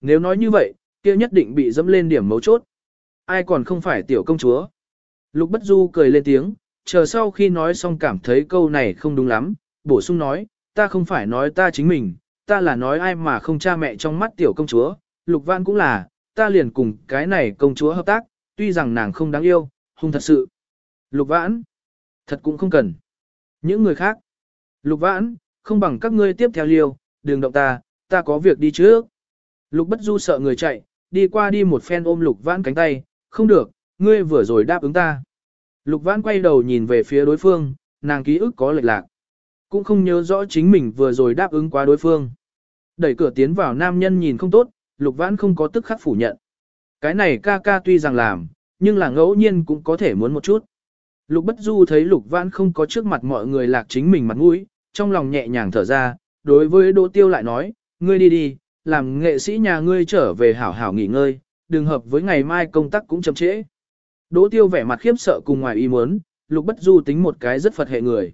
nếu nói như vậy, kia nhất định bị dẫm lên điểm mấu chốt. Ai còn không phải tiểu công chúa. Lục Bất Du cười lên tiếng, chờ sau khi nói xong cảm thấy câu này không đúng lắm, bổ sung nói, ta không phải nói ta chính mình, ta là nói ai mà không cha mẹ trong mắt tiểu công chúa, Lục Văn cũng là, ta liền cùng cái này công chúa hợp tác, tuy rằng nàng không đáng yêu, hung thật sự. Lục Vãn, thật cũng không cần. Những người khác, Lục Vãn, không bằng các ngươi tiếp theo liêu, đừng động ta, ta có việc đi trước. Lục Bất Du sợ người chạy, đi qua đi một phen ôm Lục Vãn cánh tay, không được, ngươi vừa rồi đáp ứng ta. Lục Vãn quay đầu nhìn về phía đối phương, nàng ký ức có lệch lạc. Cũng không nhớ rõ chính mình vừa rồi đáp ứng quá đối phương. Đẩy cửa tiến vào nam nhân nhìn không tốt, Lục Vãn không có tức khắc phủ nhận. Cái này ca ca tuy rằng làm, nhưng là ngẫu nhiên cũng có thể muốn một chút. Lục Bất Du thấy Lục Vãn không có trước mặt mọi người lạc chính mình mặt mũi, trong lòng nhẹ nhàng thở ra, đối với Đỗ Tiêu lại nói, ngươi đi đi, làm nghệ sĩ nhà ngươi trở về hảo hảo nghỉ ngơi, đừng hợp với ngày mai công tác cũng chậm trễ. Đỗ Tiêu vẻ mặt khiếp sợ cùng ngoài ý muốn, Lục Bất Du tính một cái rất phật hệ người.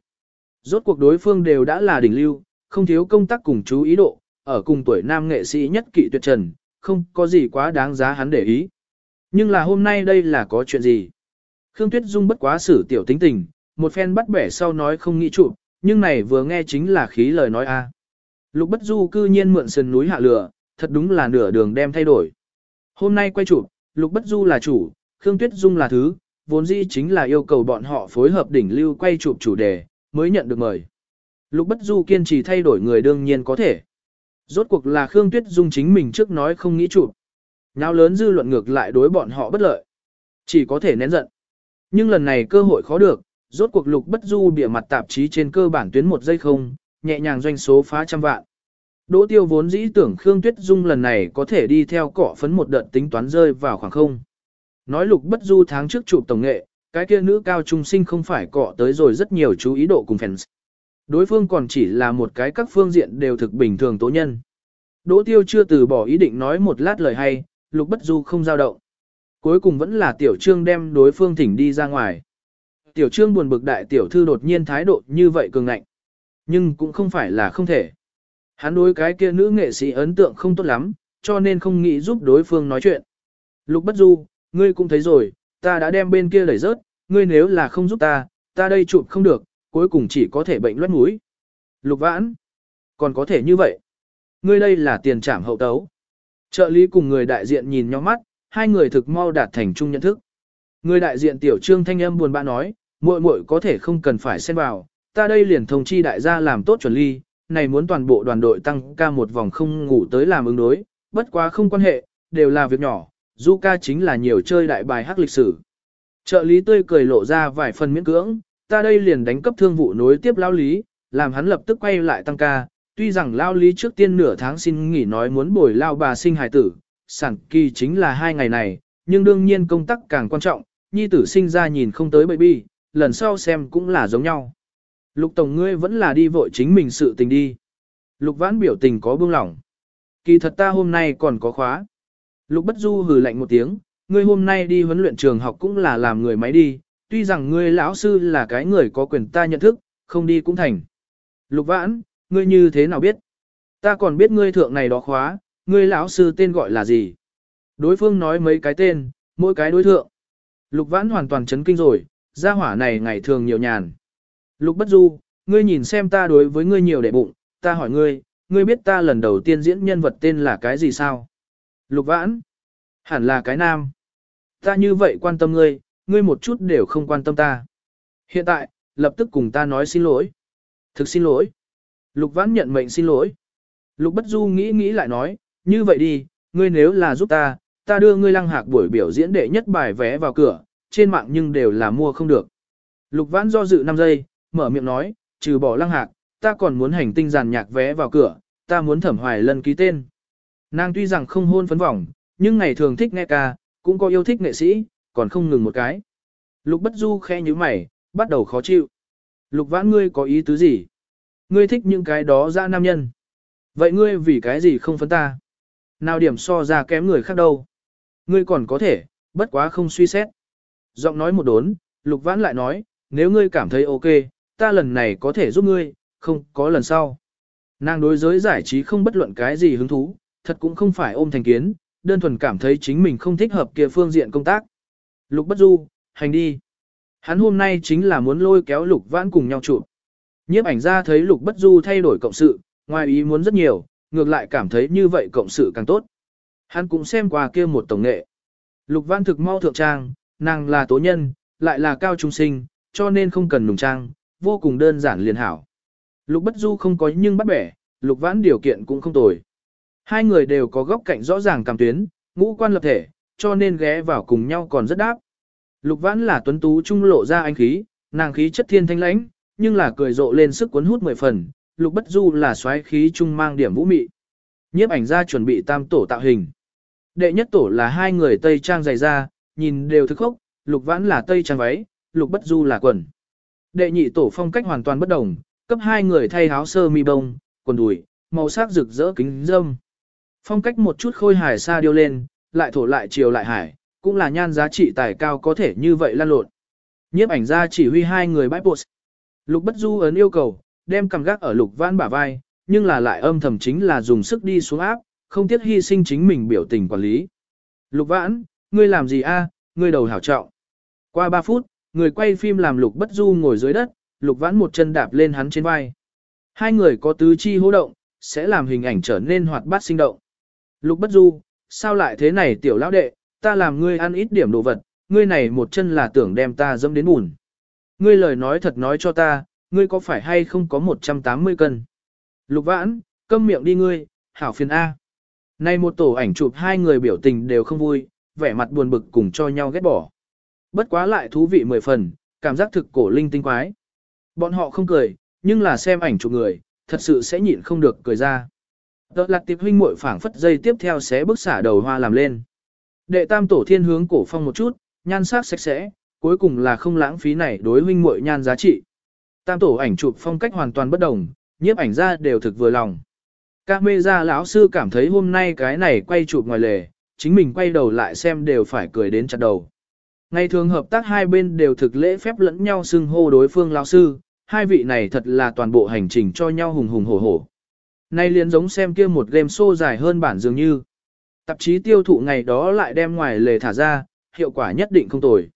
Rốt cuộc đối phương đều đã là đỉnh lưu, không thiếu công tác cùng chú ý độ, ở cùng tuổi nam nghệ sĩ nhất kỵ tuyệt trần, không có gì quá đáng giá hắn để ý. Nhưng là hôm nay đây là có chuyện gì? Khương Tuyết Dung bất quá xử tiểu tính tình, một phen bắt bẻ sau nói không nghĩ chụp, nhưng này vừa nghe chính là khí lời nói a. Lục Bất Du cư nhiên mượn sườn núi hạ lửa, thật đúng là nửa đường đem thay đổi. Hôm nay quay chụp, Lục Bất Du là chủ, Khương Tuyết Dung là thứ, vốn dĩ chính là yêu cầu bọn họ phối hợp đỉnh lưu quay chụp chủ đề, mới nhận được mời. Lục Bất Du kiên trì thay đổi người đương nhiên có thể. Rốt cuộc là Khương Tuyết Dung chính mình trước nói không nghĩ chụp. Nào lớn dư luận ngược lại đối bọn họ bất lợi. Chỉ có thể nén giận. Nhưng lần này cơ hội khó được, rốt cuộc Lục Bất Du bịa mặt tạp chí trên cơ bản tuyến một giây không, nhẹ nhàng doanh số phá trăm vạn. Đỗ tiêu vốn dĩ tưởng Khương Tuyết Dung lần này có thể đi theo cỏ phấn một đợt tính toán rơi vào khoảng không. Nói lục bất du tháng trước chụp tổng nghệ, cái kia nữ cao trung sinh không phải cọ tới rồi rất nhiều chú ý độ cùng fans. Đối phương còn chỉ là một cái các phương diện đều thực bình thường tố nhân. Đỗ tiêu chưa từ bỏ ý định nói một lát lời hay, lục bất du không giao động. Cuối cùng vẫn là tiểu trương đem đối phương thỉnh đi ra ngoài. Tiểu trương buồn bực đại tiểu thư đột nhiên thái độ như vậy cường ngạnh. Nhưng cũng không phải là không thể. Hắn đối cái kia nữ nghệ sĩ ấn tượng không tốt lắm, cho nên không nghĩ giúp đối phương nói chuyện. Lục bất du, ngươi cũng thấy rồi, ta đã đem bên kia đẩy rớt, ngươi nếu là không giúp ta, ta đây chụp không được, cuối cùng chỉ có thể bệnh loét mũi. Lục vãn, còn có thể như vậy. Ngươi đây là tiền trảm hậu tấu. Trợ lý cùng người đại diện nhìn nhau mắt, hai người thực mau đạt thành chung nhận thức. Người đại diện tiểu trương thanh âm buồn bã nói, muội muội có thể không cần phải xen vào, ta đây liền thông chi đại gia làm tốt chuẩn ly, này muốn toàn bộ đoàn đội tăng ca một vòng không ngủ tới làm ứng đối, bất quá không quan hệ, đều là việc nhỏ, du ca chính là nhiều chơi đại bài hát lịch sử. Trợ lý tươi cười lộ ra vài phần miễn cưỡng, ta đây liền đánh cấp thương vụ nối tiếp lao lý, làm hắn lập tức quay lại tăng ca, tuy rằng lao lý trước tiên nửa tháng xin nghỉ nói muốn bồi lao bà sinh hài tử, sản kỳ chính là hai ngày này, nhưng đương nhiên công tác càng quan trọng, nhi tử sinh ra nhìn không tới baby, lần sau xem cũng là giống nhau. Lục tổng ngươi vẫn là đi vội chính mình sự tình đi. Lục vãn biểu tình có buông lỏng. Kỳ thật ta hôm nay còn có khóa. Lục Bất Du hừ lạnh một tiếng, ngươi hôm nay đi huấn luyện trường học cũng là làm người máy đi, tuy rằng ngươi lão sư là cái người có quyền ta nhận thức, không đi cũng thành. Lục Vãn, ngươi như thế nào biết? Ta còn biết ngươi thượng này đó khóa, ngươi lão sư tên gọi là gì? Đối phương nói mấy cái tên, mỗi cái đối thượng. Lục Vãn hoàn toàn chấn kinh rồi, gia hỏa này ngày thường nhiều nhàn. Lục Bất Du, ngươi nhìn xem ta đối với ngươi nhiều đệ bụng, ta hỏi ngươi, ngươi biết ta lần đầu tiên diễn nhân vật tên là cái gì sao? Lục vãn, hẳn là cái nam. Ta như vậy quan tâm ngươi, ngươi một chút đều không quan tâm ta. Hiện tại, lập tức cùng ta nói xin lỗi. Thực xin lỗi. Lục vãn nhận mệnh xin lỗi. Lục bất du nghĩ nghĩ lại nói, như vậy đi, ngươi nếu là giúp ta, ta đưa ngươi lăng hạc buổi biểu diễn đệ nhất bài vé vào cửa, trên mạng nhưng đều là mua không được. Lục vãn do dự 5 giây, mở miệng nói, trừ bỏ lăng hạc, ta còn muốn hành tinh giàn nhạc vé vào cửa, ta muốn thẩm hoài lân ký tên. Nàng tuy rằng không hôn phấn vọng, nhưng ngày thường thích nghe ca, cũng có yêu thích nghệ sĩ, còn không ngừng một cái. Lục bất du khe như mày, bắt đầu khó chịu. Lục vãn ngươi có ý tứ gì? Ngươi thích những cái đó ra nam nhân. Vậy ngươi vì cái gì không phấn ta? Nào điểm so ra kém người khác đâu? Ngươi còn có thể, bất quá không suy xét. Giọng nói một đốn, lục vãn lại nói, nếu ngươi cảm thấy ok, ta lần này có thể giúp ngươi, không có lần sau. Nàng đối giới giải trí không bất luận cái gì hứng thú, thật cũng không phải ôm thành kiến, đơn thuần cảm thấy chính mình không thích hợp kia phương diện công tác. Lục Bất Du, hành đi. Hắn hôm nay chính là muốn lôi kéo Lục Vãn cùng nhau chụp. Nhiếp ảnh ra thấy Lục Bất Du thay đổi cộng sự, ngoài ý muốn rất nhiều, ngược lại cảm thấy như vậy cộng sự càng tốt. Hắn cũng xem qua kia một tổng nghệ. Lục Vãn thực mau thượng trang, nàng là tố nhân, lại là cao trung sinh, cho nên không cần nùng trang, vô cùng đơn giản liền hảo. Lục Bất Du không có nhưng bắt bẻ, Lục Vãn điều kiện cũng không tồi. Hai người đều có góc cạnh rõ ràng cảm tuyến, ngũ quan lập thể, cho nên ghé vào cùng nhau còn rất đáp. Lục Vãn là tuấn tú trung lộ ra anh khí, nàng khí chất thiên thanh lãnh, nhưng là cười rộ lên sức cuốn hút mười phần. Lục Bất Du là xoáy khí trung mang điểm vũ mị. Nhiếp ảnh ra chuẩn bị tam tổ tạo hình. Đệ nhất tổ là hai người tây trang dày da, nhìn đều thức khốc, Lục Vãn là tây trang váy, Lục Bất Du là quần. Đệ nhị tổ phong cách hoàn toàn bất đồng, cấp hai người thay áo sơ mi bông, quần đùi, màu sắc rực rỡ kính dâm. Phong cách một chút khôi hài xa điêu lên, lại thổ lại chiều lại hải, cũng là nhan giá trị tài cao có thể như vậy lan lộn. Nhiếp ảnh ra chỉ huy hai người bãi bột. Lục Bất Du ấn yêu cầu, đem cầm gác ở Lục Vãn bả vai, nhưng là lại âm thầm chính là dùng sức đi xuống áp, không tiếc hy sinh chính mình biểu tình quản lý. Lục Vãn, ngươi làm gì a? ngươi đầu hảo trọng. Qua 3 phút, người quay phim làm Lục Bất Du ngồi dưới đất, Lục Vãn một chân đạp lên hắn trên vai. Hai người có tứ chi hô động, sẽ làm hình ảnh trở nên hoạt bát sinh động. Lục Bất Du, sao lại thế này tiểu lão đệ, ta làm ngươi ăn ít điểm đồ vật, ngươi này một chân là tưởng đem ta dẫm đến bùn. Ngươi lời nói thật nói cho ta, ngươi có phải hay không có 180 cân. Lục Vãn, câm miệng đi ngươi, hảo phiền A. Này một tổ ảnh chụp hai người biểu tình đều không vui, vẻ mặt buồn bực cùng cho nhau ghét bỏ. Bất quá lại thú vị mười phần, cảm giác thực cổ linh tinh quái. Bọn họ không cười, nhưng là xem ảnh chụp người, thật sự sẽ nhịn không được cười ra. Đợt lạc tiệp huynh muội phảng phất dây tiếp theo sẽ bức xả đầu hoa làm lên. Đệ tam tổ thiên hướng cổ phong một chút, nhan sắc sạch sẽ, cuối cùng là không lãng phí này đối huynh muội nhan giá trị. Tam tổ ảnh chụp phong cách hoàn toàn bất đồng, nhiếp ảnh ra đều thực vừa lòng. Các mê gia lão sư cảm thấy hôm nay cái này quay chụp ngoài lề, chính mình quay đầu lại xem đều phải cười đến chặt đầu. Ngày thường hợp tác hai bên đều thực lễ phép lẫn nhau xưng hô đối phương lão sư, hai vị này thật là toàn bộ hành trình cho nhau hùng hùng hổ hổ. Nay liền giống xem kia một game show dài hơn bản dường như. Tạp chí tiêu thụ ngày đó lại đem ngoài lề thả ra, hiệu quả nhất định không tồi.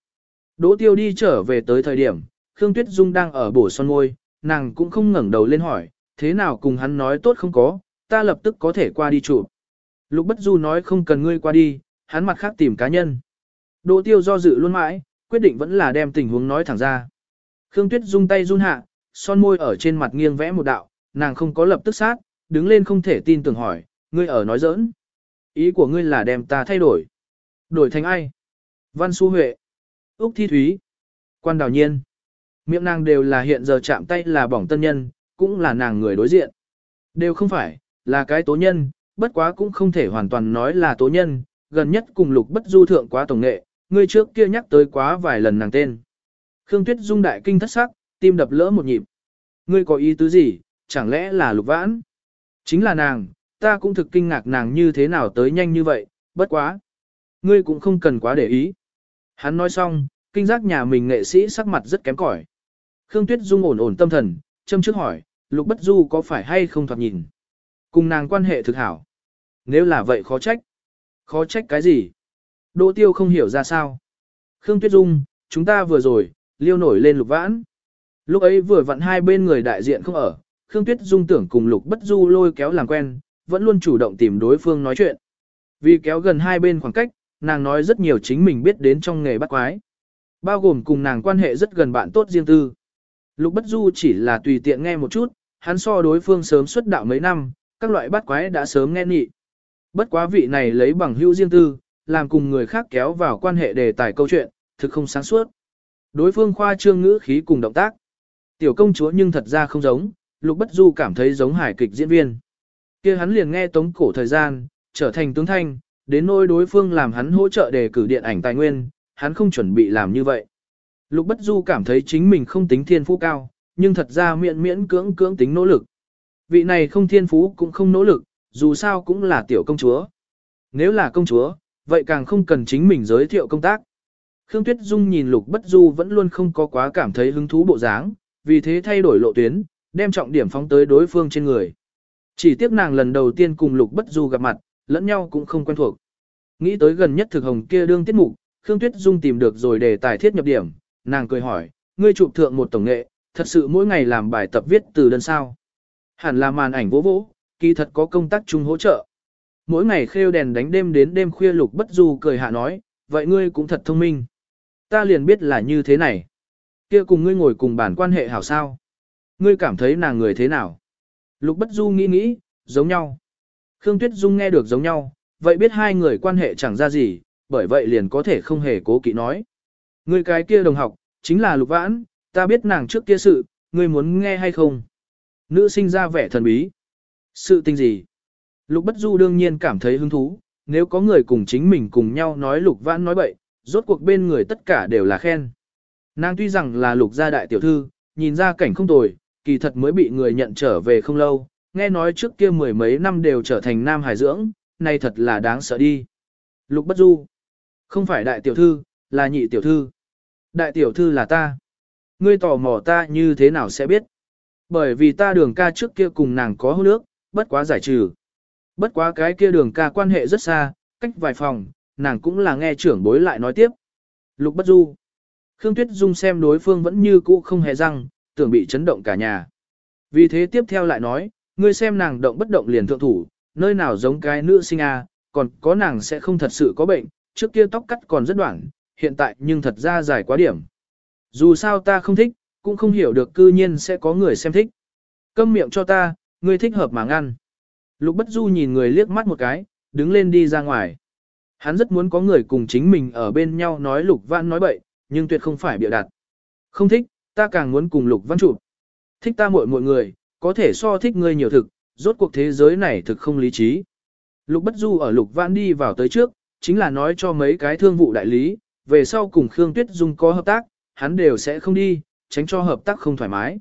Đỗ tiêu đi trở về tới thời điểm, Khương Tuyết Dung đang ở bổ son môi, nàng cũng không ngẩng đầu lên hỏi, thế nào cùng hắn nói tốt không có, ta lập tức có thể qua đi chụp. Lục Bất Du nói không cần ngươi qua đi, hắn mặt khác tìm cá nhân. Đỗ tiêu do dự luôn mãi, quyết định vẫn là đem tình huống nói thẳng ra. Khương Tuyết Dung tay run hạ, son môi ở trên mặt nghiêng vẽ một đạo, nàng không có lập tức sát, đứng lên không thể tin tưởng hỏi, ngươi ở nói giỡn. Ý của ngươi là đem ta thay đổi. Đổi thành ai? Văn Xu Huệ. Úc Thi Thúy. Quan Đào Nhiên. Miệng nàng đều là hiện giờ chạm tay là bỏng tân nhân, cũng là nàng người đối diện. Đều không phải, là cái tố nhân, bất quá cũng không thể hoàn toàn nói là tố nhân, gần nhất cùng lục bất du thượng quá tổng nghệ, ngươi trước kia nhắc tới quá vài lần nàng tên. Khương Tuyết Dung đại kinh thất sắc, tim đập lỡ một nhịp. Ngươi có ý tứ gì, chẳng lẽ là lục vãn? Chính là nàng, ta cũng thực kinh ngạc nàng như thế nào tới nhanh như vậy, bất quá. Ngươi cũng không cần quá để ý. Hắn nói xong, kinh giác nhà mình nghệ sĩ sắc mặt rất kém cỏi. Khương Tuyết Dung ổn ổn tâm thần, châm trước hỏi, Lục Bất Du có phải hay không thoạt nhìn? Cùng nàng quan hệ thực hảo. Nếu là vậy khó trách. Khó trách cái gì? Đỗ Tiêu không hiểu ra sao. Khương Tuyết Dung, chúng ta vừa rồi, liêu nổi lên Lục Vãn. Lúc ấy vừa vặn hai bên người đại diện không ở, Khương Tuyết Dung tưởng cùng Lục Bất Du lôi kéo làm quen, vẫn luôn chủ động tìm đối phương nói chuyện. Vì kéo gần hai bên khoảng cách, nàng nói rất nhiều chính mình biết đến trong nghề bắt quái. Bao gồm cùng nàng quan hệ rất gần bạn tốt riêng tư. Lục Bất Du chỉ là tùy tiện nghe một chút, hắn so đối phương sớm xuất đạo mấy năm, các loại bắt quái đã sớm nghe nhị. Bất quá vị này lấy bằng hữu riêng tư, làm cùng người khác kéo vào quan hệ đề tài câu chuyện, thực không sáng suốt. Đối phương khoa trương ngữ khí cùng động tác. Tiểu công chúa nhưng thật ra không giống, Lục Bất Du cảm thấy giống hài kịch diễn viên. kia hắn liền nghe tống cổ thời gian, trở thành tướng thanh, đến nỗi đối phương làm hắn hỗ trợ đề cử điện ảnh tài nguyên, hắn không chuẩn bị làm như vậy. Lục Bất Du cảm thấy chính mình không tính thiên phú cao, nhưng thật ra miễn miễn cưỡng cưỡng tính nỗ lực. Vị này không thiên phú cũng không nỗ lực, dù sao cũng là tiểu công chúa. Nếu là công chúa, vậy càng không cần chính mình giới thiệu công tác. Khương Tuyết Dung nhìn Lục Bất Du vẫn luôn không có quá cảm thấy hứng thú bộ dáng, vì thế thay đổi lộ tuyến, đem trọng điểm phóng tới đối phương trên người. Chỉ tiếc nàng lần đầu tiên cùng Lục Bất Du gặp mặt, lẫn nhau cũng không quen thuộc. Nghĩ tới gần nhất thực hồng kia đương tiết mục, Khương Tuyết Dung tìm được rồi để tài thiết nhập điểm, nàng cười hỏi, ngươi chụp thượng một tổng nghệ, thật sự mỗi ngày làm bài tập viết từ đơn sao. Hẳn là màn ảnh vỗ vỗ, kỳ thật có công tác chung hỗ trợ. Mỗi ngày khêu đèn đánh đêm đến đêm khuya lục bất du cười hạ nói, vậy ngươi cũng thật thông minh. Ta liền biết là như thế này. Kia cùng ngươi ngồi cùng bản quan hệ hảo sao. Ngươi cảm thấy nàng người thế nào? Lục bất du nghĩ nghĩ, giống nhau. Khương Tuyết Dung nghe được giống nhau, vậy biết hai người quan hệ chẳng ra gì, bởi vậy liền có thể không hề cố kỵ nói. Ngươi cái kia đồng học, chính là lục vãn, ta biết nàng trước kia sự, ngươi muốn nghe hay không? Nữ sinh ra vẻ thần bí. Sự tình gì? Lục Bất Du đương nhiên cảm thấy hứng thú, nếu có người cùng chính mình cùng nhau nói Lục Vãn nói bậy, rốt cuộc bên người tất cả đều là khen. Nàng tuy rằng là Lục gia đại tiểu thư, nhìn ra cảnh không tồi, kỳ thật mới bị người nhận trở về không lâu, nghe nói trước kia mười mấy năm đều trở thành nam hải dưỡng, nay thật là đáng sợ đi. Lục Bất Du, không phải đại tiểu thư, là nhị tiểu thư. Đại tiểu thư là ta. Ngươi tò mò ta như thế nào sẽ biết? Bởi vì ta đường ca trước kia cùng nàng có hôn nước, bất quá giải trừ. Bất quá cái kia đường ca quan hệ rất xa, cách vài phòng, nàng cũng là nghe trưởng bối lại nói tiếp. Lục bất du. Khương Tuyết Dung xem đối phương vẫn như cũ không hề răng, tưởng bị chấn động cả nhà. Vì thế tiếp theo lại nói, ngươi xem nàng động bất động liền thượng thủ, nơi nào giống cái nữ sinh a, còn có nàng sẽ không thật sự có bệnh, trước kia tóc cắt còn rất đoạn, hiện tại nhưng thật ra dài quá điểm. Dù sao ta không thích, cũng không hiểu được cư nhiên sẽ có người xem thích. Câm miệng cho ta, ngươi thích hợp mà ngăn. Lục Bất Du nhìn người liếc mắt một cái, đứng lên đi ra ngoài. Hắn rất muốn có người cùng chính mình ở bên nhau nói Lục Văn nói bậy, nhưng tuyệt không phải bịa đặt. Không thích, ta càng muốn cùng Lục Văn chụp. Thích ta muội mọi người, có thể so thích ngươi nhiều thực, rốt cuộc thế giới này thực không lý trí. Lục Bất Du ở Lục Văn đi vào tới trước, chính là nói cho mấy cái thương vụ đại lý, về sau cùng Khương Tuyết Dung có hợp tác, hắn đều sẽ không đi, tránh cho hợp tác không thoải mái.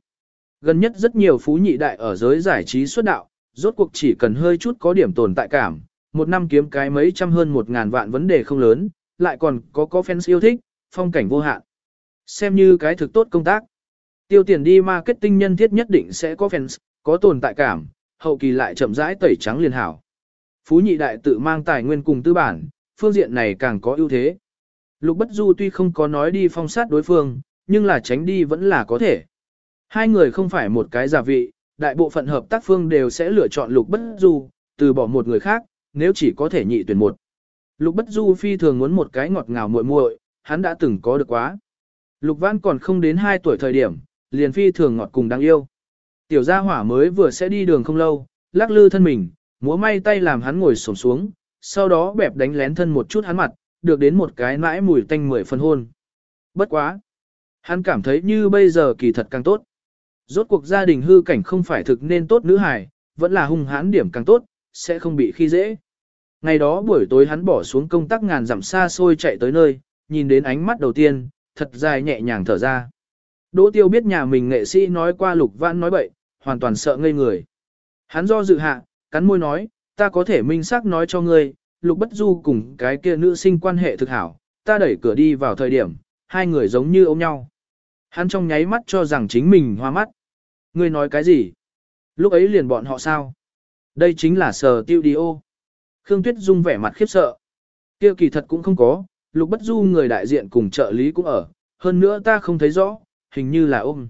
Gần nhất rất nhiều phú nhị đại ở giới giải trí xuất đạo, rốt cuộc chỉ cần hơi chút có điểm tồn tại cảm, một năm kiếm cái mấy trăm hơn một ngàn vạn vấn đề không lớn, lại còn có có fans yêu thích, phong cảnh vô hạn. Xem như cái thực tốt công tác. Tiêu tiền đi marketing nhân thiết nhất định sẽ có fans, có tồn tại cảm, hậu kỳ lại chậm rãi tẩy trắng liền hảo. Phú nhị đại tự mang tài nguyên cùng tư bản, phương diện này càng có ưu thế. Lục Bất Du tuy không có nói đi phong sát đối phương, nhưng là tránh đi vẫn là có thể. Hai người không phải một cái giả vị, đại bộ phận hợp tác phương đều sẽ lựa chọn Lục Bất Du, từ bỏ một người khác, nếu chỉ có thể nhị tuyển một. Lục Bất Du phi thường muốn một cái ngọt ngào muội muội, hắn đã từng có được quá. Lục Văn còn không đến 2 tuổi thời điểm, liền phi thường ngọt cùng đáng yêu. Tiểu gia hỏa mới vừa sẽ đi đường không lâu, lắc lư thân mình, múa may tay làm hắn ngồi xổm xuống, sau đó bẹp đánh lén thân một chút hắn mặt, được đến một cái mãi mùi tanh mười phân hôn. Bất quá. Hắn cảm thấy như bây giờ kỳ thật càng tốt. Rốt cuộc gia đình hư cảnh không phải thực nên tốt nữ hài, vẫn là hung hãn điểm càng tốt, sẽ không bị khi dễ. Ngày đó buổi tối hắn bỏ xuống công tác ngàn dặm xa xôi chạy tới nơi, nhìn đến ánh mắt đầu tiên, thật dài nhẹ nhàng thở ra. Đỗ tiêu biết nhà mình nghệ sĩ nói qua lục vãn nói bậy, hoàn toàn sợ ngây người. Hắn do dự hạ, cắn môi nói, ta có thể minh xác nói cho ngươi, lục bất du cùng cái kia nữ sinh quan hệ thực hảo, ta đẩy cửa đi vào thời điểm, hai người giống như ôm nhau. Hắn trong nháy mắt cho rằng chính mình hoa mắt. Ngươi nói cái gì? Lúc ấy liền bọn họ sao? Đây chính là sở tiêu đi ô. Khương Tuyết Dung vẻ mặt khiếp sợ. Kia kỳ thật cũng không có, Lục Bất Du người đại diện cùng trợ lý cũng ở, hơn nữa ta không thấy rõ, hình như là ôm.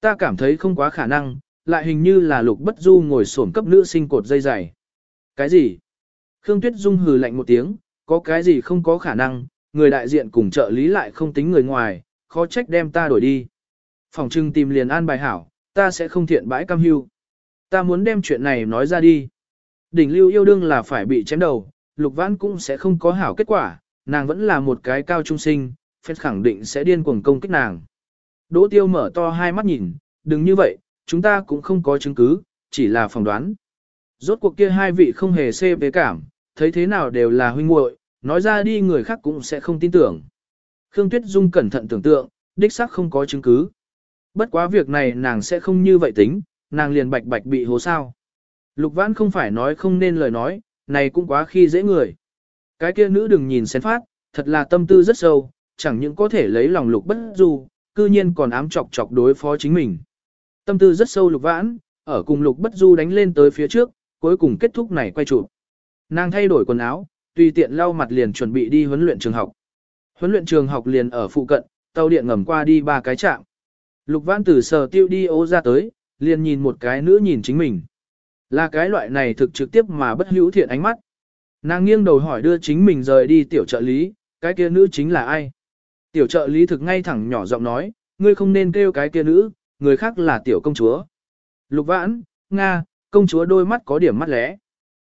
Ta cảm thấy không quá khả năng, lại hình như là Lục Bất Du ngồi xổm cấp nữ sinh cột dây dày. Cái gì? Khương Tuyết Dung hừ lạnh một tiếng, có cái gì không có khả năng, người đại diện cùng trợ lý lại không tính người ngoài, khó trách đem ta đổi đi. Phòng trưng tìm liền an bài hảo, ta sẽ không thiện bãi cam hưu. Ta muốn đem chuyện này nói ra đi. Đỉnh lưu yêu đương là phải bị chém đầu, lục vãn cũng sẽ không có hảo kết quả, nàng vẫn là một cái cao trung sinh, phép khẳng định sẽ điên cuồng công kích nàng. Đỗ tiêu mở to hai mắt nhìn, đừng như vậy, chúng ta cũng không có chứng cứ, chỉ là phỏng đoán. Rốt cuộc kia hai vị không hề xê với cảm, thấy thế nào đều là huynh muội, nói ra đi người khác cũng sẽ không tin tưởng. Khương Tuyết Dung cẩn thận tưởng tượng, đích xác không có chứng cứ. Bất quá việc này nàng sẽ không như vậy tính, nàng liền bạch bạch bị hố sao. Lục Vãn không phải nói không nên lời nói, này cũng quá khi dễ người. Cái kia nữ đừng nhìn xén phát, thật là tâm tư rất sâu, chẳng những có thể lấy lòng Lục Bất Du, cư nhiên còn ám chọc chọc đối phó chính mình. Tâm tư rất sâu Lục Vãn, ở cùng Lục Bất Du đánh lên tới phía trước, cuối cùng kết thúc này quay chụp. Nàng thay đổi quần áo, tùy tiện lau mặt liền chuẩn bị đi huấn luyện trường học. Huấn luyện trường học liền ở phụ cận, tàu điện ngầm qua đi ba cái trạm. Lục Văn từ sở tiêu đi ô ra tới, liền nhìn một cái nữ nhìn chính mình. Là cái loại này thực trực tiếp mà bất hữu thiện ánh mắt. Nàng nghiêng đầu hỏi đưa chính mình rời đi tiểu trợ lý, cái kia nữ chính là ai? Tiểu trợ lý thực ngay thẳng nhỏ giọng nói, ngươi không nên kêu cái kia nữ, người khác là tiểu công chúa. Lục vãn, Nga, công chúa đôi mắt có điểm mắt lẽ.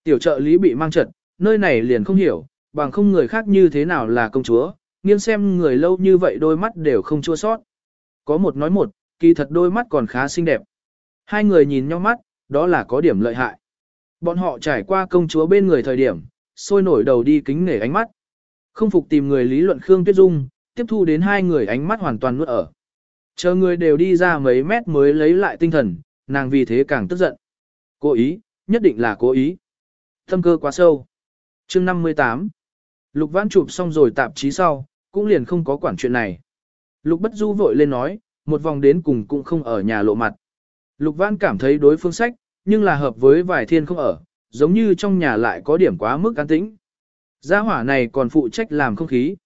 Tiểu trợ lý bị mang trật, nơi này liền không hiểu, bằng không người khác như thế nào là công chúa, nghiêng xem người lâu như vậy đôi mắt đều không chua sót. Có một nói một, kỳ thật đôi mắt còn khá xinh đẹp. Hai người nhìn nhau mắt, đó là có điểm lợi hại. Bọn họ trải qua công chúa bên người thời điểm, sôi nổi đầu đi kính nể ánh mắt. Không phục tìm người lý luận Khương Tuyết Dung, tiếp thu đến hai người ánh mắt hoàn toàn nuốt ở. Chờ người đều đi ra mấy mét mới lấy lại tinh thần, nàng vì thế càng tức giận. Cố ý, nhất định là cố ý. Thâm cơ quá sâu. chương 58. Lục Vãn chụp xong rồi tạp chí sau, cũng liền không có quản chuyện này. Lục Bất Du vội lên nói, một vòng đến cùng cũng không ở nhà lộ mặt. Lục Vãn cảm thấy đối phương sách, nhưng là hợp với vài thiên không ở, giống như trong nhà lại có điểm quá mức an tĩnh. Gia hỏa này còn phụ trách làm không khí.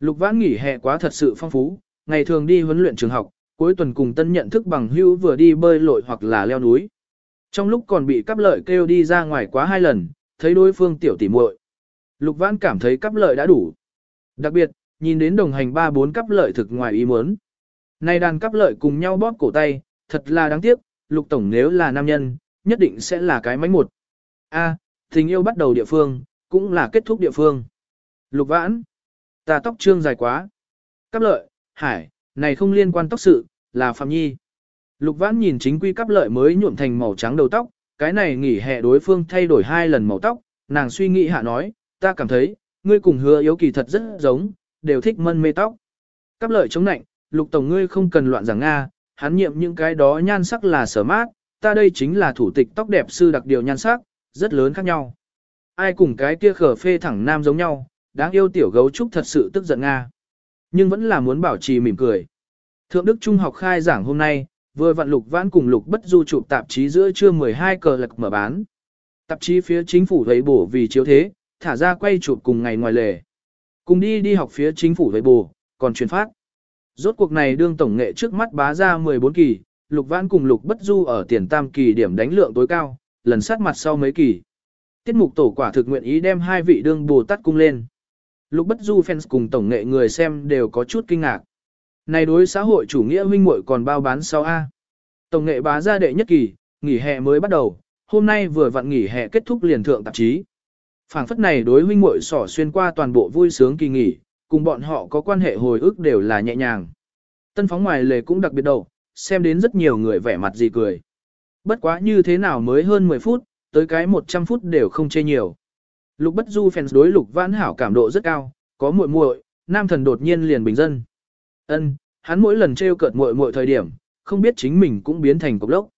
Lục Vãn nghỉ hè quá thật sự phong phú, ngày thường đi huấn luyện trường học, cuối tuần cùng tân nhận thức bằng hưu vừa đi bơi lội hoặc là leo núi. Trong lúc còn bị cắp lợi kêu đi ra ngoài quá hai lần, thấy đối phương tiểu tỉ muội. Lục Vãn cảm thấy cắp lợi đã đủ. Đặc biệt, nhìn đến đồng hành ba bốn cắp lợi thực ngoài ý muốn. nay đàn cắp lợi cùng nhau bóp cổ tay, thật là đáng tiếc, Lục Tổng nếu là nam nhân, nhất định sẽ là cái mánh một. A, tình yêu bắt đầu địa phương, cũng là kết thúc địa phương. Lục Vãn, ta tóc trương dài quá. Cắp lợi, hải, này không liên quan tóc sự, là Phạm Nhi. Lục Vãn nhìn chính quy cắp lợi mới nhuộm thành màu trắng đầu tóc, cái này nghỉ hè đối phương thay đổi hai lần màu tóc, nàng suy nghĩ hạ nói, ta cảm thấy, ngươi cùng hứa yếu kỳ thật rất giống, đều thích mân mê tóc. Cắp lợi chống nạnh, lục tổng ngươi không cần loạn giảng Nga, hắn nhiệm những cái đó nhan sắc là sở mát, ta đây chính là thủ tịch tóc đẹp sư đặc điều nhan sắc, rất lớn khác nhau. Ai cùng cái kia khở phê thẳng nam giống nhau, đáng yêu tiểu gấu trúc thật sự tức giận Nga. Nhưng vẫn là muốn bảo trì mỉm cười. Thượng Đức Trung học khai giảng hôm nay, vừa vặn lục vãn cùng lục bất du chụp tạp chí giữa trưa 12 cờ lật mở bán. Tạp chí phía chính phủ thấy bổ vì chiếu thế, thả ra quay chụp cùng ngày ngoài lề. Cùng đi đi học phía chính phủ với bù, còn truyền phát. Rốt cuộc này đương tổng nghệ trước mắt bá ra 14 kỳ, lục vãn cùng lục bất du ở tiền tam kỳ điểm đánh lượng tối cao, lần sát mặt sau mấy kỳ. Tiết mục tổ quả thực nguyện ý đem hai vị đương bồ tát cung lên. Lục bất du fans cùng tổng nghệ người xem đều có chút kinh ngạc. Này đối xã hội chủ nghĩa huynh muội còn bao bán sau A. Tổng nghệ bá ra đệ nhất kỳ, nghỉ hè mới bắt đầu, hôm nay vừa vặn nghỉ hè kết thúc liền thượng tạp chí. Phảng phất này đối huynh muội sỏ xuyên qua toàn bộ vui sướng kỳ nghỉ, cùng bọn họ có quan hệ hồi ức đều là nhẹ nhàng. Tân phóng ngoài lề cũng đặc biệt đầu, xem đến rất nhiều người vẻ mặt gì cười. Bất quá như thế nào mới hơn 10 phút, tới cái 100 phút đều không chê nhiều. Lục Bất Du fans đối Lục Vãn Hảo cảm độ rất cao, có muội muội, nam thần đột nhiên liền bình dân. Ân, hắn mỗi lần trêu cợt muội muội thời điểm, không biết chính mình cũng biến thành cục lốc.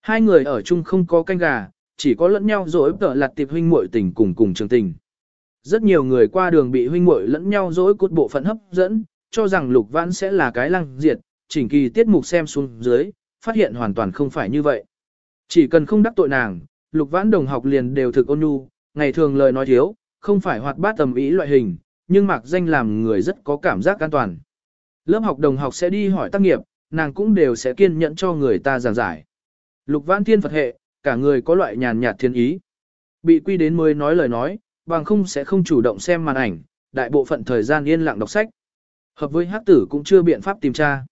Hai người ở chung không có canh gà, chỉ có lẫn nhau dối tợ lặt tiệp huynh muội tình cùng cùng trường tình. Rất nhiều người qua đường bị huynh muội lẫn nhau dối cốt bộ phận hấp dẫn, cho rằng Lục Vãn sẽ là cái lăng diệt, chỉnh kỳ tiết mục xem xuống dưới, phát hiện hoàn toàn không phải như vậy. Chỉ cần không đắc tội nàng, Lục Vãn đồng học liền đều thực ôn nhu, ngày thường lời nói thiếu, không phải hoạt bát tầm ý loại hình, nhưng mặc danh làm người rất có cảm giác an toàn. Lớp học đồng học sẽ đi hỏi tác nghiệp, nàng cũng đều sẽ kiên nhẫn cho người ta giảng giải. Lục Vãn Thiên Phật hệ, cả người có loại nhàn nhạt thiên ý. Bị quy đến mới nói lời nói, bằng không sẽ không chủ động xem màn ảnh, đại bộ phận thời gian yên lặng đọc sách. Hợp với hắc tử cũng chưa biện pháp tìm tra.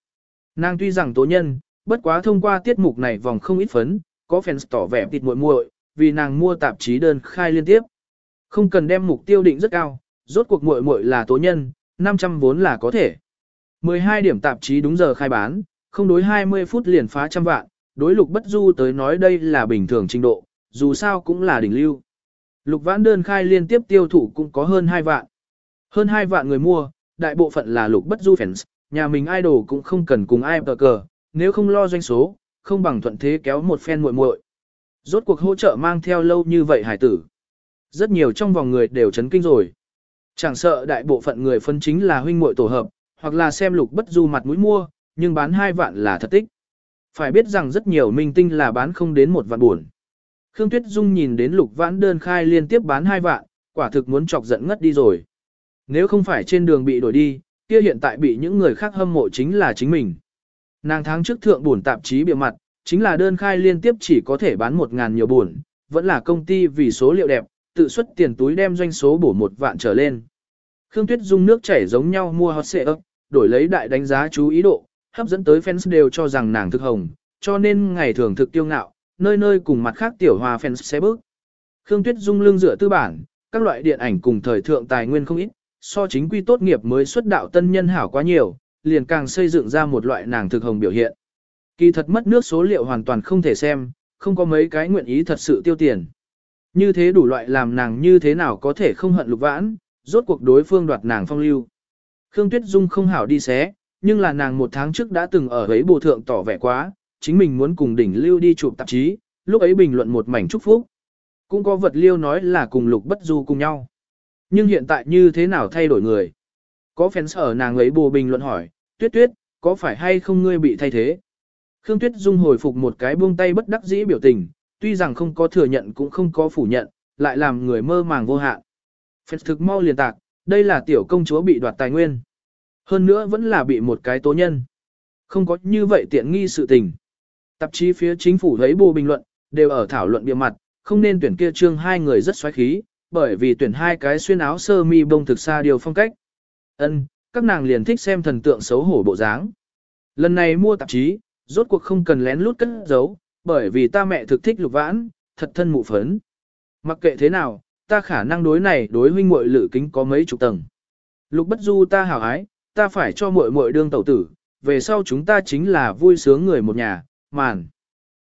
Nàng tuy rằng tố nhân, bất quá thông qua tiết mục này vòng không ít phấn, có fans tỏ vẻ tịt muội muội, vì nàng mua tạp chí đơn khai liên tiếp. Không cần đem mục tiêu định rất cao, rốt cuộc muội muội là tố nhân, 500 vốn là có thể. 12 điểm tạp chí đúng giờ khai bán, không đối 20 phút liền phá trăm vạn, đối lục bất du tới nói đây là bình thường trình độ, dù sao cũng là đỉnh lưu. Lục vãn đơn khai liên tiếp tiêu thụ cũng có hơn 2 vạn. Hơn 2 vạn người mua, đại bộ phận là lục bất du fans, nhà mình idol cũng không cần cùng ai bờ cờ, nếu không lo doanh số, không bằng thuận thế kéo một fan muội muội. Rốt cuộc hỗ trợ mang theo lâu như vậy hải tử. Rất nhiều trong vòng người đều chấn kinh rồi. Chẳng sợ đại bộ phận người phân chính là huynh muội tổ hợp, hoặc là xem lục bất du mặt mũi mua, nhưng bán hai vạn là thật tích. Phải biết rằng rất nhiều minh tinh là bán không đến một vạn buồn. Khương Tuyết Dung nhìn đến lục vãn đơn khai liên tiếp bán hai vạn, quả thực muốn chọc giận ngất đi rồi. Nếu không phải trên đường bị đổi đi, kia hiện tại bị những người khác hâm mộ chính là chính mình. Nàng tháng trước thượng buồn tạp chí bìa mặt, chính là đơn khai liên tiếp chỉ có thể bán một ngàn nhiều buồn, vẫn là công ty vì số liệu đẹp, tự xuất tiền túi đem doanh số bổ một vạn trở lên. Khương Tuyết Dung nước chảy giống nhau mua hot xệ ấp, đổi lấy đại đánh giá chú ý độ, hấp dẫn tới fans đều cho rằng nàng thực hồng, cho nên ngày thường thực tiêu ngạo, nơi nơi cùng mặt khác tiểu hòa fans sẽ bước. Khương Tuyết Dung lưng dựa tư bản, các loại điện ảnh cùng thời thượng tài nguyên không ít, so chính quy tốt nghiệp mới xuất đạo tân nhân hảo quá nhiều, liền càng xây dựng ra một loại nàng thực hồng biểu hiện. Kỳ thật mất nước số liệu hoàn toàn không thể xem, không có mấy cái nguyện ý thật sự tiêu tiền. Như thế đủ loại làm nàng như thế nào có thể không hận lục vãn, rốt cuộc đối phương đoạt nàng phong lưu. Khương Tuyết Dung không hảo đi xé, nhưng là nàng một tháng trước đã từng ở ấy bộ thượng tỏ vẻ quá, chính mình muốn cùng đỉnh lưu đi chụp tạp chí, lúc ấy bình luận một mảnh chúc phúc. Cũng có vật liêu nói là cùng lục bất du cùng nhau. Nhưng hiện tại như thế nào thay đổi người? Có fans ở nàng ấy bù bình luận hỏi, tuyết tuyết, có phải hay không ngươi bị thay thế? Khương Tuyết Dung hồi phục một cái buông tay bất đắc dĩ biểu tình, tuy rằng không có thừa nhận cũng không có phủ nhận, lại làm người mơ màng vô hạn. Phật thực mau liền tạc, đây là tiểu công chúa bị đoạt tài nguyên. Hơn nữa vẫn là bị một cái tố nhân. Không có như vậy tiện nghi sự tình. Tạp chí phía chính phủ thấy bù bình luận, đều ở thảo luận bìa mặt, không nên tuyển kia trương hai người rất xoáy khí, bởi vì tuyển hai cái xuyên áo sơ mi bông thực xa điều phong cách. Ân, các nàng liền thích xem thần tượng xấu hổ bộ dáng. Lần này mua tạp chí, rốt cuộc không cần lén lút cất giấu, bởi vì ta mẹ thực thích lục vãn, thật thân mụ phấn. Mặc kệ thế nào, ta khả năng đối này đối huynh muội lự kính có mấy chục tầng. Lục bất du ta hảo ái, ta phải cho muội muội đương tẩu tử, về sau chúng ta chính là vui sướng người một nhà, màn.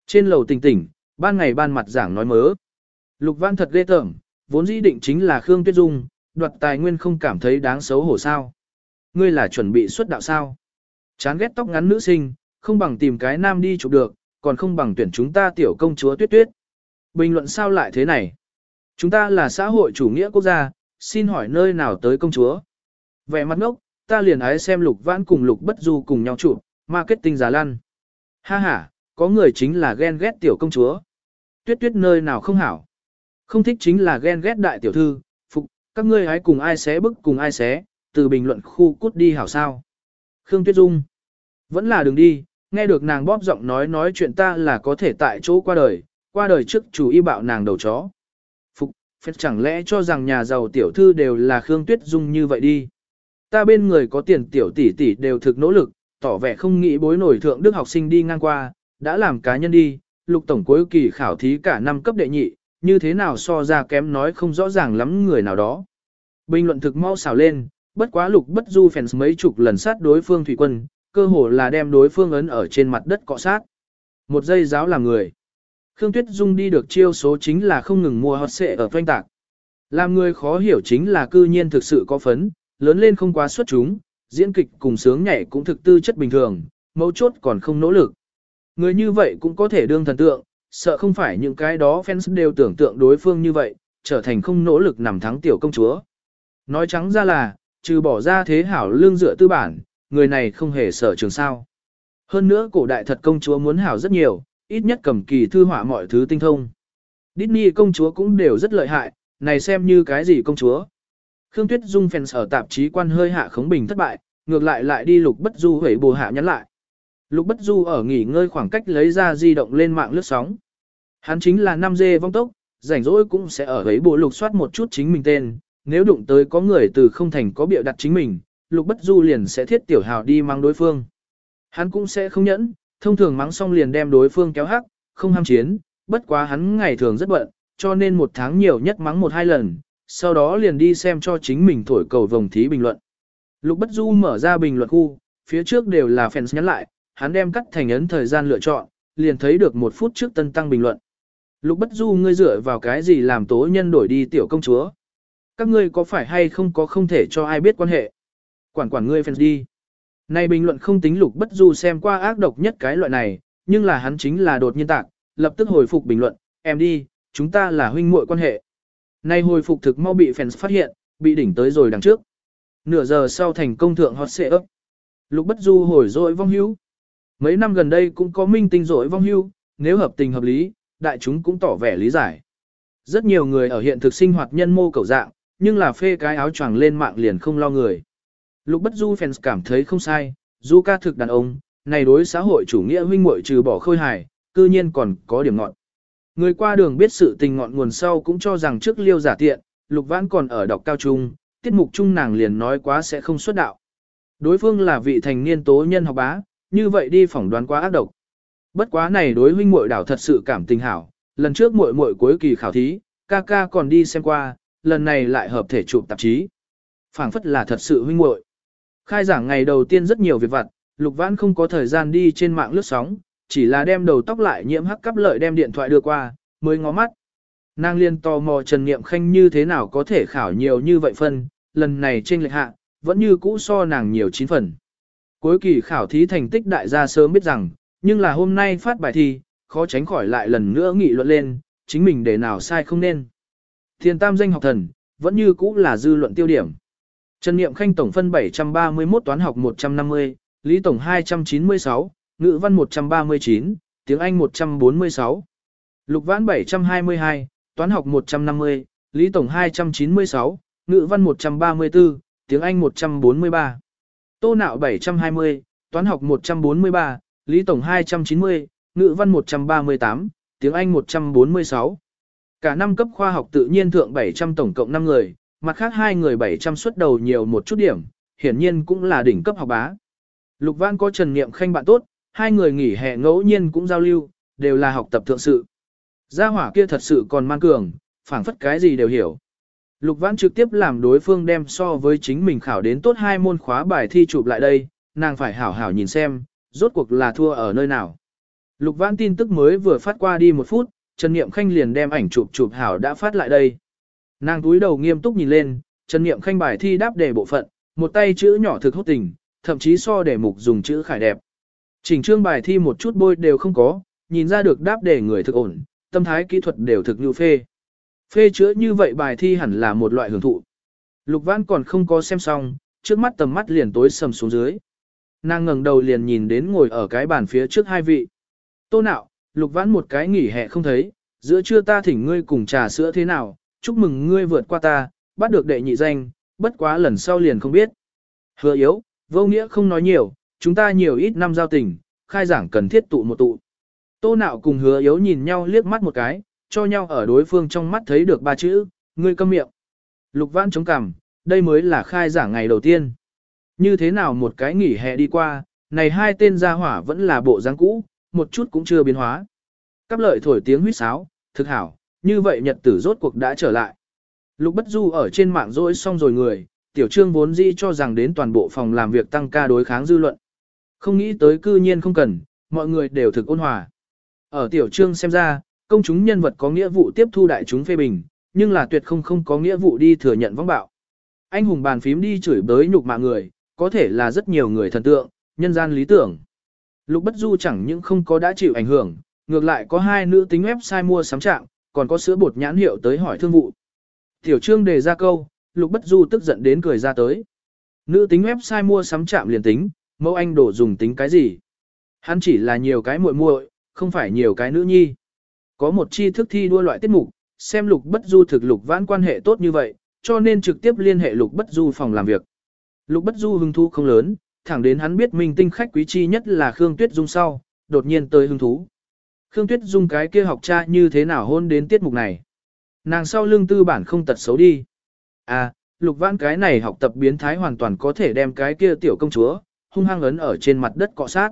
Trên lầu tỉnh tỉnh, ban ngày ban mặt giảng nói mớ. Lục văn thật ghê tởm, vốn dĩ định chính là Khương Tuyết Dung, đoạt tài nguyên không cảm thấy đáng xấu hổ sao. Ngươi là chuẩn bị xuất đạo sao. Chán ghét tóc ngắn nữ sinh, không bằng tìm cái nam đi chụp được, còn không bằng tuyển chúng ta tiểu công chúa tuyết tuyết. Bình luận sao lại thế này? Chúng ta là xã hội chủ nghĩa quốc gia, xin hỏi nơi nào tới công chúa? Vẻ mặt ngốc, ta liền ái xem lục vãn cùng lục bất du cùng nhau chụp, marketing giá lăn. Ha ha, có người chính là ghen ghét tiểu công chúa. Tuyết tuyết nơi nào không hảo. Không thích chính là ghen ghét đại tiểu thư, phục, các ngươi hãy cùng ai xé bức cùng ai xé, từ bình luận khu cút đi hảo sao. Khương Tuyết Dung. Vẫn là đường đi, nghe được nàng bóp giọng nói nói chuyện ta là có thể tại chỗ qua đời, qua đời trước chủ y bạo nàng đầu chó. Phục, phép chẳng lẽ cho rằng nhà giàu tiểu thư đều là Khương Tuyết Dung như vậy đi. Ta bên người có tiền tiểu tỷ tỷ đều thực nỗ lực, tỏ vẻ không nghĩ bối nổi thượng đức học sinh đi ngang qua, đã làm cá nhân đi, lục tổng cuối kỳ khảo thí cả năm cấp đệ nhị, như thế nào so ra kém nói không rõ ràng lắm người nào đó. Bình luận thực mau xào lên, bất quá lục bất du fans mấy chục lần sát đối phương thủy quân, cơ hồ là đem đối phương ấn ở trên mặt đất cọ sát. Một giây giáo làm người. Khương Tuyết Dung đi được chiêu số chính là không ngừng mua hot xệ ở doanh tạc. Làm người khó hiểu chính là cư nhiên thực sự có phấn, lớn lên không quá xuất chúng, diễn kịch cùng sướng nhảy cũng thực tư chất bình thường, mấu chốt còn không nỗ lực. Người như vậy cũng có thể đương thần tượng, sợ không phải những cái đó fans đều tưởng tượng đối phương như vậy, trở thành không nỗ lực nằm thắng tiểu công chúa. Nói trắng ra là, trừ bỏ ra thế hảo lương dựa tư bản, người này không hề sở trường sao. Hơn nữa cổ đại thật công chúa muốn hảo rất nhiều, ít nhất cầm kỳ thư họa mọi thứ tinh thông. Disney công chúa cũng đều rất lợi hại, này xem như cái gì công chúa. Khương Tuyết Dung fans ở tạp chí quan hơi hạ khống bình thất bại, ngược lại lại đi lục bất du hủy bù hạ nhắn lại. Lục bất du ở nghỉ ngơi khoảng cách lấy ra di động lên mạng lướt sóng. Hắn chính là 5G vong tốc, rảnh rỗi cũng sẽ ở ấy bộ lục soát một chút chính mình tên, nếu đụng tới có người từ không thành có bịa đặt chính mình, lục bất du liền sẽ thiết tiểu hào đi mang đối phương. Hắn cũng sẽ không nhẫn, thông thường mắng xong liền đem đối phương kéo hắc, không ham chiến, bất quá hắn ngày thường rất bận, cho nên một tháng nhiều nhất mắng một hai lần, sau đó liền đi xem cho chính mình thổi cầu vòng thí bình luận. Lục bất du mở ra bình luận khu, phía trước đều là fans nhắn lại, hắn đem cắt thành ấn thời gian lựa chọn, liền thấy được một phút trước tân tăng bình luận. Lục bất du ngươi dựa vào cái gì làm tố nhân đổi đi tiểu công chúa? Các ngươi có phải hay không có không thể cho ai biết quan hệ? Quản quản ngươi fans đi. Này bình luận không tính lục bất du xem qua ác độc nhất cái loại này, nhưng là hắn chính là đột nhiên tạc, lập tức hồi phục bình luận, em đi, chúng ta là huynh muội quan hệ nay hồi phục thực mau bị fans phát hiện, bị đỉnh tới rồi đằng trước. Nửa giờ sau thành công thượng hot xệ ấp. Lục bất du hồi dội vong hưu. Mấy năm gần đây cũng có minh tinh rỗi vong hưu, nếu hợp tình hợp lý, đại chúng cũng tỏ vẻ lý giải. Rất nhiều người ở hiện thực sinh hoạt nhân mô cầu dạng, nhưng là phê cái áo choàng lên mạng liền không lo người. Lục Bất Du fans cảm thấy không sai, Du ca thực đàn ông, này đối xã hội chủ nghĩa huynh muội trừ bỏ khôi hài, cư nhiên còn có điểm ngọn. Người qua đường biết sự tình ngọn nguồn sau cũng cho rằng trước liêu giả tiện, Lục Vãn còn ở đọc cao trung, tiết mục trung nàng liền nói quá sẽ không xuất đạo. Đối phương là vị thành niên tố nhân học bá, như vậy đi phỏng đoán quá ác độc. Bất quá này đối huynh muội đảo thật sự cảm tình hảo, lần trước muội muội cuối kỳ khảo thí, ca ca còn đi xem qua, lần này lại hợp thể chụp tạp chí. phảng phất là thật sự huynh muội. Khai giảng ngày đầu tiên rất nhiều việc vặt, Lục Vãn không có thời gian đi trên mạng lướt sóng, chỉ là đem đầu tóc lại nhiễm hắc cắp lợi đem điện thoại đưa qua, mới ngó mắt. Nàng liên tò mò Trần Niệm Khanh như thế nào có thể khảo nhiều như vậy phân, lần này trên lệch hạ, vẫn như cũ so nàng nhiều 9 phần. Cuối kỳ khảo thí thành tích đại gia sớm biết rằng, nhưng là hôm nay phát bài thi, khó tránh khỏi lại lần nữa nghị luận lên, chính mình để nào sai không nên. Thiên tam danh học thần, vẫn như cũ là dư luận tiêu điểm. Trần Niệm Khanh tổng phân 731 toán học 150, Lý tổng 296, ngữ văn 139, tiếng Anh 146. Lục vãn 722, toán học 150, Lý tổng 296, ngữ văn 134, tiếng Anh 143. Tô nạo 720, toán học 143, Lý tổng 290, ngữ văn 138, tiếng Anh 146. Cả năm cấp khoa học tự nhiên thượng 700 tổng cộng 5 người, mặt khác hai người 700 xuất đầu nhiều một chút điểm, hiển nhiên cũng là đỉnh cấp học bá. Lục Văn có Trần Niệm Khanh bạn tốt, hai người nghỉ hè ngẫu nhiên cũng giao lưu, đều là học tập thượng sự. Gia hỏa kia thật sự còn man cường, phảng phất cái gì đều hiểu. Lục vãn trực tiếp làm đối phương đem so với chính mình khảo đến tốt hai môn khóa bài thi chụp lại đây, nàng phải hảo hảo nhìn xem, rốt cuộc là thua ở nơi nào. Lục vãn tin tức mới vừa phát qua đi một phút, Trần Niệm Khanh liền đem ảnh chụp chụp hảo đã phát lại đây. Nàng túi đầu nghiêm túc nhìn lên, Trần Niệm Khanh bài thi đáp đề bộ phận, một tay chữ nhỏ thực hốt tình, thậm chí so đề mục dùng chữ khải đẹp. Chỉnh trương bài thi một chút bôi đều không có, nhìn ra được đáp để người thực ổn, tâm thái kỹ thuật đều thực như phê. Phê chữa như vậy bài thi hẳn là một loại hưởng thụ. Lục Văn còn không có xem xong, trước mắt tầm mắt liền tối sầm xuống dưới. Nàng ngẩng đầu liền nhìn đến ngồi ở cái bàn phía trước hai vị. Tô nạo, Lục Văn một cái nghỉ hè không thấy, giữa trưa ta thỉnh ngươi cùng trà sữa thế nào, chúc mừng ngươi vượt qua ta, bắt được đệ nhị danh, bất quá lần sau liền không biết. Hứa yếu, vô nghĩa không nói nhiều, chúng ta nhiều ít năm giao tình, khai giảng cần thiết tụ một tụ. Tô nạo cùng hứa yếu nhìn nhau liếc mắt một cái, cho nhau ở đối phương trong mắt thấy được ba chữ, ngươi câm miệng. Lục vãn chống cằm, đây mới là khai giảng ngày đầu tiên. Như thế nào một cái nghỉ hè đi qua, này hai tên gia hỏa vẫn là bộ dáng cũ, một chút cũng chưa biến hóa. Cắp lợi thổi tiếng huýt sáo, thực hảo, như vậy nhật tử rốt cuộc đã trở lại. Lục Bất Du ở trên mạng rỗi xong rồi người, tiểu trương vốn dĩ cho rằng đến toàn bộ phòng làm việc tăng ca đối kháng dư luận. Không nghĩ tới cư nhiên không cần, mọi người đều thực ôn hòa. Ở tiểu trương xem ra, công chúng nhân vật có nghĩa vụ tiếp thu đại chúng phê bình, nhưng là tuyệt không không có nghĩa vụ đi thừa nhận vong bạo. Anh hùng bàn phím đi chửi bới nhục mạ người, có thể là rất nhiều người thần tượng, nhân gian lý tưởng. Lục Bất Du chẳng những không có đã chịu ảnh hưởng, ngược lại có hai nữ tính website mua sắm trạng, còn có sữa bột nhãn hiệu tới hỏi thương vụ. Tiểu trương đề ra câu, Lục Bất Du tức giận đến cười ra tới. Nữ tính website mua sắm trạm liền tính, mẫu anh đổ dùng tính cái gì? Hắn chỉ là nhiều cái muội muội, không phải nhiều cái nữ nhi. Có một chi thức thi đua loại tiết mục, xem Lục Bất Du thực Lục Vãn quan hệ tốt như vậy, cho nên trực tiếp liên hệ Lục Bất Du phòng làm việc. Lục Bất Du hứng thú không lớn, thẳng đến hắn biết mình tinh khách quý chi nhất là Khương Tuyết Dung sau, đột nhiên tới hứng thú. Khương Tuyết Dung cái kia học cha như thế nào hôn đến tiết mục này. Nàng sau lưng tư bản không tật xấu đi. À, lục vãn cái này học tập biến thái hoàn toàn có thể đem cái kia tiểu công chúa, hung hăng ấn ở trên mặt đất cọ sát.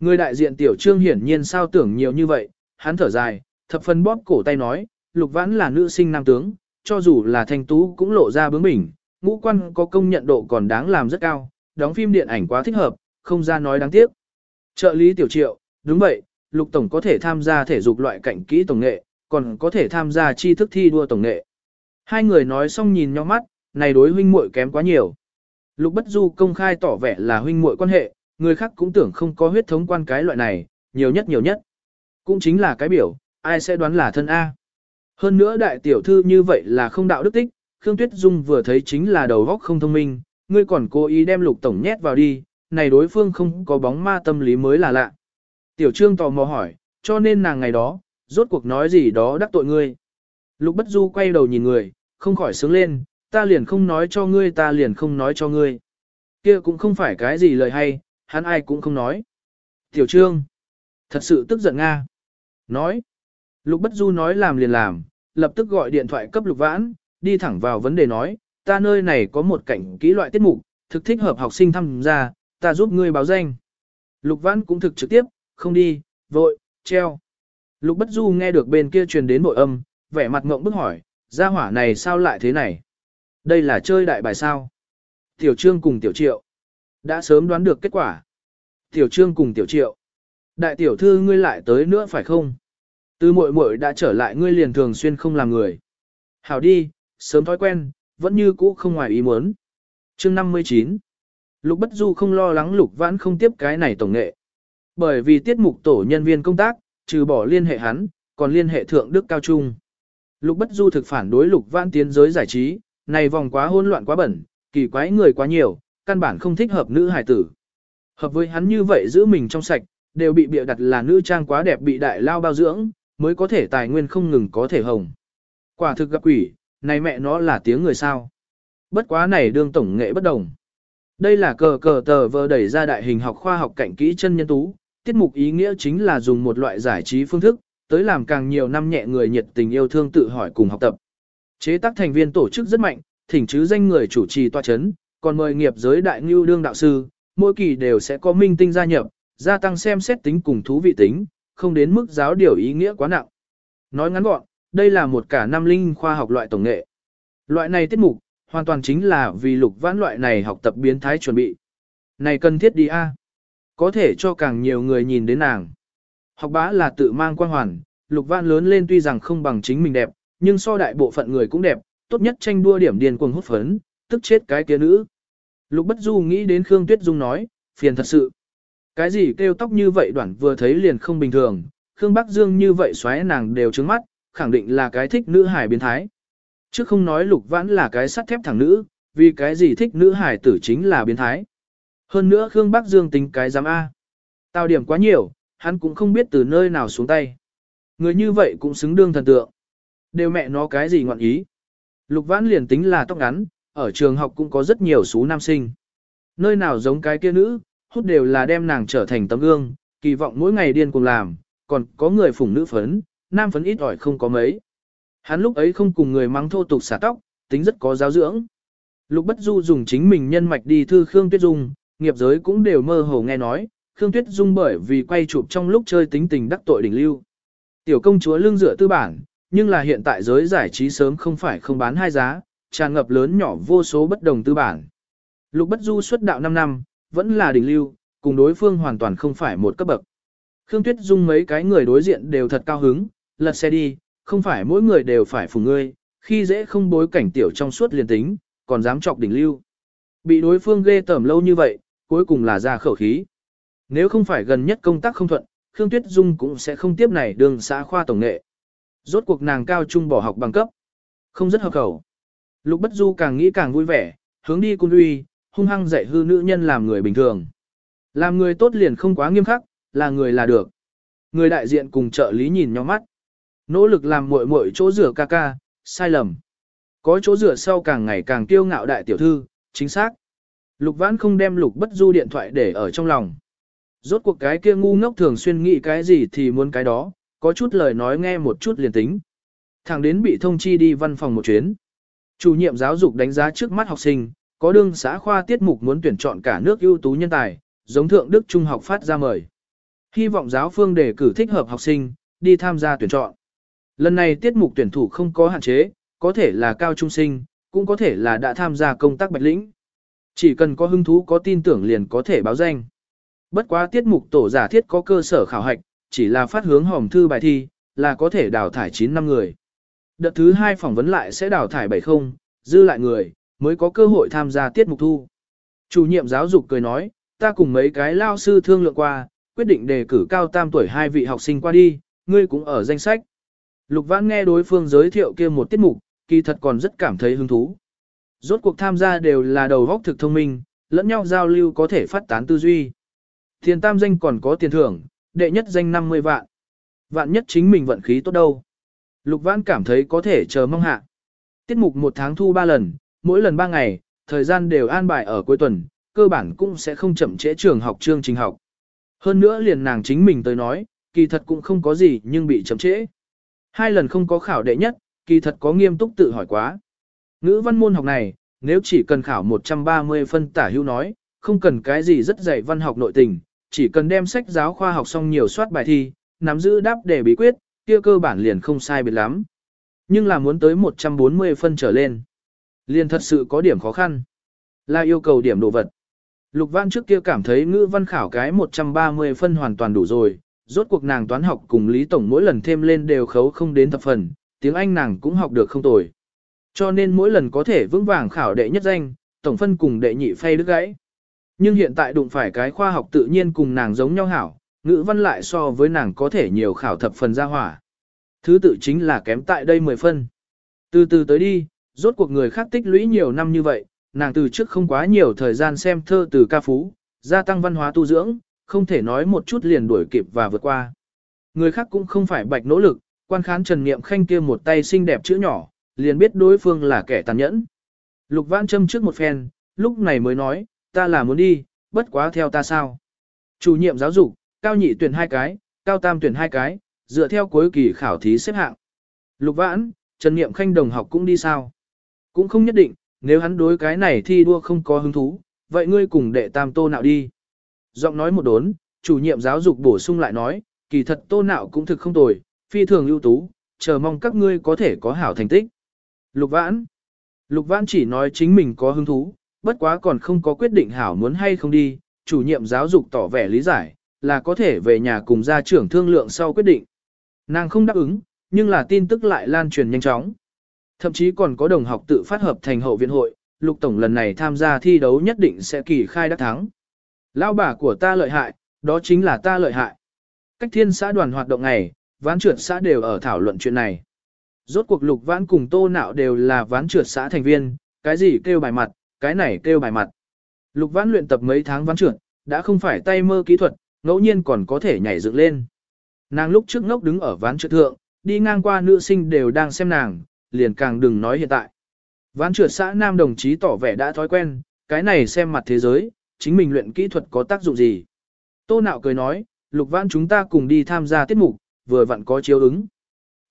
Người đại diện tiểu trương hiển nhiên sao tưởng nhiều như vậy, hắn thở dài, thập phần bóp cổ tay nói, lục vãn là nữ sinh nam tướng, cho dù là thanh tú cũng lộ ra bướng bỉnh, ngũ quan có công nhận độ còn đáng làm rất cao, đóng phim điện ảnh quá thích hợp, không ra nói đáng tiếc. Trợ lý tiểu triệu, đúng vậy, lục tổng có thể tham gia thể dục loại cảnh kỹ tổng nghệ, còn có thể tham gia tri thức thi đua tổng nghệ. Hai người nói xong nhìn nhau mắt, này đối huynh muội kém quá nhiều. Lục Bất Du công khai tỏ vẻ là huynh muội quan hệ, người khác cũng tưởng không có huyết thống quan cái loại này, nhiều nhất nhiều nhất. Cũng chính là cái biểu, ai sẽ đoán là thân A. Hơn nữa đại tiểu thư như vậy là không đạo đức tích, Khương Tuyết Dung vừa thấy chính là đầu góc không thông minh, ngươi còn cố ý đem lục tổng nhét vào đi, này đối phương không có bóng ma tâm lý mới là lạ. Tiểu Trương tò mò hỏi, cho nên nàng ngày đó, rốt cuộc nói gì đó đắc tội ngươi. Lục Bất Du quay đầu nhìn người, không khỏi sướng lên, ta liền không nói cho ngươi ta liền không nói cho ngươi. Kia cũng không phải cái gì lời hay, hắn ai cũng không nói. Tiểu Trương, thật sự tức giận Nga. Nói, Lục Bất Du nói làm liền làm, lập tức gọi điện thoại cấp Lục Vãn, đi thẳng vào vấn đề nói, ta nơi này có một cảnh kỹ loại tiết mục, thực thích hợp học sinh tham gia, ta giúp ngươi báo danh. Lục Vãn cũng thực trực tiếp, không đi, vội, treo. Lục Bất Du nghe được bên kia truyền đến bội âm, vẻ mặt ngộng bức hỏi, gia hỏa này sao lại thế này? Đây là chơi đại bài sao? Tiểu Trương cùng Tiểu Triệu. Đã sớm đoán được kết quả. Tiểu Trương cùng Tiểu Triệu. Đại tiểu thư ngươi lại tới nữa phải không? Từ muội muội đã trở lại ngươi liền thường xuyên không làm người. Hảo đi, sớm thói quen, vẫn như cũ không ngoài ý muốn. Chương 59 Lục Bất Du không lo lắng Lục Vãn không tiếp cái này tổng nghệ. Bởi vì tiết mục tổ nhân viên công tác, trừ bỏ liên hệ hắn, còn liên hệ thượng đức cao trung. Lục Bất Du thực phản đối Lục Vãn tiến giới giải trí, này vòng quá hỗn loạn quá bẩn, kỳ quái người quá nhiều, căn bản không thích hợp nữ hài tử. Hợp với hắn như vậy giữ mình trong sạch, đều bị bịa đặt là nữ trang quá đẹp bị đại lao bao dưỡng, mới có thể tài nguyên không ngừng có thể hồng. Quả thực gặp quỷ, này mẹ nó là tiếng người sao. Bất quá này đương tổng nghệ bất đồng. Đây là cờ cờ tờ vờ đẩy ra đại hình học khoa học cảnh kỹ chân nhân tú, tiết mục ý nghĩa chính là dùng một loại giải trí phương thức, tới làm càng nhiều năm nhẹ người nhiệt tình yêu thương tự hỏi cùng học tập. Chế tác thành viên tổ chức rất mạnh, thỉnh chứ danh người chủ trì tòa chấn, còn mời nghiệp giới đại ngưu đương đạo sư, mỗi kỳ đều sẽ có minh tinh gia nhập, gia tăng xem xét tính cùng thú vị tính, không đến mức giáo điều ý nghĩa quá nặng. Nói ngắn gọn, đây là một cả năm linh khoa học loại tổng nghệ. Loại này tiết mục, hoàn toàn chính là vì lục vãn loại này học tập biến thái chuẩn bị. Này cần thiết đi a Có thể cho càng nhiều người nhìn đến nàng. Học bá là tự mang quan hoàn, lục vãn lớn lên tuy rằng không bằng chính mình đẹp, nhưng so đại bộ phận người cũng đẹp, tốt nhất tranh đua điểm điền cuồng hút phấn, tức chết cái kia nữ. Lục Bất Du nghĩ đến Khương Tuyết Dung nói, phiền thật sự. Cái gì kêu tóc như vậy đoạn vừa thấy liền không bình thường, Khương Bắc Dương như vậy xoáy nàng đều trứng mắt, khẳng định là cái thích nữ hải biến thái. Chứ không nói Lục Vãn là cái sắt thép thẳng nữ, vì cái gì thích nữ hải tử chính là biến thái. Hơn nữa Khương Bắc Dương tính cái giám A. Tao điểm quá nhiều, hắn cũng không biết từ nơi nào xuống tay. Người như vậy cũng xứng đương thần tượng. Đều mẹ nó cái gì ngoạn ý. Lục vãn liền tính là tóc ngắn, ở trường học cũng có rất nhiều số nam sinh. Nơi nào giống cái kia nữ, hút đều là đem nàng trở thành tấm gương, kỳ vọng mỗi ngày điên cùng làm, còn có người phủng nữ phấn, nam phấn ít ỏi không có mấy. Hắn lúc ấy không cùng người mắng thô tục xả tóc, tính rất có giáo dưỡng. Lục Bất Du dùng chính mình nhân mạch đi thư Khương Tuyết Dung, nghiệp giới cũng đều mơ hồ nghe nói, Khương Tuyết Dung bởi vì quay chụp trong lúc chơi tính tình đắc tội đỉnh lưu. Tiểu công chúa lương dựa tư bản, nhưng là hiện tại giới giải trí sớm không phải không bán hai giá, tràn ngập lớn nhỏ vô số bất đồng tư bản. Lục Bất Du xuất đạo 5 năm, vẫn là đỉnh lưu, cùng đối phương hoàn toàn không phải một cấp bậc. Khương Tuyết Dung mấy cái người đối diện đều thật cao hứng, lật xe đi, không phải mỗi người đều phải phùng ngươi, khi dễ không bối cảnh tiểu trong suốt liền tính, còn dám chọc đỉnh lưu. Bị đối phương ghê tởm lâu như vậy, cuối cùng là ra khẩu khí. Nếu không phải gần nhất công tác không thuận, Khương Tuyết Dung cũng sẽ không tiếp này đường xã khoa tổng nghệ. Rốt cuộc nàng cao trung bỏ học bằng cấp. Không rất hợp khẩu. Lục Bất Du càng nghĩ càng vui vẻ, hướng đi cung uy, hung hăng dạy hư nữ nhân làm người bình thường. Làm người tốt liền không quá nghiêm khắc, là người là được. Người đại diện cùng trợ lý nhìn nhau mắt. Nỗ lực làm muội muội chỗ rửa ca ca, sai lầm. Có chỗ rửa sau càng ngày càng kiêu ngạo đại tiểu thư, chính xác. Lục Vãn không đem Lục Bất Du điện thoại để ở trong lòng. Rốt cuộc cái kia ngu ngốc thường xuyên nghĩ cái gì thì muốn cái đó, có chút lời nói nghe một chút liền tính. Thẳng đến bị thông chi đi văn phòng một chuyến. Chủ nhiệm giáo dục đánh giá trước mắt học sinh, có đương xã khoa tiết mục muốn tuyển chọn cả nước ưu tú nhân tài, giống thượng đức trung học phát ra mời. Hy vọng giáo phương đề cử thích hợp học sinh, đi tham gia tuyển chọn. Lần này tiết mục tuyển thủ không có hạn chế, có thể là cao trung sinh, cũng có thể là đã tham gia công tác bạch lĩnh. Chỉ cần có hứng thú có tin tưởng liền có thể báo danh. Bất quá tiết mục tổ giả thiết có cơ sở khảo hạch, chỉ là phát hướng hòm thư bài thi, là có thể đào thải 9 năm người. Đợt thứ 2 phỏng vấn lại sẽ đào thải 70, dư lại người, mới có cơ hội tham gia tiết mục thu. Chủ nhiệm giáo dục cười nói, ta cùng mấy cái lao sư thương lượng qua, quyết định đề cử cao tam tuổi hai vị học sinh qua đi, ngươi cũng ở danh sách. Lục Vãn nghe đối phương giới thiệu kia một tiết mục, kỳ thật còn rất cảm thấy hứng thú. Rốt cuộc tham gia đều là đầu góc thực thông minh, lẫn nhau giao lưu có thể phát tán tư duy. Tiền tam danh còn có tiền thưởng, đệ nhất danh 50 vạn. Vạn nhất chính mình vận khí tốt đâu. Lục Vãn cảm thấy có thể chờ mong hạ. Tiết mục một tháng thu ba lần, mỗi lần ba ngày, thời gian đều an bài ở cuối tuần, cơ bản cũng sẽ không chậm trễ trường học chương trình học. Hơn nữa liền nàng chính mình tới nói, kỳ thật cũng không có gì nhưng bị chậm trễ. Hai lần không có khảo đệ nhất, kỳ thật có nghiêm túc tự hỏi quá. Ngữ văn môn học này, nếu chỉ cần khảo 130 phân tả hữu nói, không cần cái gì rất dạy văn học nội tình, chỉ cần đem sách giáo khoa học xong nhiều soát bài thi, nắm giữ đáp đề bí quyết, kia cơ bản liền không sai biệt lắm. Nhưng là muốn tới 140 phân trở lên. Liền thật sự có điểm khó khăn. Là yêu cầu điểm đồ vật. Lục Văn trước kia cảm thấy ngữ văn khảo cái 130 phân hoàn toàn đủ rồi, rốt cuộc nàng toán học cùng Lý Tổng mỗi lần thêm lên đều khấu không đến thập phần, tiếng Anh nàng cũng học được không tồi. Cho nên mỗi lần có thể vững vàng khảo đệ nhất danh, tổng phân cùng đệ nhị phay đứt gãy. Nhưng hiện tại đụng phải cái khoa học tự nhiên cùng nàng giống nhau hảo, ngữ văn lại so với nàng có thể nhiều khảo thập phần ra hỏa. Thứ tự chính là kém tại đây 10 phân. Từ từ tới đi, rốt cuộc người khác tích lũy nhiều năm như vậy, nàng từ trước không quá nhiều thời gian xem thơ từ ca phú, gia tăng văn hóa tu dưỡng, không thể nói một chút liền đuổi kịp và vượt qua. Người khác cũng không phải bạch nỗ lực, quan khán Trần Niệm Khanh kia một tay xinh đẹp chữ nhỏ, liền biết đối phương là kẻ tàn nhẫn. Lục Văn châm trước một phen, lúc này mới nói, ta là muốn đi, bất quá theo ta sao. Chủ nhiệm giáo dục, cao nhị tuyển hai cái, cao tam tuyển hai cái, dựa theo cuối kỳ khảo thí xếp hạng. Lục Vãn, Trần Niệm Khanh đồng học cũng đi sao? Cũng không nhất định, nếu hắn đối cái này thi đua không có hứng thú, vậy ngươi cùng đệ tam tô nạo đi. Giọng nói một đốn, chủ nhiệm giáo dục bổ sung lại nói, kỳ thật tô nạo cũng thực không tồi, phi thường ưu tú, chờ mong các ngươi có thể có hảo thành tích. Lục Vãn Lục Vãn chỉ nói chính mình có hứng thú, bất quá còn không có quyết định hảo muốn hay không đi, chủ nhiệm giáo dục tỏ vẻ lý giải, là có thể về nhà cùng gia trưởng thương lượng sau quyết định. Nàng không đáp ứng, nhưng là tin tức lại lan truyền nhanh chóng. Thậm chí còn có đồng học tự phát hợp thành hậu viện hội, lục tổng lần này tham gia thi đấu nhất định sẽ kỳ khai đắc thắng. lao bà của ta lợi hại, đó chính là ta lợi hại. Cách thiên xã đoàn hoạt động này, ván trượt xã đều ở thảo luận chuyện này. Rốt cuộc lục vãn cùng tô nạo đều là ván trượt xã thành viên, cái gì kêu bài mặt, cái này kêu bài mặt. Lục vãn luyện tập mấy tháng ván trượt, đã không phải tay mơ kỹ thuật, ngẫu nhiên còn có thể nhảy dựng lên. Nàng lúc trước ngốc đứng ở ván trượt thượng, đi ngang qua nữ sinh đều đang xem nàng, liền càng đừng nói hiện tại. Ván trượt xã nam đồng chí tỏ vẻ đã thói quen, cái này xem mặt thế giới, chính mình luyện kỹ thuật có tác dụng gì. Tô nạo cười nói, lục vãn chúng ta cùng đi tham gia tiết mục, vừa vặn có chiếu ứng.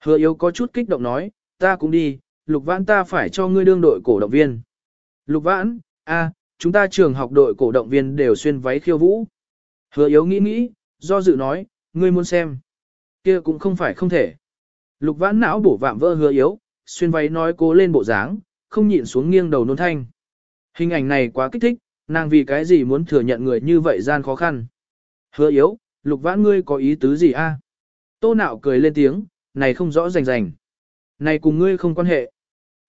Hứa yếu có chút kích động nói, ta cũng đi, lục vãn ta phải cho ngươi đương đội cổ động viên. Lục vãn, a, chúng ta trường học đội cổ động viên đều xuyên váy khiêu vũ. Hứa yếu nghĩ nghĩ, do dự nói, ngươi muốn xem. kia cũng không phải không thể. Lục vãn não bổ vạm vỡ hứa yếu, xuyên váy nói cố lên bộ dáng, không nhịn xuống nghiêng đầu nôn thanh. Hình ảnh này quá kích thích, nàng vì cái gì muốn thừa nhận người như vậy gian khó khăn. Hứa yếu, lục vãn ngươi có ý tứ gì a? Tô nạo cười lên tiếng, này không rõ rành rành. Này cùng ngươi không quan hệ.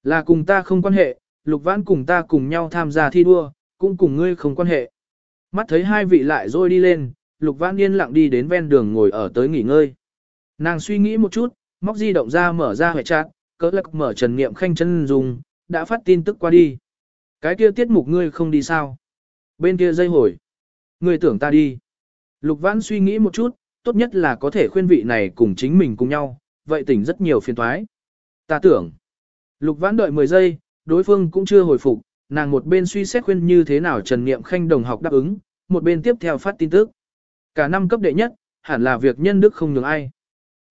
Là cùng ta không quan hệ, lục vãn cùng ta cùng nhau tham gia thi đua, cũng cùng ngươi không quan hệ. Mắt thấy hai vị lại rồi đi lên, lục vãn yên lặng đi đến ven đường ngồi ở tới nghỉ ngơi. Nàng suy nghĩ một chút, móc di động ra mở ra hệ trạng, cỡ lắc mở trần nghiệm khanh chân dùng, đã phát tin tức qua đi. Cái kia tiết mục ngươi không đi sao? Bên kia dây hồi. Ngươi tưởng ta đi. Lục vãn suy nghĩ một chút, tốt nhất là có thể khuyên vị này cùng chính mình cùng nhau, vậy tỉnh rất nhiều phiền toái. Ta tưởng. Lục vãn đợi 10 giây, đối phương cũng chưa hồi phục, nàng một bên suy xét khuyên như thế nào Trần Niệm Khanh đồng học đáp ứng, một bên tiếp theo phát tin tức. Cả năm cấp đệ nhất, hẳn là việc nhân đức không nhường ai.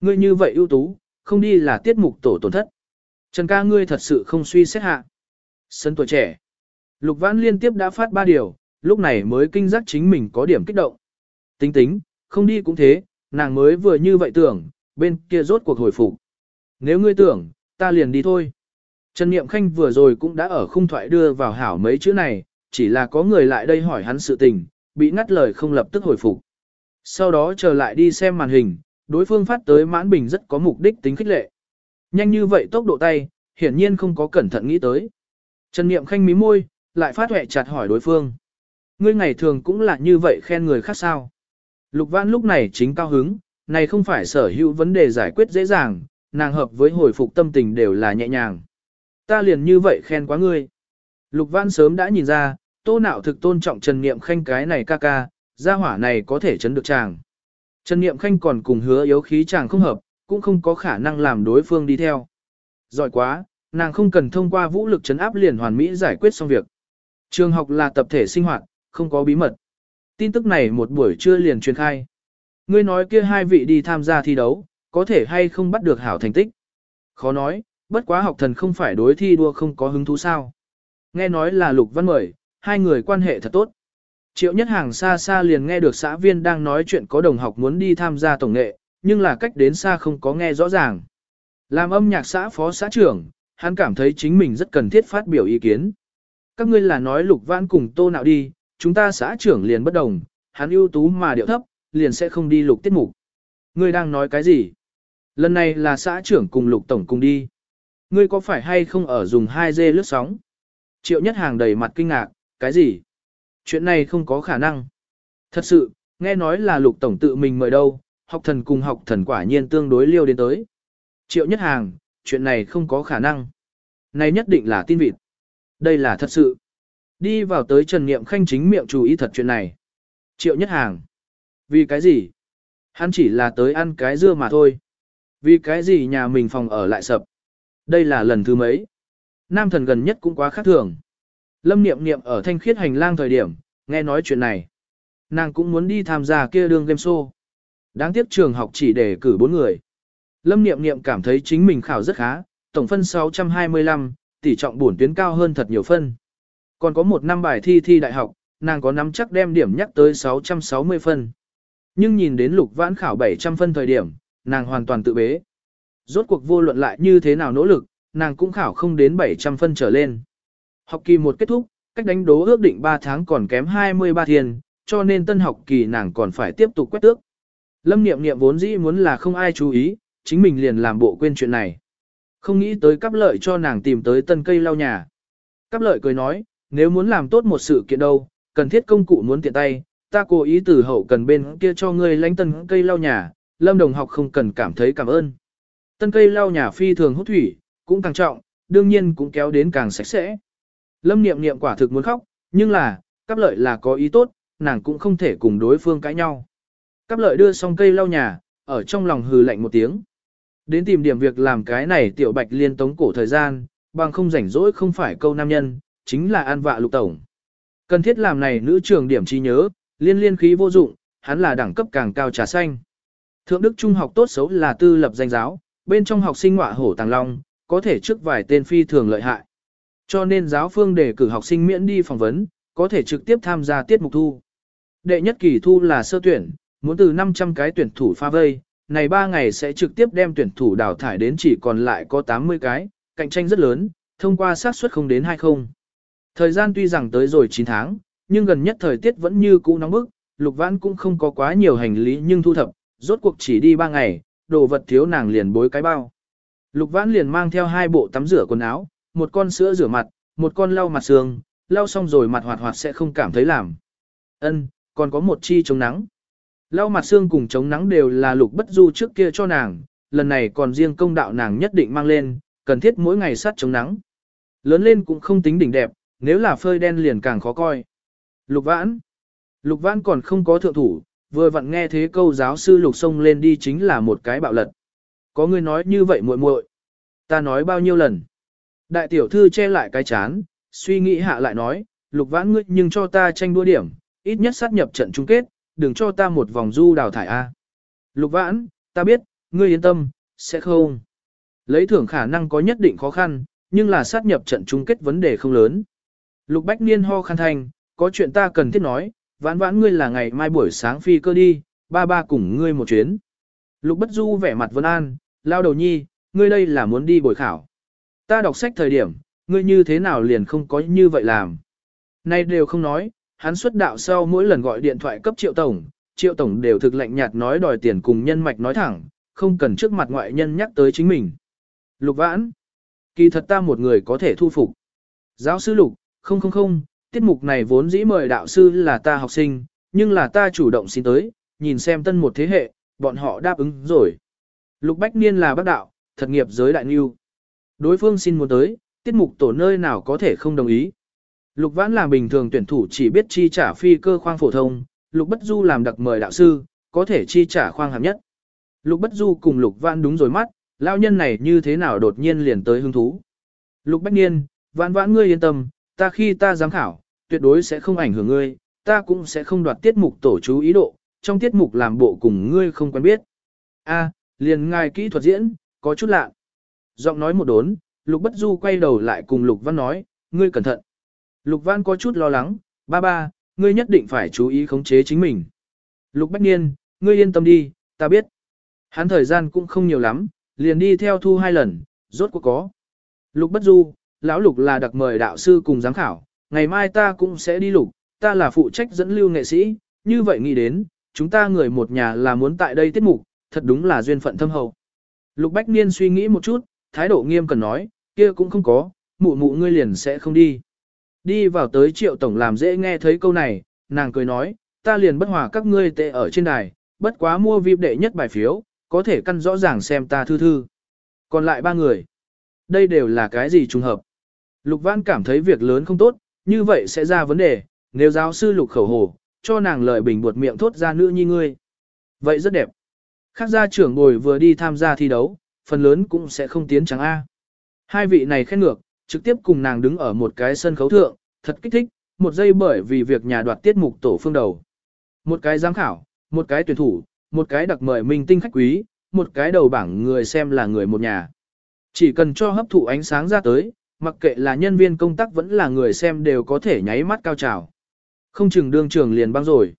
Ngươi như vậy ưu tú, không đi là tiết mục tổ tổn thất. Trần ca ngươi thật sự không suy xét hạ. Sân tuổi trẻ. Lục Vãn liên tiếp đã phát ba điều, lúc này mới kinh giác chính mình có điểm kích động. Tính tính, không đi cũng thế, nàng mới vừa như vậy tưởng, bên kia rốt cuộc hồi phục. Nếu ngươi tưởng, ta liền đi thôi. Trần Niệm Khanh vừa rồi cũng đã ở khung thoại đưa vào hảo mấy chữ này, chỉ là có người lại đây hỏi hắn sự tình, bị ngắt lời không lập tức hồi phục. Sau đó trở lại đi xem màn hình, đối phương phát tới mãn bình rất có mục đích tính khích lệ. Nhanh như vậy tốc độ tay, hiển nhiên không có cẩn thận nghĩ tới. Trần Niệm Khanh mí môi, lại phát huệ chặt hỏi đối phương. Ngươi ngày thường cũng là như vậy khen người khác sao. Lục Văn lúc này chính cao hứng, này không phải sở hữu vấn đề giải quyết dễ dàng, nàng hợp với hồi phục tâm tình đều là nhẹ nhàng. Ta liền như vậy khen quá ngươi. Lục Văn sớm đã nhìn ra, tô nạo thực tôn trọng Trần Niệm Khanh cái này ca ca, gia hỏa này có thể chấn được chàng. Trần Niệm Khanh còn cùng hứa yếu khí chàng không hợp, cũng không có khả năng làm đối phương đi theo. Giỏi quá, nàng không cần thông qua vũ lực chấn áp liền hoàn mỹ giải quyết xong việc. Trường học là tập thể sinh hoạt, không có bí mật. Tin tức này một buổi trưa liền truyền khai. Ngươi nói kia hai vị đi tham gia thi đấu, có thể hay không bắt được hảo thành tích. Khó nói, bất quá học thần không phải đối thi đua không có hứng thú sao. Nghe nói là Lục Văn mời, hai người quan hệ thật tốt. Triệu Nhất Hàng xa xa liền nghe được xã viên đang nói chuyện có đồng học muốn đi tham gia tổng nghệ, nhưng là cách đến xa không có nghe rõ ràng. Làm âm nhạc xã phó xã trưởng, hắn cảm thấy chính mình rất cần thiết phát biểu ý kiến. Các ngươi là nói Lục Văn cùng tô nào đi, chúng ta xã trưởng liền bất đồng, hắn ưu tú mà điệu thấp, liền sẽ không đi lục tiết mục. Ngươi đang nói cái gì? Lần này là xã trưởng cùng lục tổng cùng đi. Ngươi có phải hay không ở dùng 2G lướt sóng? Triệu nhất hàng đầy mặt kinh ngạc, cái gì? Chuyện này không có khả năng. Thật sự, nghe nói là lục tổng tự mình mời đâu, học thần cùng học thần quả nhiên tương đối liêu đến tới. Triệu nhất hàng, chuyện này không có khả năng. Này nhất định là tin vịt. Đây là thật sự. Đi vào tới Trần Niệm Khanh chính miệng chú ý thật chuyện này. Triệu nhất hàng. Vì cái gì? Hắn chỉ là tới ăn cái dưa mà thôi. Vì cái gì nhà mình phòng ở lại sập? Đây là lần thứ mấy? Nam thần gần nhất cũng quá khác thường. Lâm Niệm Niệm ở thanh khiết hành lang thời điểm, nghe nói chuyện này. Nàng cũng muốn đi tham gia kia đường game show. Đáng tiếc trường học chỉ để cử bốn người. Lâm Niệm Niệm cảm thấy chính mình khảo rất khá, tổng phân 625, tỷ trọng bổn tuyến cao hơn thật nhiều phân. Còn có một năm bài thi thi đại học, nàng có nắm chắc đem điểm nhắc tới 660 phân. Nhưng nhìn đến lục vãn khảo 700 phân thời điểm, nàng hoàn toàn tự bế. Rốt cuộc vô luận lại như thế nào nỗ lực, nàng cũng khảo không đến 700 phân trở lên. Học kỳ một kết thúc, cách đánh đố ước định 3 tháng còn kém 23 thiên, cho nên tân học kỳ nàng còn phải tiếp tục quét tước. Lâm Niệm Niệm vốn dĩ muốn là không ai chú ý, chính mình liền làm bộ quên chuyện này. Không nghĩ tới cắp lợi cho nàng tìm tới tân cây lau nhà. Cắp lợi cười nói, nếu muốn làm tốt một sự kiện đâu, cần thiết công cụ muốn tiện tay, ta cố ý từ hậu cần bên kia cho ngươi lãnh tân cây lau nhà, lâm đồng học không cần cảm thấy cảm ơn. Tân cây lau nhà phi thường hút thủy, cũng càng trọng, đương nhiên cũng kéo đến càng sạch sẽ. Lâm niệm niệm quả thực muốn khóc, nhưng là, cắp lợi là có ý tốt, nàng cũng không thể cùng đối phương cãi nhau. Cắp lợi đưa xong cây lau nhà, ở trong lòng hừ lạnh một tiếng. Đến tìm điểm việc làm cái này tiểu bạch liên tống cổ thời gian, bằng không rảnh rỗi không phải câu nam nhân, chính là an vạ lục tổng. Cần thiết làm này nữ trường điểm trí nhớ, liên liên khí vô dụng, hắn là đẳng cấp càng cao trà xanh. Thượng Đức Trung học tốt xấu là tư lập danh giáo, bên trong học sinh ngọa hổ tàng long, có thể trước vài tên phi thường lợi hại. Cho nên giáo phương đề cử học sinh miễn đi phỏng vấn, có thể trực tiếp tham gia tiết mục thu. Đệ nhất kỳ thu là sơ tuyển, muốn từ 500 cái tuyển thủ pha vây, này 3 ngày sẽ trực tiếp đem tuyển thủ đào thải đến chỉ còn lại có 80 cái, cạnh tranh rất lớn, thông qua xác suất không đến 20. Thời gian tuy rằng tới rồi 9 tháng, nhưng gần nhất thời tiết vẫn như cũ nóng bức, Lục Vãn cũng không có quá nhiều hành lý nhưng thu thập, rốt cuộc chỉ đi 3 ngày, đồ vật thiếu nàng liền bối cái bao. Lục Vãn liền mang theo hai bộ tắm rửa quần áo, một con sữa rửa mặt, một con lau mặt sương, lau xong rồi mặt hoạt hoạt sẽ không cảm thấy làm. Ân, còn có một chi chống nắng. Lau mặt xương cùng chống nắng đều là lục bất du trước kia cho nàng, lần này còn riêng công đạo nàng nhất định mang lên, cần thiết mỗi ngày sát chống nắng. Lớn lên cũng không tính đỉnh đẹp, nếu là phơi đen liền càng khó coi. Lục vãn. Lục vãn còn không có thượng thủ, vừa vặn nghe thế câu giáo sư lục sông lên đi chính là một cái bạo lật. Có người nói như vậy muội muội, Ta nói bao nhiêu lần. Đại tiểu thư che lại cái chán, suy nghĩ hạ lại nói, lục vãn ngươi nhưng cho ta tranh đua điểm, ít nhất sát nhập trận chung kết, đừng cho ta một vòng du đào thải A. Lục vãn, ta biết, ngươi yên tâm, sẽ không. Lấy thưởng khả năng có nhất định khó khăn, nhưng là sát nhập trận chung kết vấn đề không lớn. Lục Bách Niên ho khăn thành, có chuyện ta cần thiết nói, vãn vãn ngươi là ngày mai buổi sáng phi cơ đi, ba ba cùng ngươi một chuyến. Lục Bất Du vẻ mặt vân an, lao đầu nhi, ngươi đây là muốn đi buổi khảo. Ta đọc sách thời điểm, ngươi như thế nào liền không có như vậy làm. Nay đều không nói, hắn xuất đạo sau mỗi lần gọi điện thoại cấp triệu tổng, triệu tổng đều thực lạnh nhạt nói đòi tiền cùng nhân mạch nói thẳng, không cần trước mặt ngoại nhân nhắc tới chính mình. Lục vãn, kỳ thật ta một người có thể thu phục. Giáo sư Lục, không không không, tiết mục này vốn dĩ mời đạo sư là ta học sinh, nhưng là ta chủ động xin tới, nhìn xem tân một thế hệ, bọn họ đáp ứng rồi. Lục Bách Niên là bác đạo, thật nghiệp giới đại nghiêu. Đối phương xin muốn tới, tiết mục tổ nơi nào có thể không đồng ý. Lục Vãn làm bình thường tuyển thủ chỉ biết chi trả phi cơ khoang phổ thông, Lục Bất Du làm đặc mời đạo sư, có thể chi trả khoang hàm nhất. Lục Bất Du cùng Lục Vãn đúng rồi mắt, lão nhân này như thế nào đột nhiên liền tới hứng thú. Lục Bách Niên, Vãn Vãn ngươi yên tâm, ta khi ta giám khảo, tuyệt đối sẽ không ảnh hưởng ngươi, ta cũng sẽ không đoạt tiết mục tổ chú ý độ, trong tiết mục làm bộ cùng ngươi không quen biết. A, liền ngài kỹ thuật diễn, có chút lạ. Giọng nói một đốn, Lục Bất Du quay đầu lại cùng Lục Văn nói, ngươi cẩn thận. Lục Văn có chút lo lắng, ba ba, ngươi nhất định phải chú ý khống chế chính mình. Lục Bách Niên, ngươi yên tâm đi, ta biết. Hắn thời gian cũng không nhiều lắm, liền đi theo thu hai lần, rốt cuộc có. Lục Bất Du, lão Lục là đặc mời đạo sư cùng giám khảo, ngày mai ta cũng sẽ đi Lục, ta là phụ trách dẫn lưu nghệ sĩ, như vậy nghĩ đến, chúng ta người một nhà là muốn tại đây tiết mục, thật đúng là duyên phận thâm hậu. Lục Bách Niên suy nghĩ một chút, thái độ nghiêm cần nói, kia cũng không có, mụ mụ ngươi liền sẽ không đi. Đi vào tới triệu tổng làm dễ nghe thấy câu này, nàng cười nói, ta liền bất hòa các ngươi tệ ở trên đài, bất quá mua VIP đệ nhất bài phiếu, có thể căn rõ ràng xem ta thư thư. Còn lại ba người, đây đều là cái gì trùng hợp. Lục Văn cảm thấy việc lớn không tốt, như vậy sẽ ra vấn đề, nếu giáo sư Lục khẩu hồ, cho nàng lời bình buột miệng thốt ra nữ nhi ngươi. Vậy rất đẹp. Khác gia trưởng bồi vừa đi tham gia thi đấu, phần lớn cũng sẽ không tiến trắng A. Hai vị này khen ngược, trực tiếp cùng nàng đứng ở một cái sân khấu thượng, thật kích thích, một giây bởi vì việc nhà đoạt tiết mục tổ phương đầu. Một cái giám khảo, một cái tuyển thủ, một cái đặc mời minh tinh khách quý, một cái đầu bảng người xem là người một nhà. Chỉ cần cho hấp thụ ánh sáng ra tới, mặc kệ là nhân viên công tác vẫn là người xem đều có thể nháy mắt cao trào. Không chừng đương trường liền băng rồi.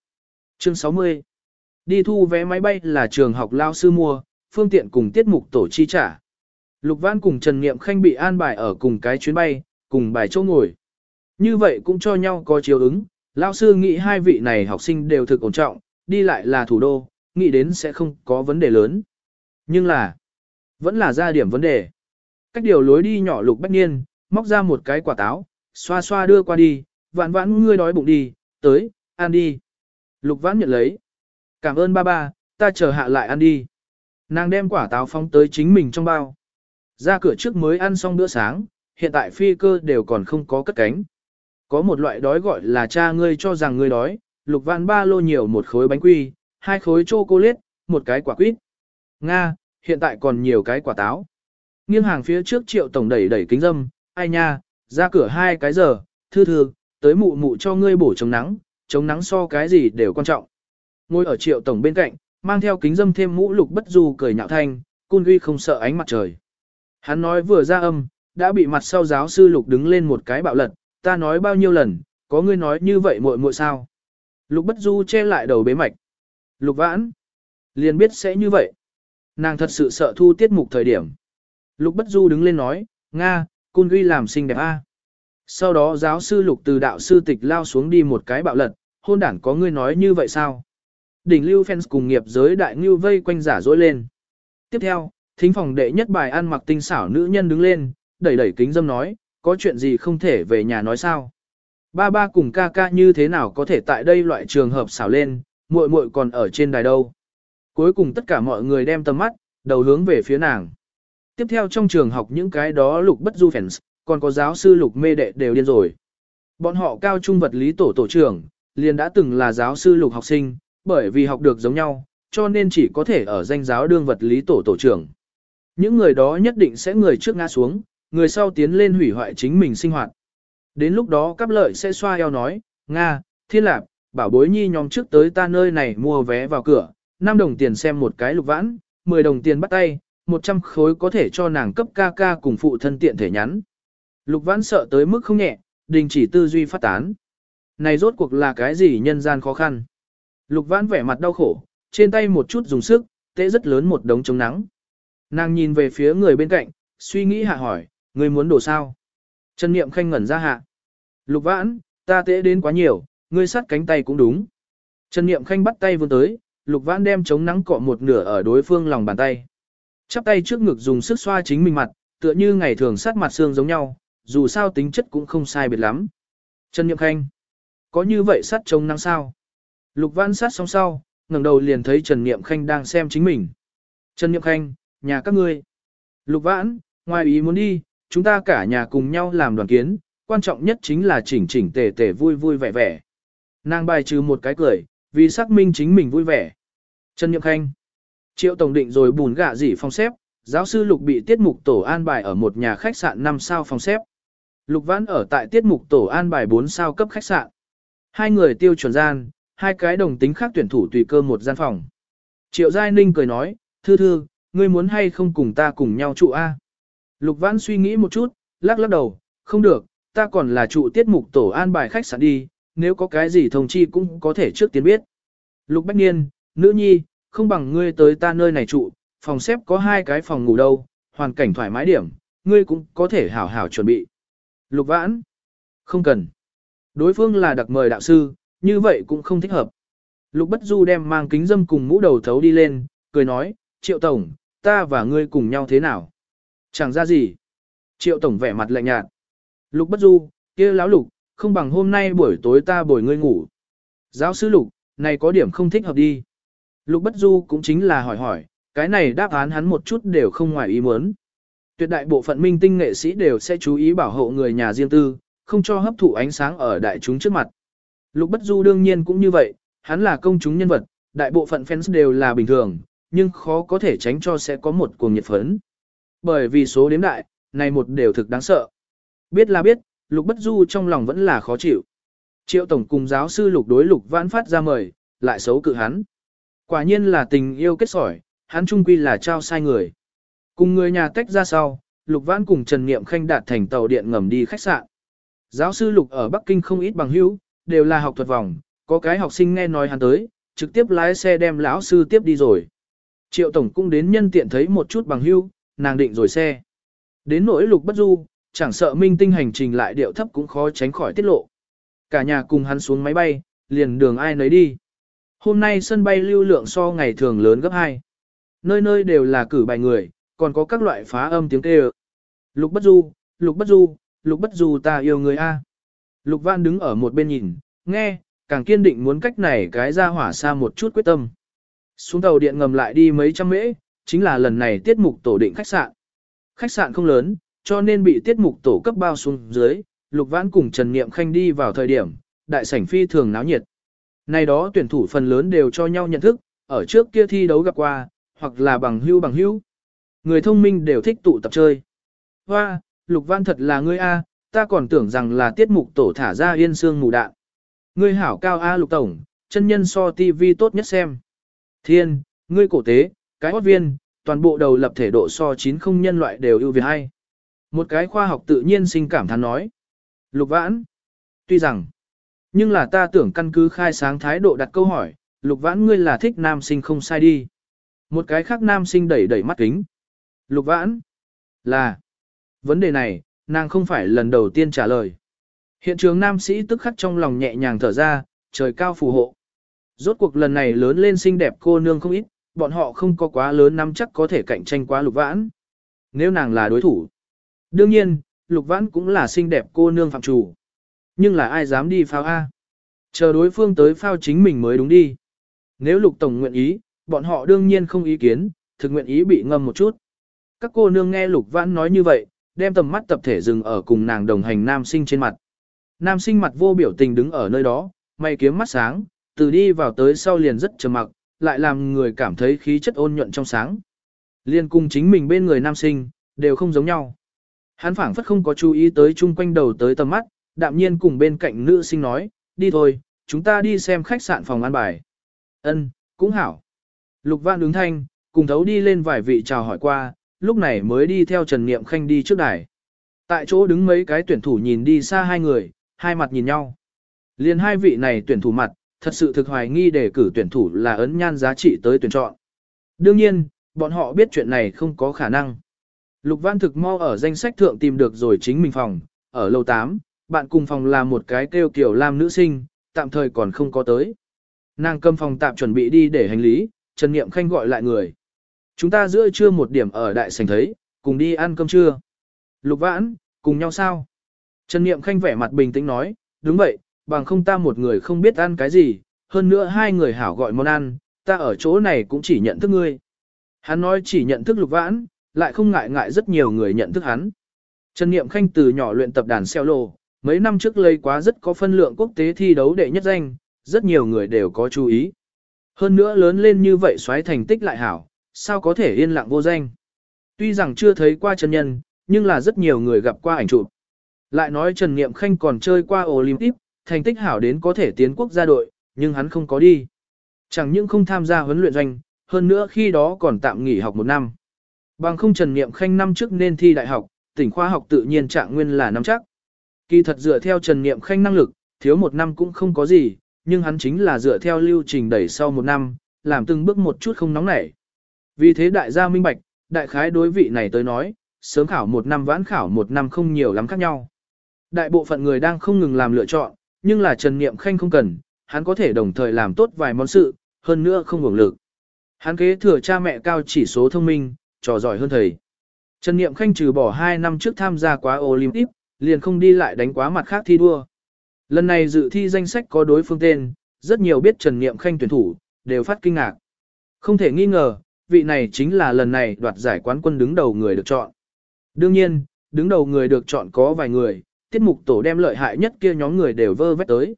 Chương 60 Đi thu vé máy bay là trường học lao sư mua, phương tiện cùng tiết mục tổ chi trả. Lục Văn cùng Trần Niệm Khanh bị an bài ở cùng cái chuyến bay, cùng bài chỗ ngồi. Như vậy cũng cho nhau có chiều ứng, lao sư nghĩ hai vị này học sinh đều thực ổn trọng, đi lại là thủ đô, nghĩ đến sẽ không có vấn đề lớn. Nhưng là, vẫn là ra điểm vấn đề. Cách điều lối đi nhỏ Lục Bách Niên, móc ra một cái quả táo, xoa xoa đưa qua đi, vạn vãn ngươi đói bụng đi, tới, ăn đi. Lục Vãn nhận lấy. Cảm ơn ba ba, ta chờ hạ lại ăn đi. Nàng đem quả táo phóng tới chính mình trong bao. Ra cửa trước mới ăn xong bữa sáng, hiện tại phi cơ đều còn không có cất cánh. Có một loại đói gọi là cha ngươi cho rằng ngươi đói, lục Vãn ba lô nhiều một khối bánh quy, hai khối chocolate, một cái quả quýt. Nga, hiện tại còn nhiều cái quả táo. Nghiêng hàng phía trước triệu tổng đẩy đẩy kính dâm, ai nha, ra cửa hai cái giờ, thư thư, tới mụ mụ cho ngươi bổ chống nắng, chống nắng so cái gì đều quan trọng. Ngồi ở triệu tổng bên cạnh, mang theo kính dâm thêm mũ lục bất du cười nhạo thanh, cun ghi không sợ ánh mặt trời. Hắn nói vừa ra âm, đã bị mặt sau giáo sư lục đứng lên một cái bạo lật, ta nói bao nhiêu lần, có ngươi nói như vậy muội muội sao. Lục bất du che lại đầu bế mạch. Lục vãn, liền biết sẽ như vậy. Nàng thật sự sợ thu tiết mục thời điểm. Lục bất du đứng lên nói, Nga, cun ghi làm xinh đẹp a. Sau đó giáo sư lục từ đạo sư tịch lao xuống đi một cái bạo lật, hôn đản có ngươi nói như vậy sao? Đỉnh lưu fans cùng nghiệp giới đại ngưu vây quanh giả dối lên. Tiếp theo, thính phòng đệ nhất bài ăn mặc tinh xảo nữ nhân đứng lên, đẩy đẩy kính dâm nói, có chuyện gì không thể về nhà nói sao? Ba ba cùng ca ca như thế nào có thể tại đây loại trường hợp xảo lên, muội muội còn ở trên đài đâu. Cuối cùng tất cả mọi người đem tầm mắt, đầu hướng về phía nàng. Tiếp theo trong trường học những cái đó lục bất du fans, còn có giáo sư lục mê đệ đều điên rồi. Bọn họ cao trung vật lý tổ tổ trưởng, liền đã từng là giáo sư lục học sinh, bởi vì học được giống nhau, cho nên chỉ có thể ở danh giáo đương vật lý tổ tổ trưởng. Những người đó nhất định sẽ người trước ngã xuống, người sau tiến lên hủy hoại chính mình sinh hoạt. Đến lúc đó cắp lợi sẽ xoa eo nói, Nga, thiên lạp, bảo bối nhi nhóm trước tới ta nơi này mua vé vào cửa, 5 đồng tiền xem một cái lục vãn, 10 đồng tiền bắt tay, 100 khối có thể cho nàng cấp ca ca cùng phụ thân tiện thể nhắn. Lục vãn sợ tới mức không nhẹ, đình chỉ tư duy phát tán. Này rốt cuộc là cái gì nhân gian khó khăn? Lục vãn vẻ mặt đau khổ, trên tay một chút dùng sức, tễ rất lớn một đống chống nắng. Nàng nhìn về phía người bên cạnh, suy nghĩ hạ hỏi, người muốn đổ sao? Trần Niệm khanh ngẩn ra hạ. Lục vãn, ta tễ đến quá nhiều, ngươi sát cánh tay cũng đúng. Trần Niệm khanh bắt tay vươn tới, lục vãn đem chống nắng cọ một nửa ở đối phương lòng bàn tay. Chắp tay trước ngực dùng sức xoa chính mình mặt, tựa như ngày thường sát mặt xương giống nhau, dù sao tính chất cũng không sai biệt lắm. Trần Nhậm khanh, có như vậy sát trông năng sao? Lục vãn sát xong sau, ngẩng đầu liền thấy Trần Niệm khanh đang xem chính mình. Trần Niệm khanh, nhà các ngươi. Lục vãn, ngoài ý muốn đi, chúng ta cả nhà cùng nhau làm đoàn kiến, quan trọng nhất chính là chỉnh chỉnh tề tề vui vui vẻ vẻ. Nàng bài trừ một cái cười, vì xác minh chính mình vui vẻ. Trần Nhậm Khanh. Triệu Tổng định rồi bùn gạ gì phòng xếp, giáo sư Lục bị tiết mục tổ an bài ở một nhà khách sạn 5 sao phòng xếp. Lục Vãn ở tại tiết mục tổ an bài 4 sao cấp khách sạn. Hai người tiêu chuẩn gian, hai cái đồng tính khác tuyển thủ tùy cơ một gian phòng. Triệu Giai Ninh cười nói, thư thư, ngươi muốn hay không cùng ta cùng nhau trụ A. Lục Vãn suy nghĩ một chút, lắc lắc đầu, không được, ta còn là trụ tiết mục tổ an bài khách sạn đi, nếu có cái gì thông chi cũng có thể trước tiên biết. Lục Bách Niên, nữ nhi, không bằng ngươi tới ta nơi này trụ, phòng xếp có hai cái phòng ngủ đâu, hoàn cảnh thoải mái điểm, ngươi cũng có thể hảo hảo chuẩn bị. Lục Vãn, không cần. Đối phương là đặc mời đạo sư, như vậy cũng không thích hợp. Lục Bất Du đem mang kính dâm cùng mũ đầu thấu đi lên, cười nói, Triệu Tổng, ta và ngươi cùng nhau thế nào? Chẳng ra gì. Triệu Tổng vẻ mặt lạnh nhạt. Lục Bất Du, kia lão Lục, không bằng hôm nay buổi tối ta bồi ngươi ngủ. Giáo sư Lục, này có điểm không thích hợp đi. Lục Bất Du cũng chính là hỏi hỏi, cái này đáp án hắn một chút đều không ngoài ý muốn. Tuyệt đại bộ phận minh tinh nghệ sĩ đều sẽ chú ý bảo hộ người nhà riêng tư, không cho hấp thụ ánh sáng ở đại chúng trước mặt. Lục Bất Du đương nhiên cũng như vậy, hắn là công chúng nhân vật, đại bộ phận fans đều là bình thường, nhưng khó có thể tránh cho sẽ có một cuồng nhiệt phấn. Bởi vì số đếm đại, này một đều thực đáng sợ. Biết là biết, Lục Bất Du trong lòng vẫn là khó chịu. Triệu Tổng cùng giáo sư Lục đối Lục Vãn phát ra mời, lại xấu cự hắn. Quả nhiên là tình yêu kết sỏi, hắn trung quy là trao sai người. Cùng người nhà tách ra sau, Lục Vãn cùng Trần Niệm Khanh đạt thành tàu điện ngầm đi khách sạn. Giáo sư Lục ở Bắc Kinh không ít bằng hữu, đều là học thuật vòng, có cái học sinh nghe nói hắn tới, trực tiếp lái xe đem lão sư tiếp đi rồi. Triệu tổng cũng đến nhân tiện thấy một chút bằng hữu, nàng định rồi xe. Đến nỗi Lục Bất Du, chẳng sợ minh tinh hành trình lại điệu thấp cũng khó tránh khỏi tiết lộ. Cả nhà cùng hắn xuống máy bay, liền đường ai nấy đi. Hôm nay sân bay lưu lượng so ngày thường lớn gấp 2. Nơi nơi đều là cử bài người, còn có các loại phá âm tiếng kêu. Lục Bất Du, Lục Bất Du, Lục Bất Du ta yêu người A. Lục Văn đứng ở một bên nhìn, nghe, càng kiên định muốn cách này cái ra hỏa xa một chút quyết tâm. Xuống tàu điện ngầm lại đi mấy trăm mễ, chính là lần này tiết mục tổ định khách sạn. Khách sạn không lớn, cho nên bị tiết mục tổ cấp bao xuống dưới, Lục Vãn cùng Trần Niệm Khanh đi vào thời điểm, đại sảnh phi thường náo nhiệt. Này đó tuyển thủ phần lớn đều cho nhau nhận thức, ở trước kia thi đấu gặp qua, hoặc là bằng hưu bằng hưu. Người thông minh đều thích tụ tập chơi. Hoa, Lục Văn thật là ngươi A, ta còn tưởng rằng là tiết mục tổ thả ra yên xương mù đạn. Ngươi hảo cao A Lục Tổng, chân nhân so TV tốt nhất xem. Thiên, ngươi cổ tế, cái hót viên, toàn bộ đầu lập thể độ so 9 không nhân loại đều ưu việt hay. Một cái khoa học tự nhiên sinh cảm thán nói. Lục Vãn, tuy rằng, nhưng là ta tưởng căn cứ khai sáng thái độ đặt câu hỏi, Lục Vãn ngươi là thích nam sinh không sai đi. Một cái khác nam sinh đẩy đẩy mắt kính. Lục Vãn, là, vấn đề này, nàng không phải lần đầu tiên trả lời. Hiện trường nam sĩ tức khắc trong lòng nhẹ nhàng thở ra, trời cao phù hộ. Rốt cuộc lần này lớn lên xinh đẹp cô nương không ít, bọn họ không có quá lớn nắm chắc có thể cạnh tranh quá lục vãn. Nếu nàng là đối thủ. Đương nhiên, lục vãn cũng là xinh đẹp cô nương phạm chủ. Nhưng là ai dám đi phao A? Chờ đối phương tới phao chính mình mới đúng đi. Nếu lục tổng nguyện ý, bọn họ đương nhiên không ý kiến, thực nguyện ý bị ngâm một chút. Các cô nương nghe lục vãn nói như vậy, đem tầm mắt tập thể dừng ở cùng nàng đồng hành nam sinh trên mặt. Nam sinh mặt vô biểu tình đứng ở nơi đó, mày kiếm mắt sáng, từ đi vào tới sau liền rất trầm mặc, lại làm người cảm thấy khí chất ôn nhuận trong sáng. Liên cùng chính mình bên người nam sinh, đều không giống nhau. Hắn phảng phất không có chú ý tới chung quanh đầu tới tầm mắt, đạm nhiên cùng bên cạnh nữ sinh nói, đi thôi, chúng ta đi xem khách sạn phòng ăn bài. Ân, cũng hảo. Lục Văn đứng thanh, cùng thấu đi lên vài vị chào hỏi qua, lúc này mới đi theo Trần Niệm Khanh đi trước đài. Tại chỗ đứng mấy cái tuyển thủ nhìn đi xa hai người, hai mặt nhìn nhau. Liên hai vị này tuyển thủ mặt, thật sự thực hoài nghi để cử tuyển thủ là ấn nhan giá trị tới tuyển chọn. Đương nhiên, bọn họ biết chuyện này không có khả năng. Lục Văn thực mau ở danh sách thượng tìm được rồi chính mình phòng, ở lầu 8, bạn cùng phòng là một cái kêu kiểu lam nữ sinh, tạm thời còn không có tới. Nàng cầm phòng tạm chuẩn bị đi để hành lý, Trần Niệm Khanh gọi lại người. Chúng ta giữa trưa một điểm ở đại sảnh thấy, cùng đi ăn cơm trưa. Lục Vãn, cùng nhau sao? Trần Niệm Khanh vẻ mặt bình tĩnh nói, đúng vậy, bằng không ta một người không biết ăn cái gì, hơn nữa hai người hảo gọi món ăn, ta ở chỗ này cũng chỉ nhận thức ngươi. Hắn nói chỉ nhận thức lục vãn, lại không ngại ngại rất nhiều người nhận thức hắn. Trần Niệm Khanh từ nhỏ luyện tập đàn xeo lô, mấy năm trước lây quá rất có phân lượng quốc tế thi đấu đệ nhất danh, rất nhiều người đều có chú ý. Hơn nữa lớn lên như vậy xoáy thành tích lại hảo, sao có thể yên lặng vô danh. Tuy rằng chưa thấy qua chân nhân, nhưng là rất nhiều người gặp qua ảnh chụp. Lại nói Trần Niệm Khanh còn chơi qua Olympic, thành tích hảo đến có thể tiến quốc gia đội, nhưng hắn không có đi. Chẳng những không tham gia huấn luyện doanh, hơn nữa khi đó còn tạm nghỉ học một năm. Bằng không Trần Niệm Khanh năm trước nên thi đại học, tỉnh khoa học tự nhiên trạng nguyên là năm chắc. Kỳ thật dựa theo Trần Niệm Khanh năng lực, thiếu một năm cũng không có gì, nhưng hắn chính là dựa theo lưu trình đẩy sau một năm, làm từng bước một chút không nóng nảy. Vì thế đại gia minh bạch, đại khái đối vị này tới nói, sớm khảo một năm vãn khảo một năm không nhiều lắm khác nhau. Đại bộ phận người đang không ngừng làm lựa chọn, nhưng là Trần Niệm Khanh không cần, hắn có thể đồng thời làm tốt vài món sự, hơn nữa không hưởng lực. Hắn kế thừa cha mẹ cao chỉ số thông minh, trò giỏi hơn thầy. Trần Niệm Khanh trừ bỏ 2 năm trước tham gia quá Olympic, liền không đi lại đánh quá mặt khác thi đua. Lần này dự thi danh sách có đối phương tên, rất nhiều biết Trần Niệm Khanh tuyển thủ, đều phát kinh ngạc. Không thể nghi ngờ, vị này chính là lần này đoạt giải quán quân đứng đầu người được chọn. Đương nhiên, đứng đầu người được chọn có vài người, tiết mục tổ đem lợi hại nhất kia nhóm người đều vơ vét tới.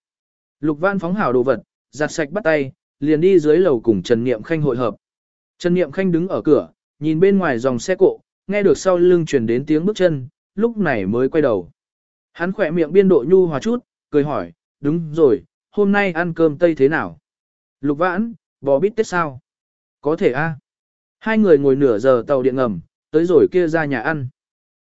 Lục Văn phóng hảo đồ vật, giặt sạch bắt tay, liền đi dưới lầu cùng Trần Niệm Khanh hội hợp. Trần Niệm Khanh đứng ở cửa, nhìn bên ngoài dòng xe cộ, nghe được sau lưng truyền đến tiếng bước chân, lúc này mới quay đầu. Hắn khỏe miệng biên độ nhu hòa chút, cười hỏi, đúng rồi, hôm nay ăn cơm tây thế nào? Lục vãn, bò bít tết sao? Có thể a. Hai người ngồi nửa giờ tàu điện ngầm, tới rồi kia ra nhà ăn.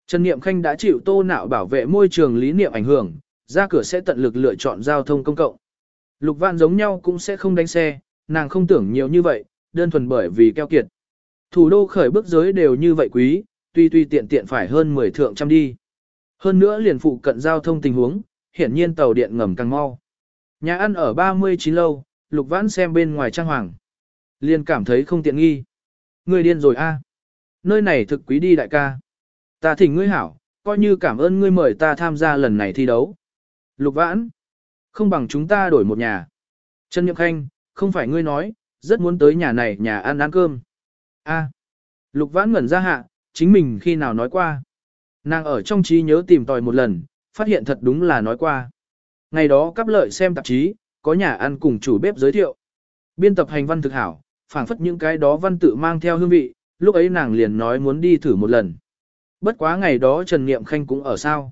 Trần Niệm Khanh đã chịu tô nạo bảo vệ môi trường lý niệm ảnh hưởng, ra cửa sẽ tận lực lựa chọn giao thông công cộng. Lục Vãn giống nhau cũng sẽ không đánh xe, nàng không tưởng nhiều như vậy, đơn thuần bởi vì keo kiệt. Thủ đô khởi bước giới đều như vậy quý, tuy tuy tiện tiện phải hơn 10 thượng trăm đi. Hơn nữa liền phụ cận giao thông tình huống, hiển nhiên tàu điện ngầm càng mau. Nhà ăn ở 39 lâu, lục vãn xem bên ngoài trang hoàng. Liền cảm thấy không tiện nghi. Người điên rồi a Nơi này thực quý đi đại ca. Ta thỉnh ngươi hảo, coi như cảm ơn ngươi mời ta tham gia lần này thi đấu. Lục vãn. Không bằng chúng ta đổi một nhà. Trần Nhậm Khanh, không phải ngươi nói, rất muốn tới nhà này nhà ăn ăn cơm. A. Lục vãn ngẩn ra hạ, chính mình khi nào nói qua. Nàng ở trong trí nhớ tìm tòi một lần, phát hiện thật đúng là nói qua. Ngày đó cắp lợi xem tạp chí, có nhà ăn cùng chủ bếp giới thiệu. Biên tập hành văn thực hảo, phảng phất những cái đó văn tự mang theo hương vị, lúc ấy nàng liền nói muốn đi thử một lần. Bất quá ngày đó Trần Niệm Khanh cũng ở sao.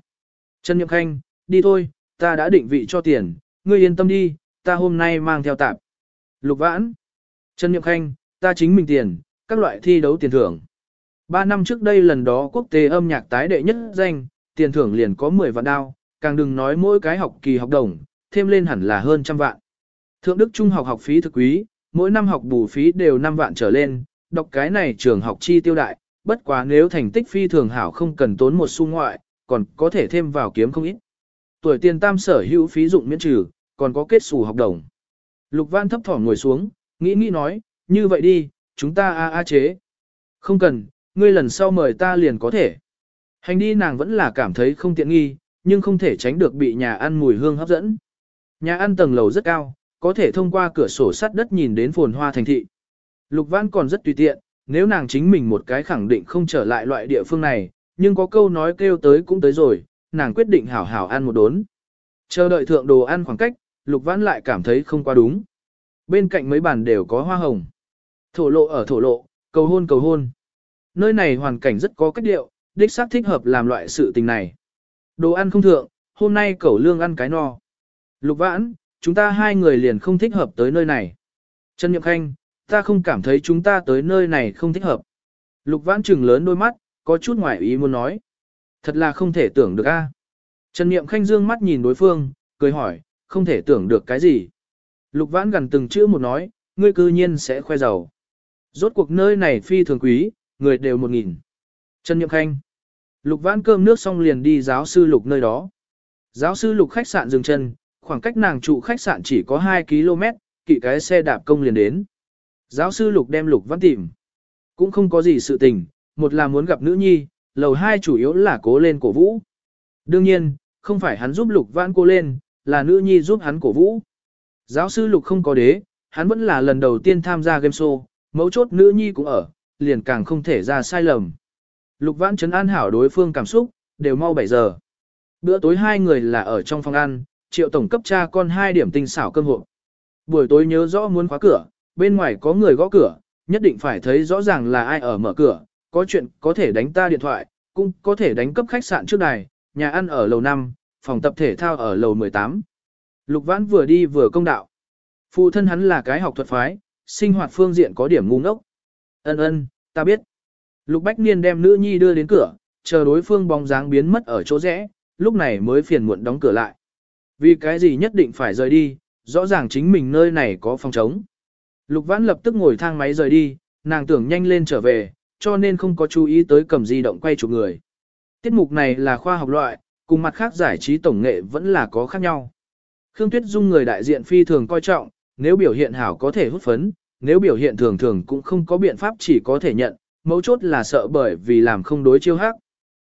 Trần Niệm Khanh, đi thôi, ta đã định vị cho tiền, ngươi yên tâm đi, ta hôm nay mang theo tạp. Lục vãn. Trần Niệm Khanh, ta chính mình tiền, các loại thi đấu tiền thưởng. Ba năm trước đây lần đó quốc tế âm nhạc tái đệ nhất danh, tiền thưởng liền có 10 vạn đao, càng đừng nói mỗi cái học kỳ học đồng, thêm lên hẳn là hơn trăm vạn. Thượng Đức Trung học học phí thực quý, mỗi năm học bù phí đều 5 vạn trở lên, đọc cái này trường học chi tiêu đại, bất quá nếu thành tích phi thường hảo không cần tốn một xu ngoại, còn có thể thêm vào kiếm không ít. Tuổi tiền tam sở hữu phí dụng miễn trừ, còn có kết xù học đồng. Lục Văn thấp thỏm ngồi xuống, nghĩ nghĩ nói, như vậy đi, chúng ta a a chế. Không cần, ngươi lần sau mời ta liền có thể. Hành đi nàng vẫn là cảm thấy không tiện nghi, nhưng không thể tránh được bị nhà ăn mùi hương hấp dẫn. Nhà ăn tầng lầu rất cao, có thể thông qua cửa sổ sắt đất nhìn đến phồn hoa thành thị. Lục Văn còn rất tùy tiện, nếu nàng chính mình một cái khẳng định không trở lại loại địa phương này, nhưng có câu nói kêu tới cũng tới rồi, nàng quyết định hảo hảo ăn một đốn. Chờ đợi thượng đồ ăn khoảng cách, Lục Văn lại cảm thấy không quá đúng. Bên cạnh mấy bàn đều có hoa hồng. Thổ lộ ở thổ lộ, cầu hôn cầu hôn. Nơi này hoàn cảnh rất có cách điệu, đích xác thích hợp làm loại sự tình này. Đồ ăn không thượng, hôm nay cẩu lương ăn cái no. Lục vãn, chúng ta hai người liền không thích hợp tới nơi này. Trần Nhậm Khanh, ta không cảm thấy chúng ta tới nơi này không thích hợp. Lục vãn trừng lớn đôi mắt, có chút ngoài ý muốn nói. Thật là không thể tưởng được a. À? Trần Niệm Khanh dương mắt nhìn đối phương, cười hỏi, không thể tưởng được cái gì. Lục vãn gần từng chữ một nói, ngươi cư nhiên sẽ khoe giàu. Rốt cuộc nơi này phi thường quý, người đều một nghìn. Trần Niệm Khanh. Lục vãn cơm nước xong liền đi giáo sư Lục nơi đó. Giáo sư Lục khách sạn dừng chân, khoảng cách nàng trụ khách sạn chỉ có 2 km, kỵ cái xe đạp công liền đến. Giáo sư Lục đem Lục Văn tìm. Cũng không có gì sự tình, một là muốn gặp nữ nhi, lầu hai chủ yếu là cố lên cổ vũ. Đương nhiên, không phải hắn giúp Lục Vãn cô lên, là nữ nhi giúp hắn cổ vũ. Giáo sư Lục không có đế, hắn vẫn là lần đầu tiên tham gia game show, mấu chốt nữ nhi cũng ở, liền càng không thể ra sai lầm. Lục Vãn chấn an hảo đối phương cảm xúc, đều mau 7 giờ. Bữa tối hai người là ở trong phòng ăn, triệu tổng cấp cha con hai điểm tinh xảo cơm hộp. Buổi tối nhớ rõ muốn khóa cửa, bên ngoài có người gõ cửa, nhất định phải thấy rõ ràng là ai ở mở cửa, có chuyện có thể đánh ta điện thoại, cũng có thể đánh cấp khách sạn trước đài, nhà ăn ở lầu 5, phòng tập thể thao ở lầu 18. Lục Vãn vừa đi vừa công đạo. Phụ thân hắn là cái học thuật phái, sinh hoạt phương diện có điểm ngu ngốc. Ân ân, ta biết. Lục Bách Niên đem nữ nhi đưa đến cửa, chờ đối phương bóng dáng biến mất ở chỗ rẽ, lúc này mới phiền muộn đóng cửa lại. Vì cái gì nhất định phải rời đi, rõ ràng chính mình nơi này có phòng trống. Lục Vãn lập tức ngồi thang máy rời đi, nàng tưởng nhanh lên trở về, cho nên không có chú ý tới cầm di động quay chụp người. Tiết mục này là khoa học loại, cùng mặt khác giải trí tổng nghệ vẫn là có khác nhau. Khương Tuyết Dung người đại diện phi thường coi trọng, nếu biểu hiện hảo có thể hút phấn, nếu biểu hiện thường thường cũng không có biện pháp chỉ có thể nhận, mấu chốt là sợ bởi vì làm không đối chiêu hắc.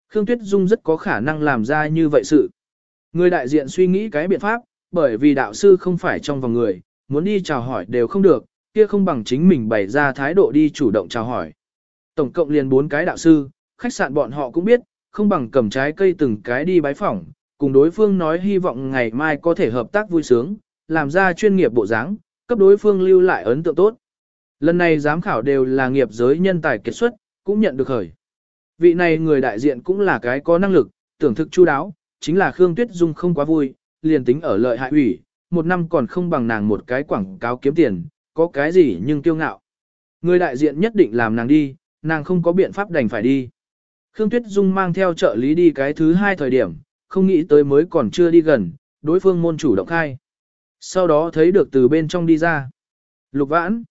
Khương Tuyết Dung rất có khả năng làm ra như vậy sự. Người đại diện suy nghĩ cái biện pháp, bởi vì đạo sư không phải trong vòng người, muốn đi chào hỏi đều không được, kia không bằng chính mình bày ra thái độ đi chủ động chào hỏi. Tổng cộng liền bốn cái đạo sư, khách sạn bọn họ cũng biết, không bằng cầm trái cây từng cái đi bái phỏng, cùng đối phương nói hy vọng ngày mai có thể hợp tác vui sướng, làm ra chuyên nghiệp bộ dáng, cấp đối phương lưu lại ấn tượng tốt. Lần này giám khảo đều là nghiệp giới nhân tài kết xuất, cũng nhận được khởi. Vị này người đại diện cũng là cái có năng lực, tưởng thực chu đáo, chính là Khương Tuyết Dung không quá vui, liền tính ở lợi hại ủy, một năm còn không bằng nàng một cái quảng cáo kiếm tiền, có cái gì nhưng kiêu ngạo. Người đại diện nhất định làm nàng đi, nàng không có biện pháp đành phải đi. Khương Tuyết Dung mang theo trợ lý đi cái thứ hai thời điểm, không nghĩ tới mới còn chưa đi gần, đối phương môn chủ động khai. Sau đó thấy được từ bên trong đi ra. Lục vãn.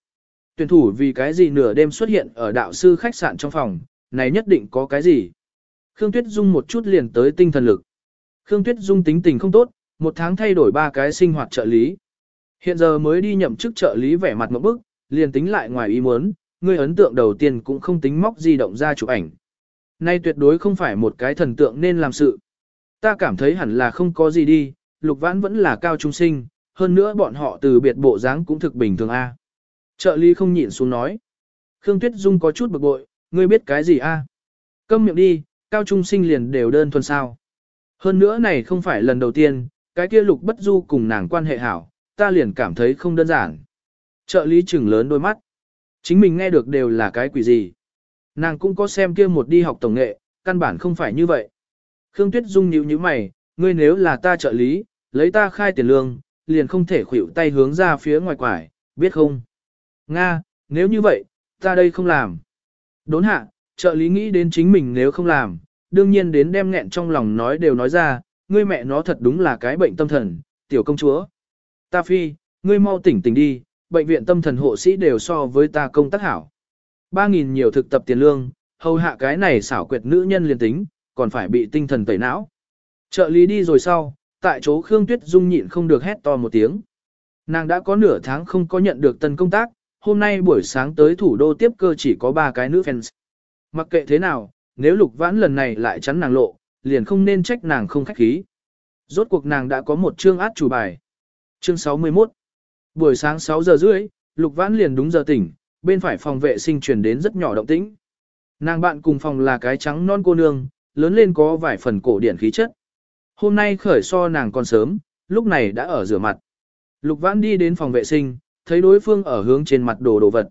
Tuyển thủ vì cái gì nửa đêm xuất hiện ở đạo sư khách sạn trong phòng, này nhất định có cái gì. Khương Tuyết Dung một chút liền tới tinh thần lực. Khương Tuyết Dung tính tình không tốt, một tháng thay đổi ba cái sinh hoạt trợ lý. Hiện giờ mới đi nhậm chức trợ lý vẻ mặt một bức, liền tính lại ngoài ý muốn, người ấn tượng đầu tiên cũng không tính móc di động ra chụp ảnh. Nay tuyệt đối không phải một cái thần tượng nên làm sự. Ta cảm thấy hẳn là không có gì đi, lục vãn vẫn là cao trung sinh, hơn nữa bọn họ từ biệt bộ dáng cũng thực bình thường a. Trợ lý không nhịn xuống nói. Khương Tuyết Dung có chút bực bội, ngươi biết cái gì a? Câm miệng đi, cao trung sinh liền đều đơn thuần sao. Hơn nữa này không phải lần đầu tiên, cái kia lục bất du cùng nàng quan hệ hảo, ta liền cảm thấy không đơn giản. Trợ lý chừng lớn đôi mắt. Chính mình nghe được đều là cái quỷ gì. Nàng cũng có xem kia một đi học tổng nghệ, căn bản không phải như vậy. Khương Tuyết Dung nhíu như mày, ngươi nếu là ta trợ lý, lấy ta khai tiền lương, liền không thể khuỷu tay hướng ra phía ngoài quải, biết không? Nga, nếu như vậy, ta đây không làm. Đốn hạ, trợ lý nghĩ đến chính mình nếu không làm, đương nhiên đến đem nghẹn trong lòng nói đều nói ra, ngươi mẹ nó thật đúng là cái bệnh tâm thần, tiểu công chúa. Ta phi, ngươi mau tỉnh tỉnh đi, bệnh viện tâm thần hộ sĩ đều so với ta công tác hảo. Ba nghìn nhiều thực tập tiền lương, hầu hạ cái này xảo quyệt nữ nhân liền tính, còn phải bị tinh thần tẩy não. Trợ lý đi rồi sau, tại chỗ Khương Tuyết Dung nhịn không được hét to một tiếng. Nàng đã có nửa tháng không có nhận được tân công tác, hôm nay buổi sáng tới thủ đô tiếp cơ chỉ có ba cái nữ fans. Mặc kệ thế nào, nếu lục vãn lần này lại chắn nàng lộ, liền không nên trách nàng không khách khí. Rốt cuộc nàng đã có một chương át chủ bài. Chương 61 Buổi sáng 6 giờ rưỡi, lục vãn liền đúng giờ tỉnh, bên phải phòng vệ sinh truyền đến rất nhỏ động tĩnh. Nàng bạn cùng phòng là cái trắng non cô nương, lớn lên có vài phần cổ điển khí chất. Hôm nay khởi so nàng còn sớm, lúc này đã ở rửa mặt. Lục vãn đi đến phòng vệ sinh, thấy đối phương ở hướng trên mặt đồ đồ vật.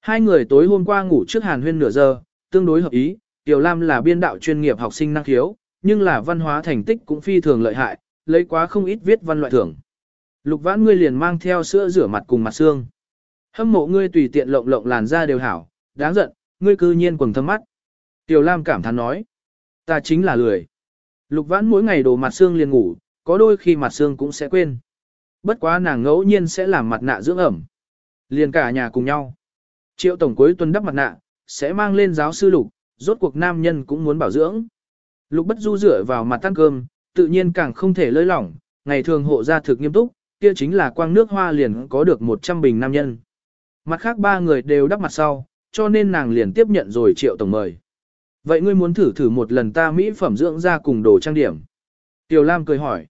Hai người tối hôm qua ngủ trước hàn huyên nửa giờ, tương đối hợp ý, Tiểu Lam là biên đạo chuyên nghiệp học sinh năng khiếu, nhưng là văn hóa thành tích cũng phi thường lợi hại, lấy quá không ít viết văn loại thưởng. Lục vãn ngươi liền mang theo sữa rửa mặt cùng mặt xương. Hâm mộ ngươi tùy tiện lộng lộng làn da đều hảo, đáng giận, ngươi cư nhiên quầng thâm mắt. Tiểu Lam cảm thán nói, ta chính là lười. Lục vãn mỗi ngày đổ mặt xương liền ngủ, có đôi khi mặt xương cũng sẽ quên. Bất quá nàng ngẫu nhiên sẽ làm mặt nạ dưỡng ẩm. Liền cả nhà cùng nhau. Triệu tổng cuối tuần đắp mặt nạ, sẽ mang lên giáo sư lục, rốt cuộc nam nhân cũng muốn bảo dưỡng. Lục bất du rửa vào mặt ăn cơm, tự nhiên càng không thể lơi lỏng, ngày thường hộ gia thực nghiêm túc, kia chính là quang nước hoa liền có được 100 bình nam nhân. Mặt khác ba người đều đắp mặt sau, cho nên nàng liền tiếp nhận rồi triệu tổng mời. Vậy ngươi muốn thử thử một lần ta mỹ phẩm dưỡng da cùng đồ trang điểm. Tiểu Lam cười hỏi.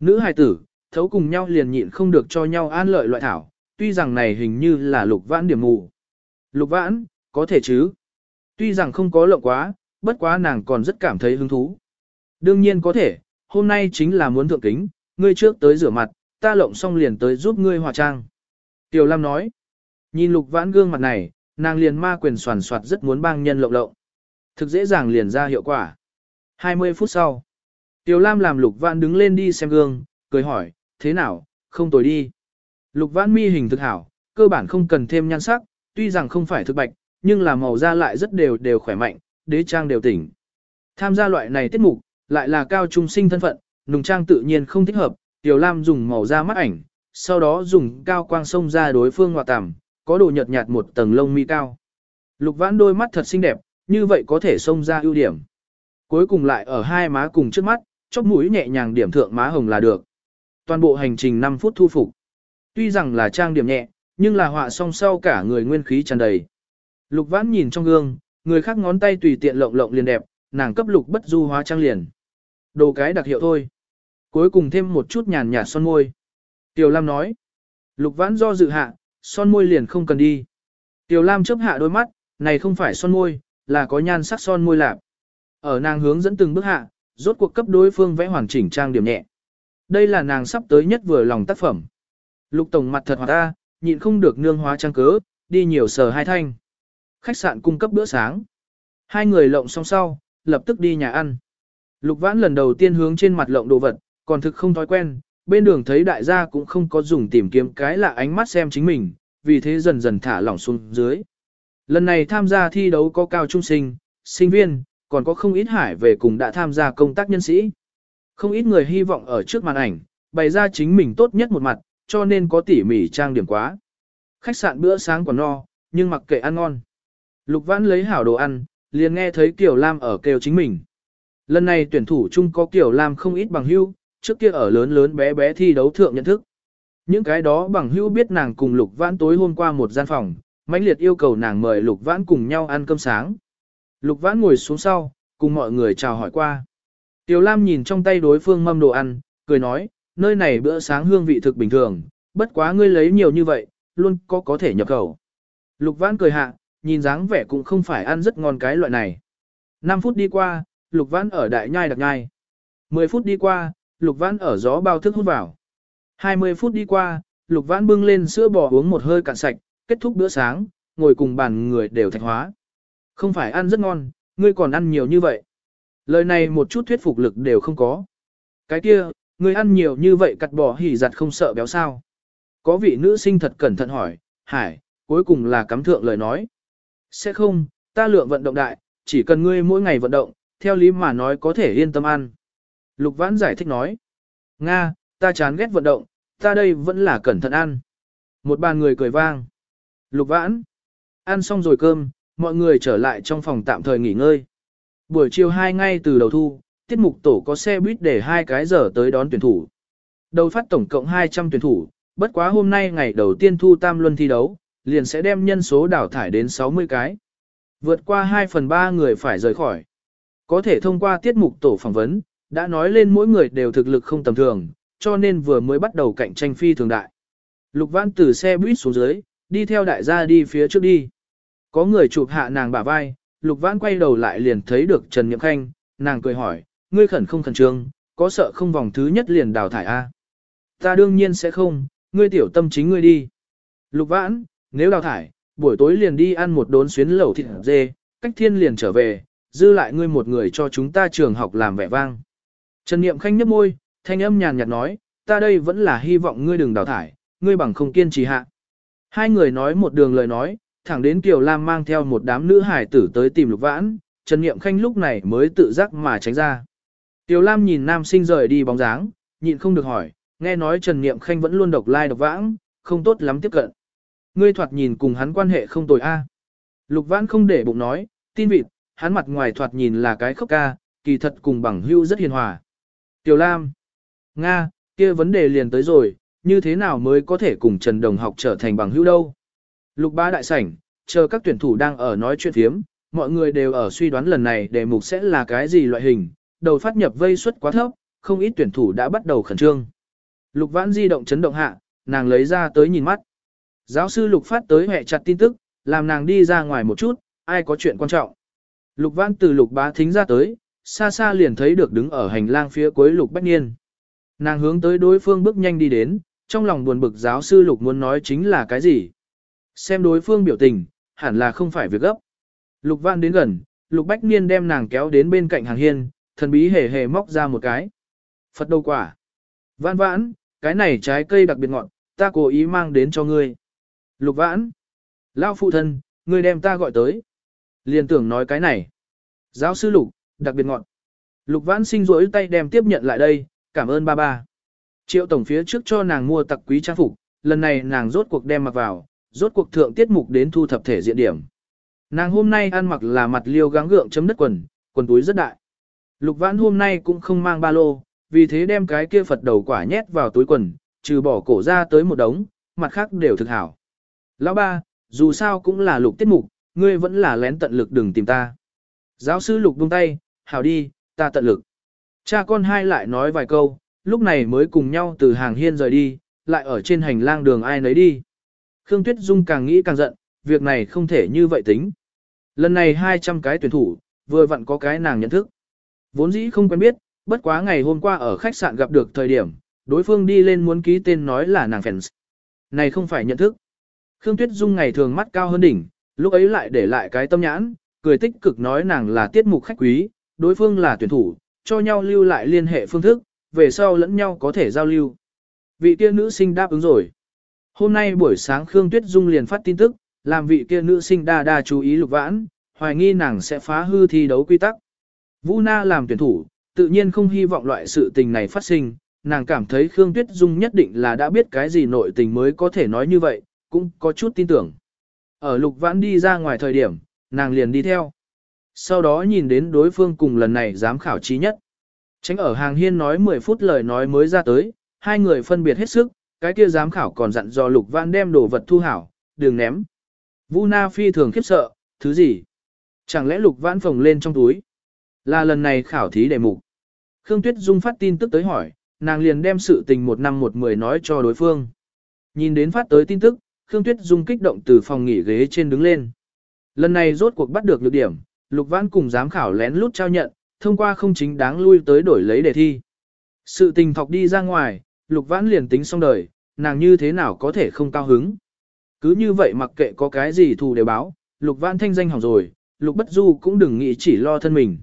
Nữ hài tử, thấu cùng nhau liền nhịn không được cho nhau an lợi loại thảo, tuy rằng này hình như là lục vãn điểm mù. Lục vãn, có thể chứ. Tuy rằng không có lộng quá, bất quá nàng còn rất cảm thấy hứng thú. Đương nhiên có thể, hôm nay chính là muốn thượng kính, ngươi trước tới rửa mặt, ta lộng xong liền tới giúp ngươi hòa trang. Tiểu Lam nói. Nhìn lục vãn gương mặt này, nàng liền ma quyền soàn soạt rất muốn bang nhân lộng lộng. Thực dễ dàng liền ra hiệu quả. 20 phút sau, Tiểu Lam làm lục vãn đứng lên đi xem gương, cười hỏi, thế nào, không tồi đi. Lục vãn mi hình thực hảo, cơ bản không cần thêm nhan sắc, tuy rằng không phải thực bạch, nhưng là màu da lại rất đều đều khỏe mạnh, đế trang đều tỉnh. Tham gia loại này tiết mục, lại là cao trung sinh thân phận, nùng trang tự nhiên không thích hợp, Tiểu Lam dùng màu da mắt ảnh, sau đó dùng cao quang sông ra đối phương hòa tằm, có độ nhợt nhạt một tầng lông mi cao. Lục vãn đôi mắt thật xinh đẹp, như vậy có thể xông ra ưu điểm. Cuối cùng lại ở hai má cùng trước mắt, chóp mũi nhẹ nhàng điểm thượng má hồng là được. Toàn bộ hành trình 5 phút thu phục. Tuy rằng là trang điểm nhẹ, nhưng là họa song sau cả người nguyên khí tràn đầy. Lục vãn nhìn trong gương, người khác ngón tay tùy tiện lộng lộng liền đẹp, nàng cấp lục bất du hóa trang liền. Đồ cái đặc hiệu thôi. Cuối cùng thêm một chút nhàn nhạt son môi. Tiểu Lam nói. Lục vãn do dự hạ, son môi liền không cần đi. Tiểu Lam chớp hạ đôi mắt, này không phải son môi, là có nhan sắc son môi lạp. Ở nàng hướng dẫn từng bước hạ, rốt cuộc cấp đối phương vẽ hoàn chỉnh trang điểm nhẹ. Đây là nàng sắp tới nhất vừa lòng tác phẩm. Lục tổng mặt thật hoạt ta, nhịn không được nương hóa trang cớ, đi nhiều sờ hai thanh. Khách sạn cung cấp bữa sáng. Hai người lộng xong sau, lập tức đi nhà ăn. Lục vãn lần đầu tiên hướng trên mặt lộng đồ vật, còn thực không thói quen, bên đường thấy đại gia cũng không có dùng tìm kiếm cái lạ ánh mắt xem chính mình, vì thế dần dần thả lỏng xuống dưới. Lần này tham gia thi đấu có cao trung sinh, sinh viên, còn có không ít hải về cùng đã tham gia công tác nhân sĩ. Không ít người hy vọng ở trước màn ảnh, bày ra chính mình tốt nhất một mặt, cho nên có tỉ mỉ trang điểm quá. Khách sạn bữa sáng còn no, nhưng mặc kệ ăn ngon. Lục Vãn lấy hảo đồ ăn, liền nghe thấy Kiều Lam ở kêu chính mình. Lần này tuyển thủ chung có Kiều Lam không ít bằng hưu, trước kia ở lớn lớn bé bé thi đấu thượng nhận thức. Những cái đó bằng hưu biết nàng cùng Lục Vãn tối hôm qua một gian phòng, mãnh liệt yêu cầu nàng mời Lục Vãn cùng nhau ăn cơm sáng. Lục Vãn ngồi xuống sau, cùng mọi người chào hỏi qua. Tiểu Lam nhìn trong tay đối phương mâm đồ ăn, cười nói, nơi này bữa sáng hương vị thực bình thường, bất quá ngươi lấy nhiều như vậy, luôn có có thể nhập khẩu. Lục Vãn cười hạ, nhìn dáng vẻ cũng không phải ăn rất ngon cái loại này. 5 phút đi qua, Lục Vãn ở đại nhai đặc nhai. 10 phút đi qua, Lục Vãn ở gió bao thức hút vào. 20 phút đi qua, Lục Vãn bưng lên sữa bò uống một hơi cạn sạch, kết thúc bữa sáng, ngồi cùng bàn người đều thạch hóa. Không phải ăn rất ngon, ngươi còn ăn nhiều như vậy. Lời này một chút thuyết phục lực đều không có. Cái kia, ngươi ăn nhiều như vậy cắt bỏ hỉ giặt không sợ béo sao. Có vị nữ sinh thật cẩn thận hỏi, hải, cuối cùng là cắm thượng lời nói. Sẽ không, ta lượng vận động đại, chỉ cần ngươi mỗi ngày vận động, theo lý mà nói có thể yên tâm ăn. Lục vãn giải thích nói. Nga, ta chán ghét vận động, ta đây vẫn là cẩn thận ăn. Một bàn người cười vang. Lục vãn. Ăn xong rồi cơm, mọi người trở lại trong phòng tạm thời nghỉ ngơi. Buổi chiều hai ngay từ đầu thu, tiết mục tổ có xe buýt để hai cái giờ tới đón tuyển thủ. Đầu phát tổng cộng 200 tuyển thủ, bất quá hôm nay ngày đầu tiên thu tam luân thi đấu, liền sẽ đem nhân số đào thải đến 60 cái. Vượt qua 2 phần 3 người phải rời khỏi. Có thể thông qua tiết mục tổ phỏng vấn, đã nói lên mỗi người đều thực lực không tầm thường, cho nên vừa mới bắt đầu cạnh tranh phi thường đại. Lục Văn từ xe buýt xuống dưới, đi theo đại gia đi phía trước đi. Có người chụp hạ nàng bả vai, Lục vãn quay đầu lại liền thấy được Trần Niệm Khanh, nàng cười hỏi, ngươi khẩn không khẩn trương, có sợ không vòng thứ nhất liền đào thải a? Ta đương nhiên sẽ không, ngươi tiểu tâm chính ngươi đi. Lục Vãn, nếu đào thải, buổi tối liền đi ăn một đốn xuyến lẩu thịt dê, cách thiên liền trở về, dư lại ngươi một người cho chúng ta trường học làm vẻ vang. Trần Niệm Khanh nhấp môi, thanh âm nhàn nhạt nói, ta đây vẫn là hy vọng ngươi đừng đào thải, ngươi bằng không kiên trì hạ. Hai người nói một đường lời nói, thẳng đến Kiều Lam mang theo một đám nữ hải tử tới tìm Lục Vãn, Trần Niệm Khanh lúc này mới tự giác mà tránh ra. Kiều Lam nhìn nam sinh rời đi bóng dáng, nhịn không được hỏi, nghe nói Trần Niệm Khanh vẫn luôn độc lai like độc vãng, không tốt lắm tiếp cận. Ngươi thoạt nhìn cùng hắn quan hệ không tồi a. Lục Vãn không để bụng nói, tin vịt, hắn mặt ngoài thoạt nhìn là cái khốc ca, kỳ thật cùng bằng Hưu rất hiền hòa. Tiểu Lam, Nga, kia vấn đề liền tới rồi, như thế nào mới có thể cùng Trần Đồng học trở thành bằng hữu đâu? Lục Bá đại sảnh, chờ các tuyển thủ đang ở nói chuyện thiếm, mọi người đều ở suy đoán lần này đề mục sẽ là cái gì loại hình, đầu phát nhập vây suất quá thấp, không ít tuyển thủ đã bắt đầu khẩn trương. Lục Vãn di động chấn động hạ, nàng lấy ra tới nhìn mắt. Giáo sư Lục phát tới hệ chặt tin tức, làm nàng đi ra ngoài một chút, ai có chuyện quan trọng. Lục Vãn từ Lục Bá thính ra tới, xa xa liền thấy được đứng ở hành lang phía cuối Lục Bách Niên. Nàng hướng tới đối phương bước nhanh đi đến, trong lòng buồn bực giáo sư Lục muốn nói chính là cái gì. Xem đối phương biểu tình, hẳn là không phải việc gấp. Lục Văn đến gần, Lục Bách Niên đem nàng kéo đến bên cạnh hàng hiên, thần bí hề hề móc ra một cái. Phật đầu quả. Vãn vãn, cái này trái cây đặc biệt ngọt, ta cố ý mang đến cho ngươi. Lục vãn. Lao phụ thân, ngươi đem ta gọi tới. Liền tưởng nói cái này. Giáo sư Lục, đặc biệt ngọt. Lục vãn sinh rỗi tay đem tiếp nhận lại đây, cảm ơn ba ba. Triệu tổng phía trước cho nàng mua tặc quý trang phục, lần này nàng rốt cuộc đem mặc vào, rốt cuộc thượng tiết mục đến thu thập thể diện điểm. Nàng hôm nay ăn mặc là mặt liêu gắng gượng chấm đất quần, quần túi rất đại. Lục vãn hôm nay cũng không mang ba lô, vì thế đem cái kia Phật đầu quả nhét vào túi quần, trừ bỏ cổ ra tới một đống, mặt khác đều thực hảo. Lão ba, dù sao cũng là lục tiết mục, ngươi vẫn là lén tận lực đừng tìm ta. Giáo sư lục buông tay, hảo đi, ta tận lực. Cha con hai lại nói vài câu, lúc này mới cùng nhau từ hàng hiên rời đi, lại ở trên hành lang đường ai nấy đi. Khương Tuyết Dung càng nghĩ càng giận, việc này không thể như vậy tính. Lần này 200 cái tuyển thủ, vừa vặn có cái nàng nhận thức. Vốn dĩ không quen biết, bất quá ngày hôm qua ở khách sạn gặp được thời điểm, đối phương đi lên muốn ký tên nói là nàng fans. Này không phải nhận thức. Khương Tuyết Dung ngày thường mắt cao hơn đỉnh, lúc ấy lại để lại cái tâm nhãn, cười tích cực nói nàng là tiết mục khách quý, đối phương là tuyển thủ, cho nhau lưu lại liên hệ phương thức, về sau lẫn nhau có thể giao lưu. Vị kia nữ sinh đáp ứng rồi. Hôm nay buổi sáng Khương Tuyết Dung liền phát tin tức, làm vị kia nữ sinh đa đa chú ý lục vãn, hoài nghi nàng sẽ phá hư thi đấu quy tắc. Vũ Na làm tuyển thủ, tự nhiên không hy vọng loại sự tình này phát sinh, nàng cảm thấy Khương Tuyết Dung nhất định là đã biết cái gì nội tình mới có thể nói như vậy, cũng có chút tin tưởng. Ở lục vãn đi ra ngoài thời điểm, nàng liền đi theo. Sau đó nhìn đến đối phương cùng lần này dám khảo trí nhất. Tránh ở hàng hiên nói 10 phút lời nói mới ra tới, hai người phân biệt hết sức, cái kia giám khảo còn dặn dò lục vãn đem đồ vật thu hảo, đừng ném. Vu Na phi thường khiếp sợ, thứ gì? Chẳng lẽ lục vãn phồng lên trong túi? Là lần này khảo thí đề mục. Khương Tuyết Dung phát tin tức tới hỏi, nàng liền đem sự tình một năm một mười nói cho đối phương. Nhìn đến phát tới tin tức, Khương Tuyết Dung kích động từ phòng nghỉ ghế trên đứng lên. Lần này rốt cuộc bắt được nhược điểm, Lục Vãn cùng giám khảo lén lút trao nhận, thông qua không chính đáng lui tới đổi lấy đề thi. Sự tình thọc đi ra ngoài, Lục Vãn liền tính xong đời, nàng như thế nào có thể không cao hứng. Cứ như vậy mặc kệ có cái gì thù đều báo, Lục Vãn thanh danh hỏng rồi, Lục Bất Du cũng đừng nghĩ chỉ lo thân mình.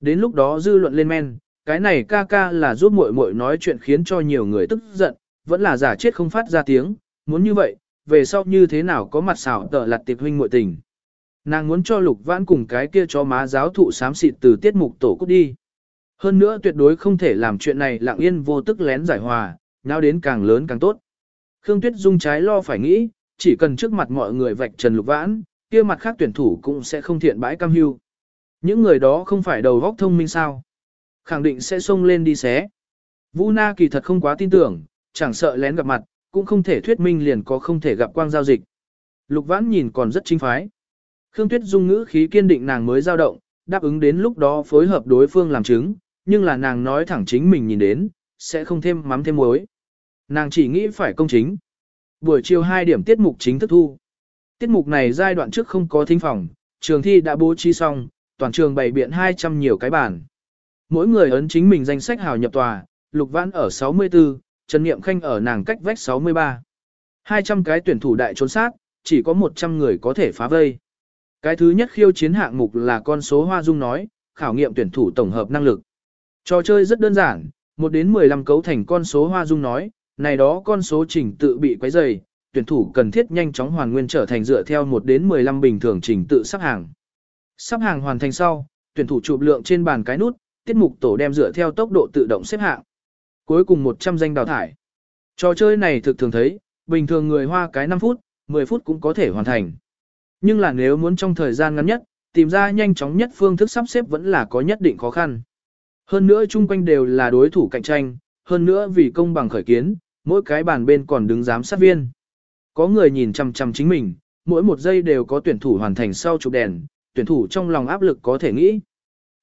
Đến lúc đó dư luận lên men, cái này ca ca là giúp muội muội nói chuyện khiến cho nhiều người tức giận, vẫn là giả chết không phát ra tiếng, muốn như vậy, về sau như thế nào có mặt xảo tờ lặt tiệp huynh muội tình. Nàng muốn cho lục vãn cùng cái kia cho má giáo thụ sám xịt từ tiết mục tổ cút đi. Hơn nữa tuyệt đối không thể làm chuyện này lặng yên vô tức lén giải hòa, nhau đến càng lớn càng tốt. Khương Tuyết Dung trái lo phải nghĩ, chỉ cần trước mặt mọi người vạch trần lục vãn, kia mặt khác tuyển thủ cũng sẽ không thiện bãi cam hưu. Những người đó không phải đầu góc thông minh sao. Khẳng định sẽ xông lên đi xé. Vũ Na kỳ thật không quá tin tưởng, chẳng sợ lén gặp mặt, cũng không thể thuyết minh liền có không thể gặp quang giao dịch. Lục vãn nhìn còn rất chính phái. Khương Tuyết Dung ngữ khí kiên định nàng mới dao động, đáp ứng đến lúc đó phối hợp đối phương làm chứng, nhưng là nàng nói thẳng chính mình nhìn đến, sẽ không thêm mắm thêm muối. Nàng chỉ nghĩ phải công chính. Buổi chiều 2 điểm tiết mục chính thức thu. Tiết mục này giai đoạn trước không có thính phòng, trường thi đã bố trí xong, toàn trường bày biện 200 nhiều cái bản. Mỗi người ấn chính mình danh sách hào nhập tòa, Lục Vãn ở 64, Trần Niệm Khanh ở nàng cách vách 63. 200 cái tuyển thủ đại trốn sát, chỉ có 100 người có thể phá vây. Cái thứ nhất khiêu chiến hạng mục là con số Hoa Dung nói, khảo nghiệm tuyển thủ tổng hợp năng lực. Trò chơi rất đơn giản, 1 đến 15 cấu thành con số Hoa Dung nói, này đó con số trình tự bị quấy dày, tuyển thủ cần thiết nhanh chóng hoàn nguyên trở thành dựa theo 1 đến 15 bình thường trình tự sắp hàng. Sắp hàng hoàn thành sau, tuyển thủ chụp lượng trên bàn cái nút, tiết mục tổ đem dựa theo tốc độ tự động xếp hạng. Cuối cùng 100 danh đào thải. Trò chơi này thực thường thấy, bình thường người hoa cái 5 phút, 10 phút cũng có thể hoàn thành. Nhưng là nếu muốn trong thời gian ngắn nhất, tìm ra nhanh chóng nhất phương thức sắp xếp vẫn là có nhất định khó khăn. Hơn nữa chung quanh đều là đối thủ cạnh tranh, hơn nữa vì công bằng khởi kiến, mỗi cái bàn bên còn đứng giám sát viên. Có người nhìn chăm chăm chính mình, mỗi một giây đều có tuyển thủ hoàn thành sau chụp đèn, tuyển thủ trong lòng áp lực có thể nghĩ.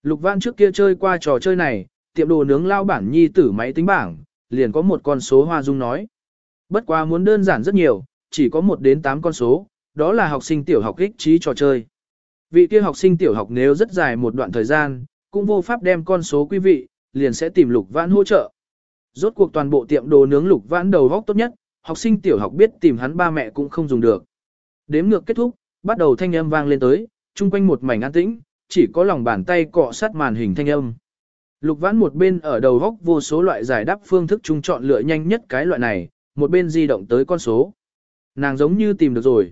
Lục Văn trước kia chơi qua trò chơi này, tiệm đồ nướng lao bản nhi tử máy tính bảng, liền có một con số hoa dung nói. Bất quá muốn đơn giản rất nhiều, chỉ có một đến 8 con số, đó là học sinh tiểu học ích trí trò chơi. Vị kia học sinh tiểu học nếu rất dài một đoạn thời gian, cũng vô pháp đem con số quý vị, liền sẽ tìm lục vãn hỗ trợ. Rốt cuộc toàn bộ tiệm đồ nướng lục vãn đầu góc tốt nhất, học sinh tiểu học biết tìm hắn ba mẹ cũng không dùng được. Đếm ngược kết thúc, bắt đầu thanh âm vang lên tới, chung quanh một mảnh an tĩnh, chỉ có lòng bàn tay cọ sát màn hình thanh âm. Lục vãn một bên ở đầu góc vô số loại giải đáp phương thức chung chọn lựa nhanh nhất cái loại này, một bên di động tới con số. Nàng giống như tìm được rồi.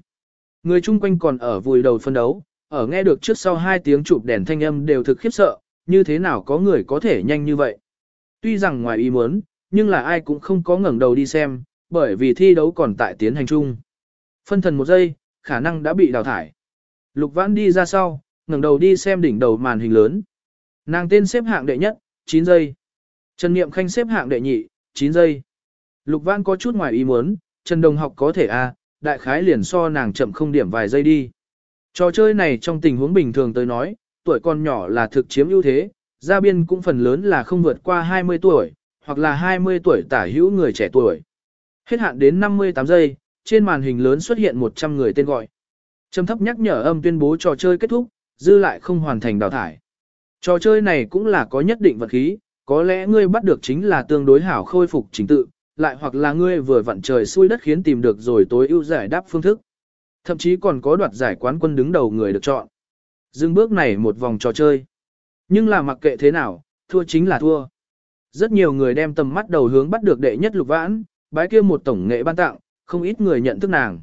Người chung quanh còn ở vùi đầu phân đấu, ở nghe được trước sau hai tiếng chụp đèn thanh âm đều thực khiếp sợ, như thế nào có người có thể nhanh như vậy. Tuy rằng ngoài ý muốn, nhưng là ai cũng không có ngẩng đầu đi xem, bởi vì thi đấu còn tại tiến hành chung. Phân thần một giây, khả năng đã bị đào thải. Lục vãn đi ra sau, ngẩng đầu đi xem đỉnh đầu màn hình lớn. Nàng tên xếp hạng đệ nhất, 9 giây. Trần Niệm Khanh xếp hạng đệ nhị, 9 giây. Lục Văn có chút ngoài ý muốn, Trần Đồng học có thể à, đại khái liền so nàng chậm không điểm vài giây đi. Trò chơi này trong tình huống bình thường tới nói, tuổi con nhỏ là thực chiếm ưu thế, gia biên cũng phần lớn là không vượt qua 20 tuổi, hoặc là 20 tuổi tả hữu người trẻ tuổi. Hết hạn đến 58 giây, trên màn hình lớn xuất hiện 100 người tên gọi. Trầm thấp nhắc nhở âm tuyên bố trò chơi kết thúc, dư lại không hoàn thành đào thải. Trò chơi này cũng là có nhất định vật khí, có lẽ ngươi bắt được chính là tương đối hảo khôi phục chính tự, lại hoặc là ngươi vừa vặn trời xui đất khiến tìm được rồi tối ưu giải đáp phương thức. Thậm chí còn có đoạt giải quán quân đứng đầu người được chọn. Dừng bước này một vòng trò chơi. Nhưng là mặc kệ thế nào, thua chính là thua. Rất nhiều người đem tầm mắt đầu hướng bắt được đệ nhất lục vãn, bái kia một tổng nghệ ban tặng, không ít người nhận thức nàng.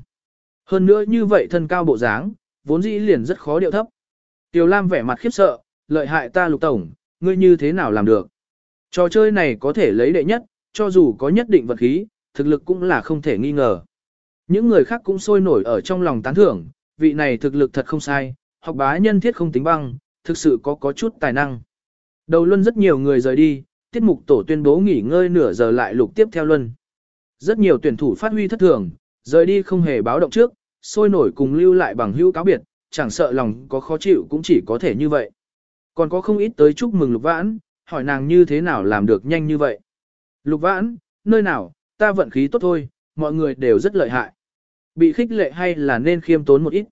Hơn nữa như vậy thân cao bộ dáng, vốn dĩ liền rất khó điệu thấp. Tiểu Lam vẻ mặt khiếp sợ, lợi hại ta lục tổng, ngươi như thế nào làm được? Trò chơi này có thể lấy đệ nhất, cho dù có nhất định vật khí, thực lực cũng là không thể nghi ngờ. Những người khác cũng sôi nổi ở trong lòng tán thưởng, vị này thực lực thật không sai, học bá nhân thiết không tính băng, thực sự có có chút tài năng. Đầu luân rất nhiều người rời đi, tiết mục tổ tuyên bố nghỉ ngơi nửa giờ lại lục tiếp theo luân. Rất nhiều tuyển thủ phát huy thất thường, rời đi không hề báo động trước, sôi nổi cùng lưu lại bằng hữu cáo biệt, chẳng sợ lòng có khó chịu cũng chỉ có thể như vậy. Còn có không ít tới chúc mừng Lục Vãn, hỏi nàng như thế nào làm được nhanh như vậy. Lục Vãn, nơi nào, ta vận khí tốt thôi, mọi người đều rất lợi hại. Bị khích lệ hay là nên khiêm tốn một ít.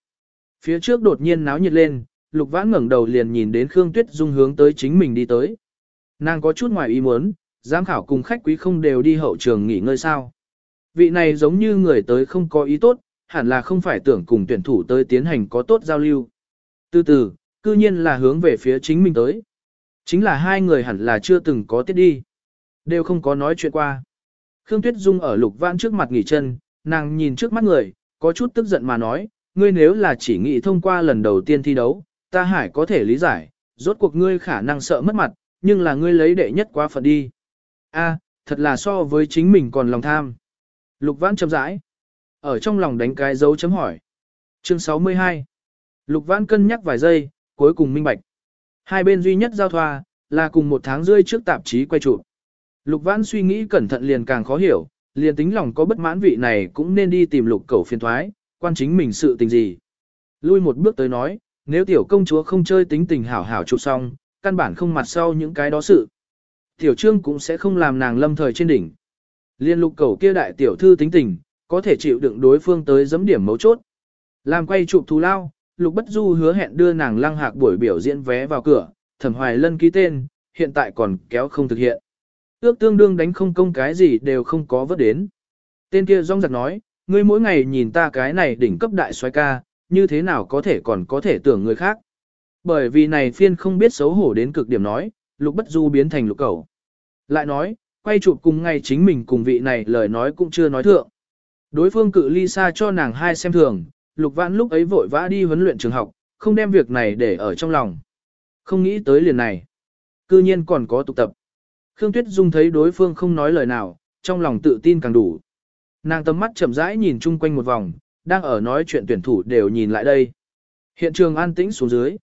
Phía trước đột nhiên náo nhiệt lên, Lục Vãn ngẩng đầu liền nhìn đến Khương Tuyết Dung hướng tới chính mình đi tới. Nàng có chút ngoài ý muốn, giám khảo cùng khách quý không đều đi hậu trường nghỉ ngơi sao. Vị này giống như người tới không có ý tốt, hẳn là không phải tưởng cùng tuyển thủ tới tiến hành có tốt giao lưu. Từ từ, cư nhiên là hướng về phía chính mình tới. Chính là hai người hẳn là chưa từng có tiết đi. Đều không có nói chuyện qua. Khương Tuyết Dung ở lục vãn trước mặt nghỉ chân, nàng nhìn trước mắt người, có chút tức giận mà nói, ngươi nếu là chỉ nghĩ thông qua lần đầu tiên thi đấu, ta hải có thể lý giải, rốt cuộc ngươi khả năng sợ mất mặt, nhưng là ngươi lấy đệ nhất quá phận đi. A, thật là so với chính mình còn lòng tham. Lục vãn chậm rãi. Ở trong lòng đánh cái dấu chấm hỏi. Chương 62. Lục vãn cân nhắc vài giây, cuối cùng minh bạch. Hai bên duy nhất giao thoa, là cùng một tháng rưỡi trước tạp chí quay chụp. Lục Vãn suy nghĩ cẩn thận liền càng khó hiểu, liền tính lòng có bất mãn vị này cũng nên đi tìm lục cầu phiền thoái, quan chính mình sự tình gì. Lui một bước tới nói, nếu tiểu công chúa không chơi tính tình hảo hảo chụp xong, căn bản không mặt sau những cái đó sự. Tiểu trương cũng sẽ không làm nàng lâm thời trên đỉnh. Liên lục cầu kia đại tiểu thư tính tình, có thể chịu đựng đối phương tới giấm điểm mấu chốt. Làm quay chụp thù lao, Lục Bất Du hứa hẹn đưa nàng lăng hạc buổi biểu diễn vé vào cửa, thẩm hoài lân ký tên, hiện tại còn kéo không thực hiện. Ước tương đương đánh không công cái gì đều không có vớt đến. Tên kia rong giặc nói, ngươi mỗi ngày nhìn ta cái này đỉnh cấp đại xoay ca, như thế nào có thể còn có thể tưởng người khác. Bởi vì này phiên không biết xấu hổ đến cực điểm nói, lục bất du biến thành lục cầu. Lại nói, quay chụp cùng ngày chính mình cùng vị này lời nói cũng chưa nói thượng. Đối phương cự ly xa cho nàng hai xem thường, Lục Vãn lúc ấy vội vã đi huấn luyện trường học, không đem việc này để ở trong lòng. Không nghĩ tới liền này. Cư nhiên còn có tục tập. Khương Tuyết Dung thấy đối phương không nói lời nào, trong lòng tự tin càng đủ. Nàng tầm mắt chậm rãi nhìn chung quanh một vòng, đang ở nói chuyện tuyển thủ đều nhìn lại đây. Hiện trường an tĩnh xuống dưới.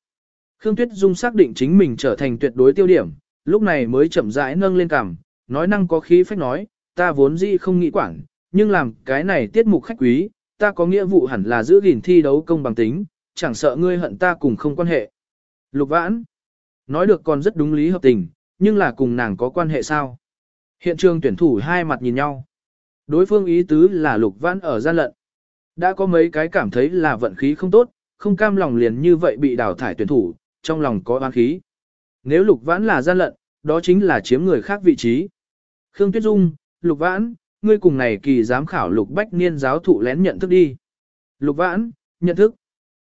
Khương Tuyết Dung xác định chính mình trở thành tuyệt đối tiêu điểm, lúc này mới chậm rãi nâng lên cằm, nói năng có khí phách nói, ta vốn dĩ không nghĩ quản, nhưng làm cái này tiết mục khách quý, ta có nghĩa vụ hẳn là giữ gìn thi đấu công bằng tính, chẳng sợ ngươi hận ta cùng không quan hệ. Lục vãn, nói được còn rất đúng lý hợp tình, nhưng là cùng nàng có quan hệ sao? Hiện trường tuyển thủ hai mặt nhìn nhau. Đối phương ý tứ là lục vãn ở gian lận. Đã có mấy cái cảm thấy là vận khí không tốt, không cam lòng liền như vậy bị đào thải tuyển thủ, trong lòng có oán khí. Nếu lục vãn là gian lận, đó chính là chiếm người khác vị trí. Khương Tuyết Dung, lục vãn, ngươi cùng này kỳ giám khảo lục bách niên giáo thụ lén nhận thức đi. Lục vãn, nhận thức.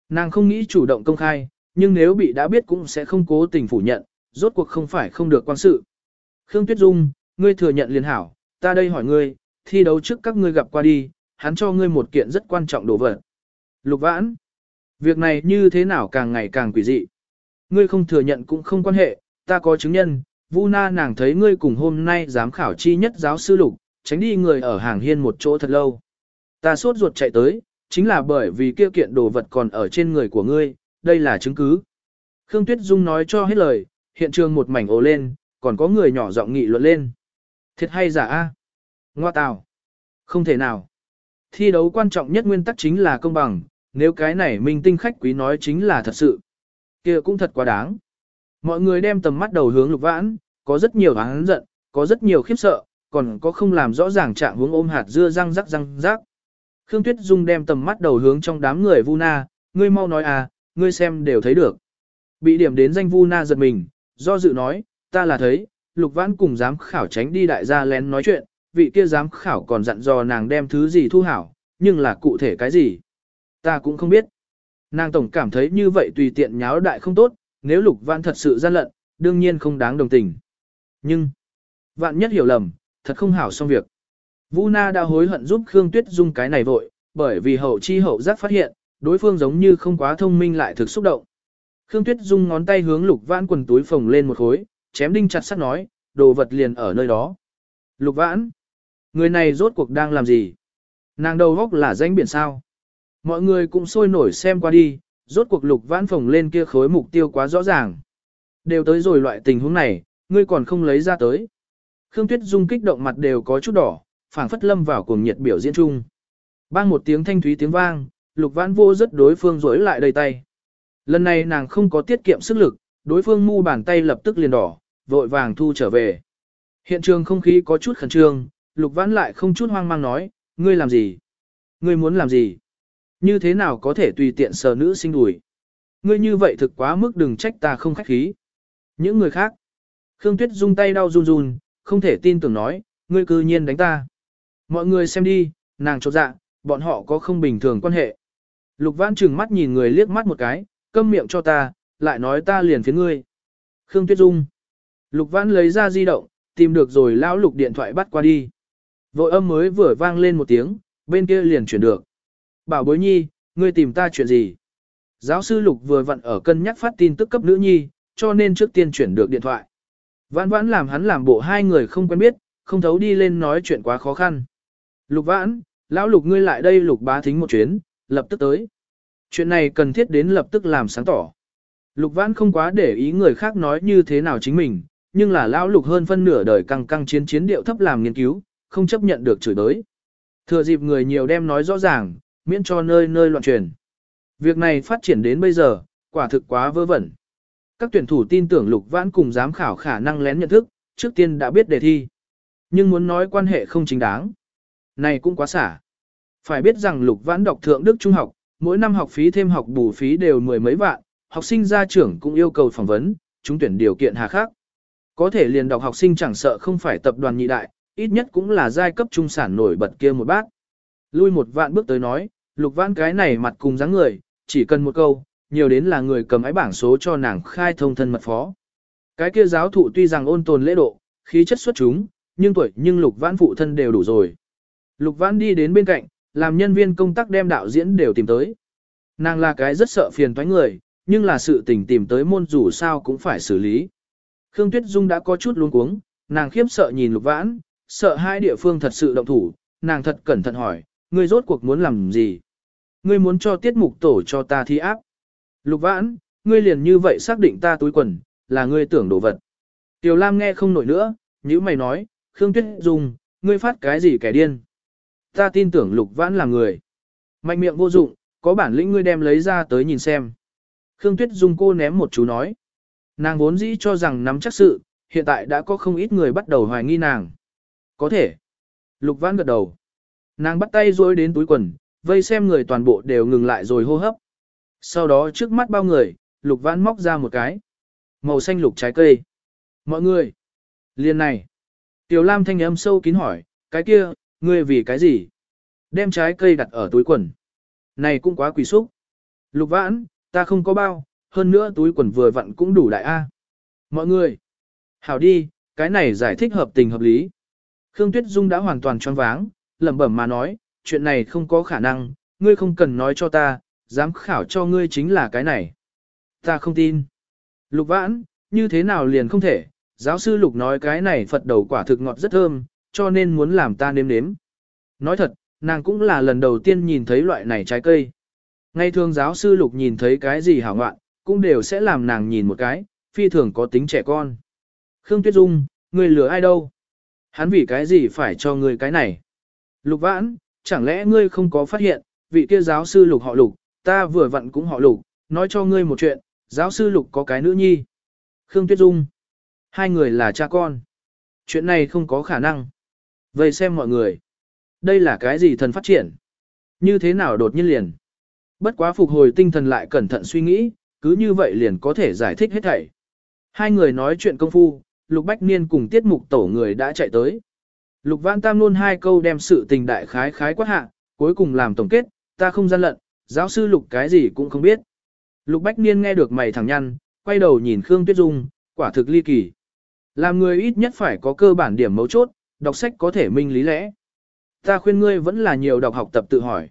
Nàng không nghĩ chủ động công khai, nhưng nếu bị đã biết cũng sẽ không cố tình phủ nhận, rốt cuộc không phải không được quan sự. Khương Tuyết Dung, ngươi thừa nhận liền hảo, ta đây hỏi ngươi, thi đấu trước các ngươi gặp qua đi, hắn cho ngươi một kiện rất quan trọng đồ vật. Lục vãn, việc này như thế nào càng ngày càng quỷ dị. Ngươi không thừa nhận cũng không quan hệ, ta có chứng nhân, Vu Na nàng thấy ngươi cùng hôm nay giám khảo chi nhất giáo sư lục, tránh đi người ở hàng hiên một chỗ thật lâu. Ta sốt ruột chạy tới, chính là bởi vì kia kiện đồ vật còn ở trên người của ngươi, đây là chứng cứ. Khương Tuyết Dung nói cho hết lời, hiện trường một mảnh ồ lên, còn có người nhỏ giọng nghị luận lên. Thiệt hay giả a? Ngoa tào. Không thể nào. Thi đấu quan trọng nhất nguyên tắc chính là công bằng, nếu cái này minh tinh khách quý nói chính là thật sự. kia cũng thật quá đáng. Mọi người đem tầm mắt đầu hướng lục vãn, có rất nhiều hắn giận, có rất nhiều khiếp sợ, còn có không làm rõ ràng trạng hướng ôm hạt dưa răng rắc răng rắc. Khương Tuyết Dung đem tầm mắt đầu hướng trong đám người Vu Na, ngươi mau nói à, ngươi xem đều thấy được. Bị điểm đến danh Vu Na giật mình, do dự nói, ta là thấy, Lục Vãn cùng giám khảo tránh đi đại gia lén nói chuyện, vị kia giám khảo còn dặn dò nàng đem thứ gì thu hảo, nhưng là cụ thể cái gì. Ta cũng không biết. Nàng tổng cảm thấy như vậy tùy tiện nháo đại không tốt, nếu Lục Vãn thật sự gian lận, đương nhiên không đáng đồng tình. Nhưng, vạn nhất hiểu lầm, thật không hảo xong việc. Vu Na đã hối hận giúp Khương Tuyết Dung cái này vội, bởi vì hậu chi hậu giác phát hiện, đối phương giống như không quá thông minh lại thực xúc động. Khương Tuyết Dung ngón tay hướng Lục Vãn quần túi phồng lên một khối, chém đinh chặt sắt nói, đồ vật liền ở nơi đó. Lục Vãn, người này rốt cuộc đang làm gì? Nàng đầu góc là danh biển sao? Mọi người cũng sôi nổi xem qua đi, rốt cuộc Lục Vãn phồng lên kia khối mục tiêu quá rõ ràng. Đều tới rồi loại tình huống này, ngươi còn không lấy ra tới. Khương Tuyết Dung kích động mặt đều có chút đỏ, phảng phất lâm vào cuồng nhiệt biểu diễn chung. Bang một tiếng thanh thúy tiếng vang, Lục Vãn vô rất đối phương rối lại đầy tay. Lần này nàng không có tiết kiệm sức lực, đối phương mu bàn tay lập tức liền đỏ, vội vàng thu trở về. Hiện trường không khí có chút khẩn trương, Lục Vãn lại không chút hoang mang nói, ngươi làm gì? Ngươi muốn làm gì? Như thế nào có thể tùy tiện sờ nữ sinh đùi? Ngươi như vậy thực quá mức đừng trách ta không khách khí. Những người khác. Khương Tuyết dung tay đau run run, không thể tin tưởng nói, ngươi cư nhiên đánh ta. Mọi người xem đi, nàng chột dạ, bọn họ có không bình thường quan hệ. Lục Vãn trừng mắt nhìn người liếc mắt một cái, câm miệng cho ta, lại nói ta liền phía ngươi. Khương Tuyết Dung. Lục Vãn lấy ra di động, tìm được rồi lão lục điện thoại bắt qua đi. Vội âm mới vừa vang lên một tiếng, bên kia liền chuyển được. Bảo bối nhi, ngươi tìm ta chuyện gì? Giáo sư Lục vừa vặn ở cân nhắc phát tin tức cấp nữ nhi, cho nên trước tiên chuyển được điện thoại. Vãn vãn làm hắn làm bộ hai người không quen biết, không thấu đi lên nói chuyện quá khó khăn. Lục vãn, lão lục ngươi lại đây lục bá thính một chuyến, lập tức tới. Chuyện này cần thiết đến lập tức làm sáng tỏ. Lục vãn không quá để ý người khác nói như thế nào chính mình, nhưng là lão lục hơn phân nửa đời căng căng chiến chiến điệu thấp làm nghiên cứu, không chấp nhận được chửi đới. Thừa dịp người nhiều đem nói rõ ràng, miễn cho nơi nơi loạn truyền. Việc này phát triển đến bây giờ, quả thực quá vớ vẩn. Các tuyển thủ tin tưởng lục vãn cùng giám khảo khả năng lén nhận thức, trước tiên đã biết đề thi. Nhưng muốn nói quan hệ không chính đáng. Này cũng quá xả. Phải biết rằng lục vãn đọc thượng đức trung học, mỗi năm học phí thêm học bù phí đều mười mấy vạn, học sinh gia trưởng cũng yêu cầu phỏng vấn, chúng tuyển điều kiện hà khắc. Có thể liền đọc học sinh chẳng sợ không phải tập đoàn nhị đại, ít nhất cũng là giai cấp trung sản nổi bật kia một bác. Lui một vạn bước tới nói, lục vãn cái này mặt cùng dáng người, chỉ cần một câu, nhiều đến là người cầm ái bảng số cho nàng khai thông thân mật phó. Cái kia giáo thụ tuy rằng ôn tồn lễ độ, khí chất xuất chúng, nhưng tuổi nhưng lục vãn phụ thân đều đủ rồi. Lục vãn đi đến bên cạnh, làm nhân viên công tác đem đạo diễn đều tìm tới. Nàng là cái rất sợ phiền toái người, nhưng là sự tình tìm tới môn dù sao cũng phải xử lý. Khương Tuyết Dung đã có chút luống cuống, nàng khiếp sợ nhìn lục vãn, sợ hai địa phương thật sự động thủ, nàng thật cẩn thận hỏi, ngươi rốt cuộc muốn làm gì? Ngươi muốn cho tiết mục tổ cho ta thi áp. Lục vãn, ngươi liền như vậy xác định ta túi quần, là ngươi tưởng đồ vật. Tiểu Lam nghe không nổi nữa, như mày nói, Khương Tuyết Dung, ngươi phát cái gì kẻ điên? Ta tin tưởng lục vãn là người. Mạnh miệng vô dụng, có bản lĩnh ngươi đem lấy ra tới nhìn xem. Khương Tuyết Dung cô ném một chú nói. Nàng vốn dĩ cho rằng nắm chắc sự, hiện tại đã có không ít người bắt đầu hoài nghi nàng. Có thể. Lục vãn gật đầu. Nàng bắt tay rối đến túi quần, vây xem người toàn bộ đều ngừng lại rồi hô hấp. Sau đó trước mắt bao người, lục vãn móc ra một cái. Màu xanh lục trái cây. Mọi người. Liên này. Tiểu Lam thanh âm sâu kín hỏi, cái kia, ngươi vì cái gì? Đem trái cây đặt ở túi quần. Này cũng quá quỷ xúc. Lục vãn, ta không có bao, hơn nữa túi quần vừa vặn cũng đủ đại A. Mọi người, hảo đi, cái này giải thích hợp tình hợp lý. Khương Tuyết Dung đã hoàn toàn choáng váng, lẩm bẩm mà nói, chuyện này không có khả năng, ngươi không cần nói cho ta, dám khảo cho ngươi chính là cái này. Ta không tin. Lục vãn, như thế nào liền không thể, giáo sư Lục nói cái này Phật đầu quả thực ngọt rất thơm, cho nên muốn làm ta nếm nếm. Nói thật, nàng cũng là lần đầu tiên nhìn thấy loại này trái cây. Ngay thường giáo sư Lục nhìn thấy cái gì hảo ngoạn, cũng đều sẽ làm nàng nhìn một cái, phi thường có tính trẻ con. Khương Tuyết Dung, người lừa ai đâu? Hắn vì cái gì phải cho ngươi cái này? Lục vãn, chẳng lẽ ngươi không có phát hiện, vị kia giáo sư Lục họ Lục, ta vừa vặn cũng họ Lục, nói cho ngươi một chuyện, giáo sư Lục có cái nữ nhi. Khương Tuyết Dung, hai người là cha con. Chuyện này không có khả năng. Vậy xem mọi người. Đây là cái gì thần phát triển? Như thế nào đột nhiên liền? Bất quá phục hồi tinh thần lại cẩn thận suy nghĩ, cứ như vậy liền có thể giải thích hết thảy. Hai người nói chuyện công phu, Lục Bách Niên cùng tiết mục tổ người đã chạy tới. Lục Văn Tam luôn hai câu đem sự tình đại khái khái quát hạ, cuối cùng làm tổng kết, ta không gian lận, giáo sư Lục cái gì cũng không biết. Lục Bách Niên nghe được mày thẳng nhăn, quay đầu nhìn Khương Tuyết Dung, quả thực ly kỳ. Làm người ít nhất phải có cơ bản điểm mấu chốt, đọc sách có thể minh lý lẽ. Ta khuyên ngươi vẫn là nhiều đọc học tập tự hỏi.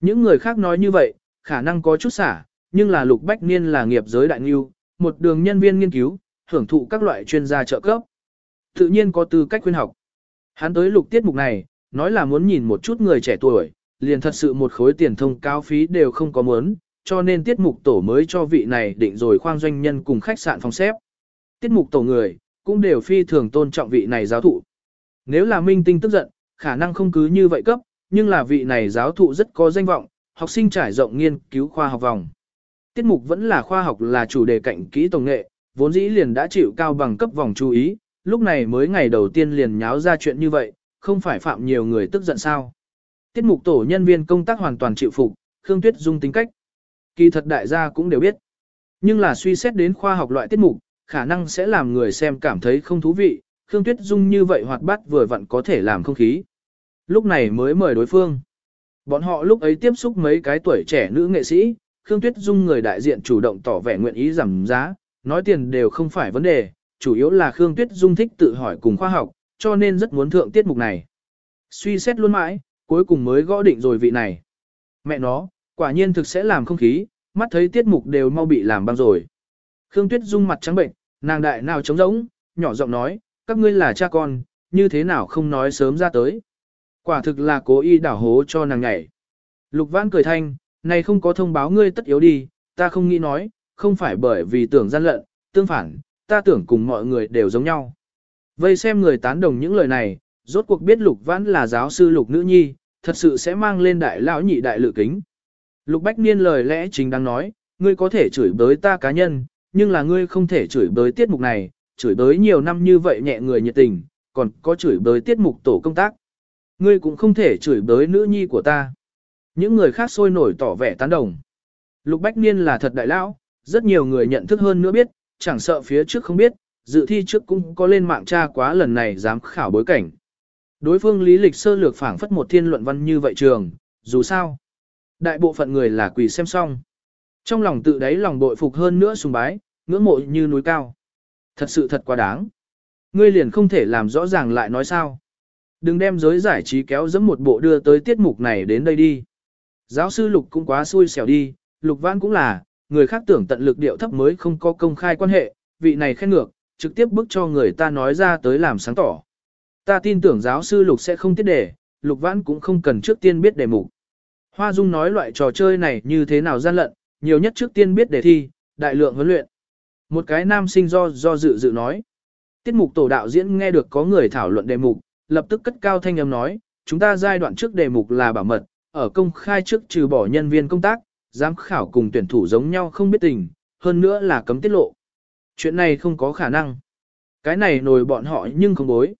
Những người khác nói như vậy, khả năng có chút xả, nhưng là Lục Bách Niên là nghiệp giới đại nghiêu, một đường nhân viên nghiên cứu, hưởng thụ các loại chuyên gia trợ cấp. Tự nhiên có tư cách khuyên học. Hắn tới lục tiết mục này, nói là muốn nhìn một chút người trẻ tuổi, liền thật sự một khối tiền thông cao phí đều không có muốn, cho nên tiết mục tổ mới cho vị này định rồi khoang doanh nhân cùng khách sạn phòng xếp. Tiết mục tổ người, cũng đều phi thường tôn trọng vị này giáo thụ. Nếu là minh tinh tức giận, khả năng không cứ như vậy cấp, nhưng là vị này giáo thụ rất có danh vọng, học sinh trải rộng nghiên cứu khoa học vòng. Tiết mục vẫn là khoa học là chủ đề cạnh kỹ tổng nghệ, vốn dĩ liền đã chịu cao bằng cấp vòng chú ý, lúc này mới ngày đầu tiên liền nháo ra chuyện như vậy, không phải phạm nhiều người tức giận sao. Tiết mục tổ nhân viên công tác hoàn toàn chịu phục, Khương Tuyết Dung tính cách. Kỳ thật đại gia cũng đều biết. Nhưng là suy xét đến khoa học loại tiết mục, khả năng sẽ làm người xem cảm thấy không thú vị, Khương Tuyết Dung như vậy hoạt bát vừa vặn có thể làm không khí. Lúc này mới mời đối phương. Bọn họ lúc ấy tiếp xúc mấy cái tuổi trẻ nữ nghệ sĩ, Khương Tuyết Dung người đại diện chủ động tỏ vẻ nguyện ý giảm giá, nói tiền đều không phải vấn đề, chủ yếu là Khương Tuyết Dung thích tự hỏi cùng khoa học, cho nên rất muốn thượng tiết mục này. Suy xét luôn mãi, cuối cùng mới gõ định rồi vị này. Mẹ nó, quả nhiên thực sẽ làm không khí, mắt thấy tiết mục đều mau bị làm băng rồi. Khương Tuyết Dung mặt trắng bệnh, nàng đại nào trống rỗng, nhỏ giọng nói, các ngươi là cha con, như thế nào không nói sớm ra tới. Quả thực là cố ý đảo hố cho nàng nhảy. Lục Văn cười thanh, này không có thông báo ngươi tất yếu đi, ta không nghĩ nói, không phải bởi vì tưởng gian lận, tương phản, ta tưởng cùng mọi người đều giống nhau. Vây xem người tán đồng những lời này, rốt cuộc biết Lục Vãn là giáo sư Lục Nữ Nhi, thật sự sẽ mang lên đại lão nhị đại lự kính. Lục Bách Niên lời lẽ chính đang nói, ngươi có thể chửi bới ta cá nhân, nhưng là ngươi không thể chửi bới tiết mục này, chửi bới nhiều năm như vậy nhẹ người nhiệt tình, còn có chửi bới tiết mục tổ công tác. Ngươi cũng không thể chửi bới nữ nhi của ta. Những người khác sôi nổi tỏ vẻ tán đồng. Lục Bách Niên là thật đại lão, rất nhiều người nhận thức hơn nữa biết, chẳng sợ phía trước không biết, dự thi trước cũng có lên mạng tra quá lần này dám khảo bối cảnh. Đối phương lý lịch sơ lược phảng phất một thiên luận văn như vậy trường, dù sao. Đại bộ phận người là quỳ xem xong. Trong lòng tự đáy lòng bội phục hơn nữa sùng bái, ngưỡng mộ như núi cao. Thật sự thật quá đáng. Ngươi liền không thể làm rõ ràng lại nói sao. Đừng đem giới giải trí kéo dẫm một bộ đưa tới tiết mục này đến đây đi. Giáo sư Lục cũng quá xui xẻo đi, Lục Văn cũng là, người khác tưởng tận lực điệu thấp mới không có công khai quan hệ, vị này khen ngược, trực tiếp bức cho người ta nói ra tới làm sáng tỏ. Ta tin tưởng giáo sư Lục sẽ không tiết đề, Lục Văn cũng không cần trước tiên biết đề mục. Hoa Dung nói loại trò chơi này như thế nào gian lận, nhiều nhất trước tiên biết đề thi, đại lượng huấn luyện. Một cái nam sinh do do dự dự nói. Tiết mục tổ đạo diễn nghe được có người thảo luận đề mục, lập tức cất cao thanh âm nói, chúng ta giai đoạn trước đề mục là bảo mật, ở công khai trước trừ bỏ nhân viên công tác, giám khảo cùng tuyển thủ giống nhau không biết tình, hơn nữa là cấm tiết lộ. Chuyện này không có khả năng. Cái này nổi bọn họ nhưng không bối.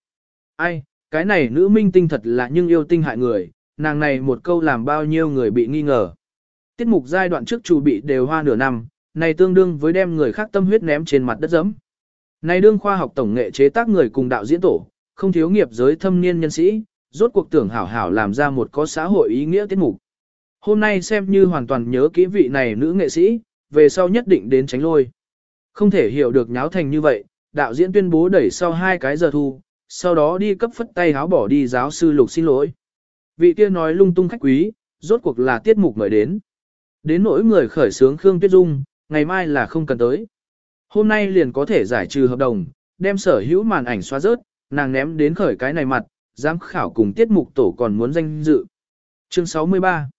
Ai, cái này nữ minh tinh thật là nhưng yêu tinh hại người, nàng này một câu làm bao nhiêu người bị nghi ngờ. Tiết mục giai đoạn trước chủ bị đều hoa nửa năm, này tương đương với đem người khác tâm huyết ném trên mặt đất dẫm. Này đương khoa học tổng nghệ chế tác người cùng đạo diễn tổ, không thiếu nghiệp giới thâm niên nhân sĩ, rốt cuộc tưởng hảo hảo làm ra một có xã hội ý nghĩa tiết mục. Hôm nay xem như hoàn toàn nhớ kỹ vị này nữ nghệ sĩ, về sau nhất định đến tránh lôi. Không thể hiểu được nháo thành như vậy, đạo diễn tuyên bố đẩy sau hai cái giờ thu, sau đó đi cấp phất tay háo bỏ đi giáo sư lục xin lỗi. Vị kia nói lung tung khách quý, rốt cuộc là tiết mục mời đến. Đến nỗi người khởi sướng Khương Tuyết Dung, ngày mai là không cần tới. Hôm nay liền có thể giải trừ hợp đồng, đem sở hữu màn ảnh xóa rớt, nàng ném đến khởi cái này mặt, giám khảo cùng tiết mục tổ còn muốn danh dự. Chương 63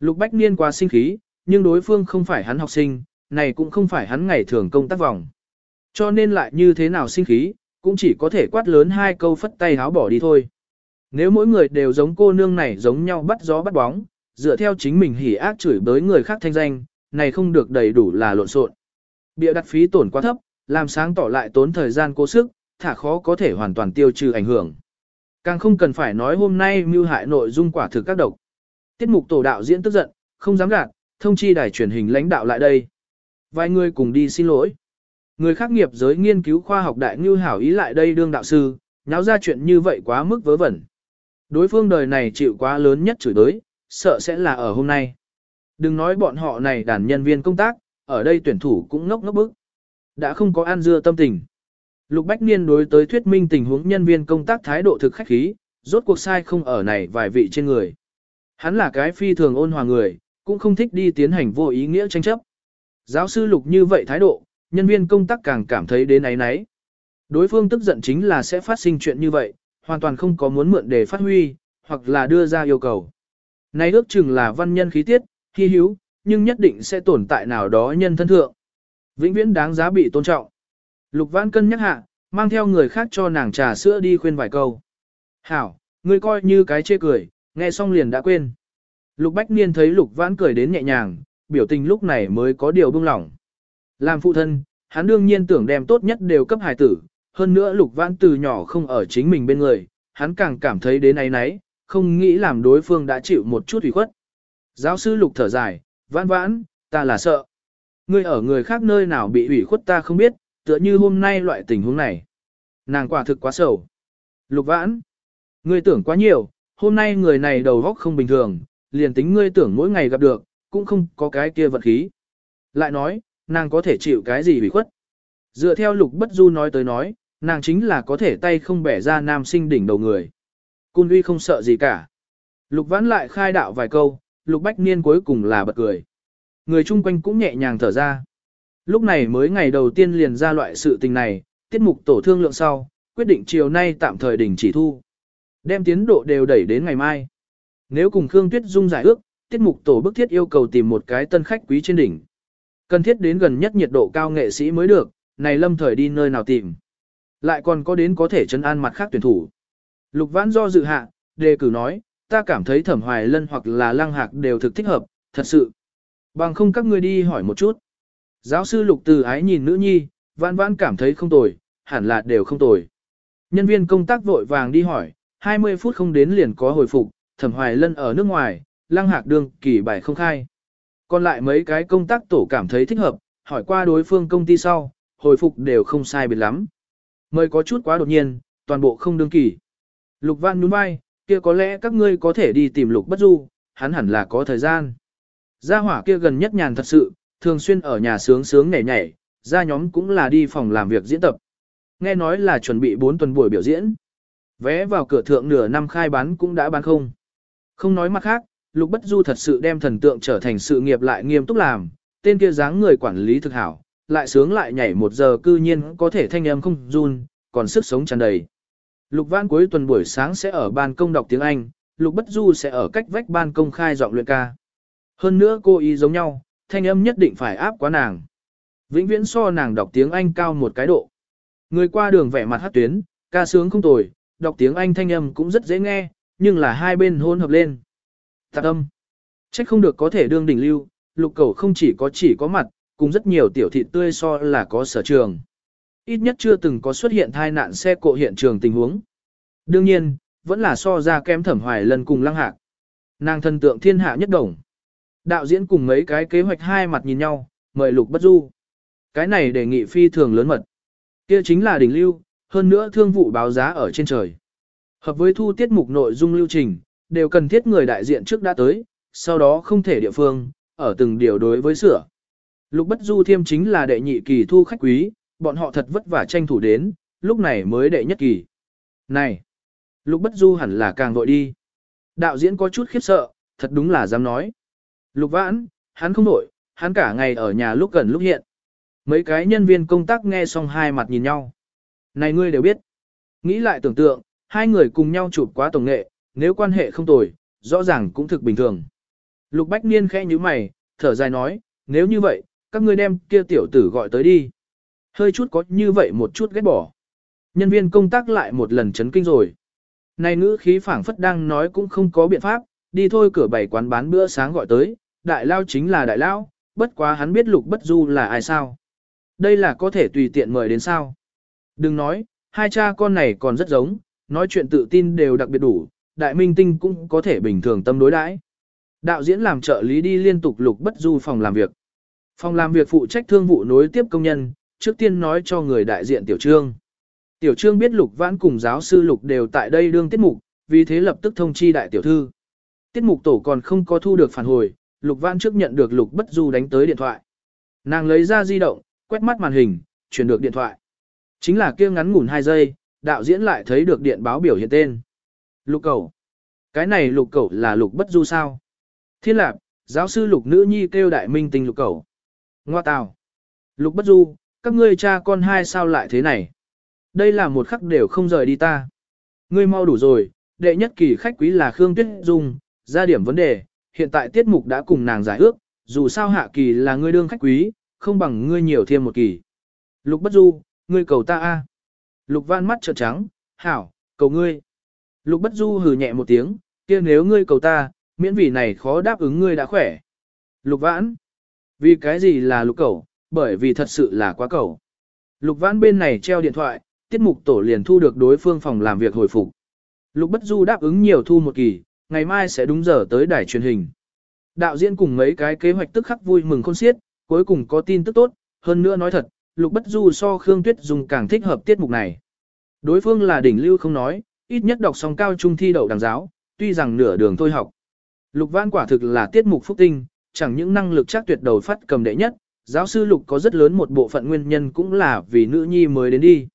Lục Bách Niên quá sinh khí, nhưng đối phương không phải hắn học sinh, này cũng không phải hắn ngày thường công tác vòng. Cho nên lại như thế nào sinh khí, cũng chỉ có thể quát lớn hai câu phất tay háo bỏ đi thôi. Nếu mỗi người đều giống cô nương này giống nhau bắt gió bắt bóng, dựa theo chính mình hỉ ác chửi bới người khác thanh danh, này không được đầy đủ là lộn xộn. Bịa đặt phí tổn quá thấp, làm sáng tỏ lại tốn thời gian cố sức, thả khó có thể hoàn toàn tiêu trừ ảnh hưởng. Càng không cần phải nói hôm nay mưu hại nội dung quả thực các độc. Tiết mục tổ đạo diễn tức giận, không dám gạt, thông chi đài truyền hình lãnh đạo lại đây. Vài người cùng đi xin lỗi. Người khác nghiệp giới nghiên cứu khoa học đại ngưu hảo ý lại đây đương đạo sư, nháo ra chuyện như vậy quá mức vớ vẩn. Đối phương đời này chịu quá lớn nhất chửi đới, sợ sẽ là ở hôm nay. Đừng nói bọn họ này đàn nhân viên công tác, ở đây tuyển thủ cũng ngốc ngốc bức. Đã không có an dưa tâm tình. Lục Bách Niên đối tới thuyết minh tình huống nhân viên công tác thái độ thực khách khí, rốt cuộc sai không ở này vài vị trên người. Hắn là cái phi thường ôn hòa người, cũng không thích đi tiến hành vô ý nghĩa tranh chấp. Giáo sư Lục như vậy thái độ, nhân viên công tác càng cảm thấy đến ấy nấy. Đối phương tức giận chính là sẽ phát sinh chuyện như vậy, hoàn toàn không có muốn mượn để phát huy, hoặc là đưa ra yêu cầu. Này ước chừng là văn nhân khí tiết, hy hữu, nhưng nhất định sẽ tồn tại nào đó nhân thân thượng. Vĩnh viễn đáng giá bị tôn trọng. Lục Văn cân nhắc hạ, mang theo người khác cho nàng trà sữa đi khuyên vài câu. Hảo, ngươi coi như cái chê cười, nghe xong liền đã quên. Lục Bách Niên thấy Lục Vãn cười đến nhẹ nhàng, biểu tình lúc này mới có điều bưng lỏng. Làm phụ thân, hắn đương nhiên tưởng đem tốt nhất đều cấp hài tử, hơn nữa Lục Vãn từ nhỏ không ở chính mình bên người, hắn càng cảm thấy đến ấy nấy, không nghĩ làm đối phương đã chịu một chút ủy khuất. Giáo sư Lục thở dài, vãn vãn, ta là sợ. Ngươi ở người khác nơi nào bị ủy khuất ta không biết, tựa như hôm nay loại tình huống này. Nàng quả thực quá sầu. Lục vãn, ngươi tưởng quá nhiều, hôm nay người này đầu óc không bình thường, liền tính ngươi tưởng mỗi ngày gặp được, cũng không có cái kia vật khí. Lại nói, nàng có thể chịu cái gì ủy khuất. Dựa theo lục bất du nói tới nói, nàng chính là có thể tay không bẻ ra nam sinh đỉnh đầu người. Cun uy không sợ gì cả. Lục vãn lại khai đạo vài câu, lục bách niên cuối cùng là bật cười. Người chung quanh cũng nhẹ nhàng thở ra. Lúc này mới ngày đầu tiên liền ra loại sự tình này, tiết mục tổ thương lượng sau, quyết định chiều nay tạm thời đình chỉ thu. Đem tiến độ đều đẩy đến ngày mai. Nếu cùng Khương Tuyết Dung giải ước, tiết mục tổ bức thiết yêu cầu tìm một cái tân khách quý trên đỉnh. Cần thiết đến gần nhất nhiệt độ cao nghệ sĩ mới được, này lâm thời đi nơi nào tìm. Lại còn có đến có thể chấn an mặt khác tuyển thủ. Lục Vãn do dự hạ, đề cử nói, ta cảm thấy thẩm hoài lân hoặc là lăng hạc đều thực thích hợp, thật sự. Bằng không các ngươi đi hỏi một chút. Giáo sư Lục Từ ái nhìn nữ nhi, vãn vãn cảm thấy không tồi, hẳn là đều không tồi. Nhân viên công tác vội vàng đi hỏi, 20 phút không đến liền có hồi phục, thẩm hoài lân ở nước ngoài, lăng hạc đương kỳ bài không khai. Còn lại mấy cái công tác tổ cảm thấy thích hợp, hỏi qua đối phương công ty sau, hồi phục đều không sai biệt lắm. Mời có chút quá đột nhiên, toàn bộ không đương kỳ. Lục Văn nhún vai, kia có lẽ các ngươi có thể đi tìm Lục Bất Du, hắn hẳn là có thời gian. Gia hỏa kia gần nhất nhàn thật sự, thường xuyên ở nhà sướng sướng nhảy nhảy, ra nhóm cũng là đi phòng làm việc diễn tập. Nghe nói là chuẩn bị 4 tuần buổi biểu diễn. Vé vào cửa thượng nửa năm khai bán cũng đã bán không. Không nói mặt khác, Lục Bất Du thật sự đem thần tượng trở thành sự nghiệp lại nghiêm túc làm, tên kia dáng người quản lý thực hảo, lại sướng lại nhảy một giờ cư nhiên có thể thanh âm không run, còn sức sống tràn đầy. Lục Văn cuối tuần buổi sáng sẽ ở ban công đọc tiếng Anh, Lục Bất Du sẽ ở cách vách ban công khai giọng luyện ca. Hơn nữa cô ý giống nhau, thanh âm nhất định phải áp quá nàng. Vĩnh viễn so nàng đọc tiếng Anh cao một cái độ. Người qua đường vẻ mặt hát tuyến, ca sướng không tồi, đọc tiếng Anh thanh âm cũng rất dễ nghe, nhưng là hai bên hôn hợp lên. Tạc âm. Trách không được có thể đương đỉnh lưu, lục cầu không chỉ có chỉ có mặt, cùng rất nhiều tiểu thị tươi so là có sở trường. Ít nhất chưa từng có xuất hiện thai nạn xe cộ hiện trường tình huống. Đương nhiên, vẫn là so ra kém thẩm hoài lần cùng lăng hạc. Nàng thân tượng thiên hạ nhất đồng. Đạo diễn cùng mấy cái kế hoạch hai mặt nhìn nhau, mời lục bất du. Cái này đề nghị phi thường lớn mật. Kia chính là đỉnh lưu, hơn nữa thương vụ báo giá ở trên trời. Hợp với thu tiết mục nội dung lưu trình, đều cần thiết người đại diện trước đã tới, sau đó không thể địa phương, ở từng điều đối với sửa. Lục Bất Du thiêm chính là đệ nhị kỳ thu khách quý, bọn họ thật vất vả tranh thủ đến, lúc này mới đệ nhất kỳ. Này, Lục Bất Du hẳn là càng vội đi. Đạo diễn có chút khiếp sợ, thật đúng là dám nói. Lục Vãn, hắn không vội, hắn cả ngày ở nhà lúc gần lúc hiện. Mấy cái nhân viên công tác nghe xong hai mặt nhìn nhau. Này ngươi đều biết. Nghĩ lại tưởng tượng, hai người cùng nhau chụp quá tổng nghệ, nếu quan hệ không tồi, rõ ràng cũng thực bình thường. Lục Bách Niên khẽ như mày, thở dài nói, nếu như vậy, các ngươi đem kia tiểu tử gọi tới đi. Hơi chút có như vậy một chút ghét bỏ. Nhân viên công tác lại một lần chấn kinh rồi. Này ngữ khí phảng phất đang nói cũng không có biện pháp, đi thôi cửa bảy quán bán bữa sáng gọi tới, đại lao chính là đại lao, bất quá hắn biết lục bất du là ai sao. Đây là có thể tùy tiện mời đến sao. Đừng nói, hai cha con này còn rất giống, nói chuyện tự tin đều đặc biệt đủ, đại minh tinh cũng có thể bình thường tâm đối đãi. Đạo diễn làm trợ lý đi liên tục lục bất du phòng làm việc. Phòng làm việc phụ trách thương vụ nối tiếp công nhân, trước tiên nói cho người đại diện tiểu trương. Tiểu trương biết lục vãn cùng giáo sư lục đều tại đây đương tiết mục, vì thế lập tức thông chi đại tiểu thư. Tiết mục tổ còn không có thu được phản hồi, lục vãn trước nhận được lục bất du đánh tới điện thoại. Nàng lấy ra di động, quét mắt màn hình, chuyển được điện thoại. Chính là kia ngắn ngủn 2 giây, đạo diễn lại thấy được điện báo biểu hiện tên. Lục cầu. Cái này lục cầu là lục bất du sao? Thiên lạp, giáo sư lục nữ nhi kêu đại minh tình lục cầu. Ngoa tào. Lục bất du, các ngươi cha con hai sao lại thế này? Đây là một khắc đều không rời đi ta. Ngươi mau đủ rồi, đệ nhất kỳ khách quý là Khương Tuyết Dung, ra điểm vấn đề, hiện tại tiết mục đã cùng nàng giải ước, dù sao hạ kỳ là ngươi đương khách quý, không bằng ngươi nhiều thêm một kỳ. Lục bất du, ngươi cầu ta a. Lục văn mắt trợn trắng, hảo, cầu ngươi. Lục bất du hừ nhẹ một tiếng, kia nếu ngươi cầu ta, miễn vì này khó đáp ứng ngươi đã khỏe. Lục vãn, vì cái gì là lục cầu, bởi vì thật sự là quá cầu. Lục vãn bên này treo điện thoại, tiết mục tổ liền thu được đối phương phòng làm việc hồi phục. Lục bất du đáp ứng nhiều thu một kỳ, ngày mai sẽ đúng giờ tới đài truyền hình. Đạo diễn cùng mấy cái kế hoạch tức khắc vui mừng khôn xiết, cuối cùng có tin tức tốt, hơn nữa nói thật, Lục Bất Du so Khương Tuyết dùng càng thích hợp tiết mục này. Đối phương là đỉnh lưu không nói, ít nhất đọc xong cao trung thi đậu đàng giáo, tuy rằng nửa đường thôi học. Lục Vãn quả thực là tiết mục phúc tinh, chẳng những năng lực chắc tuyệt đầu phát cầm đệ nhất, giáo sư Lục có rất lớn một bộ phận nguyên nhân cũng là vì nữ nhi mới đến đi.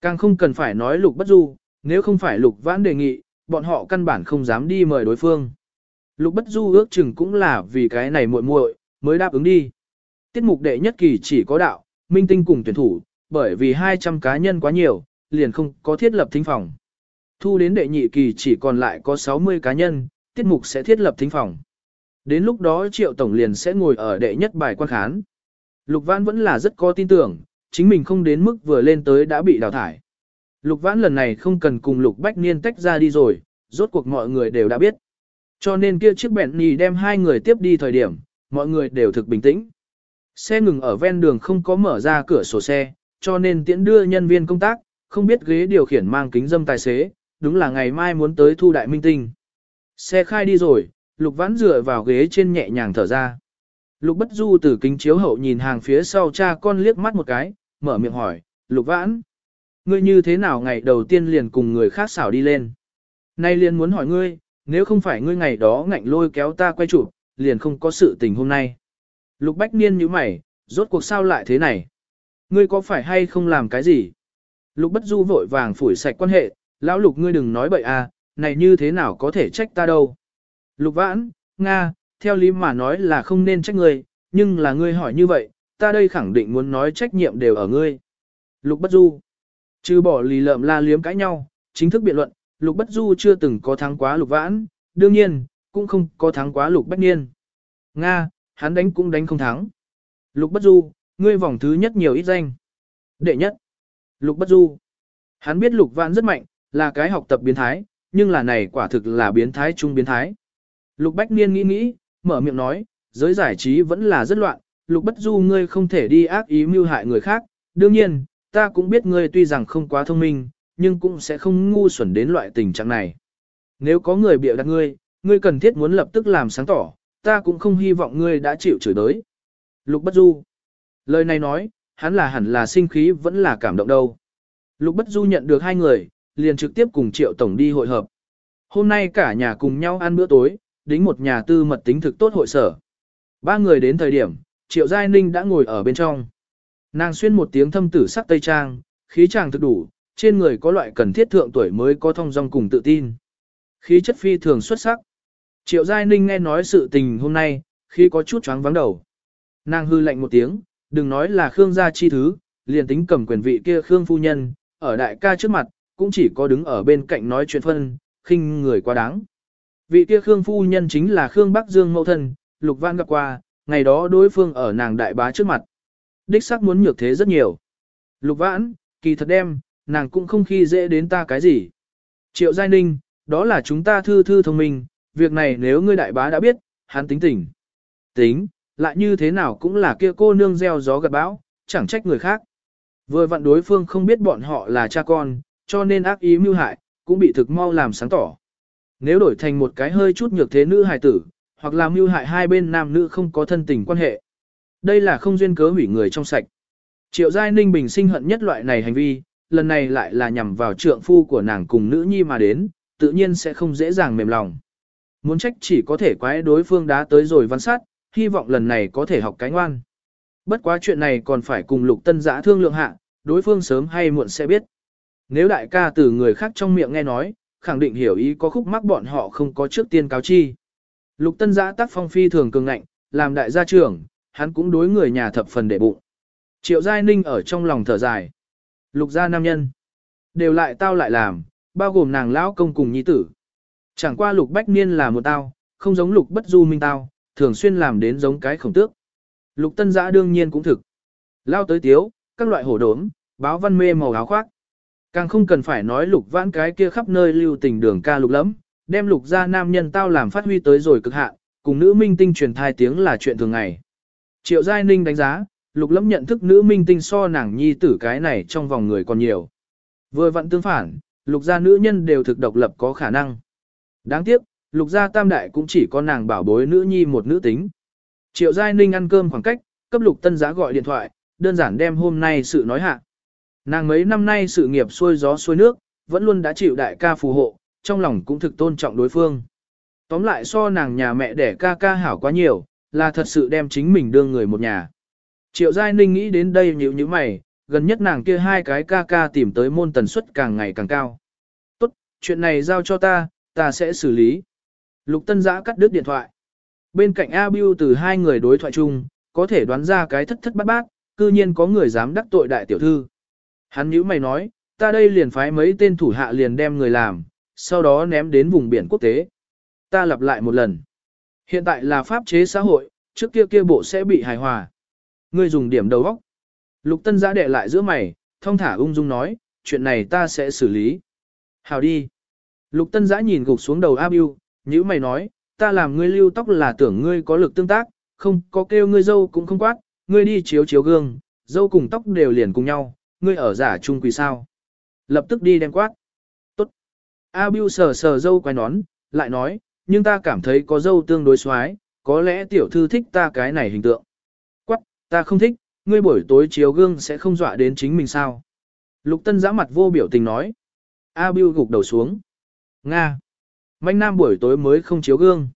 Càng không cần phải nói Lục Bất Du, nếu không phải Lục Vãn đề nghị, bọn họ căn bản không dám đi mời đối phương. Lục Bất Du ước chừng cũng là vì cái này muội muội mới đáp ứng đi. Tiết mục đệ nhất kỳ chỉ có đạo, minh tinh cùng tuyển thủ, bởi vì 200 cá nhân quá nhiều, liền không có thiết lập thính phòng. Thu đến đệ nhị kỳ chỉ còn lại có 60 cá nhân, tiết mục sẽ thiết lập thính phòng. Đến lúc đó triệu tổng liền sẽ ngồi ở đệ nhất bài quan khán. Lục Vãn vẫn là rất có tin tưởng, chính mình không đến mức vừa lên tới đã bị đào thải. Lục Vãn lần này không cần cùng Lục Bách Niên tách ra đi rồi, rốt cuộc mọi người đều đã biết. Cho nên kia chiếc bẹn nì đem hai người tiếp đi thời điểm, mọi người đều thực bình tĩnh. Xe ngừng ở ven đường không có mở ra cửa sổ xe, cho nên tiễn đưa nhân viên công tác, không biết ghế điều khiển mang kính dâm tài xế, đúng là ngày mai muốn tới thu đại minh tinh. Xe khai đi rồi, Lục Vãn dựa vào ghế trên nhẹ nhàng thở ra. Lục Bất Du từ kính chiếu hậu nhìn hàng phía sau cha con liếc mắt một cái, mở miệng hỏi, Lục Vãn, ngươi như thế nào ngày đầu tiên liền cùng người khác xảo đi lên? Nay liền muốn hỏi ngươi, nếu không phải ngươi ngày đó ngạnh lôi kéo ta quay chụp, liền không có sự tình hôm nay. Lục Bách Niên như mày, rốt cuộc sao lại thế này? Ngươi có phải hay không làm cái gì? Lục Bất Du vội vàng phủi sạch quan hệ, lão Lục ngươi đừng nói bậy à, này như thế nào có thể trách ta đâu? Lục Vãn, Nga, theo lý mà nói là không nên trách ngươi, nhưng là ngươi hỏi như vậy, ta đây khẳng định muốn nói trách nhiệm đều ở ngươi. Lục Bất Du, trừ bỏ lì lợm la liếm cãi nhau, chính thức biện luận, Lục Bất Du chưa từng có thắng quá Lục Vãn, đương nhiên, cũng không có thắng quá Lục Bách Niên. Nga, hắn đánh cũng đánh không thắng. Lục Bất Du, ngươi vòng thứ nhất nhiều ít danh. Đệ nhất. Lục Bất Du. Hắn biết Lục Vãn rất mạnh, là cái học tập biến thái, nhưng là này quả thực là biến thái trung biến thái. Lục Bách Niên nghĩ nghĩ, mở miệng nói, giới giải trí vẫn là rất loạn, Lục Bất Du ngươi không thể đi ác ý mưu hại người khác, đương nhiên, ta cũng biết ngươi tuy rằng không quá thông minh, nhưng cũng sẽ không ngu xuẩn đến loại tình trạng này. Nếu có người bịa đặt ngươi, ngươi cần thiết muốn lập tức làm sáng tỏ, ta cũng không hy vọng ngươi đã chịu chửi đới. Lục Bất Du. Lời này nói, hắn là hẳn là sinh khí vẫn là cảm động đâu. Lục Bất Du nhận được hai người, liền trực tiếp cùng Triệu Tổng đi hội hợp. Hôm nay cả nhà cùng nhau ăn bữa tối, đính một nhà tư mật tính thực tốt hội sở. Ba người đến thời điểm, Triệu Giai Ninh đã ngồi ở bên trong. Nàng xuyên một tiếng thâm tử sắc tây trang, khí chàng thực đủ, trên người có loại cần thiết thượng tuổi mới có thông dong cùng tự tin. Khí chất phi thường xuất sắc. Triệu Giai Ninh nghe nói sự tình hôm nay, khi có chút choáng vắng đầu. Nàng hư lạnh một tiếng, đừng nói là Khương gia chi thứ, liền tính cầm quyền vị kia Khương phu nhân, ở đại ca trước mặt, cũng chỉ có đứng ở bên cạnh nói chuyện phân, khinh người quá đáng. Vị kia Khương phu nhân chính là Khương Bắc Dương mẫu thân, Lục Văn gặp qua, ngày đó đối phương ở nàng đại bá trước mặt. Đích xác muốn nhược thế rất nhiều. Lục Vãn, kỳ thật đem, nàng cũng không khi dễ đến ta cái gì. Triệu Giai Ninh, đó là chúng ta thư thư thông minh, việc này nếu ngươi đại bá đã biết, hắn tính tỉnh. Tính, lại như thế nào cũng là kia cô nương gieo gió gặt bão, chẳng trách người khác. Vừa vặn đối phương không biết bọn họ là cha con, cho nên ác ý mưu hại, cũng bị thực mau làm sáng tỏ. Nếu đổi thành một cái hơi chút nhược thế nữ hài tử, hoặc là mưu hại hai bên nam nữ không có thân tình quan hệ. Đây là không duyên cớ hủy người trong sạch. Triệu Giai Ninh bình sinh hận nhất loại này hành vi, lần này lại là nhằm vào trượng phu của nàng cùng nữ nhi mà đến, tự nhiên sẽ không dễ dàng mềm lòng. Muốn trách chỉ có thể quái đối phương đã tới rồi văn sát, hy vọng lần này có thể học cái ngoan. Bất quá chuyện này còn phải cùng lục tân giã thương lượng hạ, đối phương sớm hay muộn sẽ biết. Nếu đại ca từ người khác trong miệng nghe nói, khẳng định hiểu ý có khúc mắc bọn họ không có trước tiên cáo chi. Lục tân giã tác phong phi thường cường ngạnh, làm đại gia trưởng, hắn cũng đối người nhà thập phần để bụng. Triệu Giai Ninh ở trong lòng thở dài. Lục gia nam nhân. Đều lại tao lại làm, bao gồm nàng lão công cùng nhi tử. Chẳng qua lục bách niên là một tao, không giống lục bất du minh tao, thường xuyên làm đến giống cái khổng tước. Lục tân giã đương nhiên cũng thực. Lao tới tiếu, các loại hổ đốm, báo văn mê màu áo khoác. Càng không cần phải nói lục vãn cái kia khắp nơi lưu tình đường ca lục lắm, đem lục gia nam nhân tao làm phát huy tới rồi cực hạn, cùng nữ minh tinh truyền thai tiếng là chuyện thường ngày. Triệu Giai Ninh đánh giá, lục lắm nhận thức nữ minh tinh so nàng nhi tử cái này trong vòng người còn nhiều. Vừa vặn tương phản, lục gia nữ nhân đều thực độc lập có khả năng. Đáng tiếc, lục gia tam đại cũng chỉ có nàng bảo bối nữ nhi một nữ tính. Triệu Giai Ninh ăn cơm khoảng cách, cấp lục tân giá gọi điện thoại, đơn giản đem hôm nay sự nói hạ. Nàng mấy năm nay sự nghiệp xuôi gió xuôi nước, vẫn luôn đã chịu đại ca phù hộ, trong lòng cũng thực tôn trọng đối phương. Tóm lại so nàng nhà mẹ đẻ ca ca hảo quá nhiều, là thật sự đem chính mình đương người một nhà. Triệu Giai Ninh nghĩ đến đây nhíu như mày, gần nhất nàng kia hai cái ca ca tìm tới môn tần suất càng ngày càng cao. Tốt, chuyện này giao cho ta, ta sẽ xử lý. Lục Tân Giã cắt đứt điện thoại. Bên cạnh A Biu từ hai người đối thoại chung, có thể đoán ra cái thất thất bát bát, cư nhiên có người dám đắc tội đại tiểu thư. Hắn nhữ mày nói, ta đây liền phái mấy tên thủ hạ liền đem người làm, sau đó ném đến vùng biển quốc tế. Ta lặp lại một lần. Hiện tại là pháp chế xã hội, trước kia kia bộ sẽ bị hài hòa. Ngươi dùng điểm đầu óc. Lục Tân giã đệ lại giữa mày, thông thả ung dung nói, chuyện này ta sẽ xử lý. Hào đi. Lục Tân giã nhìn gục xuống đầu A Biu, nhữ mày nói, ta làm ngươi lưu tóc là tưởng ngươi có lực tương tác, không có kêu ngươi dâu cũng không quát, ngươi đi chiếu chiếu gương, dâu cùng tóc đều liền cùng nhau, ngươi ở giả trung quỳ sao. Lập tức đi đem quát. Tốt. A Biu sờ sờ dâu quay nón, lại nói, nhưng ta cảm thấy có dâu tương đối xoái, có lẽ tiểu thư thích ta cái này hình tượng. Quát, ta không thích, ngươi buổi tối chiếu gương sẽ không dọa đến chính mình sao. Lục Tân giã mặt vô biểu tình nói. A Biu gục đầu xuống. Nga. Mạnh nam buổi tối mới không chiếu gương.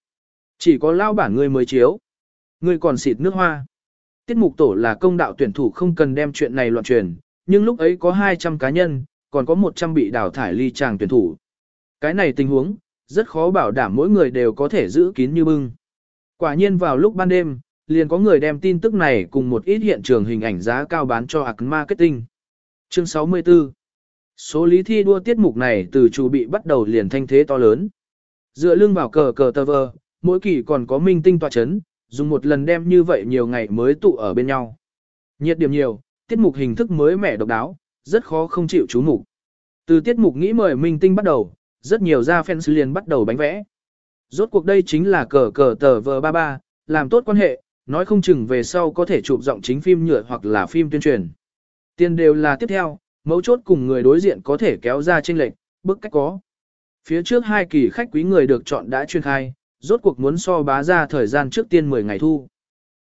Chỉ có lao bản ngươi mới chiếu. Ngươi còn xịt nước hoa. Tiết mục tổ là công đạo tuyển thủ không cần đem chuyện này loạn truyền, nhưng lúc ấy có 200 cá nhân, còn có 100 bị đào thải ly chàng tuyển thủ. Cái này tình huống, rất khó bảo đảm mỗi người đều có thể giữ kín như bưng. Quả nhiên vào lúc ban đêm, liền có người đem tin tức này cùng một ít hiện trường hình ảnh giá cao bán cho Akt Marketing. Chương 64 Số lý thi đua tiết mục này từ chủ bị bắt đầu liền thanh thế to lớn. Dựa lưng vào cờ cờ tơ vơ, mỗi kỳ còn có minh tinh tọa chấn, dùng một lần đem như vậy nhiều ngày mới tụ ở bên nhau. Nhiệt điểm nhiều, tiết mục hình thức mới mẻ độc đáo, rất khó không chịu chú mục. Từ tiết mục nghĩ mời minh tinh bắt đầu, rất nhiều gia fans liền bắt đầu bánh vẽ. Rốt cuộc đây chính là cờ cờ tờ vờ ba ba, làm tốt quan hệ, nói không chừng về sau có thể chụp giọng chính phim nhựa hoặc là phim tuyên truyền. Tiền đều là tiếp theo, mấu chốt cùng người đối diện có thể kéo ra chênh lệch, bức cách có. Phía trước hai kỳ khách quý người được chọn đã chuyên khai, rốt cuộc muốn so bá ra thời gian trước tiên 10 ngày thu.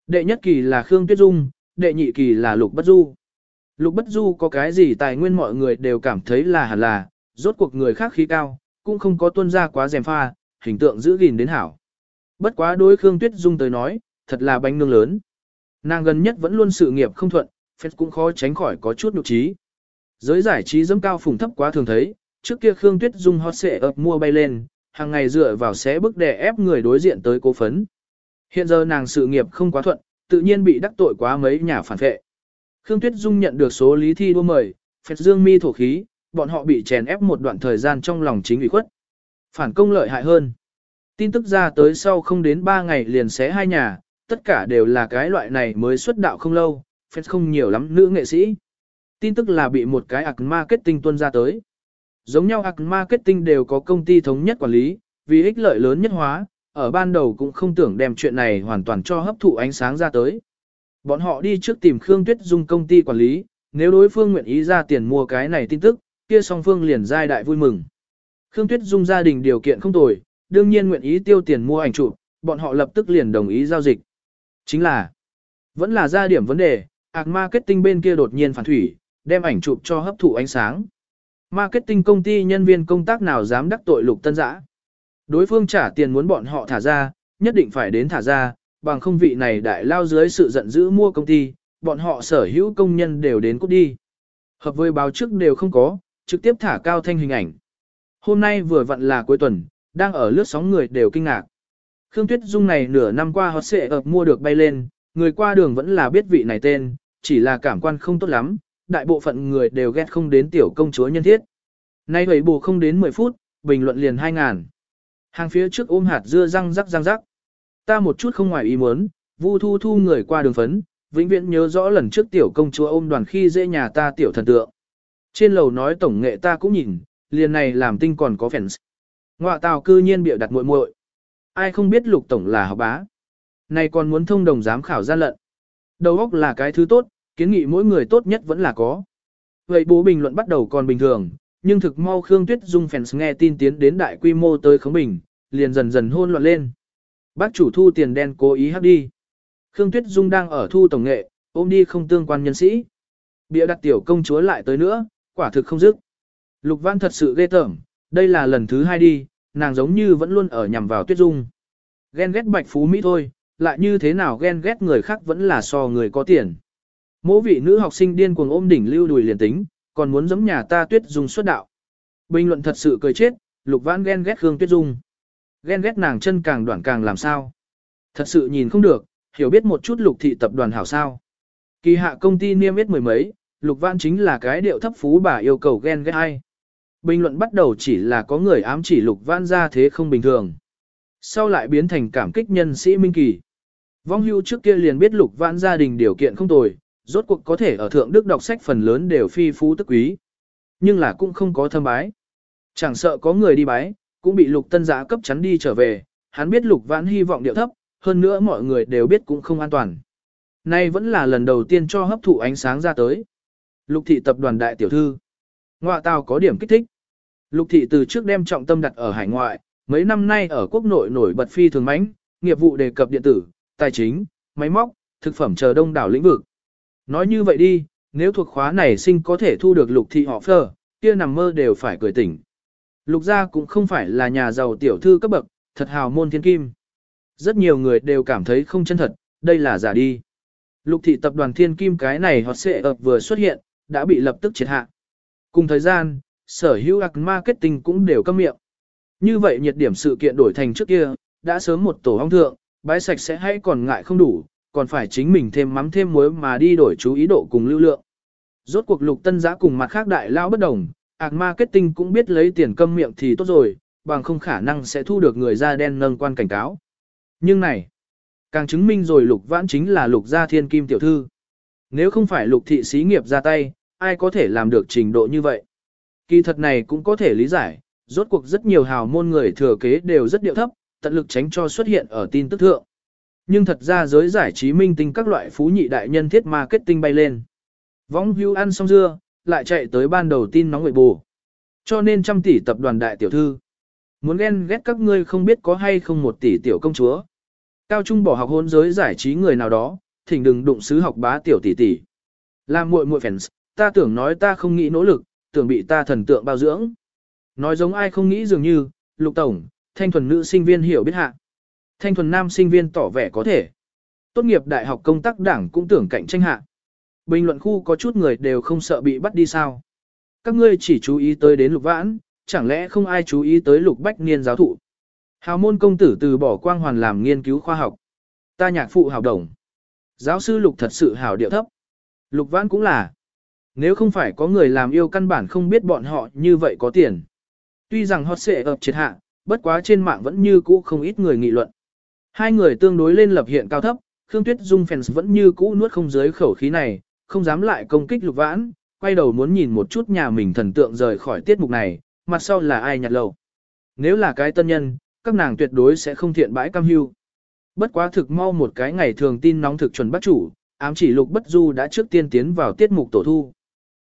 Đệ nhất kỳ là Khương Tuyết Dung, đệ nhị kỳ là Lục Bất Du. Lục Bất Du có cái gì tài nguyên mọi người đều cảm thấy là hẳn là, rốt cuộc người khác khí cao, cũng không có tuân ra quá dèm pha, hình tượng giữ gìn đến hảo. Bất quá đối Khương Tuyết Dung tới nói, thật là bánh nương lớn. Nàng gần nhất vẫn luôn sự nghiệp không thuận, phép cũng khó tránh khỏi có chút nhục trí. Giới giải trí dẫm cao phùng thấp quá thường thấy, trước kia Khương Tuyết Dung hot xệ ập mua bay lên, hàng ngày dựa vào xé bức đè ép người đối diện tới cố phấn. Hiện giờ nàng sự nghiệp không quá thuận, tự nhiên bị đắc tội quá mấy nhà phản vệ. Khương Tuyết Dung nhận được số lý thi đua mời, phẹt dương mi thổ khí, bọn họ bị chèn ép một đoạn thời gian trong lòng chính ủy khuất. Phản công lợi hại hơn. Tin tức ra tới sau không đến 3 ngày liền xé hai nhà, tất cả đều là cái loại này mới xuất đạo không lâu, phép không nhiều lắm nữ nghệ sĩ. Tin tức là bị một cái ạc marketing tuân ra tới. Giống nhau ạc marketing đều có công ty thống nhất quản lý, vì ích lợi lớn nhất hóa, ở ban đầu cũng không tưởng đem chuyện này hoàn toàn cho hấp thụ ánh sáng ra tới. Bọn họ đi trước tìm Khương Tuyết Dung công ty quản lý, nếu đối phương nguyện ý ra tiền mua cái này tin tức, kia song phương liền giai đại vui mừng. Khương Tuyết Dung gia đình điều kiện không tồi, đương nhiên nguyện ý tiêu tiền mua ảnh chụp, bọn họ lập tức liền đồng ý giao dịch. Chính là, vẫn là ra điểm vấn đề, ạc marketing bên kia đột nhiên phản thủy, đem ảnh chụp cho hấp thụ ánh sáng. Marketing công ty nhân viên công tác nào dám đắc tội lục tân giã. Đối phương trả tiền muốn bọn họ thả ra, nhất định phải đến thả ra, bằng không vị này đại lao dưới sự giận dữ mua công ty, bọn họ sở hữu công nhân đều đến cút đi. Hợp với báo trước đều không có, trực tiếp thả cao thanh hình ảnh. Hôm nay vừa vặn là cuối tuần, đang ở lướt sóng người đều kinh ngạc. Khương Tuyết Dung này nửa năm qua hot xệ ập mua được bay lên, người qua đường vẫn là biết vị này tên, chỉ là cảm quan không tốt lắm, đại bộ phận người đều ghét không đến tiểu công chúa nhân thiết. Nay hủy bù không đến 10 phút, bình luận liền 2.000. Hàng phía trước ôm hạt dưa răng rắc răng rắc. Ta một chút không ngoài ý muốn, vu thu thu người qua đường phấn, vĩnh viễn nhớ rõ lần trước tiểu công chúa ôm đoàn khi dễ nhà ta tiểu thần tượng. Trên lầu nói tổng nghệ ta cũng nhìn, liền này làm tinh còn có fans. Ngoạ tào cư nhiên bịa đặt muội muội. Ai không biết lục tổng là học bá. Này còn muốn thông đồng giám khảo gian lận. Đầu óc là cái thứ tốt, kiến nghị mỗi người tốt nhất vẫn là có. Vậy bố bình luận bắt đầu còn bình thường, nhưng thực mau Khương Tuyết Dung fans nghe tin tiến đến đại quy mô tới khống bình, liền dần dần hôn loạn lên. Bác chủ thu tiền đen cố ý hấp đi. Khương Tuyết Dung đang ở thu tổng nghệ, ôm đi không tương quan nhân sĩ. Bịa đặt tiểu công chúa lại tới nữa, quả thực không dứt. Lục Văn thật sự ghê tởm, đây là lần thứ hai đi, nàng giống như vẫn luôn ở nhằm vào Tuyết Dung. Ghen ghét bạch phú Mỹ thôi, lại như thế nào ghen ghét người khác vẫn là so người có tiền. Mỗi vị nữ học sinh điên cuồng ôm đỉnh lưu đùi liền tính, còn muốn giống nhà ta Tuyết Dung xuất đạo. Bình luận thật sự cười chết, Lục vãn ghen ghét Khương Tuyết Dung. Ghen ghét nàng chân càng đoạn càng làm sao. Thật sự nhìn không được, hiểu biết một chút lục thị tập đoàn hảo sao. Kỳ hạ công ty niêm yết mười mấy, lục vãn chính là cái điệu thấp phú bà yêu cầu ghen ghét ai. Bình luận bắt đầu chỉ là có người ám chỉ lục vãn ra thế không bình thường. Sau lại biến thành cảm kích nhân sĩ minh kỳ. Vong hưu trước kia liền biết lục vãn gia đình điều kiện không tồi, rốt cuộc có thể ở thượng đức đọc sách phần lớn đều phi phú tức quý. Nhưng là cũng không có thâm bái. Chẳng sợ có người đi bái, cũng bị lục tân giã cấp chắn đi trở về, hắn biết lục vãn hy vọng điệu thấp, hơn nữa mọi người đều biết cũng không an toàn. Nay vẫn là lần đầu tiên cho hấp thụ ánh sáng ra tới. Lục thị tập đoàn đại tiểu thư. Ngoại tàu có điểm kích thích. Lục thị từ trước đem trọng tâm đặt ở hải ngoại, mấy năm nay ở quốc nội nổi bật phi thường mãnh, nghiệp vụ đề cập điện tử, tài chính, máy móc, thực phẩm chờ đông đảo lĩnh vực. Nói như vậy đi, nếu thuộc khóa này sinh có thể thu được lục thị họ phờ, kia nằm mơ đều phải cười tỉnh. Lục gia cũng không phải là nhà giàu tiểu thư cấp bậc, thật hào môn thiên kim. Rất nhiều người đều cảm thấy không chân thật, đây là giả đi. Lục thị tập đoàn thiên kim cái này họ sẽ ập vừa xuất hiện, đã bị lập tức triệt hạ. Cùng thời gian, sở hữu ạc marketing cũng đều câm miệng. Như vậy nhiệt điểm sự kiện đổi thành trước kia, đã sớm một tổ hong thượng, bái sạch sẽ hay còn ngại không đủ, còn phải chính mình thêm mắm thêm muối mà đi đổi chú ý độ cùng lưu lượng. Rốt cuộc lục tân giã cùng mặt khác đại lao bất đồng, ạc marketing cũng biết lấy tiền câm miệng thì tốt rồi, bằng không khả năng sẽ thu được người da đen nâng quan cảnh cáo. Nhưng này, càng chứng minh rồi lục vãn chính là lục gia thiên kim tiểu thư. Nếu không phải lục thị xí nghiệp ra tay, ai có thể làm được trình độ như vậy? Kỳ thật này cũng có thể lý giải, rốt cuộc rất nhiều hào môn người thừa kế đều rất điệu thấp, tận lực tránh cho xuất hiện ở tin tức thượng. Nhưng thật ra giới giải trí minh tinh các loại phú nhị đại nhân thiết marketing bay lên. võng hưu ăn xong dưa, lại chạy tới ban đầu tin nóng người bù. Cho nên trăm tỷ tập đoàn đại tiểu thư. Muốn ghen ghét các ngươi không biết có hay không một tỷ tiểu công chúa. Cao trung bỏ học hôn giới giải trí người nào đó, thỉnh đừng đụng sứ học bá tiểu tỷ tỷ. Làm muội muội fans, ta tưởng nói ta không nghĩ nỗ lực, tưởng bị ta thần tượng bao dưỡng. Nói giống ai không nghĩ dường như, lục tổng, thanh thuần nữ sinh viên hiểu biết hạ. Thanh thuần nam sinh viên tỏ vẻ có thể. Tốt nghiệp đại học công tác đảng cũng tưởng cạnh tranh hạ. Bình luận khu có chút người đều không sợ bị bắt đi sao. Các ngươi chỉ chú ý tới đến lục vãn, chẳng lẽ không ai chú ý tới lục bách niên giáo thụ. Hào môn công tử từ bỏ quang hoàn làm nghiên cứu khoa học. Ta nhạc phụ hào đồng. Giáo sư lục thật sự hào điệu thấp. Lục vãn cũng là. Nếu không phải có người làm yêu căn bản không biết bọn họ như vậy có tiền. Tuy rằng hot xệ ập triệt hạ, bất quá trên mạng vẫn như cũ không ít người nghị luận. Hai người tương đối lên lập hiện cao thấp, Khương Tuyết Dung fans vẫn như cũ nuốt không dưới khẩu khí này, không dám lại công kích lục vãn, quay đầu muốn nhìn một chút nhà mình thần tượng rời khỏi tiết mục này, mặt sau là ai nhặt lầu. Nếu là cái tân nhân, các nàng tuyệt đối sẽ không thiện bãi cam hưu. Bất quá thực mau một cái ngày thường tin nóng thực chuẩn bắt chủ, ám chỉ lục bất du đã trước tiên tiến vào tiết mục tổ thu.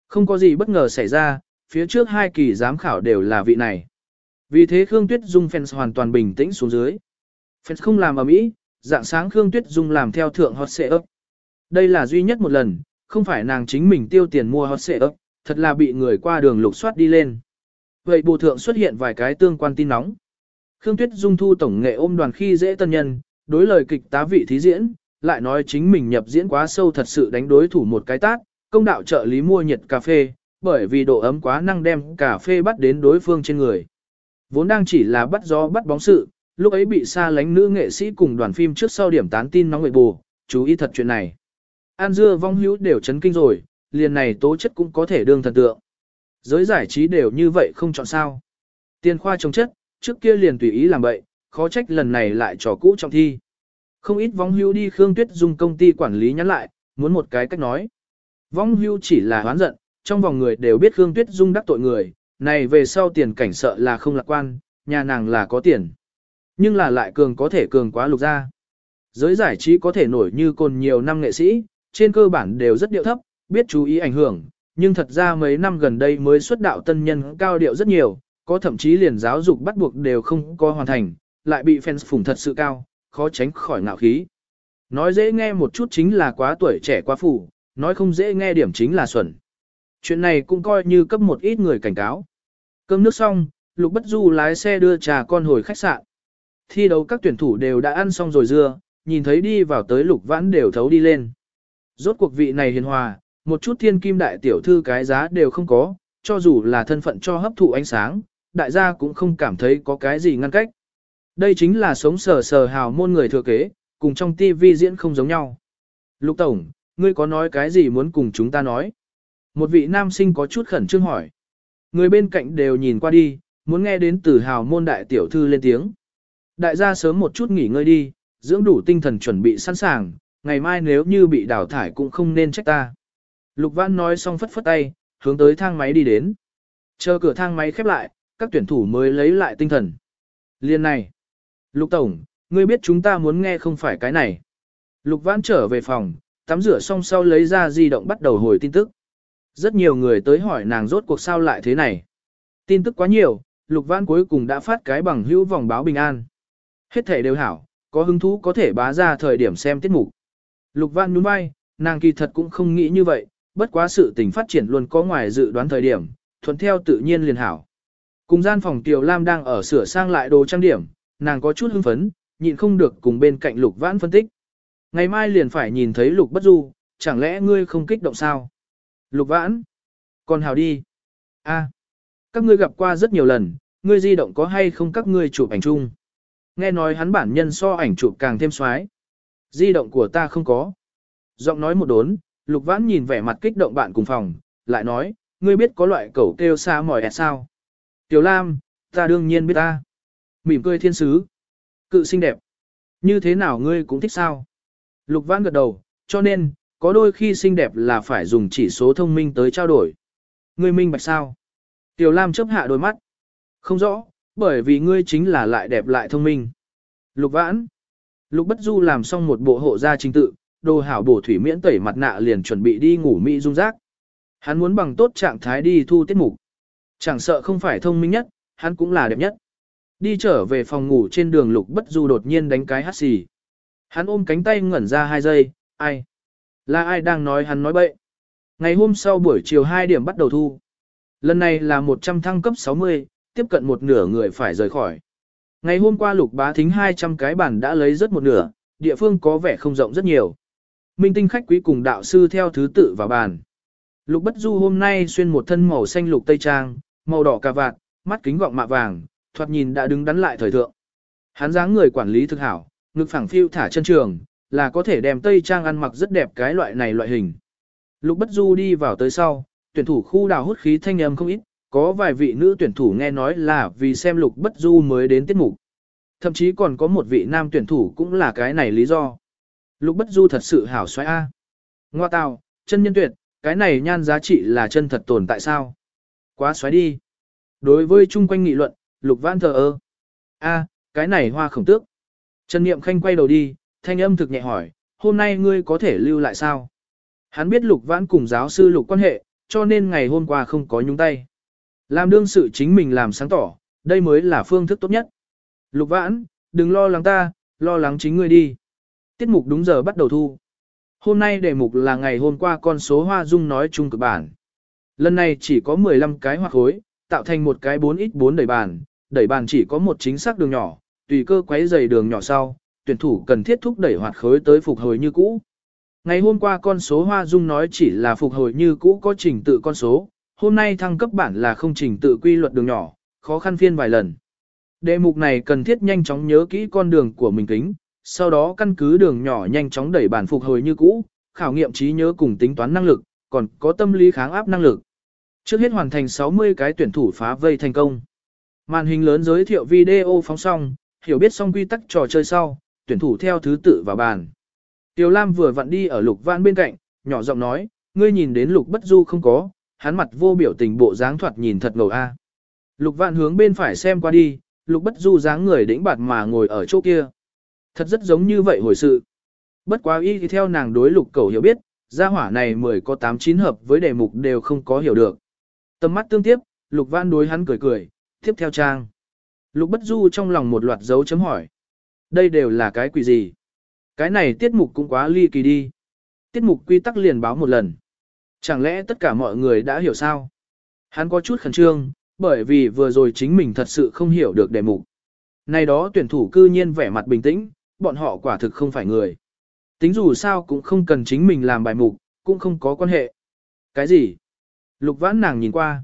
Không có gì bất ngờ xảy ra, phía trước hai kỳ giám khảo đều là vị này. Vì thế Khương Tuyết Dung fans hoàn toàn bình tĩnh xuống dưới. Fans không làm ở mỹ, dạng sáng Khương Tuyết Dung làm theo thượng hot xệ ấp. Đây là duy nhất một lần, không phải nàng chính mình tiêu tiền mua hot xệ ấp, thật là bị người qua đường lục soát đi lên. Vậy bộ thượng xuất hiện vài cái tương quan tin nóng. Khương Tuyết Dung thu tổng nghệ ôm đoàn khi dễ tân nhân, đối lời kịch tá vị thí diễn, lại nói chính mình nhập diễn quá sâu thật sự đánh đối thủ một cái tát, công đạo trợ lý mua nhiệt cà phê, bởi vì độ ấm quá năng đem cà phê bắt đến đối phương trên người. Vốn đang chỉ là bắt gió bắt bóng sự, lúc ấy bị xa lánh nữ nghệ sĩ cùng đoàn phim trước sau điểm tán tin nóng người bù, chú ý thật chuyện này. An dưa vong hữu đều chấn kinh rồi, liền này tố chất cũng có thể đương thần tượng. Giới giải trí đều như vậy không chọn sao. Tiên khoa trồng chất, trước kia liền tùy ý làm vậy, khó trách lần này lại trò cũ trọng thi. Không ít vong hữu đi Khương Tuyết Dung công ty quản lý nhắn lại, muốn một cái cách nói. Vong hưu chỉ là hoán giận, trong vòng người đều biết Khương Tuyết Dung đắc tội người, này về sau tiền cảnh sợ là không lạc quan, nhà nàng là có tiền. Nhưng là lại cường có thể cường quá lục gia Giới giải trí có thể nổi như cồn nhiều năm nghệ sĩ, trên cơ bản đều rất điệu thấp, biết chú ý ảnh hưởng, nhưng thật ra mấy năm gần đây mới xuất đạo tân nhân cao điệu rất nhiều, có thậm chí liền giáo dục bắt buộc đều không có hoàn thành, lại bị fans phủng thật sự cao, khó tránh khỏi ngạo khí. Nói dễ nghe một chút chính là quá tuổi trẻ quá phủ, nói không dễ nghe điểm chính là xuẩn. Chuyện này cũng coi như cấp một ít người cảnh cáo. Cơm nước xong, Lục Bất Du lái xe đưa trà con hồi khách sạn. Thi đấu các tuyển thủ đều đã ăn xong rồi dưa, nhìn thấy đi vào tới Lục Vãn đều thấu đi lên. Rốt cuộc vị này hiền hòa, một chút thiên kim đại tiểu thư cái giá đều không có, cho dù là thân phận cho hấp thụ ánh sáng, đại gia cũng không cảm thấy có cái gì ngăn cách. Đây chính là sống sờ sờ hào môn người thừa kế, cùng trong TV diễn không giống nhau. Lục Tổng, ngươi có nói cái gì muốn cùng chúng ta nói? Một vị nam sinh có chút khẩn trương hỏi. Người bên cạnh đều nhìn qua đi, muốn nghe đến từ hào môn đại tiểu thư lên tiếng. Đại gia sớm một chút nghỉ ngơi đi, dưỡng đủ tinh thần chuẩn bị sẵn sàng, ngày mai nếu như bị đào thải cũng không nên trách ta. Lục Văn nói xong phất phất tay, hướng tới thang máy đi đến. Chờ cửa thang máy khép lại, các tuyển thủ mới lấy lại tinh thần. Liên này. Lục Tổng, ngươi biết chúng ta muốn nghe không phải cái này. Lục Văn trở về phòng, tắm rửa xong sau lấy ra di động bắt đầu hồi tin tức. Rất nhiều người tới hỏi nàng rốt cuộc sao lại thế này. Tin tức quá nhiều, Lục Văn cuối cùng đã phát cái bằng hữu vòng báo bình an. Hết thể đều hảo, có hứng thú có thể bá ra thời điểm xem tiết mục. Lục Văn nhún vai, nàng kỳ thật cũng không nghĩ như vậy, bất quá sự tình phát triển luôn có ngoài dự đoán thời điểm, thuận theo tự nhiên liền hảo. Cùng gian phòng Tiểu Lam đang ở sửa sang lại đồ trang điểm, nàng có chút hưng phấn, nhịn không được cùng bên cạnh Lục Vãn phân tích. Ngày mai liền phải nhìn thấy Lục Bất Du, chẳng lẽ ngươi không kích động sao? Lục Vãn, còn hào đi. A, các ngươi gặp qua rất nhiều lần, ngươi di động có hay không các ngươi chụp ảnh chung? Nghe nói hắn bản nhân so ảnh chụp càng thêm xoái. Di động của ta không có. Giọng nói một đốn, Lục Vãn nhìn vẻ mặt kích động bạn cùng phòng, lại nói, ngươi biết có loại cẩu kêu xa mỏi ẹt sao? Tiểu Lam, ta đương nhiên biết ta. Mỉm cười thiên sứ. Cự xinh đẹp. Như thế nào ngươi cũng thích sao? Lục Vãn gật đầu, cho nên, có đôi khi xinh đẹp là phải dùng chỉ số thông minh tới trao đổi. Ngươi minh bạch sao? Tiểu Lam chớp hạ đôi mắt. Không rõ, bởi vì ngươi chính là lại đẹp lại thông minh. Lục Vãn. Lục Bất Du làm xong một bộ hộ gia trình tự, đồ hảo bổ thủy miễn tẩy mặt nạ liền chuẩn bị đi ngủ mỹ dung rác. Hắn muốn bằng tốt trạng thái đi thu tiết mục. Chẳng sợ không phải thông minh nhất, hắn cũng là đẹp nhất. Đi trở về phòng ngủ trên đường Lục Bất Du đột nhiên đánh cái hắt xì. Hắn ôm cánh tay ngẩn ra hai giây, ai? Là ai đang nói hắn nói bậy? Ngày hôm sau buổi chiều 2 điểm bắt đầu thu. Lần này là 100 thăng cấp 60, tiếp cận một nửa người phải rời khỏi. Ngày hôm qua lục bá thính 200 cái bản đã lấy rất một nửa, địa phương có vẻ không rộng rất nhiều. Minh tinh khách quý cùng đạo sư theo thứ tự vào bàn. Lục bất du hôm nay xuyên một thân màu xanh lục tây trang, màu đỏ cà vạt, mắt kính gọng mạ vàng, thoạt nhìn đã đứng đắn lại thời thượng. Hắn dáng người quản lý thực hảo, ngực phẳng phiêu thả chân trường, là có thể đem tây trang ăn mặc rất đẹp cái loại này loại hình. Lục bất du đi vào tới sau, tuyển thủ khu đào hút khí thanh âm không ít, có vài vị nữ tuyển thủ nghe nói là vì xem lục bất du mới đến tiết mục. Thậm chí còn có một vị nam tuyển thủ cũng là cái này lý do. Lục bất du thật sự hảo xoay A. Ngoa tào, chân nhân tuyệt, cái này nhan giá trị là chân thật tồn tại sao? Quá xoáy đi. Đối với chung quanh nghị luận, lục vãn thờ ơ. A, cái này hoa khổng tước. Trần Niệm Khanh quay đầu đi, thanh âm thực nhẹ hỏi, hôm nay ngươi có thể lưu lại sao? Hắn biết lục vãn cùng giáo sư lục quan hệ, cho nên ngày hôm qua không có nhúng tay. Làm đương sự chính mình làm sáng tỏ, đây mới là phương thức tốt nhất. Lục vãn, đừng lo lắng ta, lo lắng chính ngươi đi. Tiết mục đúng giờ bắt đầu thu. Hôm nay đề mục là ngày hôm qua con số hoa dung nói chung cực bản. Lần này chỉ có 15 cái hoa khối, tạo thành một cái 4x4 đẩy bàn, đẩy bàn chỉ có một chính xác đường nhỏ, tùy cơ quấy dày đường nhỏ sau, tuyển thủ cần thiết thúc đẩy hoạt khối tới phục hồi như cũ. Ngày hôm qua con số hoa dung nói chỉ là phục hồi như cũ có trình tự con số, hôm nay thăng cấp bản là không trình tự quy luật đường nhỏ, khó khăn phiên vài lần. Đề mục này cần thiết nhanh chóng nhớ kỹ con đường của mình kính, sau đó căn cứ đường nhỏ nhanh chóng đẩy bản phục hồi như cũ, khảo nghiệm trí nhớ cùng tính toán năng lực, còn có tâm lý kháng áp năng lực. Trước hết hoàn thành 60 cái tuyển thủ phá vây thành công. Màn hình lớn giới thiệu video phóng xong, hiểu biết xong quy tắc trò chơi sau, tuyển thủ theo thứ tự vào bàn. Tiểu Lam vừa vặn đi ở Lục Vãn bên cạnh, nhỏ giọng nói, ngươi nhìn đến Lục Bất Du không có, hắn mặt vô biểu tình bộ dáng thoạt nhìn thật ngầu a. Lục vạn hướng bên phải xem qua đi, Lục Bất Du dáng người đĩnh bạt mà ngồi ở chỗ kia. Thật rất giống như vậy hồi sự. Bất quá y thì theo nàng đối Lục Cầu hiểu biết, gia hỏa này mười có tám chín hợp với đề mục đều không có hiểu được. Tầm mắt tương tiếp, Lục vạn đối hắn cười cười, tiếp theo trang. Lục Bất Du trong lòng một loạt dấu chấm hỏi. Đây đều là cái quỷ gì? Cái này tiết mục cũng quá ly kỳ đi. Tiết mục quy tắc liền báo một lần. Chẳng lẽ tất cả mọi người đã hiểu sao? Hắn có chút khẩn trương, bởi vì vừa rồi chính mình thật sự không hiểu được đề mục. Này đó tuyển thủ cư nhiên vẻ mặt bình tĩnh, bọn họ quả thực không phải người. Tính dù sao cũng không cần chính mình làm bài mục, cũng không có quan hệ. Cái gì? Lục vãn nàng nhìn qua.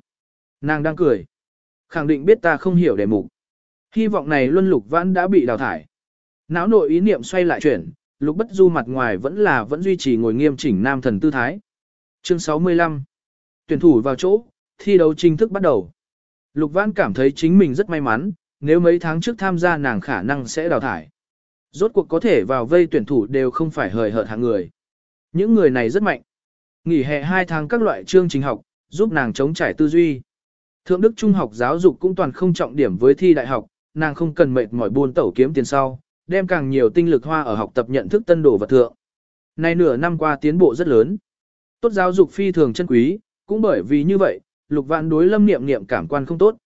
Nàng đang cười. Khẳng định biết ta không hiểu đề mục. Hy vọng này luân lục vãn đã bị đào thải. Não nội ý niệm xoay lại chuyển, lục bất du mặt ngoài vẫn là vẫn duy trì ngồi nghiêm chỉnh nam thần tư thái. Chương 65 Tuyển thủ vào chỗ, thi đấu chính thức bắt đầu. Lục Vãn cảm thấy chính mình rất may mắn, nếu mấy tháng trước tham gia nàng khả năng sẽ đào thải. Rốt cuộc có thể vào vây tuyển thủ đều không phải hời hợt hạng người. Những người này rất mạnh. Nghỉ hè 2 tháng các loại chương trình học, giúp nàng chống trải tư duy. Thượng Đức Trung học giáo dục cũng toàn không trọng điểm với thi đại học, nàng không cần mệt mỏi buôn tẩu kiếm tiền sau, đem càng nhiều tinh lực hoa ở học tập nhận thức tân đồ vật thượng. Nay nửa năm qua tiến bộ rất lớn. Tốt giáo dục phi thường chân quý, cũng bởi vì như vậy, lục vạn đối lâm niệm niệm cảm quan không tốt.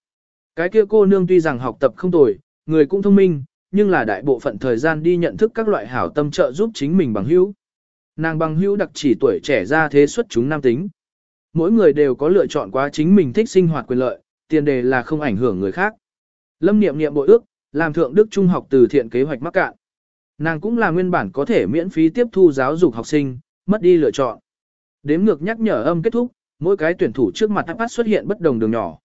Cái kia cô nương tuy rằng học tập không tồi, người cũng thông minh, nhưng là đại bộ phận thời gian đi nhận thức các loại hảo tâm trợ giúp chính mình bằng hữu. Nàng bằng hữu đặc chỉ tuổi trẻ ra thế xuất chúng nam tính. Mỗi người đều có lựa chọn quá chính mình thích sinh hoạt quyền lợi, tiền đề là không ảnh hưởng người khác. Lâm niệm niệm bội ước, làm thượng đức trung học từ thiện kế hoạch mắc cạn. Nàng cũng là nguyên bản có thể miễn phí tiếp thu giáo dục học sinh, mất đi lựa chọn. Đếm ngược nhắc nhở âm kết thúc, mỗi cái tuyển thủ trước mặt iPad xuất hiện bất đồng đường nhỏ.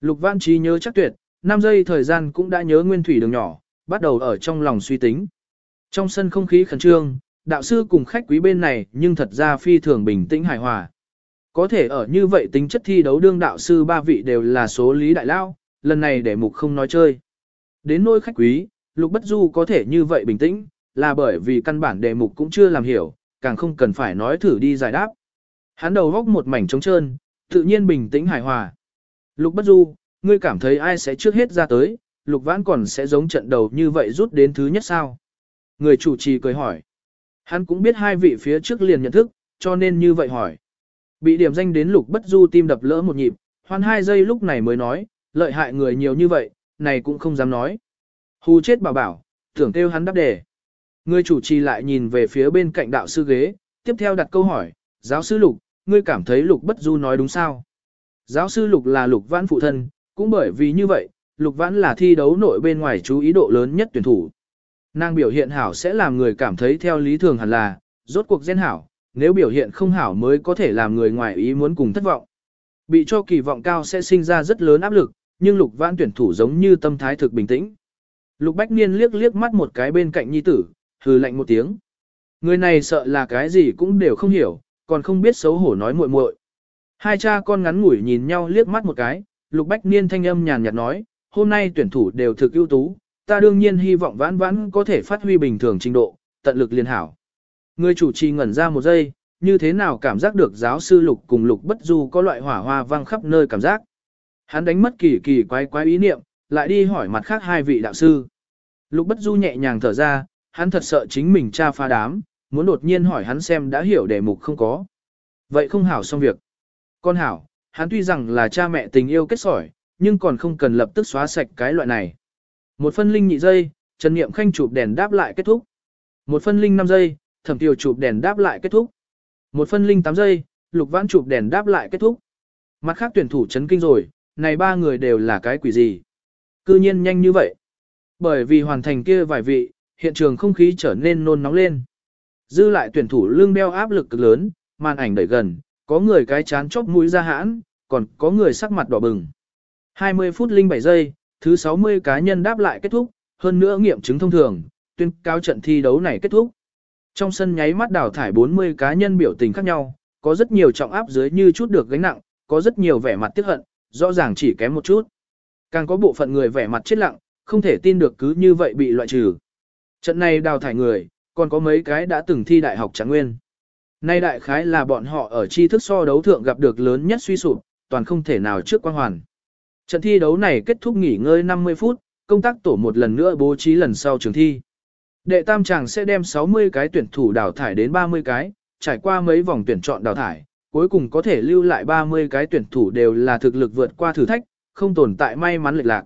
Lục Văn Trí nhớ chắc tuyệt, 5 giây thời gian cũng đã nhớ nguyên thủy đường nhỏ, bắt đầu ở trong lòng suy tính. Trong sân không khí khẩn trương, đạo sư cùng khách quý bên này nhưng thật ra phi thường bình tĩnh hài hòa. Có thể ở như vậy tính chất thi đấu đương đạo sư ba vị đều là số lý đại lao, lần này để mục không nói chơi. Đến nôi khách quý, Lục Bất Du có thể như vậy bình tĩnh, là bởi vì căn bản đề mục cũng chưa làm hiểu, càng không cần phải nói thử đi giải đáp. Hắn đầu góc một mảnh trống trơn, tự nhiên bình tĩnh hài hòa. Lục Bất Du, ngươi cảm thấy ai sẽ trước hết ra tới, Lục Vãn còn sẽ giống trận đầu như vậy rút đến thứ nhất sao? Người chủ trì cười hỏi. Hắn cũng biết hai vị phía trước liền nhận thức, cho nên như vậy hỏi. Bị điểm danh đến Lục Bất Du tim đập lỡ một nhịp, hoan hai giây lúc này mới nói, lợi hại người nhiều như vậy, này cũng không dám nói. Hù chết bảo bảo, tưởng kêu hắn đáp đề. Người chủ trì lại nhìn về phía bên cạnh đạo sư ghế, tiếp theo đặt câu hỏi, giáo sư Lục, ngươi cảm thấy Lục Bất Du nói đúng sao? Giáo sư Lục là Lục Vãn phụ thân, cũng bởi vì như vậy, Lục Vãn là thi đấu nội bên ngoài chú ý độ lớn nhất tuyển thủ. Nàng biểu hiện hảo sẽ làm người cảm thấy theo lý thường hẳn là, rốt cuộc gen hảo, nếu biểu hiện không hảo mới có thể làm người ngoài ý muốn cùng thất vọng. Bị cho kỳ vọng cao sẽ sinh ra rất lớn áp lực, nhưng Lục Vãn tuyển thủ giống như tâm thái thực bình tĩnh. Lục Bách Niên liếc liếc mắt một cái bên cạnh nhi tử, hừ lạnh một tiếng. Người này sợ là cái gì cũng đều không hiểu, còn không biết xấu hổ nói muội muội. Hai cha con ngắn ngủi nhìn nhau liếc mắt một cái, Lục Bách Niên thanh âm nhàn nhạt nói, hôm nay tuyển thủ đều thực ưu tú, ta đương nhiên hy vọng vãn vãn có thể phát huy bình thường trình độ, tận lực liên hảo. Người chủ trì ngẩn ra một giây, như thế nào cảm giác được giáo sư Lục cùng Lục Bất Du có loại hỏa hoa vang khắp nơi cảm giác. Hắn đánh mất kỳ kỳ quái quái ý niệm, lại đi hỏi mặt khác hai vị đạo sư. Lục Bất Du nhẹ nhàng thở ra, hắn thật sợ chính mình cha pha đám, muốn đột nhiên hỏi hắn xem đã hiểu đề mục không có. Vậy không hảo xong việc. Con hảo, hắn tuy rằng là cha mẹ tình yêu kết sỏi, nhưng còn không cần lập tức xóa sạch cái loại này. Một phân linh nhị giây, Trần Niệm Khanh chụp đèn đáp lại kết thúc. Một phân linh 5 giây, Thẩm Tiêu chụp đèn đáp lại kết thúc. Một phân linh 8 giây, Lục Vãn chụp đèn đáp lại kết thúc. Mặt khác tuyển thủ chấn kinh rồi, này ba người đều là cái quỷ gì? Cư nhiên nhanh như vậy. Bởi vì hoàn thành kia vài vị, hiện trường không khí trở nên nôn nóng lên. Dư lại tuyển thủ lương đeo áp lực cực lớn, màn ảnh đẩy gần, có người cái chán chóp mũi ra hãn, còn có người sắc mặt đỏ bừng. 20 phút linh 7 giây, thứ 60 cá nhân đáp lại kết thúc, hơn nữa nghiệm chứng thông thường, tuyên cao trận thi đấu này kết thúc. Trong sân nháy mắt đào thải 40 cá nhân biểu tình khác nhau, có rất nhiều trọng áp dưới như chút được gánh nặng, có rất nhiều vẻ mặt tiếc hận, rõ ràng chỉ kém một chút. Càng có bộ phận người vẻ mặt chết lặng, không thể tin được cứ như vậy bị loại trừ. Trận này đào thải người, còn có mấy cái đã từng thi đại học trạng nguyên. Nay đại khái là bọn họ ở tri thức so đấu thượng gặp được lớn nhất suy sụp, toàn không thể nào trước quang hoàn. Trận thi đấu này kết thúc nghỉ ngơi 50 phút, công tác tổ một lần nữa bố trí lần sau trường thi. Đệ tam chàng sẽ đem 60 cái tuyển thủ đào thải đến 30 cái, trải qua mấy vòng tuyển chọn đào thải, cuối cùng có thể lưu lại 30 cái tuyển thủ đều là thực lực vượt qua thử thách, không tồn tại may mắn lệch lạc.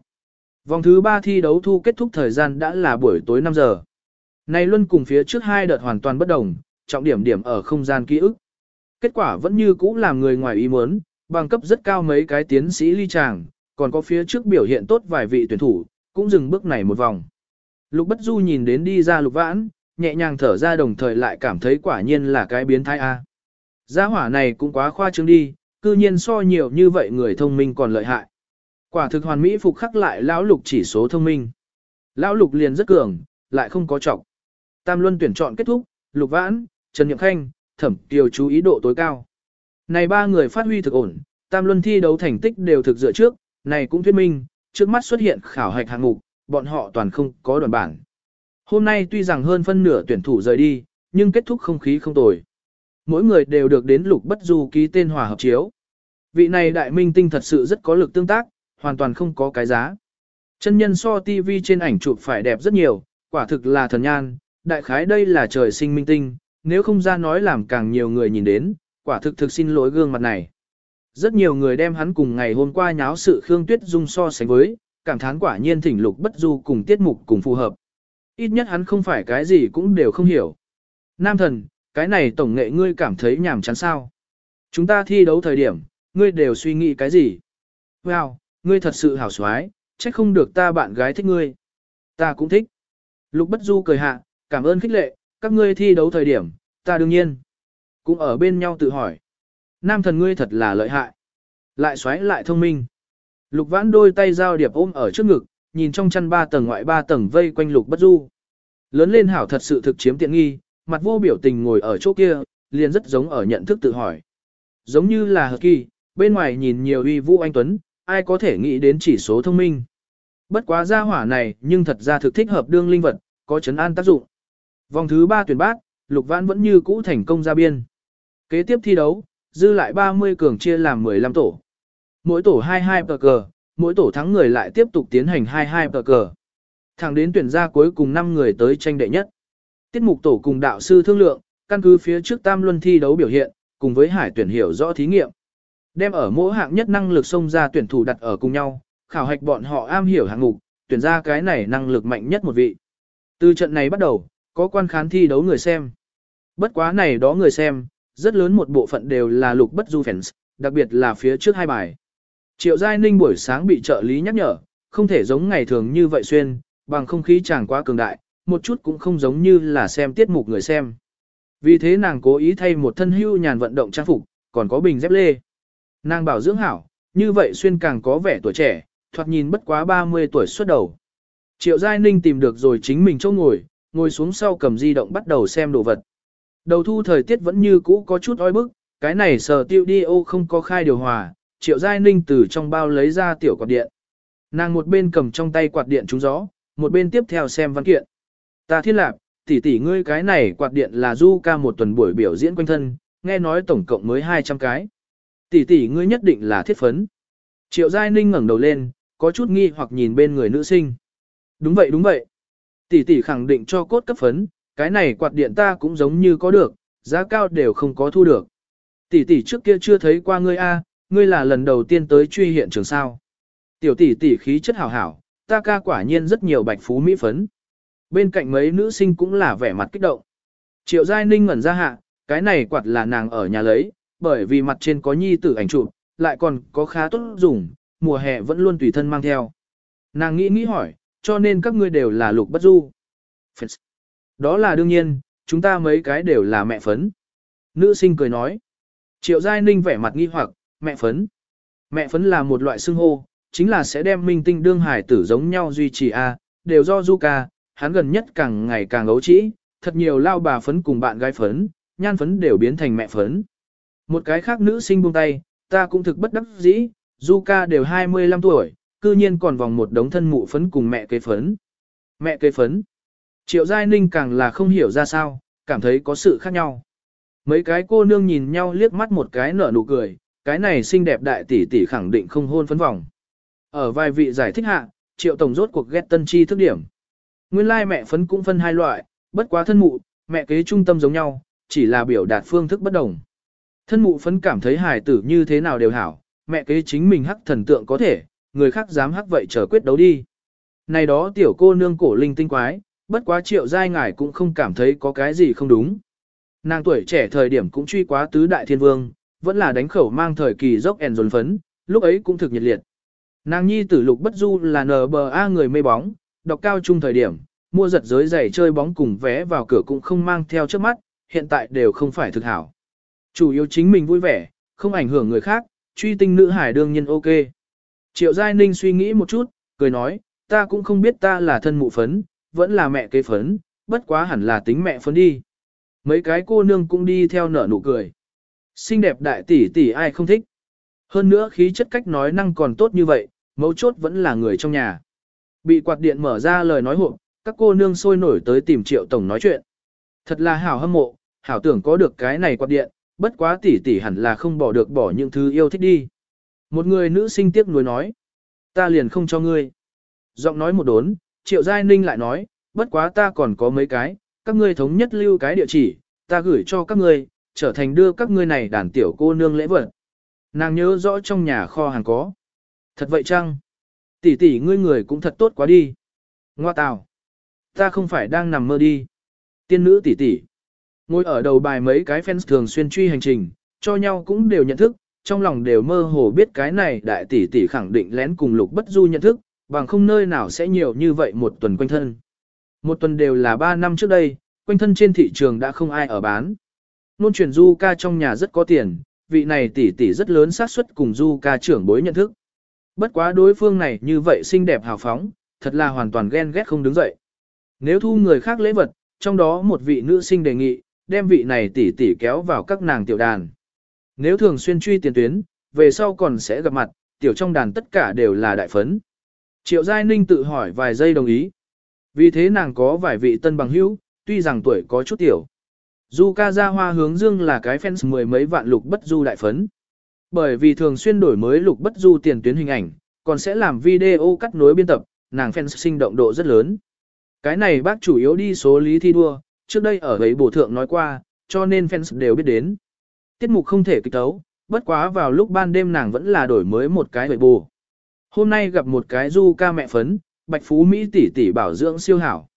Vòng thứ 3 thi đấu thu kết thúc thời gian đã là buổi tối 5 giờ. Này luôn cùng phía trước hai đợt hoàn toàn bất đồng, trọng điểm điểm ở không gian ký ức. Kết quả vẫn như cũ làm người ngoài ý muốn, bằng cấp rất cao mấy cái tiến sĩ ly tràng, còn có phía trước biểu hiện tốt vài vị tuyển thủ, cũng dừng bước này một vòng. Lục Bất Du nhìn đến đi ra lục vãn, nhẹ nhàng thở ra đồng thời lại cảm thấy quả nhiên là cái biến thái A. Gia hỏa này cũng quá khoa trương đi, cư nhiên so nhiều như vậy người thông minh còn lợi hại. Quả thực hoàn mỹ phục khắc lại lão lục chỉ số thông minh. Lão lục liền rất cường, lại không có trọng. Tam luân tuyển chọn kết thúc, lục vãn, Trần Nhậm Khanh, thẩm tiêu chú ý độ tối cao. Này ba người phát huy thực ổn, tam luân thi đấu thành tích đều thực dựa trước, này cũng thuyết minh, trước mắt xuất hiện khảo hạch hạng mục, bọn họ toàn không có đoàn bản. Hôm nay tuy rằng hơn phân nửa tuyển thủ rời đi, nhưng kết thúc không khí không tồi. Mỗi người đều được đến lục bất du ký tên hòa hợp chiếu. Vị này đại minh tinh thật sự rất có lực tương tác, hoàn toàn không có cái giá. Chân nhân so TV trên ảnh chụp phải đẹp rất nhiều, quả thực là thần nhan, đại khái đây là trời sinh minh tinh, nếu không ra nói làm càng nhiều người nhìn đến, quả thực thực xin lỗi gương mặt này. Rất nhiều người đem hắn cùng ngày hôm qua nháo sự Khương Tuyết Dung so sánh với, cảm thán quả nhiên thỉnh lục bất du cùng tiết mục cùng phù hợp. Ít nhất hắn không phải cái gì cũng đều không hiểu. Nam thần, cái này tổng nghệ ngươi cảm thấy nhàm chán sao? Chúng ta thi đấu thời điểm, ngươi đều suy nghĩ cái gì? Wow, ngươi thật sự hảo xoái, trách không được ta bạn gái thích ngươi. Ta cũng thích. Lục bất du cười hạ, cảm ơn khích lệ, các ngươi thi đấu thời điểm, ta đương nhiên. Cũng ở bên nhau tự hỏi. Nam thần ngươi thật là lợi hại. Lại xoáy lại thông minh. Lục vãn đôi tay giao điệp ôm ở trước ngực, nhìn trong chăn ba tầng ngoại ba tầng vây quanh lục bất du. Lớn lên hảo thật sự thực chiếm tiện nghi, mặt vô biểu tình ngồi ở chỗ kia, liền rất giống ở nhận thức tự hỏi. Giống như là hợp kỳ, bên ngoài nhìn nhiều uy vũ anh Tuấn, ai có thể nghĩ đến chỉ số thông minh. Bất quá gia hỏa này nhưng thật ra thực thích hợp đương linh vật, có chấn an tác dụng. Vòng thứ 3 tuyển bát, Lục Vãn vẫn như cũ thành công ra biên. Kế tiếp thi đấu, dư lại 30 cường chia làm 15 tổ. Mỗi tổ 22 tờ cờ, mỗi tổ thắng người lại tiếp tục tiến hành 22 tờ cờ. Thẳng đến tuyển ra cuối cùng 5 người tới tranh đệ nhất. Tiết mục tổ cùng đạo sư thương lượng, căn cứ phía trước tam luân thi đấu biểu hiện, cùng với hải tuyển hiểu rõ thí nghiệm. Đem ở mỗi hạng nhất năng lực xông ra tuyển thủ đặt ở cùng nhau, khảo hạch bọn họ am hiểu hạng mục, tuyển ra cái này năng lực mạnh nhất một vị. Từ trận này bắt đầu, có quan khán thi đấu người xem. Bất quá này đó người xem, rất lớn một bộ phận đều là lục bất du fans, đặc biệt là phía trước hai bài. Triệu Giai Ninh buổi sáng bị trợ lý nhắc nhở, không thể giống ngày thường như vậy xuyên, bằng không khí chẳng quá cường đại, một chút cũng không giống như là xem tiết mục người xem. Vì thế nàng cố ý thay một thân hưu nhàn vận động trang phục, còn có bình dép lê. Nàng bảo dưỡng hảo, như vậy xuyên càng có vẻ tuổi trẻ, thoạt nhìn bất quá 30 tuổi xuất đầu. Triệu Giai Ninh tìm được rồi chính mình chỗ ngồi, ngồi xuống sau cầm di động bắt đầu xem đồ vật. Đầu thu thời tiết vẫn như cũ có chút oi bức, cái này sở tiêu đi ô không có khai điều hòa, Triệu Giai Ninh từ trong bao lấy ra tiểu quạt điện. Nàng một bên cầm trong tay quạt điện trúng gió, một bên tiếp theo xem văn kiện. Ta thiên lạc, tỷ tỷ ngươi cái này quạt điện là du ca một tuần buổi biểu diễn quanh thân, nghe nói tổng cộng mới 200 cái. Tỷ tỷ ngươi nhất định là thiết phấn. Triệu Giai Ninh ngẩng đầu lên, có chút nghi hoặc nhìn bên người nữ sinh. Đúng vậy đúng vậy. Tỷ tỷ khẳng định cho cốt cấp phấn, cái này quạt điện ta cũng giống như có được, giá cao đều không có thu được. Tỷ tỷ trước kia chưa thấy qua ngươi a, ngươi là lần đầu tiên tới truy hiện trường sao. Tiểu tỷ tỷ khí chất hảo hảo, ta ca quả nhiên rất nhiều bạch phú mỹ phấn. Bên cạnh mấy nữ sinh cũng là vẻ mặt kích động. Triệu Giai Ninh ngẩn ra hạ, cái này quạt là nàng ở nhà lấy, bởi vì mặt trên có nhi tử ảnh chụp, lại còn có khá tốt dùng, mùa hè vẫn luôn tùy thân mang theo. Nàng nghĩ nghĩ hỏi, cho nên các ngươi đều là lục bất du. Đó là đương nhiên, chúng ta mấy cái đều là mẹ phấn. Nữ sinh cười nói. Triệu Giai Ninh vẻ mặt nghi hoặc, mẹ phấn. Mẹ phấn là một loại xưng hô, chính là sẽ đem minh tinh đương hải tử giống nhau duy trì a đều do du ca, hắn gần nhất càng ngày càng ấu trĩ, thật nhiều lao bà phấn cùng bạn gái phấn, nhan phấn đều biến thành mẹ phấn. Một cái khác nữ sinh buông tay, ta cũng thực bất đắc dĩ, du ca đều 25 tuổi, cư nhiên còn vòng một đống thân mụ phấn cùng mẹ kế phấn. Mẹ kế phấn. Triệu Giai Ninh càng là không hiểu ra sao, cảm thấy có sự khác nhau. Mấy cái cô nương nhìn nhau liếc mắt một cái nở nụ cười, cái này xinh đẹp đại tỷ tỷ khẳng định không hôn phấn vòng. Ở vài vị giải thích hạ, Triệu Tổng rốt cuộc ghét tân chi thức điểm. Nguyên lai mẹ phấn cũng phân hai loại, bất quá thân mụ, mẹ kế trung tâm giống nhau, chỉ là biểu đạt phương thức bất đồng. Thân mụ phấn cảm thấy hài tử như thế nào đều hảo, mẹ kế chính mình hắc thần tượng có thể, người khác dám hắc vậy chờ quyết đấu đi. Này đó tiểu cô nương cổ linh tinh quái, bất quá triệu giai ngải cũng không cảm thấy có cái gì không đúng. Nàng tuổi trẻ thời điểm cũng truy quá tứ đại thiên vương, vẫn là đánh khẩu mang thời kỳ dốc ẻn dồn phấn, lúc ấy cũng thực nhiệt liệt. Nàng nhi tử lục bất du là NBA người mê bóng, đọc cao trung thời điểm, mua giật giới giày chơi bóng cùng vé vào cửa cũng không mang theo trước mắt, hiện tại đều không phải thực hảo. Chủ yếu chính mình vui vẻ, không ảnh hưởng người khác, truy tinh nữ hải đương nhiên ok. Triệu Giai Ninh suy nghĩ một chút, cười nói, ta cũng không biết ta là thân mụ phấn, vẫn là mẹ kế phấn, bất quá hẳn là tính mẹ phấn đi. Mấy cái cô nương cũng đi theo nở nụ cười. Xinh đẹp đại tỷ tỷ ai không thích. Hơn nữa khí chất cách nói năng còn tốt như vậy, mấu chốt vẫn là người trong nhà. Bị quạt điện mở ra lời nói hộp, các cô nương sôi nổi tới tìm triệu tổng nói chuyện. Thật là hảo hâm mộ, hảo tưởng có được cái này quạt điện, bất quá tỷ tỷ hẳn là không bỏ được bỏ những thứ yêu thích đi. Một người nữ sinh tiếc nuối nói, ta liền không cho ngươi. Giọng nói một đốn, triệu giai ninh lại nói, bất quá ta còn có mấy cái, các ngươi thống nhất lưu cái địa chỉ, ta gửi cho các ngươi, trở thành đưa các ngươi này đàn tiểu cô nương lễ vật. Nàng nhớ rõ trong nhà kho hàng có. Thật vậy chăng? Tỷ tỷ ngươi người cũng thật tốt quá đi. Ngoa tào. Ta không phải đang nằm mơ đi. Tiên nữ tỷ tỷ. Ngồi ở đầu bài mấy cái fans thường xuyên truy hành trình, cho nhau cũng đều nhận thức, trong lòng đều mơ hồ biết cái này đại tỷ tỷ khẳng định lén cùng lục bất du nhận thức, bằng không nơi nào sẽ nhiều như vậy một tuần quanh thân. Một tuần đều là ba năm trước đây, quanh thân trên thị trường đã không ai ở bán. Nôn truyền du ca trong nhà rất có tiền, vị này tỷ tỷ rất lớn xác suất cùng du ca trưởng bối nhận thức. Bất quá đối phương này như vậy xinh đẹp hào phóng, thật là hoàn toàn ghen ghét không đứng dậy. Nếu thu người khác lễ vật, trong đó một vị nữ sinh đề nghị, đem vị này tỷ tỷ kéo vào các nàng tiểu đàn. Nếu thường xuyên truy tiền tuyến, về sau còn sẽ gặp mặt, tiểu trong đàn tất cả đều là đại phấn. Triệu Giai Ninh tự hỏi vài giây đồng ý. Vì thế nàng có vài vị tân bằng hữu, tuy rằng tuổi có chút tiểu. Du ca ra hoa hướng dương là cái fans mười mấy vạn lục bất du đại phấn. Bởi vì thường xuyên đổi mới lục bất du tiền tuyến hình ảnh, còn sẽ làm video cắt nối biên tập, nàng fans sinh động độ rất lớn. Cái này bác chủ yếu đi số lý thi đua, trước đây ở ấy bổ thượng nói qua, cho nên fans đều biết đến. Tiết mục không thể kịch tấu, bất quá vào lúc ban đêm nàng vẫn là đổi mới một cái bệ bù. Hôm nay gặp một cái du ca mẹ phấn, bạch phú Mỹ tỷ tỷ bảo dưỡng siêu hảo.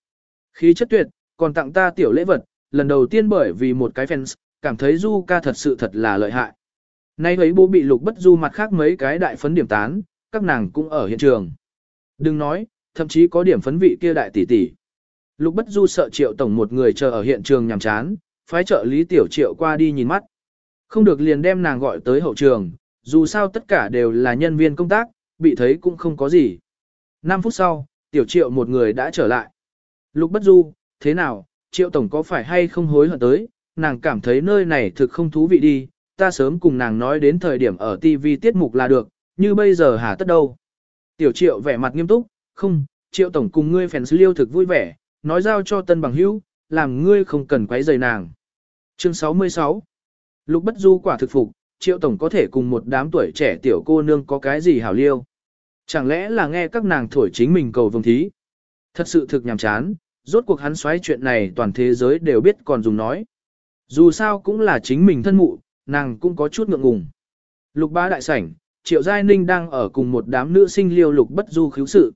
Khí chất tuyệt, còn tặng ta tiểu lễ vật, lần đầu tiên bởi vì một cái fans, cảm thấy du ca thật sự thật là lợi hại. Nay ấy bố bị lục bất du mặt khác mấy cái đại phấn điểm tán, các nàng cũng ở hiện trường. Đừng nói, thậm chí có điểm phấn vị kia đại tỷ tỷ. Lục Bất Du sợ Triệu tổng một người chờ ở hiện trường nhàm chán, phái trợ lý tiểu Triệu qua đi nhìn mắt. Không được liền đem nàng gọi tới hậu trường, dù sao tất cả đều là nhân viên công tác, bị thấy cũng không có gì. 5 phút sau, tiểu Triệu một người đã trở lại. Lục Bất Du, thế nào, Triệu tổng có phải hay không hối hận tới, nàng cảm thấy nơi này thực không thú vị đi, ta sớm cùng nàng nói đến thời điểm ở TV tiết mục là được, như bây giờ hả tất đâu. Tiểu Triệu vẻ mặt nghiêm túc, không, Triệu tổng cùng ngươi fans liêu thực vui vẻ, nói giao cho tân bằng hữu, làm ngươi không cần quấy rầy nàng. Chương 66 Lục Bất Du quả thực phục, Triệu Tổng có thể cùng một đám tuổi trẻ tiểu cô nương có cái gì hảo liêu. Chẳng lẽ là nghe các nàng thổi chính mình cầu vồng thí. Thật sự thực nhàm chán, rốt cuộc hắn xoáy chuyện này toàn thế giới đều biết còn dùng nói. Dù sao cũng là chính mình thân mụ, nàng cũng có chút ngượng ngùng. Lục ba đại sảnh, Triệu Giai Ninh đang ở cùng một đám nữ sinh liêu Lục Bất Du khiếu sự.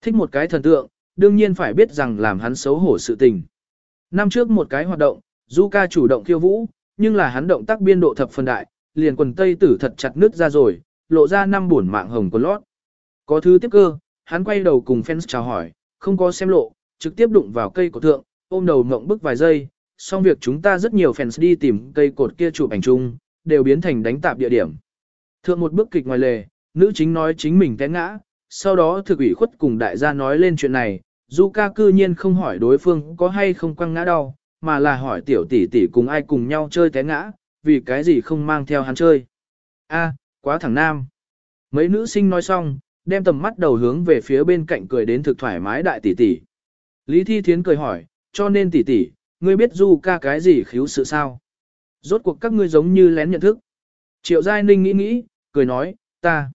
Thích một cái thần tượng, đương nhiên phải biết rằng làm hắn xấu hổ sự tình. Năm trước một cái hoạt động, Du ca chủ động khiêu vũ, nhưng là hắn động tác biên độ thập phần đại, liền quần tây tử thật chặt nứt ra rồi, lộ ra năm buồn mạng hồng quần lót. Có thứ tiếp cơ, hắn quay đầu cùng fans chào hỏi, không có xem lộ, trực tiếp đụng vào cây của thượng, ôm đầu ngộng bức vài giây, xong việc chúng ta rất nhiều fans đi tìm cây cột kia chụp ảnh chung, đều biến thành đánh tạp địa điểm. Thượng một bước kịch ngoài lề, nữ chính nói chính mình té ngã, sau đó thực ủy khuất cùng đại gia nói lên chuyện này, Zuka cư nhiên không hỏi đối phương có hay không quăng ngã đau, mà là hỏi tiểu tỷ tỷ cùng ai cùng nhau chơi té ngã, vì cái gì không mang theo hắn chơi. A, quá thẳng nam. Mấy nữ sinh nói xong, đem tầm mắt đầu hướng về phía bên cạnh cười đến thực thoải mái đại tỷ tỷ. Lý Thi Thiến cười hỏi, cho nên tỷ tỷ, ngươi biết Du ca cái gì khiếu sự sao? Rốt cuộc các ngươi giống như lén nhận thức. Triệu Giai Ninh nghĩ nghĩ, cười nói, ta.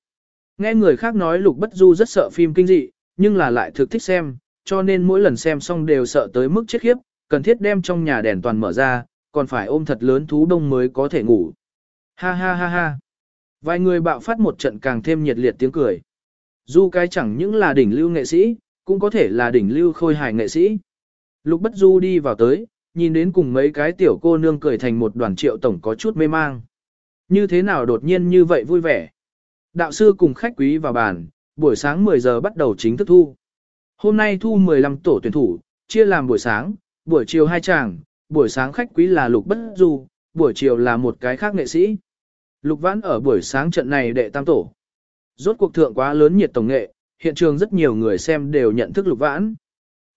Nghe người khác nói Lục Bất Du rất sợ phim kinh dị, nhưng là lại thực thích xem, cho nên mỗi lần xem xong đều sợ tới mức chết khiếp, cần thiết đem trong nhà đèn toàn mở ra, còn phải ôm thật lớn thú đông mới có thể ngủ. Ha ha ha ha. Vài người bạo phát một trận càng thêm nhiệt liệt tiếng cười. Du cái chẳng những là đỉnh lưu nghệ sĩ, cũng có thể là đỉnh lưu khôi hài nghệ sĩ. Lục bất du đi vào tới, nhìn đến cùng mấy cái tiểu cô nương cười thành một đoàn triệu tổng có chút mê mang. Như thế nào đột nhiên như vậy vui vẻ. Đạo sư cùng khách quý vào bàn, buổi sáng 10 giờ bắt đầu chính thức thu. Hôm nay thu 15 tổ tuyển thủ, chia làm buổi sáng, buổi chiều hai chàng, buổi sáng khách quý là Lục Bất Du, buổi chiều là một cái khác nghệ sĩ. Lục Vãn ở buổi sáng trận này đệ tam tổ. Rốt cuộc thượng quá lớn nhiệt tổng nghệ, hiện trường rất nhiều người xem đều nhận thức Lục Vãn.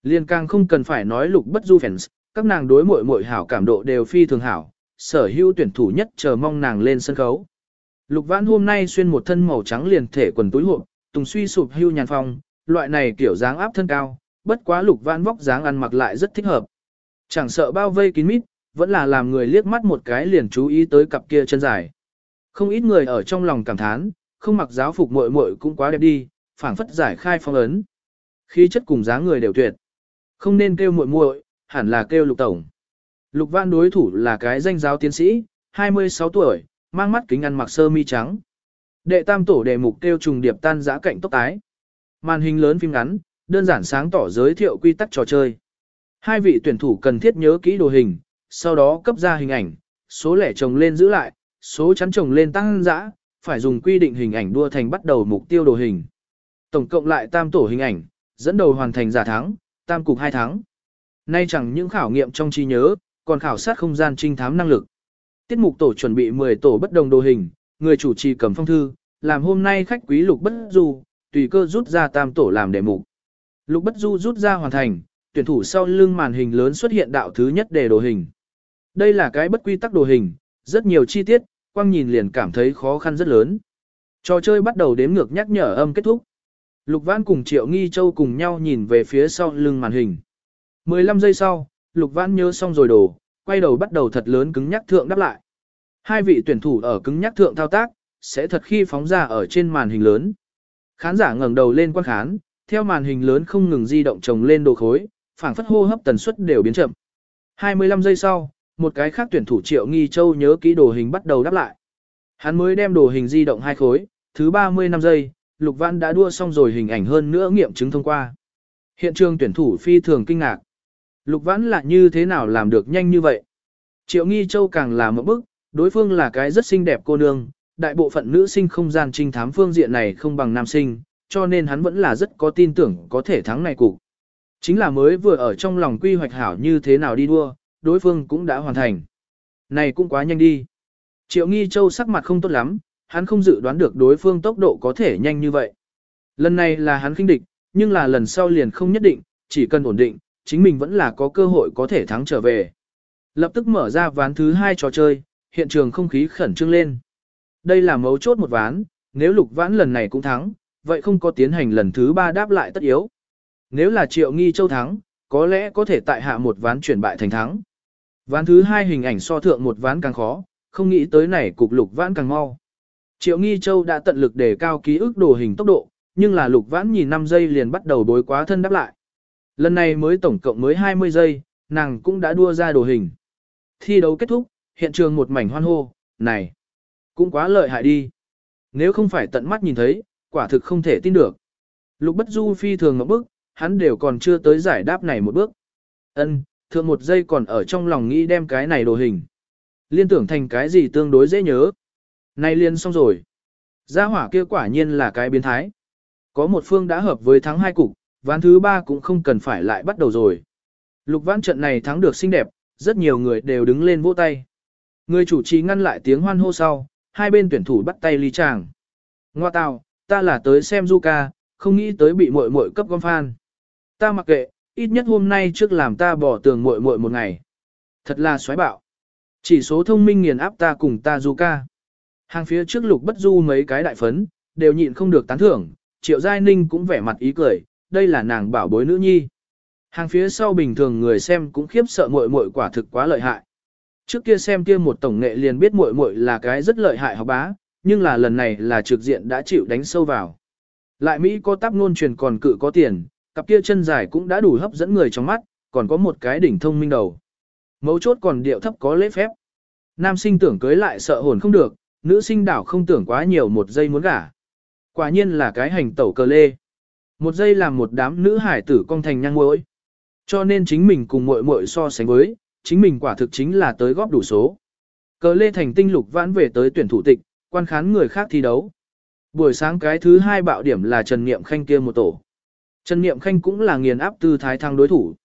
Liên càng không cần phải nói Lục Bất Du fans, các nàng đối muội muội hảo cảm độ đều phi thường hảo, sở hữu tuyển thủ nhất chờ mong nàng lên sân khấu. Lục Vãn hôm nay xuyên một thân màu trắng liền thể quần túi hộp, tùng suy sụp hưu nhàn phong, loại này kiểu dáng áp thân cao, bất quá Lục Vãn vóc dáng ăn mặc lại rất thích hợp. Chẳng sợ bao vây kín mít, vẫn là làm người liếc mắt một cái liền chú ý tới cặp kia chân dài. Không ít người ở trong lòng cảm thán, không mặc giáo phục muội muội cũng quá đẹp đi, phảng phất giải khai phong ấn. Khí chất cùng dáng người đều tuyệt. Không nên kêu muội muội, hẳn là kêu Lục tổng. Lục văn đối thủ là cái danh giáo tiến sĩ, 26 tuổi, mang mắt kính ăn mặc sơ mi trắng. Đệ tam tổ đề mục kêu trùng điệp tan giã cạnh tốc tái. Màn hình lớn phim ngắn, đơn giản sáng tỏ giới thiệu quy tắc trò chơi. Hai vị tuyển thủ cần thiết nhớ kỹ đồ hình, sau đó cấp ra hình ảnh, số lẻ chồng lên giữ lại, số chắn chồng lên tăng dã, phải dùng quy định hình ảnh đua thành bắt đầu mục tiêu đồ hình. Tổng cộng lại tam tổ hình ảnh, dẫn đầu hoàn thành giả thắng, tam cục hai thắng. Nay chẳng những khảo nghiệm trong trí nhớ, còn khảo sát không gian trinh thám năng lực. Tiết mục tổ chuẩn bị 10 tổ bất đồng đồ hình, người chủ trì cầm phong thư, làm hôm nay khách quý lục bất du, tùy cơ rút ra tam tổ làm đề mục. Lục bất du rút ra hoàn thành, tuyển thủ sau lưng màn hình lớn xuất hiện đạo thứ nhất đề đồ hình. Đây là cái bất quy tắc đồ hình, rất nhiều chi tiết, quang nhìn liền cảm thấy khó khăn rất lớn. Trò chơi bắt đầu đếm ngược nhắc nhở âm kết thúc. Lục Vãn cùng Triệu Nghi Châu cùng nhau nhìn về phía sau lưng màn hình. 15 giây sau, Lục Vãn nhớ xong rồi đồ, quay đầu bắt đầu thật lớn cứng nhắc thượng đáp lại. Hai vị tuyển thủ ở cứng nhắc thượng thao tác, sẽ thật khi phóng ra ở trên màn hình lớn. Khán giả ngẩng đầu lên quan khán, theo màn hình lớn không ngừng di động chồng lên đồ khối, phảng phất hô hấp tần suất đều biến chậm. 25 giây sau, một cái khác tuyển thủ Triệu Nghi Châu nhớ kỹ đồ hình bắt đầu đáp lại. Hắn mới đem đồ hình di động hai khối, thứ 35 giây, Lục Văn đã đua xong rồi hình ảnh hơn nữa nghiệm chứng thông qua. Hiện trường tuyển thủ phi thường kinh ngạc. Lục Vãn là như thế nào làm được nhanh như vậy? Triệu Nghi Châu càng là một bức, đối phương là cái rất xinh đẹp cô nương, đại bộ phận nữ sinh không gian trinh thám phương diện này không bằng nam sinh, cho nên hắn vẫn là rất có tin tưởng có thể thắng này cục. Chính là mới vừa ở trong lòng quy hoạch hảo như thế nào đi đua, đối phương cũng đã hoàn thành. Này cũng quá nhanh đi. Triệu Nghi Châu sắc mặt không tốt lắm, hắn không dự đoán được đối phương tốc độ có thể nhanh như vậy. Lần này là hắn khinh địch, nhưng là lần sau liền không nhất định, chỉ cần ổn định, chính mình vẫn là có cơ hội có thể thắng trở về. Lập tức mở ra ván thứ hai trò chơi, hiện trường không khí khẩn trương lên. Đây là mấu chốt một ván, nếu lục vãn lần này cũng thắng, vậy không có tiến hành lần thứ ba đáp lại tất yếu. Nếu là triệu nghi châu thắng, có lẽ có thể tại hạ một ván chuyển bại thành thắng. Ván thứ hai hình ảnh so thượng một ván càng khó, không nghĩ tới này cục lục vãn càng mau. Triệu nghi châu đã tận lực để cao ký ức đồ hình tốc độ, nhưng là lục vãn nhìn 5 giây liền bắt đầu đối quá thân đáp lại. Lần này mới tổng cộng mới 20 giây, nàng cũng đã đua ra đồ hình. Thi đấu kết thúc, hiện trường một mảnh hoan hô, này, cũng quá lợi hại đi. Nếu không phải tận mắt nhìn thấy, quả thực không thể tin được. Lục bất du phi thường ngọc bức, hắn đều còn chưa tới giải đáp này một bước. Ân, thượng một giây còn ở trong lòng nghĩ đem cái này đồ hình. Liên tưởng thành cái gì tương đối dễ nhớ. Nay liên xong rồi. Gia hỏa kia quả nhiên là cái biến thái. Có một phương đã hợp với thắng hai cục, ván thứ ba cũng không cần phải lại bắt đầu rồi. Lục vãn trận này thắng được xinh đẹp, rất nhiều người đều đứng lên vỗ tay. Người chủ trì ngăn lại tiếng hoan hô sau, hai bên tuyển thủ bắt tay ly chàng. Ngoa tào, ta là tới xem Zuka, không nghĩ tới bị muội muội cấp gom fan. Ta mặc kệ, ít nhất hôm nay trước làm ta bỏ tường muội muội một ngày. Thật là xoáy bạo. Chỉ số thông minh nghiền áp ta cùng ta Zuka. Hàng phía trước lục bất du mấy cái đại phấn, đều nhịn không được tán thưởng, triệu giai ninh cũng vẻ mặt ý cười, đây là nàng bảo bối nữ nhi. Hàng phía sau bình thường người xem cũng khiếp sợ muội muội quả thực quá lợi hại. Trước kia xem kia một tổng nghệ liền biết muội muội là cái rất lợi hại học bá, nhưng là lần này là trực diện đã chịu đánh sâu vào. Lại Mỹ có tắp ngôn truyền còn cự có tiền, cặp kia chân dài cũng đã đủ hấp dẫn người trong mắt, còn có một cái đỉnh thông minh đầu. Mấu chốt còn điệu thấp có lễ phép. Nam sinh tưởng cưới lại sợ hồn không được, nữ sinh đảo không tưởng quá nhiều một giây muốn gả. Quả nhiên là cái hành tẩu cờ lê. Một giây làm một đám nữ hải tử cong thành nhang muội. Cho nên chính mình cùng muội muội so sánh với, chính mình quả thực chính là tới góp đủ số. Cờ lê thành tinh lục vãn về tới tuyển thủ tịch, quan khán người khác thi đấu. Buổi sáng cái thứ hai bạo điểm là Trần Niệm Khanh kia một tổ. Trần Niệm Khanh cũng là nghiền áp tư thái thăng đối thủ.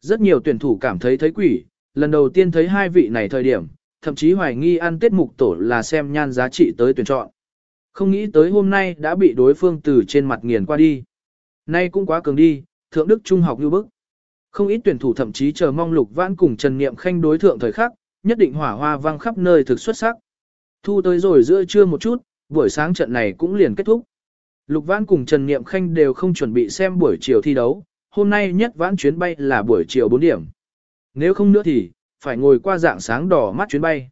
Rất nhiều tuyển thủ cảm thấy thấy quỷ, lần đầu tiên thấy hai vị này thời điểm, thậm chí hoài nghi ăn tiết mục tổ là xem nhan giá trị tới tuyển chọn. Không nghĩ tới hôm nay đã bị đối phương từ trên mặt nghiền qua đi. Nay cũng quá cường đi, thượng đức trung học như bức. Không ít tuyển thủ thậm chí chờ mong lục vãn cùng Trần Niệm Khanh đối thượng thời khắc, nhất định hỏa hoa vang khắp nơi thực xuất sắc. Thu tới rồi giữa trưa một chút, buổi sáng trận này cũng liền kết thúc. Lục vãn cùng Trần Niệm Khanh đều không chuẩn bị xem buổi chiều thi đấu, hôm nay nhất vãn chuyến bay là buổi chiều 4 điểm. Nếu không nữa thì, phải ngồi qua dạng sáng đỏ mắt chuyến bay.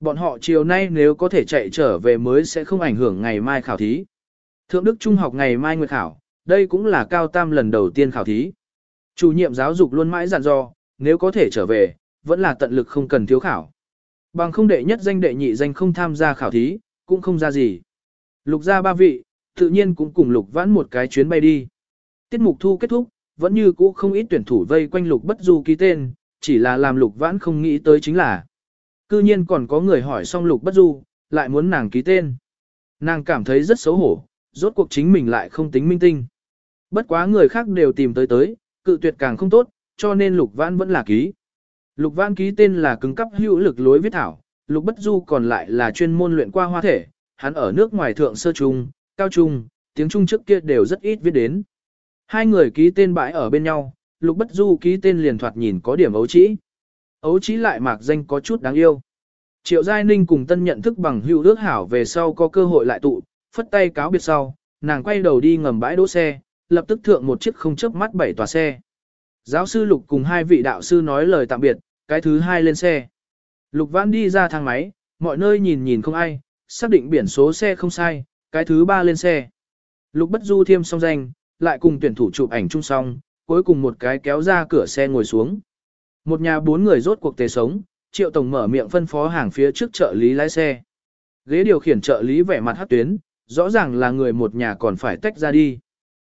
Bọn họ chiều nay nếu có thể chạy trở về mới sẽ không ảnh hưởng ngày mai khảo thí. Thượng Đức Trung học ngày mai nguyệt khảo, đây cũng là cao tam lần đầu tiên khảo thí. Chủ nhiệm giáo dục luôn mãi dặn dò, nếu có thể trở về, vẫn là tận lực không cần thiếu khảo. Bằng không đệ nhất danh đệ nhị danh không tham gia khảo thí, cũng không ra gì. Lục ra ba vị, tự nhiên cũng cùng lục vãn một cái chuyến bay đi. Tiết mục thu kết thúc, vẫn như cũ không ít tuyển thủ vây quanh lục bất du ký tên, chỉ là làm lục vãn không nghĩ tới chính là. Cư nhiên còn có người hỏi xong lục bất du, lại muốn nàng ký tên. Nàng cảm thấy rất xấu hổ, rốt cuộc chính mình lại không tính minh tinh. Bất quá người khác đều tìm tới tới, cự tuyệt càng không tốt, cho nên lục vãn vẫn là ký. Lục vãn ký tên là cứng cấp hữu lực lối viết thảo, lục bất du còn lại là chuyên môn luyện qua hoa thể, hắn ở nước ngoài thượng sơ trung, cao trung, tiếng trung trước kia đều rất ít viết đến. Hai người ký tên bãi ở bên nhau, lục bất du ký tên liền thoạt nhìn có điểm ấu trĩ. Ấu trĩ lại mạc danh có chút đáng yêu. Triệu Giai Ninh cùng tân nhận thức bằng hữu ước hảo về sau có cơ hội lại tụ, phất tay cáo biệt sau, nàng quay đầu đi ngầm bãi đỗ xe, lập tức thượng một chiếc không chớp mắt bảy tòa xe. Giáo sư Lục cùng hai vị đạo sư nói lời tạm biệt, cái thứ hai lên xe. Lục Vãn đi ra thang máy, mọi nơi nhìn nhìn không ai, xác định biển số xe không sai, cái thứ ba lên xe. Lục Bất Du thiêm xong danh, lại cùng tuyển thủ chụp ảnh chung xong, cuối cùng một cái kéo ra cửa xe ngồi xuống. Một nhà bốn người rốt cuộc tề sống, Triệu Tổng mở miệng phân phó hàng phía trước trợ lý lái xe. Ghế điều khiển trợ lý vẻ mặt hát tuyến, rõ ràng là người một nhà còn phải tách ra đi.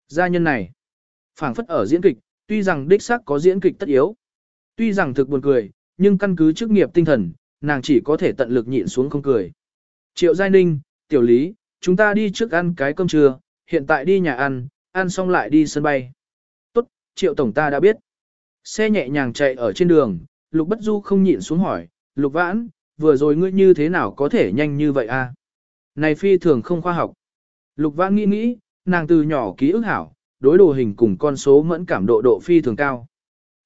Gia nhân này, phảng phất ở diễn kịch, tuy rằng đích xác có diễn kịch tất yếu. Tuy rằng thực buồn cười, nhưng căn cứ chức nghiệp tinh thần, nàng chỉ có thể tận lực nhịn xuống không cười. Triệu Giai Ninh, Tiểu Lý, chúng ta đi trước ăn cái cơm trưa, hiện tại đi nhà ăn, ăn xong lại đi sân bay. Tốt, triệu tổng ta đã biết. Xe nhẹ nhàng chạy ở trên đường, Lục Bất Du không nhịn xuống hỏi, Lục Vãn, vừa rồi ngươi như thế nào có thể nhanh như vậy a? Này phi thường không khoa học. Lục Vãn nghĩ nghĩ, nàng từ nhỏ ký ức hảo, đối đồ hình cùng con số mẫn cảm độ độ phi thường cao.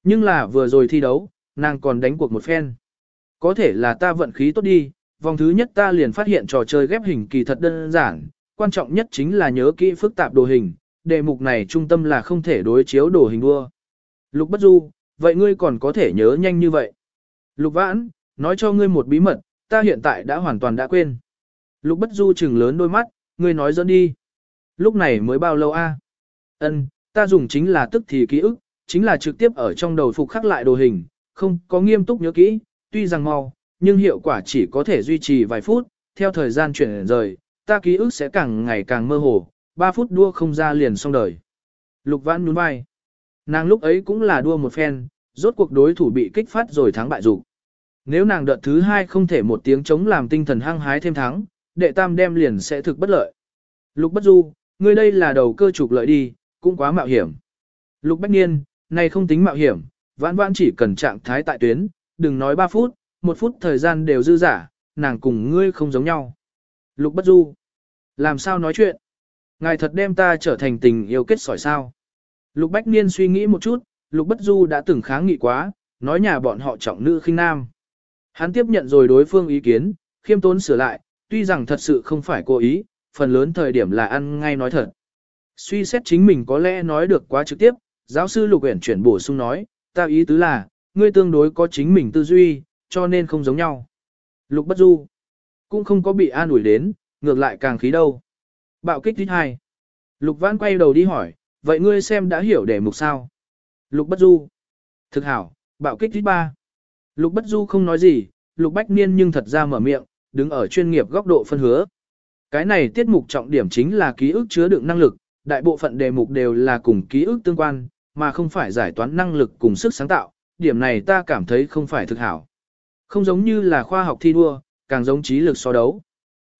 Nhưng là vừa rồi thi đấu, nàng còn đánh cuộc một phen. Có thể là ta vận khí tốt đi, vòng thứ nhất ta liền phát hiện trò chơi ghép hình kỳ thật đơn giản, quan trọng nhất chính là nhớ kỹ phức tạp đồ hình, đề mục này trung tâm là không thể đối chiếu đồ hình đua. Lục Bất Du, vậy ngươi còn có thể nhớ nhanh như vậy. Lục Vãn, nói cho ngươi một bí mật, ta hiện tại đã hoàn toàn đã quên. Lục Bất Du chừng lớn đôi mắt, ngươi nói dẫn đi. Lúc này mới bao lâu a? Ân, ta dùng chính là tức thì ký ức, chính là trực tiếp ở trong đầu phục khắc lại đồ hình, không có nghiêm túc nhớ kỹ, tuy rằng mau, nhưng hiệu quả chỉ có thể duy trì vài phút, theo thời gian chuyển rời, ta ký ức sẽ càng ngày càng mơ hồ, 3 phút đua không ra liền xong đời. Lục Vãn nhún vai. Nàng lúc ấy cũng là đua một phen, rốt cuộc đối thủ bị kích phát rồi thắng bại dục. Nếu nàng đợt thứ hai không thể một tiếng chống làm tinh thần hăng hái thêm thắng, đệ tam đem liền sẽ thực bất lợi. Lục Bất Du, ngươi đây là đầu cơ trục lợi đi, cũng quá mạo hiểm. Lục Bách Niên, này không tính mạo hiểm, vãn vãn chỉ cần trạng thái tại tuyến, đừng nói 3 phút, một phút thời gian đều dư giả, nàng cùng ngươi không giống nhau. Lục Bất Du, làm sao nói chuyện? Ngài thật đem ta trở thành tình yêu kết sỏi sao? Lục Bách Niên suy nghĩ một chút, Lục Bất Du đã từng kháng nghị quá, nói nhà bọn họ trọng nữ khinh nam. Hắn tiếp nhận rồi đối phương ý kiến, khiêm tốn sửa lại, tuy rằng thật sự không phải cố ý, phần lớn thời điểm là ăn ngay nói thật. Suy xét chính mình có lẽ nói được quá trực tiếp, giáo sư Lục Uyển chuyển bổ sung nói, ta ý tứ là, ngươi tương đối có chính mình tư duy, cho nên không giống nhau. Lục Bất Du cũng không có bị an ủi đến, ngược lại càng khí đâu. Bạo kích thứ hai. Lục Vãn quay đầu đi hỏi, vậy ngươi xem đã hiểu đề mục sao? Lục Bất Du. Thực hảo, bạo kích thứ ba. Lục Bất Du không nói gì, Lục Bách Niên nhưng thật ra mở miệng, đứng ở chuyên nghiệp góc độ phân hứa. Cái này tiết mục trọng điểm chính là ký ức chứa đựng năng lực, đại bộ phận đề mục đều là cùng ký ức tương quan, mà không phải giải toán năng lực cùng sức sáng tạo, điểm này ta cảm thấy không phải thực hảo. Không giống như là khoa học thi đua, càng giống trí lực so đấu.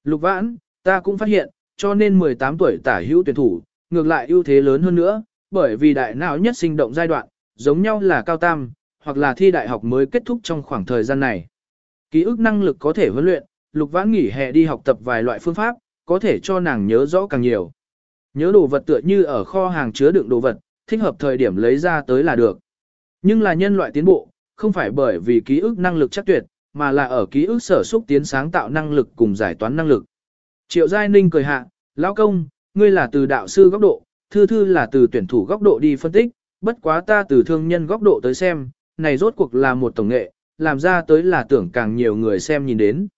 Lục vãn, ta cũng phát hiện, cho nên 18 tuổi tả hữu tuyển thủ, ngược lại ưu thế lớn hơn nữa, bởi vì đại não nhất sinh động giai đoạn, giống nhau là cao tam, hoặc là thi đại học mới kết thúc trong khoảng thời gian này. Ký ức năng lực có thể huấn luyện, lục vãn nghỉ hè đi học tập vài loại phương pháp, có thể cho nàng nhớ rõ càng nhiều. Nhớ đồ vật tựa như ở kho hàng chứa đựng đồ vật, thích hợp thời điểm lấy ra tới là được. Nhưng là nhân loại tiến bộ, không phải bởi vì ký ức năng lực chắc tuyệt, mà là ở ký ức sở xúc tiến sáng tạo năng lực cùng giải toán năng lực. Triệu Giai Ninh cười hạ, lão công, ngươi là từ đạo sư góc độ, thư thư là từ tuyển thủ góc độ đi phân tích, bất quá ta từ thương nhân góc độ tới xem, này rốt cuộc là một tổng nghệ, làm ra tới là tưởng càng nhiều người xem nhìn đến.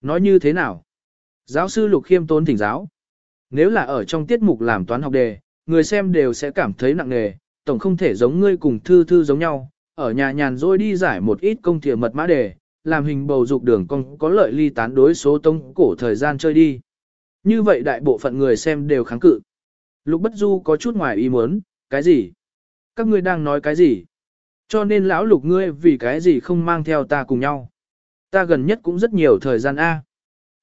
Nói như thế nào? Giáo sư Lục Khiêm tốn thỉnh giáo. Nếu là ở trong tiết mục làm toán học đề, người xem đều sẽ cảm thấy nặng nề, tổng không thể giống ngươi cùng thư thư giống nhau, ở nhà nhàn rồi đi giải một ít công thiệp mật mã đề, làm hình bầu dục đường cong có lợi ly tán đối số tông cổ thời gian chơi đi. Như vậy đại bộ phận người xem đều kháng cự. Lục Bất Du có chút ngoài ý muốn, cái gì? Các ngươi đang nói cái gì? Cho nên lão lục ngươi vì cái gì không mang theo ta cùng nhau? Ta gần nhất cũng rất nhiều thời gian A.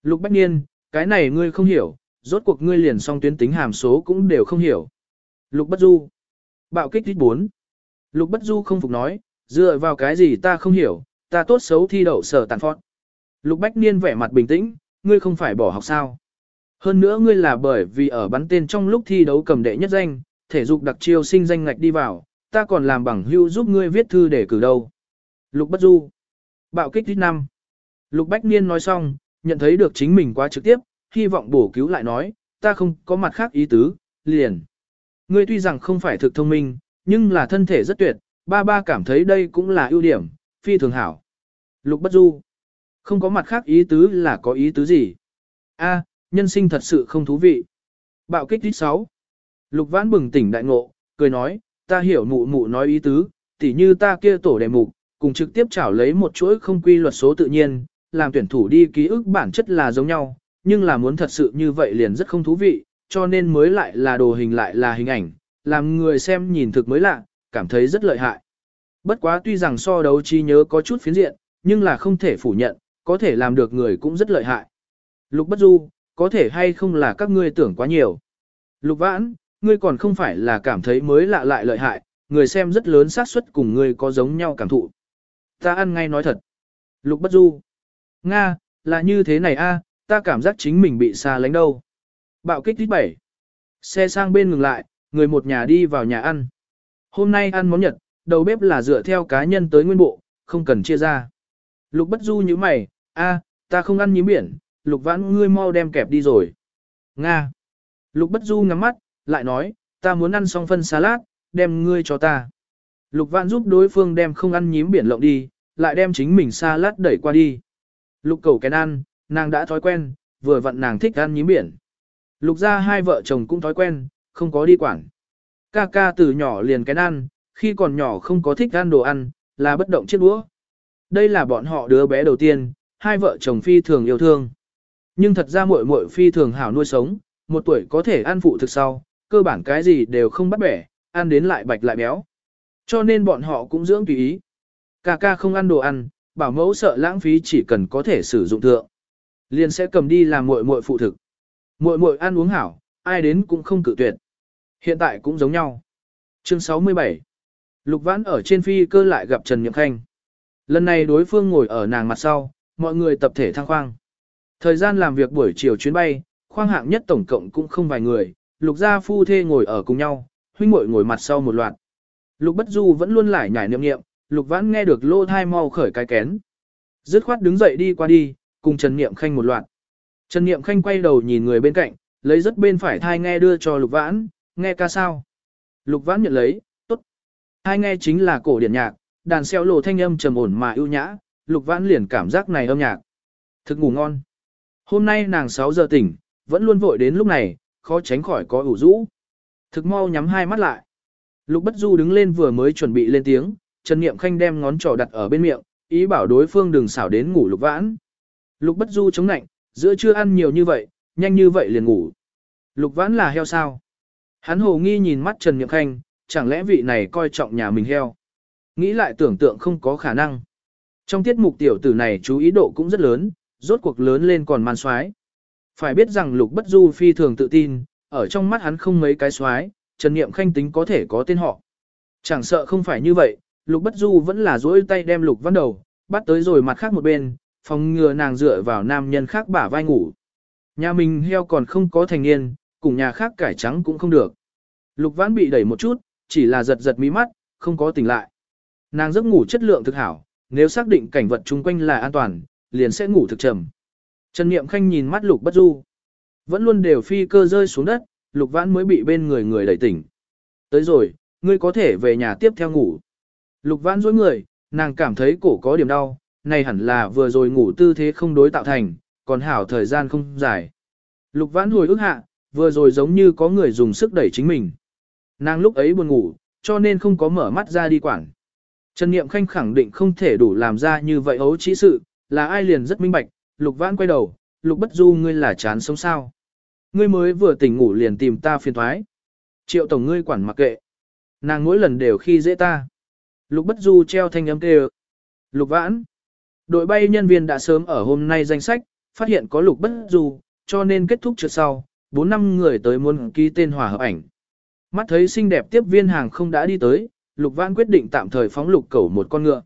Lục Bách Niên, cái này ngươi không hiểu, rốt cuộc ngươi liền song tuyến tính hàm số cũng đều không hiểu. Lục Bất Du. Bạo kích thích 4. Lục Bất Du không phục nói, dựa vào cái gì ta không hiểu, ta tốt xấu thi đậu sở tàn phót. Lục Bách Niên vẻ mặt bình tĩnh, ngươi không phải bỏ học sao. Hơn nữa ngươi là bởi vì ở bắn tên trong lúc thi đấu cầm đệ nhất danh, thể dục đặc chiêu sinh danh ngạch đi vào, ta còn làm bằng hưu giúp ngươi viết thư để cử đâu. Lục Bất Du. Bạo kích thích năm. Lục Bách Niên nói xong, nhận thấy được chính mình quá trực tiếp, hy vọng bổ cứu lại nói, ta không có mặt khác ý tứ, liền. Ngươi tuy rằng không phải thực thông minh, nhưng là thân thể rất tuyệt, ba ba cảm thấy đây cũng là ưu điểm, phi thường hảo. Lục Bất Du. Không có mặt khác ý tứ là có ý tứ gì? A, nhân sinh thật sự không thú vị. Bạo kích thích 6. Lục Vãn bừng tỉnh đại ngộ, cười nói, ta hiểu mụ mụ nói ý tứ, tỉ như ta kia tổ đề mục, cùng trực tiếp trảo lấy một chuỗi không quy luật số tự nhiên, làm tuyển thủ đi ký ức bản chất là giống nhau, nhưng là muốn thật sự như vậy liền rất không thú vị, cho nên mới lại là đồ hình lại là hình ảnh, làm người xem nhìn thực mới lạ, cảm thấy rất lợi hại. Bất quá tuy rằng so đấu trí nhớ có chút phiến diện, nhưng là không thể phủ nhận, có thể làm được người cũng rất lợi hại. Lục Bất Du, có thể hay không là các ngươi tưởng quá nhiều. Lục vãn, ngươi còn không phải là cảm thấy mới lạ lại lợi hại, người xem rất lớn xác suất cùng ngươi có giống nhau cảm thụ. Ta ăn ngay nói thật. Lục bất du. Nga, là như thế này a, ta cảm giác chính mình bị xa lánh đâu. Bạo kích thứ bảy. Xe sang bên ngừng lại, người một nhà đi vào nhà ăn. Hôm nay ăn món Nhật, đầu bếp là dựa theo cá nhân tới nguyên bộ, không cần chia ra. Lục bất du như mày, a, ta không ăn nhím biển, lục vãn ngươi mau đem kẹp đi rồi. Nga. Lục bất du ngắm mắt, lại nói, ta muốn ăn xong phân salad, đem ngươi cho ta. Lục vãn giúp đối phương đem không ăn nhím biển lộng đi, lại đem chính mình salad đẩy qua đi. Lục cầu kén ăn, nàng đã thói quen, vừa vặn nàng thích ăn nhím biển. Lục ra hai vợ chồng cũng thói quen, không có đi quản. Ca ca từ nhỏ liền cái ăn, khi còn nhỏ không có thích ăn đồ ăn, là bất động chiếc đũa. Đây là bọn họ đứa bé đầu tiên, hai vợ chồng phi thường yêu thương. Nhưng thật ra muội muội phi thường hảo nuôi sống, một tuổi có thể ăn phụ thực sau, cơ bản cái gì đều không bắt bẻ, ăn đến lại bạch lại béo. Cho nên bọn họ cũng dưỡng tùy ý. Ca ca không ăn đồ ăn, bảo mẫu sợ lãng phí chỉ cần có thể sử dụng thượng. Liền sẽ cầm đi làm muội muội phụ thực. Muội muội ăn uống hảo, ai đến cũng không cự tuyệt. Hiện tại cũng giống nhau. Chương 67 Lục Vãn ở trên phi cơ lại gặp Trần Nhậm Khanh. Lần này đối phương ngồi ở nàng mặt sau, mọi người tập thể thăng khoang. Thời gian làm việc buổi chiều chuyến bay, khoang hạng nhất tổng cộng cũng không vài người, lục gia phu thê ngồi ở cùng nhau, huynh muội ngồi mặt sau một loạt. Lục bất du vẫn luôn lại nhảy niệm niệm, lục vãn nghe được lô thai mau khởi cái kén. Dứt khoát đứng dậy đi qua đi, cùng Trần Niệm Khanh một loạt. Trần Niệm Khanh quay đầu nhìn người bên cạnh, lấy rất bên phải thai nghe đưa cho lục vãn, nghe ca sao. Lục vãn nhận lấy, tốt. Hai nghe chính là cổ điển nhạc, đàn xeo lộ thanh âm trầm ổn mà ưu nhã, lục vãn liền cảm giác này âm nhạc. Thực ngủ ngon. Hôm nay nàng 6 giờ tỉnh, vẫn luôn vội đến lúc này, khó tránh khỏi có ủ rũ. Thực mau nhắm hai mắt lại. Lục Bất Du đứng lên vừa mới chuẩn bị lên tiếng, Trần Niệm Khanh đem ngón trỏ đặt ở bên miệng, ý bảo đối phương đừng xảo đến ngủ Lục Vãn. Lục Bất Du chống nạnh, giữa chưa ăn nhiều như vậy, nhanh như vậy liền ngủ. Lục Vãn là heo sao? Hắn hồ nghi nhìn mắt Trần Niệm Khanh, chẳng lẽ vị này coi trọng nhà mình heo? Nghĩ lại tưởng tượng không có khả năng. Trong tiết mục tiểu tử này chú ý độ cũng rất lớn, rốt cuộc lớn lên còn man xoái. Phải biết rằng Lục Bất Du phi thường tự tin, ở trong mắt hắn không mấy cái xoái, Trần Niệm Khanh tính có thể có tên họ. Chẳng sợ không phải như vậy, Lục Bất Du vẫn là duỗi tay đem Lục Văn Đầu, bắt tới rồi mặt khác một bên, phòng ngừa nàng dựa vào nam nhân khác bả vai ngủ. Nhà mình heo còn không có thành niên, cùng nhà khác cải trắng cũng không được. Lục Vãn bị đẩy một chút, chỉ là giật giật mí mắt, không có tỉnh lại. Nàng giấc ngủ chất lượng thực hảo, nếu xác định cảnh vật chung quanh là an toàn, liền sẽ ngủ thực trầm. Trần Niệm Khanh nhìn mắt Lục Bất Du. Vẫn luôn đều phi cơ rơi xuống đất, Lục Vãn mới bị bên người người đẩy tỉnh. Tới rồi, ngươi có thể về nhà tiếp theo ngủ. Lục Vãn dối người, nàng cảm thấy cổ có điểm đau, này hẳn là vừa rồi ngủ tư thế không đối tạo thành, còn hảo thời gian không dài. Lục Vãn hồi ức hạ, vừa rồi giống như có người dùng sức đẩy chính mình. Nàng lúc ấy buồn ngủ, cho nên không có mở mắt ra đi quảng. Trần Niệm Khanh khẳng định không thể đủ làm ra như vậy ấu trí sự, là ai liền rất minh bạch, Lục Vãn quay đầu, Lục Bất Du ngươi là chán sống sao. Ngươi mới vừa tỉnh ngủ liền tìm ta phiền thoái. Triệu tổng ngươi quản mặc kệ. Nàng mỗi lần đều khi dễ ta. Lục Bất Du treo thanh âm kêu. Lục Vãn. Đội bay nhân viên đã sớm ở hôm nay danh sách, phát hiện có Lục Bất Du, cho nên kết thúc trước sau, bốn năm người tới muốn ký tên hòa hợp ảnh. Mắt thấy xinh đẹp tiếp viên hàng không đã đi tới, Lục Vãn quyết định tạm thời phóng Lục Cẩu một con ngựa.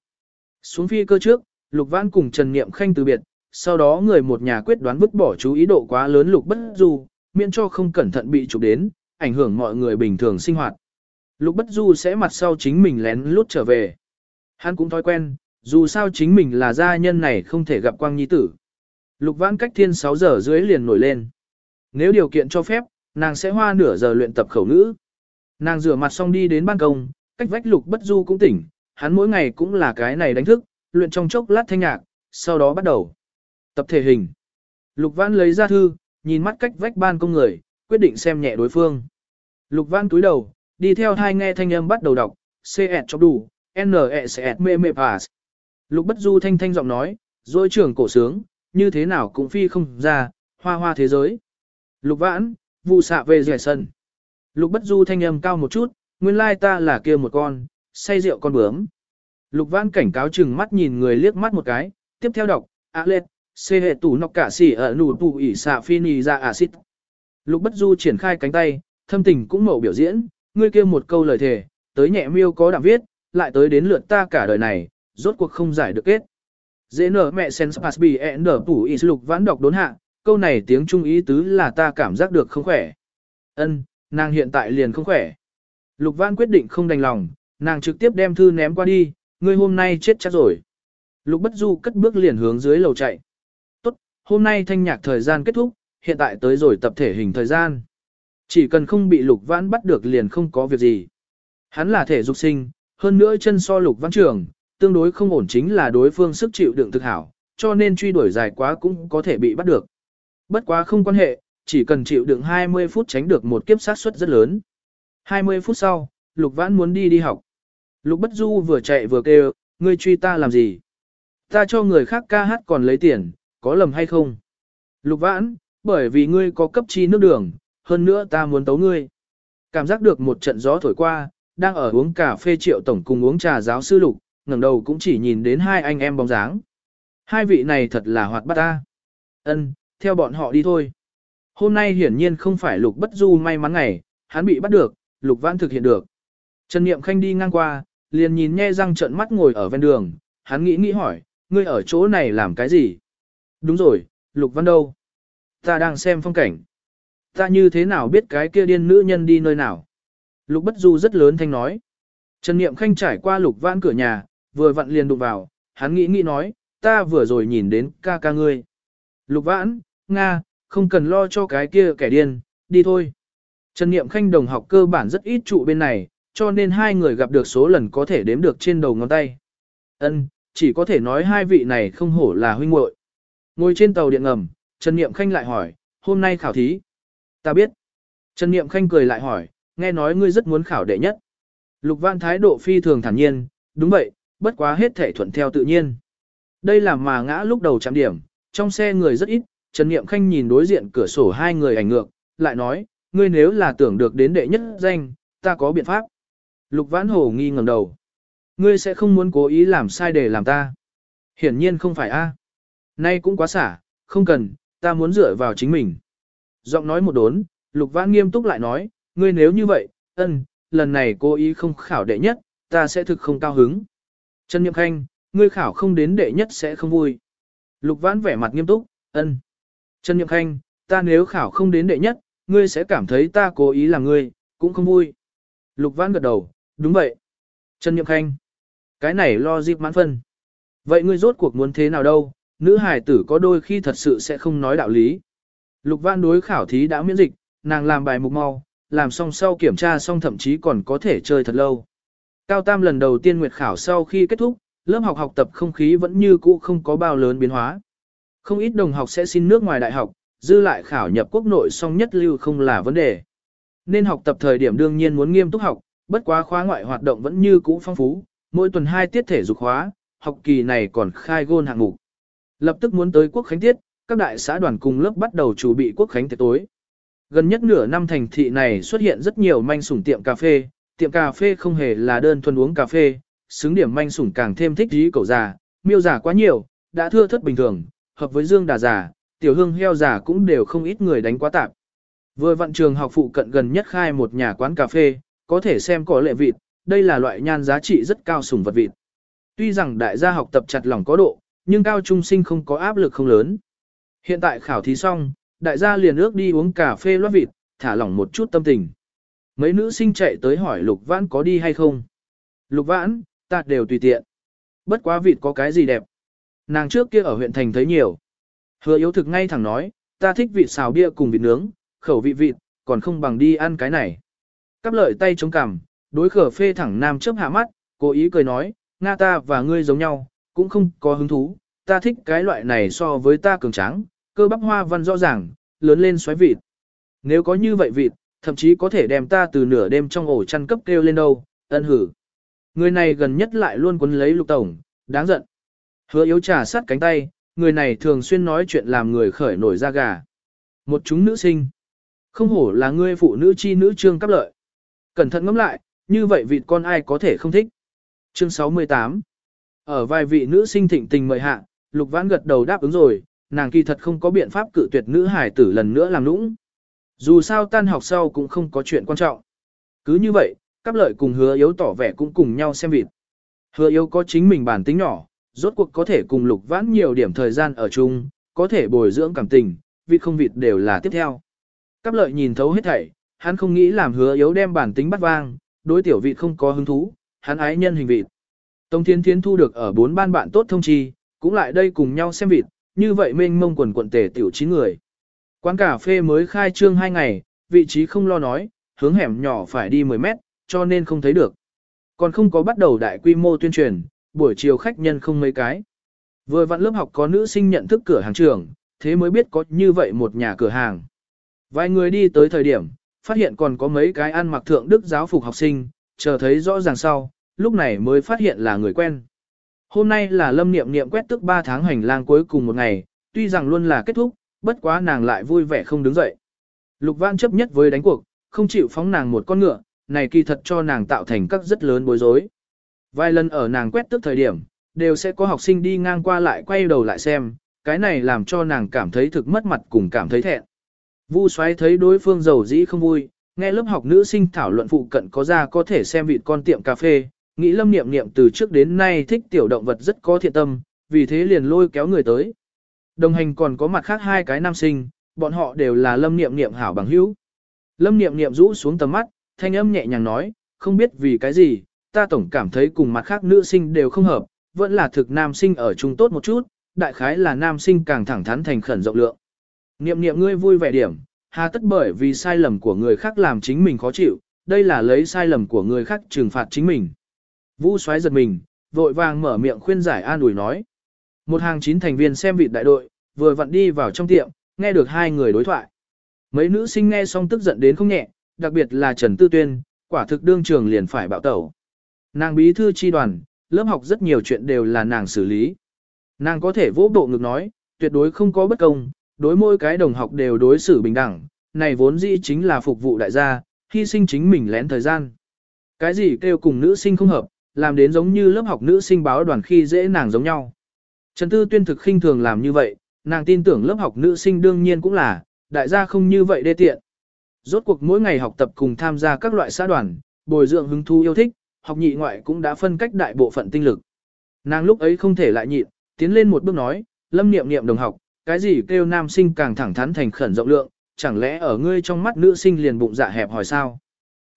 Xuống phi cơ trước, Lục Vãn cùng Trần Niệm Khanh từ biệt, sau đó người một nhà quyết đoán vứt bỏ chú ý độ quá lớn Lục Bất Du, miễn cho không cẩn thận bị chụp đến, ảnh hưởng mọi người bình thường sinh hoạt. Lục Bất Du sẽ mặt sau chính mình lén lút trở về. Hắn cũng thói quen, dù sao chính mình là gia nhân này không thể gặp quang nhi tử. Lục Vãn cách thiên 6 giờ dưới liền nổi lên. Nếu điều kiện cho phép, nàng sẽ hoa nửa giờ luyện tập khẩu ngữ. Nàng rửa mặt xong đi đến ban công, cách vách Lục Bất Du cũng tỉnh, hắn mỗi ngày cũng là cái này đánh thức, luyện trong chốc lát thanh nhạc, sau đó bắt đầu. Tập thể hình. Lục Vãn lấy ra thư, nhìn mắt cách vách ban công người, quyết định xem nhẹ đối phương. Lục Vãn túi đầu, đi theo hai nghe thanh âm bắt đầu đọc, CS cho đủ, NECS mê mê pass. Lục Bất Du thanh thanh giọng nói, rồi trưởng cổ sướng, như thế nào cũng phi không ra, hoa hoa thế giới. Lục Vãn, vụ xạ về rẻ sân. Lục Bất Du thanh âm cao một chút, nguyên lai ta là kia một con, say rượu con bướm. Lục Vãn cảnh cáo chừng mắt nhìn người liếc mắt một cái, tiếp theo đọc, ạ lết, xê hệ tủ nọc cả xỉ ở nụ tù ỉ xạ phi nì ra axit. Lục Bất Du triển khai cánh tay, thâm tình cũng mậu biểu diễn, ngươi kia một câu lời thề, tới nhẹ miêu có đảm viết, lại tới đến lượt ta cả đời này, rốt cuộc không giải được kết. Dễ nở mẹ sen spas bị ẹn nở tủ ỉ lục vãn đọc đốn hạ, câu này tiếng trung ý tứ là ta cảm giác được không khỏe. Ân, nàng hiện tại liền không khỏe. Lục văn quyết định không đành lòng, nàng trực tiếp đem thư ném qua đi, ngươi hôm nay chết chắc rồi. Lục bất du cất bước liền hướng dưới lầu chạy. Tốt, hôm nay thanh nhạc thời gian kết thúc, hiện tại tới rồi tập thể hình thời gian. Chỉ cần không bị lục vãn bắt được liền không có việc gì. Hắn là thể dục sinh, hơn nữa chân so lục vãn trưởng tương đối không ổn chính là đối phương sức chịu đựng thực hảo, cho nên truy đuổi dài quá cũng có thể bị bắt được. Bất quá không quan hệ, chỉ cần chịu đựng 20 phút tránh được một kiếp sát suất rất lớn. 20 phút sau, Lục Vãn muốn đi đi học. Lục Bất Du vừa chạy vừa kêu, ngươi truy ta làm gì? Ta cho người khác ca hát còn lấy tiền, có lầm hay không? Lục Vãn, bởi vì ngươi có cấp chi nước đường, hơn nữa ta muốn tấu ngươi. Cảm giác được một trận gió thổi qua, đang ở uống cà phê triệu tổng cùng uống trà giáo sư Lục, ngẩng đầu cũng chỉ nhìn đến hai anh em bóng dáng. Hai vị này thật là hoạt bát ta. Ân, theo bọn họ đi thôi. Hôm nay hiển nhiên không phải Lục Bất Du may mắn ngày, hắn bị bắt được, Lục Vãn thực hiện được. Trần Niệm Khanh đi ngang qua, liền nhìn nhe răng trợn mắt ngồi ở ven đường, hắn nghĩ nghĩ hỏi, ngươi ở chỗ này làm cái gì? Đúng rồi, Lục Văn đâu? Ta đang xem phong cảnh. Ta như thế nào biết cái kia điên nữ nhân đi nơi nào? Lục Bất Du rất lớn thanh nói. Trần Niệm Khanh trải qua Lục Vãn cửa nhà, vừa vặn liền đụng vào, hắn nghĩ nghĩ nói, ta vừa rồi nhìn đến ca ca ngươi. Lục Vãn, Nga, không cần lo cho cái kia kẻ điên, đi thôi. Trần Niệm Khanh đồng học cơ bản rất ít trụ bên này, cho nên hai người gặp được số lần có thể đếm được trên đầu ngón tay. Ân, chỉ có thể nói hai vị này không hổ là huynh muội. Ngồi trên tàu điện ngầm, Trần Niệm Khanh lại hỏi, hôm nay khảo thí. Ta biết. Trần Niệm Khanh cười lại hỏi, nghe nói ngươi rất muốn khảo đệ nhất. Lục Văn thái độ phi thường thản nhiên, đúng vậy, bất quá hết thể thuận theo tự nhiên. Đây là mà ngã lúc đầu chạm điểm, trong xe người rất ít, Trần Niệm Khanh nhìn đối diện cửa sổ hai người ảnh ngược, lại nói, ngươi nếu là tưởng được đến đệ nhất danh, ta có biện pháp. Lục Vãn Hổ nghi ngẩng đầu. Ngươi sẽ không muốn cố ý làm sai để làm ta. Hiển nhiên không phải a. Nay cũng quá xả, không cần, ta muốn dựa vào chính mình. Giọng nói một đốn, Lục Vãn nghiêm túc lại nói, ngươi nếu như vậy, ân, lần này cố ý không khảo đệ nhất, ta sẽ thực không cao hứng. Trần Niệm Khanh, ngươi khảo không đến đệ nhất sẽ không vui. Lục Vãn vẻ mặt nghiêm túc, ân. Trần Nhậm Khanh, ta nếu khảo không đến đệ nhất, ngươi sẽ cảm thấy ta cố ý làm ngươi, cũng không vui. Lục Vãn gật đầu, đúng vậy. Trần Nhậm Khanh, cái này lo dịp mãn phân. Vậy ngươi rốt cuộc muốn thế nào đâu, nữ hài tử có đôi khi thật sự sẽ không nói đạo lý. Lục Vãn đối khảo thí đã miễn dịch, nàng làm bài mục mau, làm xong sau kiểm tra xong thậm chí còn có thể chơi thật lâu. Cao Tam lần đầu tiên nguyệt khảo sau khi kết thúc, lớp học học tập không khí vẫn như cũ không có bao lớn biến hóa. Không ít đồng học sẽ xin nước ngoài đại học, dư lại khảo nhập quốc nội song nhất lưu không là vấn đề. Nên học tập thời điểm đương nhiên muốn nghiêm túc học, bất quá khóa ngoại hoạt động vẫn như cũ phong phú, mỗi tuần 2 tiết thể dục khóa, học kỳ này còn khai gôn hạng mục. Lập tức muốn tới quốc khánh tiết, các đại xã đoàn cùng lớp bắt đầu chuẩn bị quốc khánh tiết tối. Gần nhất nửa năm thành thị này xuất hiện rất nhiều manh sủng tiệm cà phê, tiệm cà phê không hề là đơn thuần uống cà phê, xứng điểm manh sủng càng thêm thích ý cậu già, miêu già quá nhiều, đã thưa thất bình thường, hợp với dương đà giả, tiểu hương heo giả cũng đều không ít người đánh quá tạp. Vừa vận trường học phụ cận gần nhất khai một nhà quán cà phê, có thể xem có lệ vịt, đây là loại nhan giá trị rất cao sủng vật vịt. Tuy rằng đại gia học tập chặt lòng có độ, nhưng cao trung sinh không có áp lực không lớn. Hiện tại khảo thí xong, đại gia liền ước đi uống cà phê loát vịt, thả lỏng một chút tâm tình. Mấy nữ sinh chạy tới hỏi Lục Vãn có đi hay không. Lục Vãn, ta đều tùy tiện. Bất quá vịt có cái gì đẹp. Nàng trước kia ở huyện thành thấy nhiều. Hứa yếu thực ngay thẳng nói, ta thích vịt xào bia cùng vịt nướng, khẩu vị vịt, còn không bằng đi ăn cái này. Cắp lợi tay chống cằm, đối khở phê thẳng nam chớp hạ mắt, cố ý cười nói, Nga ta và ngươi giống nhau, cũng không có hứng thú, ta thích cái loại này so với ta cường tráng, cơ bắp hoa văn rõ ràng, lớn lên xoáy vịt. Nếu có như vậy vịt, thậm chí có thể đem ta từ nửa đêm trong ổ chăn cấp kêu lên đâu, ân hử. Người này gần nhất lại luôn quấn lấy lục tổng, đáng giận. Hứa yếu trà sát cánh tay, người này thường xuyên nói chuyện làm người khởi nổi da gà. Một chúng nữ sinh. Không hổ là ngươi phụ nữ chi nữ trương cấp lợi. Cẩn thận ngẫm lại, như vậy vị con ai có thể không thích. Chương 68 Ở vài vị nữ sinh thịnh tình mời hạ, Lục Vãn gật đầu đáp ứng rồi, nàng kỳ thật không có biện pháp cự tuyệt nữ hải tử lần nữa làm nũng. Dù sao tan học sau cũng không có chuyện quan trọng. Cứ như vậy, cắp lợi cùng hứa yếu tỏ vẻ cũng cùng nhau xem vịt. Hứa yếu có chính mình bản tính nhỏ, rốt cuộc có thể cùng lục vãn nhiều điểm thời gian ở chung, có thể bồi dưỡng cảm tình, vịt không vịt đều là tiếp theo. Cắp lợi nhìn thấu hết thảy, hắn không nghĩ làm hứa yếu đem bản tính bắt vang, đối tiểu vịt không có hứng thú, hắn ái nhân hình vịt. Tông Thiên Thiến thu được ở bốn ban bạn tốt thông chi, cũng lại đây cùng nhau xem vịt, như vậy mênh mông quần quận tề tiểu chín người. Quán cà phê mới khai trương hai ngày, vị trí không lo nói, hướng hẻm nhỏ phải đi 10 mét, cho nên không thấy được. Còn không có bắt đầu đại quy mô tuyên truyền, buổi chiều khách nhân không mấy cái. Vừa vặn lớp học có nữ sinh nhận thức cửa hàng trường, thế mới biết có như vậy một nhà cửa hàng. Vài người đi tới thời điểm, phát hiện còn có mấy cái ăn mặc thượng đức giáo phục học sinh, chờ thấy rõ ràng sau, lúc này mới phát hiện là người quen. Hôm nay là lâm niệm niệm quét tức 3 tháng hành lang cuối cùng một ngày, tuy rằng luôn là kết thúc, bất quá nàng lại vui vẻ không đứng dậy. Lục Văn chấp nhất với đánh cuộc, không chịu phóng nàng một con ngựa, này kỳ thật cho nàng tạo thành các rất lớn bối rối. Vài lần ở nàng quét tức thời điểm, đều sẽ có học sinh đi ngang qua lại quay đầu lại xem, cái này làm cho nàng cảm thấy thực mất mặt cùng cảm thấy thẹn. Vu xoáy thấy đối phương giàu dĩ không vui, nghe lớp học nữ sinh thảo luận phụ cận có ra có thể xem vịt con tiệm cà phê, nghĩ lâm niệm niệm từ trước đến nay thích tiểu động vật rất có thiện tâm, vì thế liền lôi kéo người tới. Đồng hành còn có mặt khác hai cái nam sinh, bọn họ đều là lâm niệm niệm hảo bằng hữu. Lâm niệm niệm rũ xuống tầm mắt, thanh âm nhẹ nhàng nói, không biết vì cái gì, ta tổng cảm thấy cùng mặt khác nữ sinh đều không hợp, vẫn là thực nam sinh ở chung tốt một chút, đại khái là nam sinh càng thẳng thắn thành khẩn rộng lượng. Niệm niệm ngươi vui vẻ điểm, hà tất bởi vì sai lầm của người khác làm chính mình khó chịu, đây là lấy sai lầm của người khác trừng phạt chính mình. Vũ xoáy giật mình, vội vàng mở miệng khuyên giải an ủi nói. Một hàng chín thành viên xem vịt đại đội, vừa vặn đi vào trong tiệm, nghe được hai người đối thoại. Mấy nữ sinh nghe xong tức giận đến không nhẹ, đặc biệt là Trần Tư Tuyên, quả thực đương trường liền phải bạo tẩu. Nàng bí thư chi đoàn, lớp học rất nhiều chuyện đều là nàng xử lý. Nàng có thể vỗ bộ ngực nói, tuyệt đối không có bất công, đối mỗi cái đồng học đều đối xử bình đẳng, này vốn dĩ chính là phục vụ đại gia, hy sinh chính mình lén thời gian. Cái gì kêu cùng nữ sinh không hợp, làm đến giống như lớp học nữ sinh báo đoàn khi dễ nàng giống nhau. Trần Tư Tuyên thực khinh thường làm như vậy, nàng tin tưởng lớp học nữ sinh đương nhiên cũng là, đại gia không như vậy đê tiện. Rốt cuộc mỗi ngày học tập cùng tham gia các loại xã đoàn, bồi dưỡng hứng thú yêu thích, học nhị ngoại cũng đã phân cách đại bộ phận tinh lực. Nàng lúc ấy không thể lại nhịn, tiến lên một bước nói, lâm niệm niệm đồng học, cái gì kêu nam sinh càng thẳng thắn thành khẩn rộng lượng, chẳng lẽ ở ngươi trong mắt nữ sinh liền bụng dạ hẹp hỏi sao?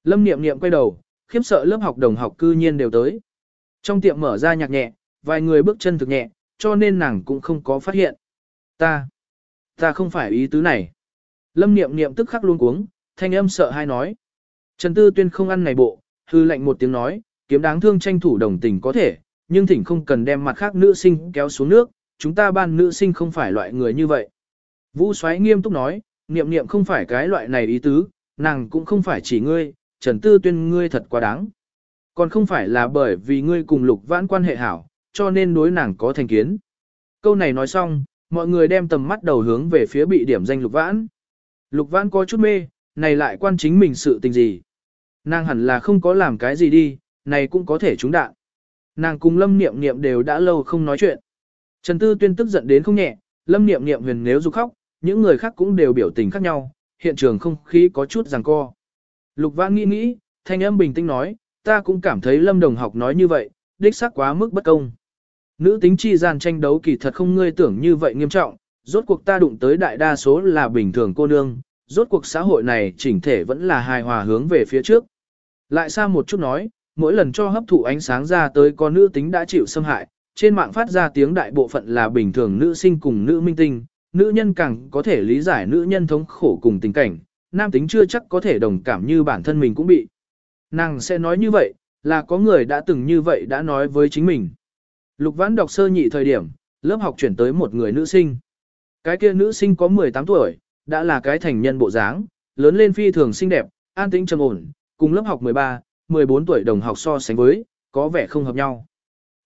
Lâm niệm niệm quay đầu, khiếp sợ lớp học đồng học cư nhiên đều tới. Trong tiệm mở ra nhạc nhẹ, vài người bước chân thực nhẹ, cho nên nàng cũng không có phát hiện. Ta, ta không phải ý tứ này. Lâm niệm niệm tức khắc luôn cuống, thanh âm sợ hai nói. Trần Tư Tuyên không ăn này bộ, hư lệnh một tiếng nói, kiếm đáng thương tranh thủ đồng tình có thể, nhưng thỉnh không cần đem mặt khác nữ sinh kéo xuống nước, chúng ta ban nữ sinh không phải loại người như vậy. Vũ xoáy nghiêm túc nói, niệm niệm không phải cái loại này ý tứ, nàng cũng không phải chỉ ngươi, Trần Tư Tuyên ngươi thật quá đáng. Còn không phải là bởi vì ngươi cùng lục vãn quan hệ hảo, cho nên đối nàng có thành kiến. Câu này nói xong, mọi người đem tầm mắt đầu hướng về phía bị điểm danh lục vãn. Lục vãn có chút mê, này lại quan chính mình sự tình gì. Nàng hẳn là không có làm cái gì đi, này cũng có thể trúng đạn. Nàng cùng lâm niệm niệm đều đã lâu không nói chuyện. Trần Tư Tuyên tức giận đến không nhẹ, lâm niệm niệm huyền nếu rục khóc, những người khác cũng đều biểu tình khác nhau, hiện trường không khí có chút giằng co. Lục Vãn nghĩ nghĩ, thanh âm bình tĩnh nói, ta cũng cảm thấy lâm đồng học nói như vậy, đích xác quá mức bất công. Nữ tính chi gian tranh đấu kỳ thật không ngươi tưởng như vậy nghiêm trọng, rốt cuộc ta đụng tới đại đa số là bình thường cô nương, rốt cuộc xã hội này chỉnh thể vẫn là hài hòa hướng về phía trước. Lại xa một chút nói, mỗi lần cho hấp thụ ánh sáng ra tới có nữ tính đã chịu xâm hại, trên mạng phát ra tiếng đại bộ phận là bình thường nữ sinh cùng nữ minh tinh, nữ nhân càng có thể lý giải nữ nhân thống khổ cùng tình cảnh, nam tính chưa chắc có thể đồng cảm như bản thân mình cũng bị. Nàng sẽ nói như vậy, là có người đã từng như vậy đã nói với chính mình. Lục vãn đọc sơ nhị thời điểm, lớp học chuyển tới một người nữ sinh. Cái kia nữ sinh có 18 tuổi, đã là cái thành nhân bộ dáng, lớn lên phi thường xinh đẹp, an tĩnh trầm ổn, cùng lớp học 13, 14 tuổi đồng học so sánh với, có vẻ không hợp nhau.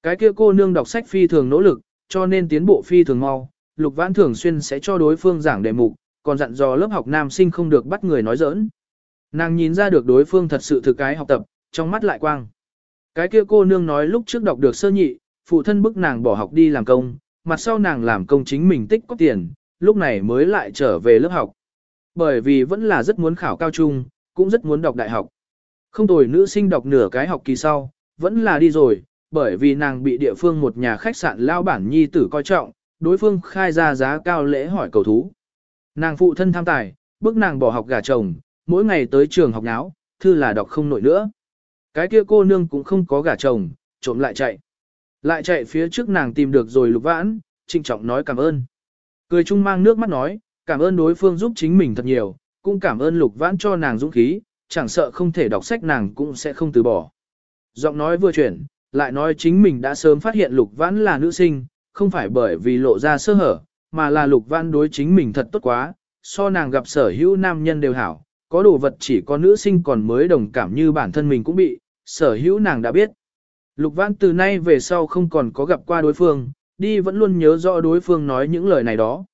Cái kia cô nương đọc sách phi thường nỗ lực, cho nên tiến bộ phi thường mau, Lục Vãn thường xuyên sẽ cho đối phương giảng đề mục, còn dặn dò lớp học nam sinh không được bắt người nói giỡn. Nàng nhìn ra được đối phương thật sự thực cái học tập, trong mắt lại quang. Cái kia cô nương nói lúc trước đọc được sơ nhị, phụ thân bức nàng bỏ học đi làm công, mặt sau nàng làm công chính mình tích có tiền, lúc này mới lại trở về lớp học. Bởi vì vẫn là rất muốn khảo cao trung, cũng rất muốn đọc đại học. Không tồi nữ sinh đọc nửa cái học kỳ sau, vẫn là đi rồi, bởi vì nàng bị địa phương một nhà khách sạn lao bản nhi tử coi trọng, đối phương khai ra giá cao lễ hỏi cầu thú. Nàng phụ thân tham tài, bức nàng bỏ học gà chồng, mỗi ngày tới trường học náo, thư là đọc không nổi nữa. Cái kia cô nương cũng không có gà chồng, trộm lại chạy. Lại chạy phía trước nàng tìm được rồi lục vãn, trịnh trọng nói cảm ơn. Cười chung mang nước mắt nói, cảm ơn đối phương giúp chính mình thật nhiều, cũng cảm ơn lục vãn cho nàng dũng khí, chẳng sợ không thể đọc sách nàng cũng sẽ không từ bỏ. Giọng nói vừa chuyển, lại nói chính mình đã sớm phát hiện lục vãn là nữ sinh, không phải bởi vì lộ ra sơ hở, mà là lục vãn đối chính mình thật tốt quá, so nàng gặp sở hữu nam nhân đều hảo, có đồ vật chỉ có nữ sinh còn mới đồng cảm như bản thân mình cũng bị, sở hữu nàng đã biết. Lục vãn từ nay về sau không còn có gặp qua đối phương, đi vẫn luôn nhớ rõ đối phương nói những lời này đó.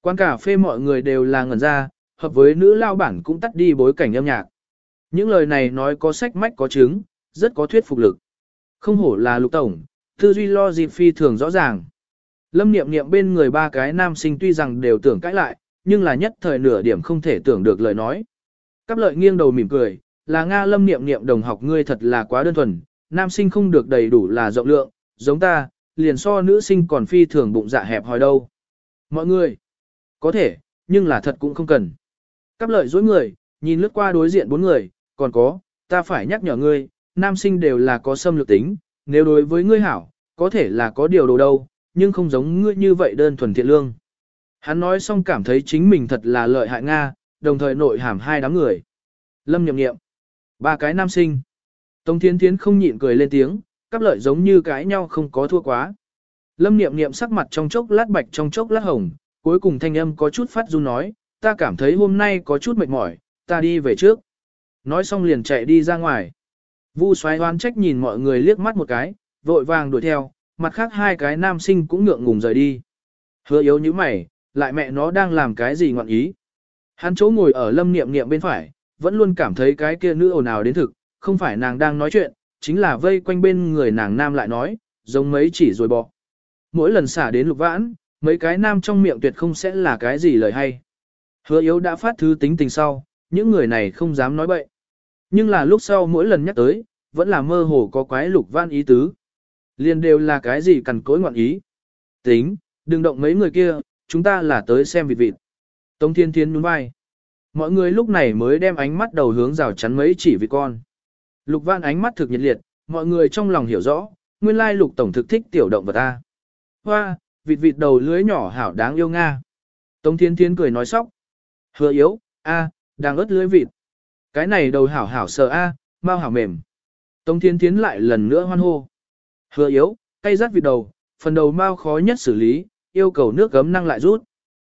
Quán cà phê mọi người đều là ngẩn ra, hợp với nữ lao bản cũng tắt đi bối cảnh âm nhạc. Những lời này nói có sách mách có chứng, rất có thuyết phục lực. Không hổ là lục tổng, tư duy lo dịp phi thường rõ ràng. Lâm niệm niệm bên người ba cái nam sinh tuy rằng đều tưởng cãi lại, nhưng là nhất thời nửa điểm không thể tưởng được lời nói. Cáp lợi nghiêng đầu mỉm cười, là Nga lâm niệm niệm đồng học ngươi thật là quá đơn thuần, nam sinh không được đầy đủ là rộng lượng, giống ta, liền so nữ sinh còn phi thường bụng dạ hẹp hòi đâu. Mọi người, có thể, nhưng là thật cũng không cần. Cáp lợi dối người, nhìn lướt qua đối diện bốn người, còn có, ta phải nhắc nhở ngươi, nam sinh đều là có xâm lược tính, nếu đối với ngươi hảo, có thể là có điều đồ đâu, nhưng không giống ngươi như vậy đơn thuần thiện lương. Hắn nói xong cảm thấy chính mình thật là lợi hại Nga, đồng thời nội hàm hai đám người. Lâm nhậm nghiệm, ba cái nam sinh. Tống Thiên Thiến không nhịn cười lên tiếng, cắp lợi giống như cái nhau không có thua quá. Lâm niệm niệm sắc mặt trong chốc lát bạch trong chốc lát hồng, cuối cùng thanh âm có chút phát run nói, ta cảm thấy hôm nay có chút mệt mỏi, ta đi về trước. Nói xong liền chạy đi ra ngoài. Vu xoáy hoan trách nhìn mọi người liếc mắt một cái, vội vàng đuổi theo, mặt khác hai cái nam sinh cũng ngượng ngùng rời đi. Hứa yếu như mày, lại mẹ nó đang làm cái gì ngọn ý. Hắn chỗ ngồi ở lâm niệm niệm bên phải, vẫn luôn cảm thấy cái kia nữ ồn ào đến thực, không phải nàng đang nói chuyện, chính là vây quanh bên người nàng nam lại nói, giống mấy chỉ rồi bỏ. Mỗi lần xả đến lục vãn, mấy cái nam trong miệng tuyệt không sẽ là cái gì lời hay. Hứa yếu đã phát thứ tính tình sau, những người này không dám nói bậy. Nhưng là lúc sau mỗi lần nhắc tới, vẫn là mơ hồ có quái lục văn ý tứ. liền đều là cái gì cần cối ngoạn ý. Tính, đừng động mấy người kia, chúng ta là tới xem vịt vịt. Tống thiên thiên nhún vai. Mọi người lúc này mới đem ánh mắt đầu hướng rào chắn mấy chỉ vịt con. Lục Văn ánh mắt thực nhiệt liệt, mọi người trong lòng hiểu rõ, nguyên lai lục tổng thực thích tiểu động vật ta. Hoa, vịt vịt đầu lưới nhỏ hảo đáng yêu nga. Tống Thiên Thiên cười nói sóc. Hứa yếu, a, đang ớt lưới vịt. Cái này đầu hảo hảo sờ a, mau hảo mềm. Tống Thiên Thiên lại lần nữa hoan hô. Hứa yếu, tay rát vịt đầu, phần đầu mau khó nhất xử lý, yêu cầu nước gấm năng lại rút.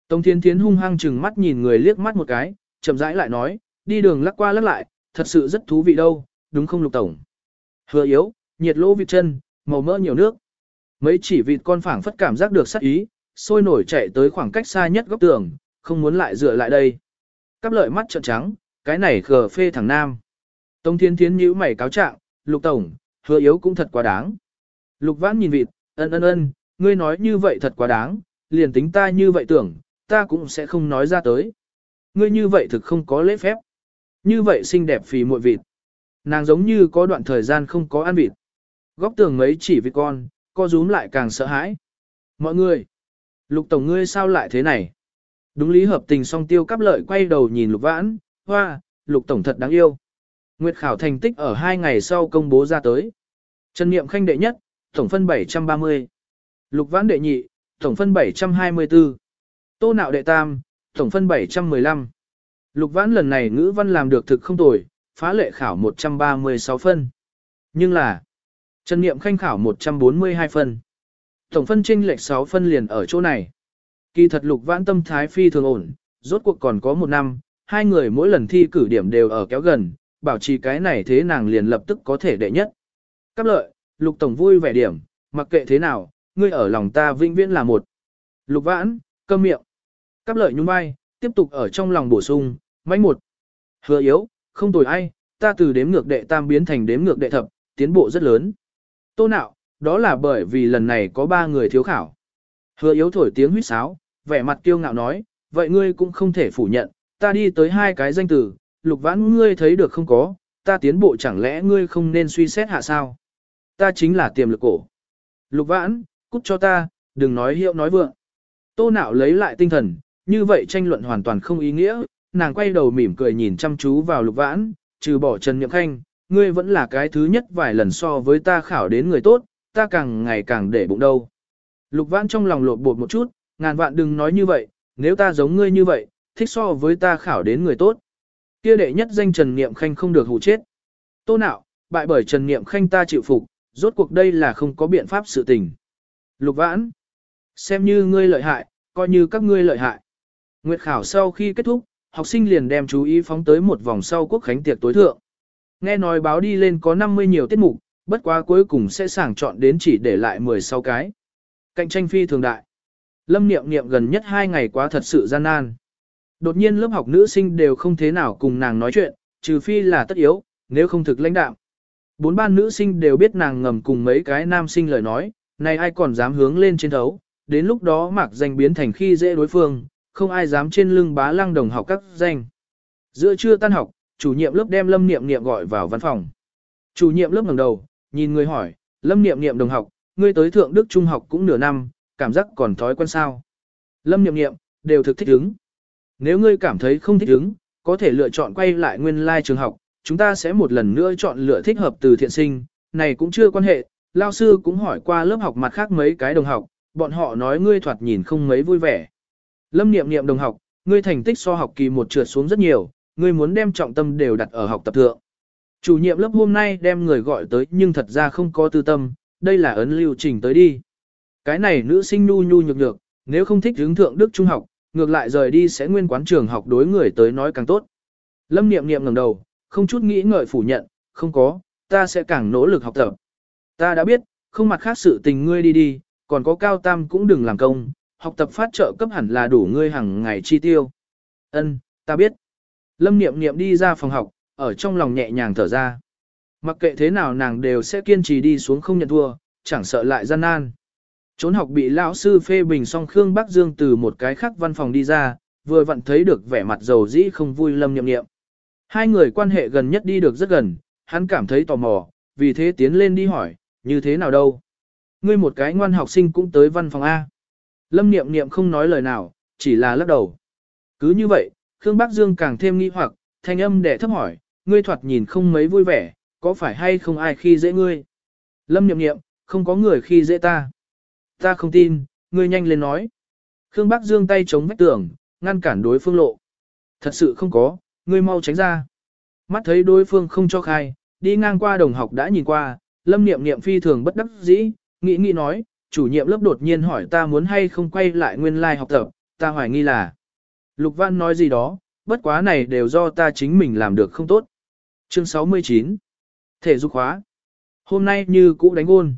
Tống Thiên Thiên hung hăng chừng mắt nhìn người liếc mắt một cái, chậm rãi lại nói, đi đường lắc qua lắc lại, thật sự rất thú vị đâu, đúng không lục tổng? Hứa yếu, nhiệt lỗ vịt chân, màu mỡ nhiều nước. Mấy chỉ vịt con phảng phất cảm giác được sắc ý, sôi nổi chạy tới khoảng cách xa nhất góc tường, không muốn lại dựa lại đây. Cắp lợi mắt trợn trắng, cái này khờ phê thằng nam. Tông thiên thiến nhíu mày cáo trạng, lục tổng, hứa yếu cũng thật quá đáng. Lục vãn nhìn vịt, ân ân ân, ngươi nói như vậy thật quá đáng, liền tính ta như vậy tưởng, ta cũng sẽ không nói ra tới. Ngươi như vậy thực không có lễ phép. Như vậy xinh đẹp phì muội vịt. Nàng giống như có đoạn thời gian không có ăn vịt. Góc tường mấy chỉ vịt con, co rúm lại càng sợ hãi. Mọi người, lục tổng ngươi sao lại thế này? Đúng lý hợp tình song tiêu cắp lợi quay đầu nhìn lục vãn, hoa, lục tổng thật đáng yêu. Nguyệt khảo thành tích ở hai ngày sau công bố ra tới. Trần Niệm Khanh đệ nhất, tổng phân 730. Lục vãn đệ nhị, tổng phân 724. Tô nạo đệ tam, tổng phân 715. Lục vãn lần này ngữ văn làm được thực không tồi, phá lệ khảo 136 phân. Nhưng là, Trần Niệm Khanh khảo 142 phân. Tổng phân trinh lệch 6 phân liền ở chỗ này. Kỳ thật lục vãn tâm thái phi thường ổn, rốt cuộc còn có một năm, hai người mỗi lần thi cử điểm đều ở kéo gần, bảo trì cái này thế nàng liền lập tức có thể đệ nhất. Cáp lợi, lục tổng vui vẻ điểm, mặc kệ thế nào, ngươi ở lòng ta vĩnh viễn là một. Lục vãn, câm miệng. Cáp lợi nhún vai, tiếp tục ở trong lòng bổ sung, mãnh một. Hứa yếu, không tồi ai, ta từ đếm ngược đệ tam biến thành đếm ngược đệ thập, tiến bộ rất lớn. Tô nạo, đó là bởi vì lần này có ba người thiếu khảo. Hứa yếu thổi tiếng huýt sáo, vẻ mặt kiêu ngạo nói, vậy ngươi cũng không thể phủ nhận, ta đi tới hai cái danh từ, lục vãn ngươi thấy được không có, ta tiến bộ chẳng lẽ ngươi không nên suy xét hạ sao? Ta chính là tiềm lực cổ. Lục vãn, cút cho ta, đừng nói hiệu nói vượng. Tô nạo lấy lại tinh thần, như vậy tranh luận hoàn toàn không ý nghĩa, nàng quay đầu mỉm cười nhìn chăm chú vào lục vãn, trừ bỏ Trần Nhậm Khanh, ngươi vẫn là cái thứ nhất vài lần so với ta khảo đến người tốt, ta càng ngày càng để bụng đâu. Lục vãn trong lòng lột bột một chút, ngàn vạn đừng nói như vậy, nếu ta giống ngươi như vậy, thích so với ta khảo đến người tốt. Kia đệ nhất danh Trần Niệm Khanh không được hù chết. Tô nạo, bại bởi Trần Niệm Khanh ta chịu phục, rốt cuộc đây là không có biện pháp sự tình. Lục vãn, xem như ngươi lợi hại, coi như các ngươi lợi hại. Nguyệt khảo sau khi kết thúc, học sinh liền đem chú ý phóng tới một vòng sau quốc khánh tiệc tối thượng. Nghe nói báo đi lên có 50 nhiều tiết mục, bất quá cuối cùng sẽ sàng chọn đến chỉ để lại 16 cái. Cạnh tranh phi thường đại. Lâm niệm niệm gần nhất hai ngày quá thật sự gian nan. Đột nhiên lớp học nữ sinh đều không thế nào cùng nàng nói chuyện, trừ phi là tất yếu, nếu không thực lãnh đạm. Bốn ban nữ sinh đều biết nàng ngầm cùng mấy cái nam sinh lời nói, này ai còn dám hướng lên trên thấu, đến lúc đó mặc danh biến thành khi dễ đối phương, không ai dám trên lưng bá lăng đồng học các danh. Giữa trưa tan học, chủ nhiệm lớp đem Lâm Niệm Niệm gọi vào văn phòng. Chủ nhiệm lớp ngẩng đầu, nhìn người hỏi, Lâm Niệm Niệm đồng học, ngươi tới thượng đức trung học cũng nửa năm, cảm giác còn thói quen sao? Lâm Niệm Niệm, đều thực thích ứng. Nếu ngươi cảm thấy không thích ứng, có thể lựa chọn quay lại nguyên lai trường học, chúng ta sẽ một lần nữa chọn lựa thích hợp từ thiện sinh, này cũng chưa quan hệ, lao sư cũng hỏi qua lớp học mặt khác mấy cái đồng học, bọn họ nói ngươi thoạt nhìn không mấy vui vẻ. Lâm niệm niệm đồng học, ngươi thành tích so học kỳ một trượt xuống rất nhiều, ngươi muốn đem trọng tâm đều đặt ở học tập thượng. Chủ nhiệm lớp hôm nay đem người gọi tới nhưng thật ra không có tư tâm, đây là ấn lưu trình tới đi. Cái này nữ sinh nhu nhu nhược nhược, nếu không thích hướng thượng đức trung học, ngược lại rời đi sẽ nguyên quán trường học đối người tới nói càng tốt. Lâm niệm niệm ngẩng đầu, không chút nghĩ ngợi phủ nhận, không có, ta sẽ càng nỗ lực học tập. Ta đã biết, không mặt khác sự tình ngươi đi đi, còn có cao tam cũng đừng làm công, học tập phát trợ cấp hẳn là đủ ngươi hàng ngày chi tiêu. Ân, ta biết. Lâm Niệm Niệm đi ra phòng học, ở trong lòng nhẹ nhàng thở ra. Mặc kệ thế nào nàng đều sẽ kiên trì đi xuống không nhận thua, chẳng sợ lại gian nan. Trốn học bị lão sư phê bình xong Khương Bắc Dương từ một cái khác văn phòng đi ra, vừa vặn thấy được vẻ mặt dầu dĩ không vui Lâm Niệm Niệm. Hai người quan hệ gần nhất đi được rất gần, hắn cảm thấy tò mò, vì thế tiến lên đi hỏi, như thế nào đâu. Ngươi một cái ngoan học sinh cũng tới văn phòng A. Lâm Niệm Niệm không nói lời nào, chỉ là lắc đầu. Cứ như vậy, Khương Bắc Dương càng thêm nghi hoặc, thanh âm đẻ thấp hỏi, ngươi thoạt nhìn không mấy vui vẻ, có phải hay không ai khi dễ ngươi? Lâm Niệm Niệm, không có người khi dễ ta. Ta không tin, ngươi nhanh lên nói. Khương Bắc Dương tay chống vách tường, ngăn cản đối phương lộ. Thật sự không có, ngươi mau tránh ra. Mắt thấy đối phương không cho khai, đi ngang qua đồng học đã nhìn qua, Lâm Niệm Niệm phi thường bất đắc dĩ, nghĩ nghĩ nói, chủ nhiệm lớp đột nhiên hỏi ta muốn hay không quay lại nguyên lai like học tập, ta hoài nghi là. Lục Văn nói gì đó, bất quá này đều do ta chính mình làm được không tốt. Chương 69 Thể dục khóa Hôm nay như cũ đánh ôn.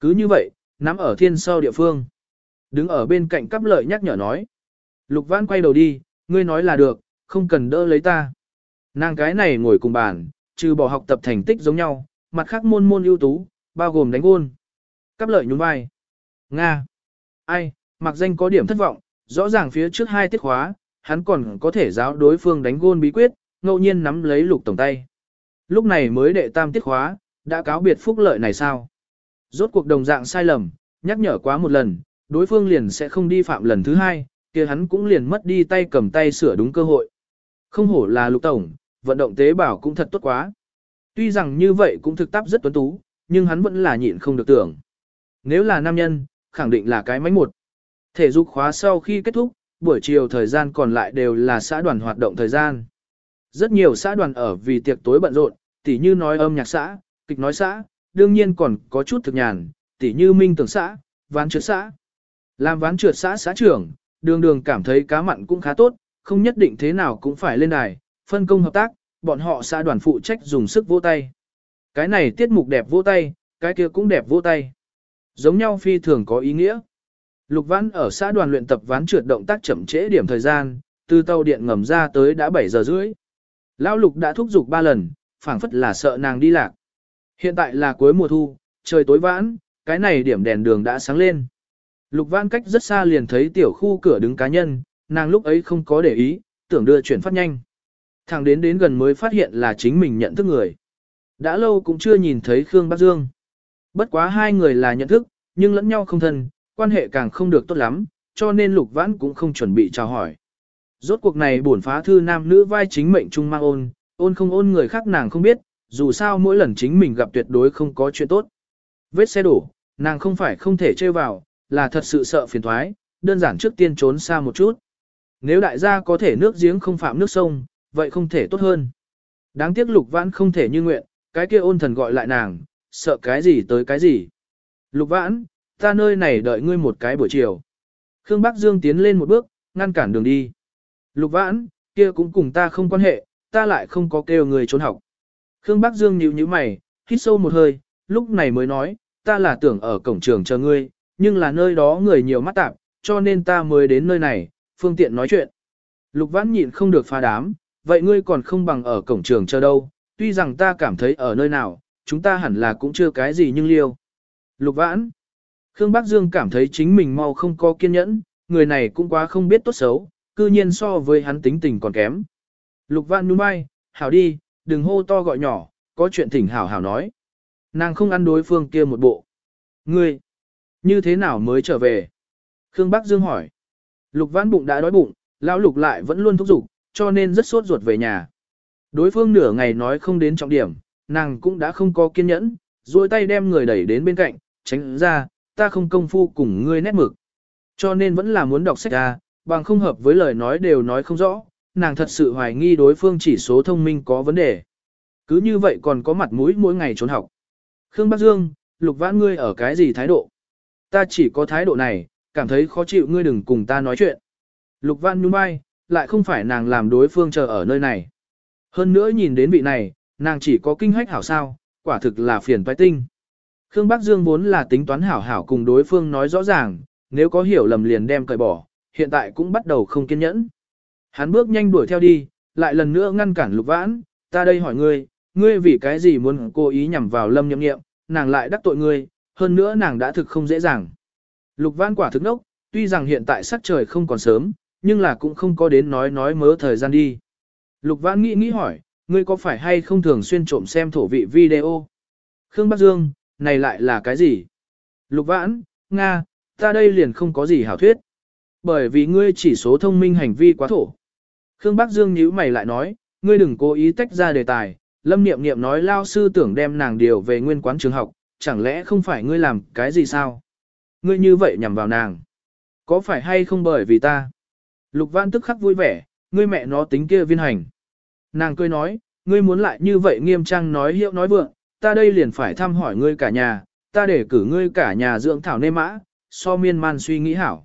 Cứ như vậy, nắm ở thiên sơ địa phương. Đứng ở bên cạnh cắp lợi nhắc nhở nói. Lục Văn quay đầu đi, ngươi nói là được, không cần đỡ lấy ta. Nàng cái này ngồi cùng bàn, trừ bỏ học tập thành tích giống nhau, mặt khác môn môn ưu tú, bao gồm đánh gôn. Cắp lợi nhún vai. Nga. Ai, mặc danh có điểm thất vọng, rõ ràng phía trước hai tiết khóa, hắn còn có thể giáo đối phương đánh gôn bí quyết, ngẫu nhiên nắm lấy lục tổng tay. Lúc này mới đệ tam tiết khóa, đã cáo biệt phúc lợi này sao? Rốt cuộc đồng dạng sai lầm, nhắc nhở quá một lần, đối phương liền sẽ không đi phạm lần thứ hai, kia hắn cũng liền mất đi tay cầm tay sửa đúng cơ hội. Không hổ là lục tổng, vận động tế bào cũng thật tốt quá. Tuy rằng như vậy cũng thực tác rất tuấn tú, nhưng hắn vẫn là nhịn không được tưởng. Nếu là nam nhân, khẳng định là cái mánh một. Thể dục khóa sau khi kết thúc, buổi chiều thời gian còn lại đều là xã đoàn hoạt động thời gian. Rất nhiều xã đoàn ở vì tiệc tối bận rộn, tỉ như nói âm nhạc xã, kịch nói xã, đương nhiên còn có chút thực nhàn, tỉ như minh tưởng xã, ván trượt xã. Làm ván trượt xã xã trưởng, đường đường cảm thấy cá mặn cũng khá tốt, không nhất định thế nào cũng phải lên đài, phân công hợp tác, bọn họ xã đoàn phụ trách dùng sức vỗ tay. Cái này tiết mục đẹp vỗ tay, cái kia cũng đẹp vỗ tay. Giống nhau phi thường có ý nghĩa. Lục Văn ở xã đoàn luyện tập ván trượt động tác chậm trễ điểm thời gian, từ tàu điện ngầm ra tới đã 7 giờ rưỡi. Lão Lục đã thúc giục 3 lần, phảng phất là sợ nàng đi lạc. Hiện tại là cuối mùa thu, trời tối vãn, cái này điểm đèn đường đã sáng lên. Lục Vãn cách rất xa liền thấy tiểu khu cửa đứng cá nhân, nàng lúc ấy không có để ý, tưởng đưa chuyển phát nhanh. Thằng đến đến gần mới phát hiện là chính mình nhận thức người. Đã lâu cũng chưa nhìn thấy Khương Bắc Dương. Bất quá hai người là nhận thức, nhưng lẫn nhau không thân, quan hệ càng không được tốt lắm, cho nên Lục Vãn cũng không chuẩn bị chào hỏi. Rốt cuộc này bổn phá thư nam nữ vai chính mệnh trung mang ôn, ôn không ôn người khác nàng không biết, dù sao mỗi lần chính mình gặp tuyệt đối không có chuyện tốt. Vết xe đổ, nàng không phải không thể chơi vào, là thật sự sợ phiền thoái, đơn giản trước tiên trốn xa một chút. Nếu đại gia có thể nước giếng không phạm nước sông, vậy không thể tốt hơn. Đáng tiếc lục vãn không thể như nguyện, cái kia ôn thần gọi lại nàng, sợ cái gì tới cái gì. Lục vãn, ta nơi này đợi ngươi một cái buổi chiều. Khương Bắc Dương tiến lên một bước, ngăn cản đường đi. Lục vãn, kia cũng cùng ta không quan hệ, ta lại không có kêu người trốn học. Khương Bắc Dương nhíu nhíu mày, hít sâu một hơi, lúc này mới nói, ta là tưởng ở cổng trường chờ ngươi, nhưng là nơi đó người nhiều mắt tạp, cho nên ta mới đến nơi này, phương tiện nói chuyện. Lục vãn nhịn không được phá đám, vậy ngươi còn không bằng ở cổng trường chờ đâu, tuy rằng ta cảm thấy ở nơi nào, chúng ta hẳn là cũng chưa cái gì nhưng liêu. Lục vãn, Khương Bắc Dương cảm thấy chính mình mau không có kiên nhẫn, người này cũng quá không biết tốt xấu, cư nhiên so với hắn tính tình còn kém. Lục vãn nhún vai, hảo đi, đừng hô to gọi nhỏ, có chuyện thỉnh hảo hảo nói. Nàng không ăn đối phương kia một bộ. Ngươi, như thế nào mới trở về? Khương Bắc Dương hỏi. Lục vãn bụng đã đói bụng, lão lục lại vẫn luôn thúc giục, cho nên rất sốt ruột về nhà. Đối phương nửa ngày nói không đến trọng điểm, nàng cũng đã không có kiên nhẫn, duỗi tay đem người đẩy đến bên cạnh, tránh ra, ta không công phu cùng ngươi nét mực. Cho nên vẫn là muốn đọc sách ra, bằng không hợp với lời nói đều nói không rõ, nàng thật sự hoài nghi đối phương chỉ số thông minh có vấn đề. Cứ như vậy còn có mặt mũi mỗi ngày trốn học. Khương Bắc Dương, lục vãn ngươi ở cái gì thái độ? Ta chỉ có thái độ này, cảm thấy khó chịu ngươi đừng cùng ta nói chuyện. Lục vãn nhún vai, lại không phải nàng làm đối phương chờ ở nơi này. Hơn nữa nhìn đến vị này, nàng chỉ có kinh hách hảo sao, quả thực là phiền toái tinh. Khương Bắc Dương vốn là tính toán hảo hảo cùng đối phương nói rõ ràng, nếu có hiểu lầm liền đem cởi bỏ, hiện tại cũng bắt đầu không kiên nhẫn. Hắn bước nhanh đuổi theo đi, lại lần nữa ngăn cản lục vãn, ta đây hỏi ngươi, ngươi vì cái gì muốn cố ý nhằm vào lâm nhậm nghiệm, nàng lại đắc tội ngươi, hơn nữa nàng đã thực không dễ dàng. Lục vãn quả thực nốc, tuy rằng hiện tại sắc trời không còn sớm, nhưng là cũng không có đến nói nói mớ thời gian đi. Lục vãn nghĩ nghĩ hỏi, ngươi có phải hay không thường xuyên trộm xem thổ vị video? Khương Bắc Dương, này lại là cái gì? Lục vãn, Nga, ta đây liền không có gì hảo thuyết. Bởi vì ngươi chỉ số thông minh hành vi quá thổ. Khương Bắc Dương nhíu mày lại nói, ngươi đừng cố ý tách ra đề tài, Lâm Niệm Niệm nói lao sư tưởng đem nàng điều về nguyên quán trường học, chẳng lẽ không phải ngươi làm cái gì sao? Ngươi như vậy nhằm vào nàng. Có phải hay không bởi vì ta? Lục Văn tức khắc vui vẻ, ngươi mẹ nó tính kia viên hành. Nàng cười nói, ngươi muốn lại như vậy nghiêm trang nói hiệu nói vượng, ta đây liền phải thăm hỏi ngươi cả nhà, ta để cử ngươi cả nhà dưỡng thảo nê mã, so miên man suy nghĩ hảo.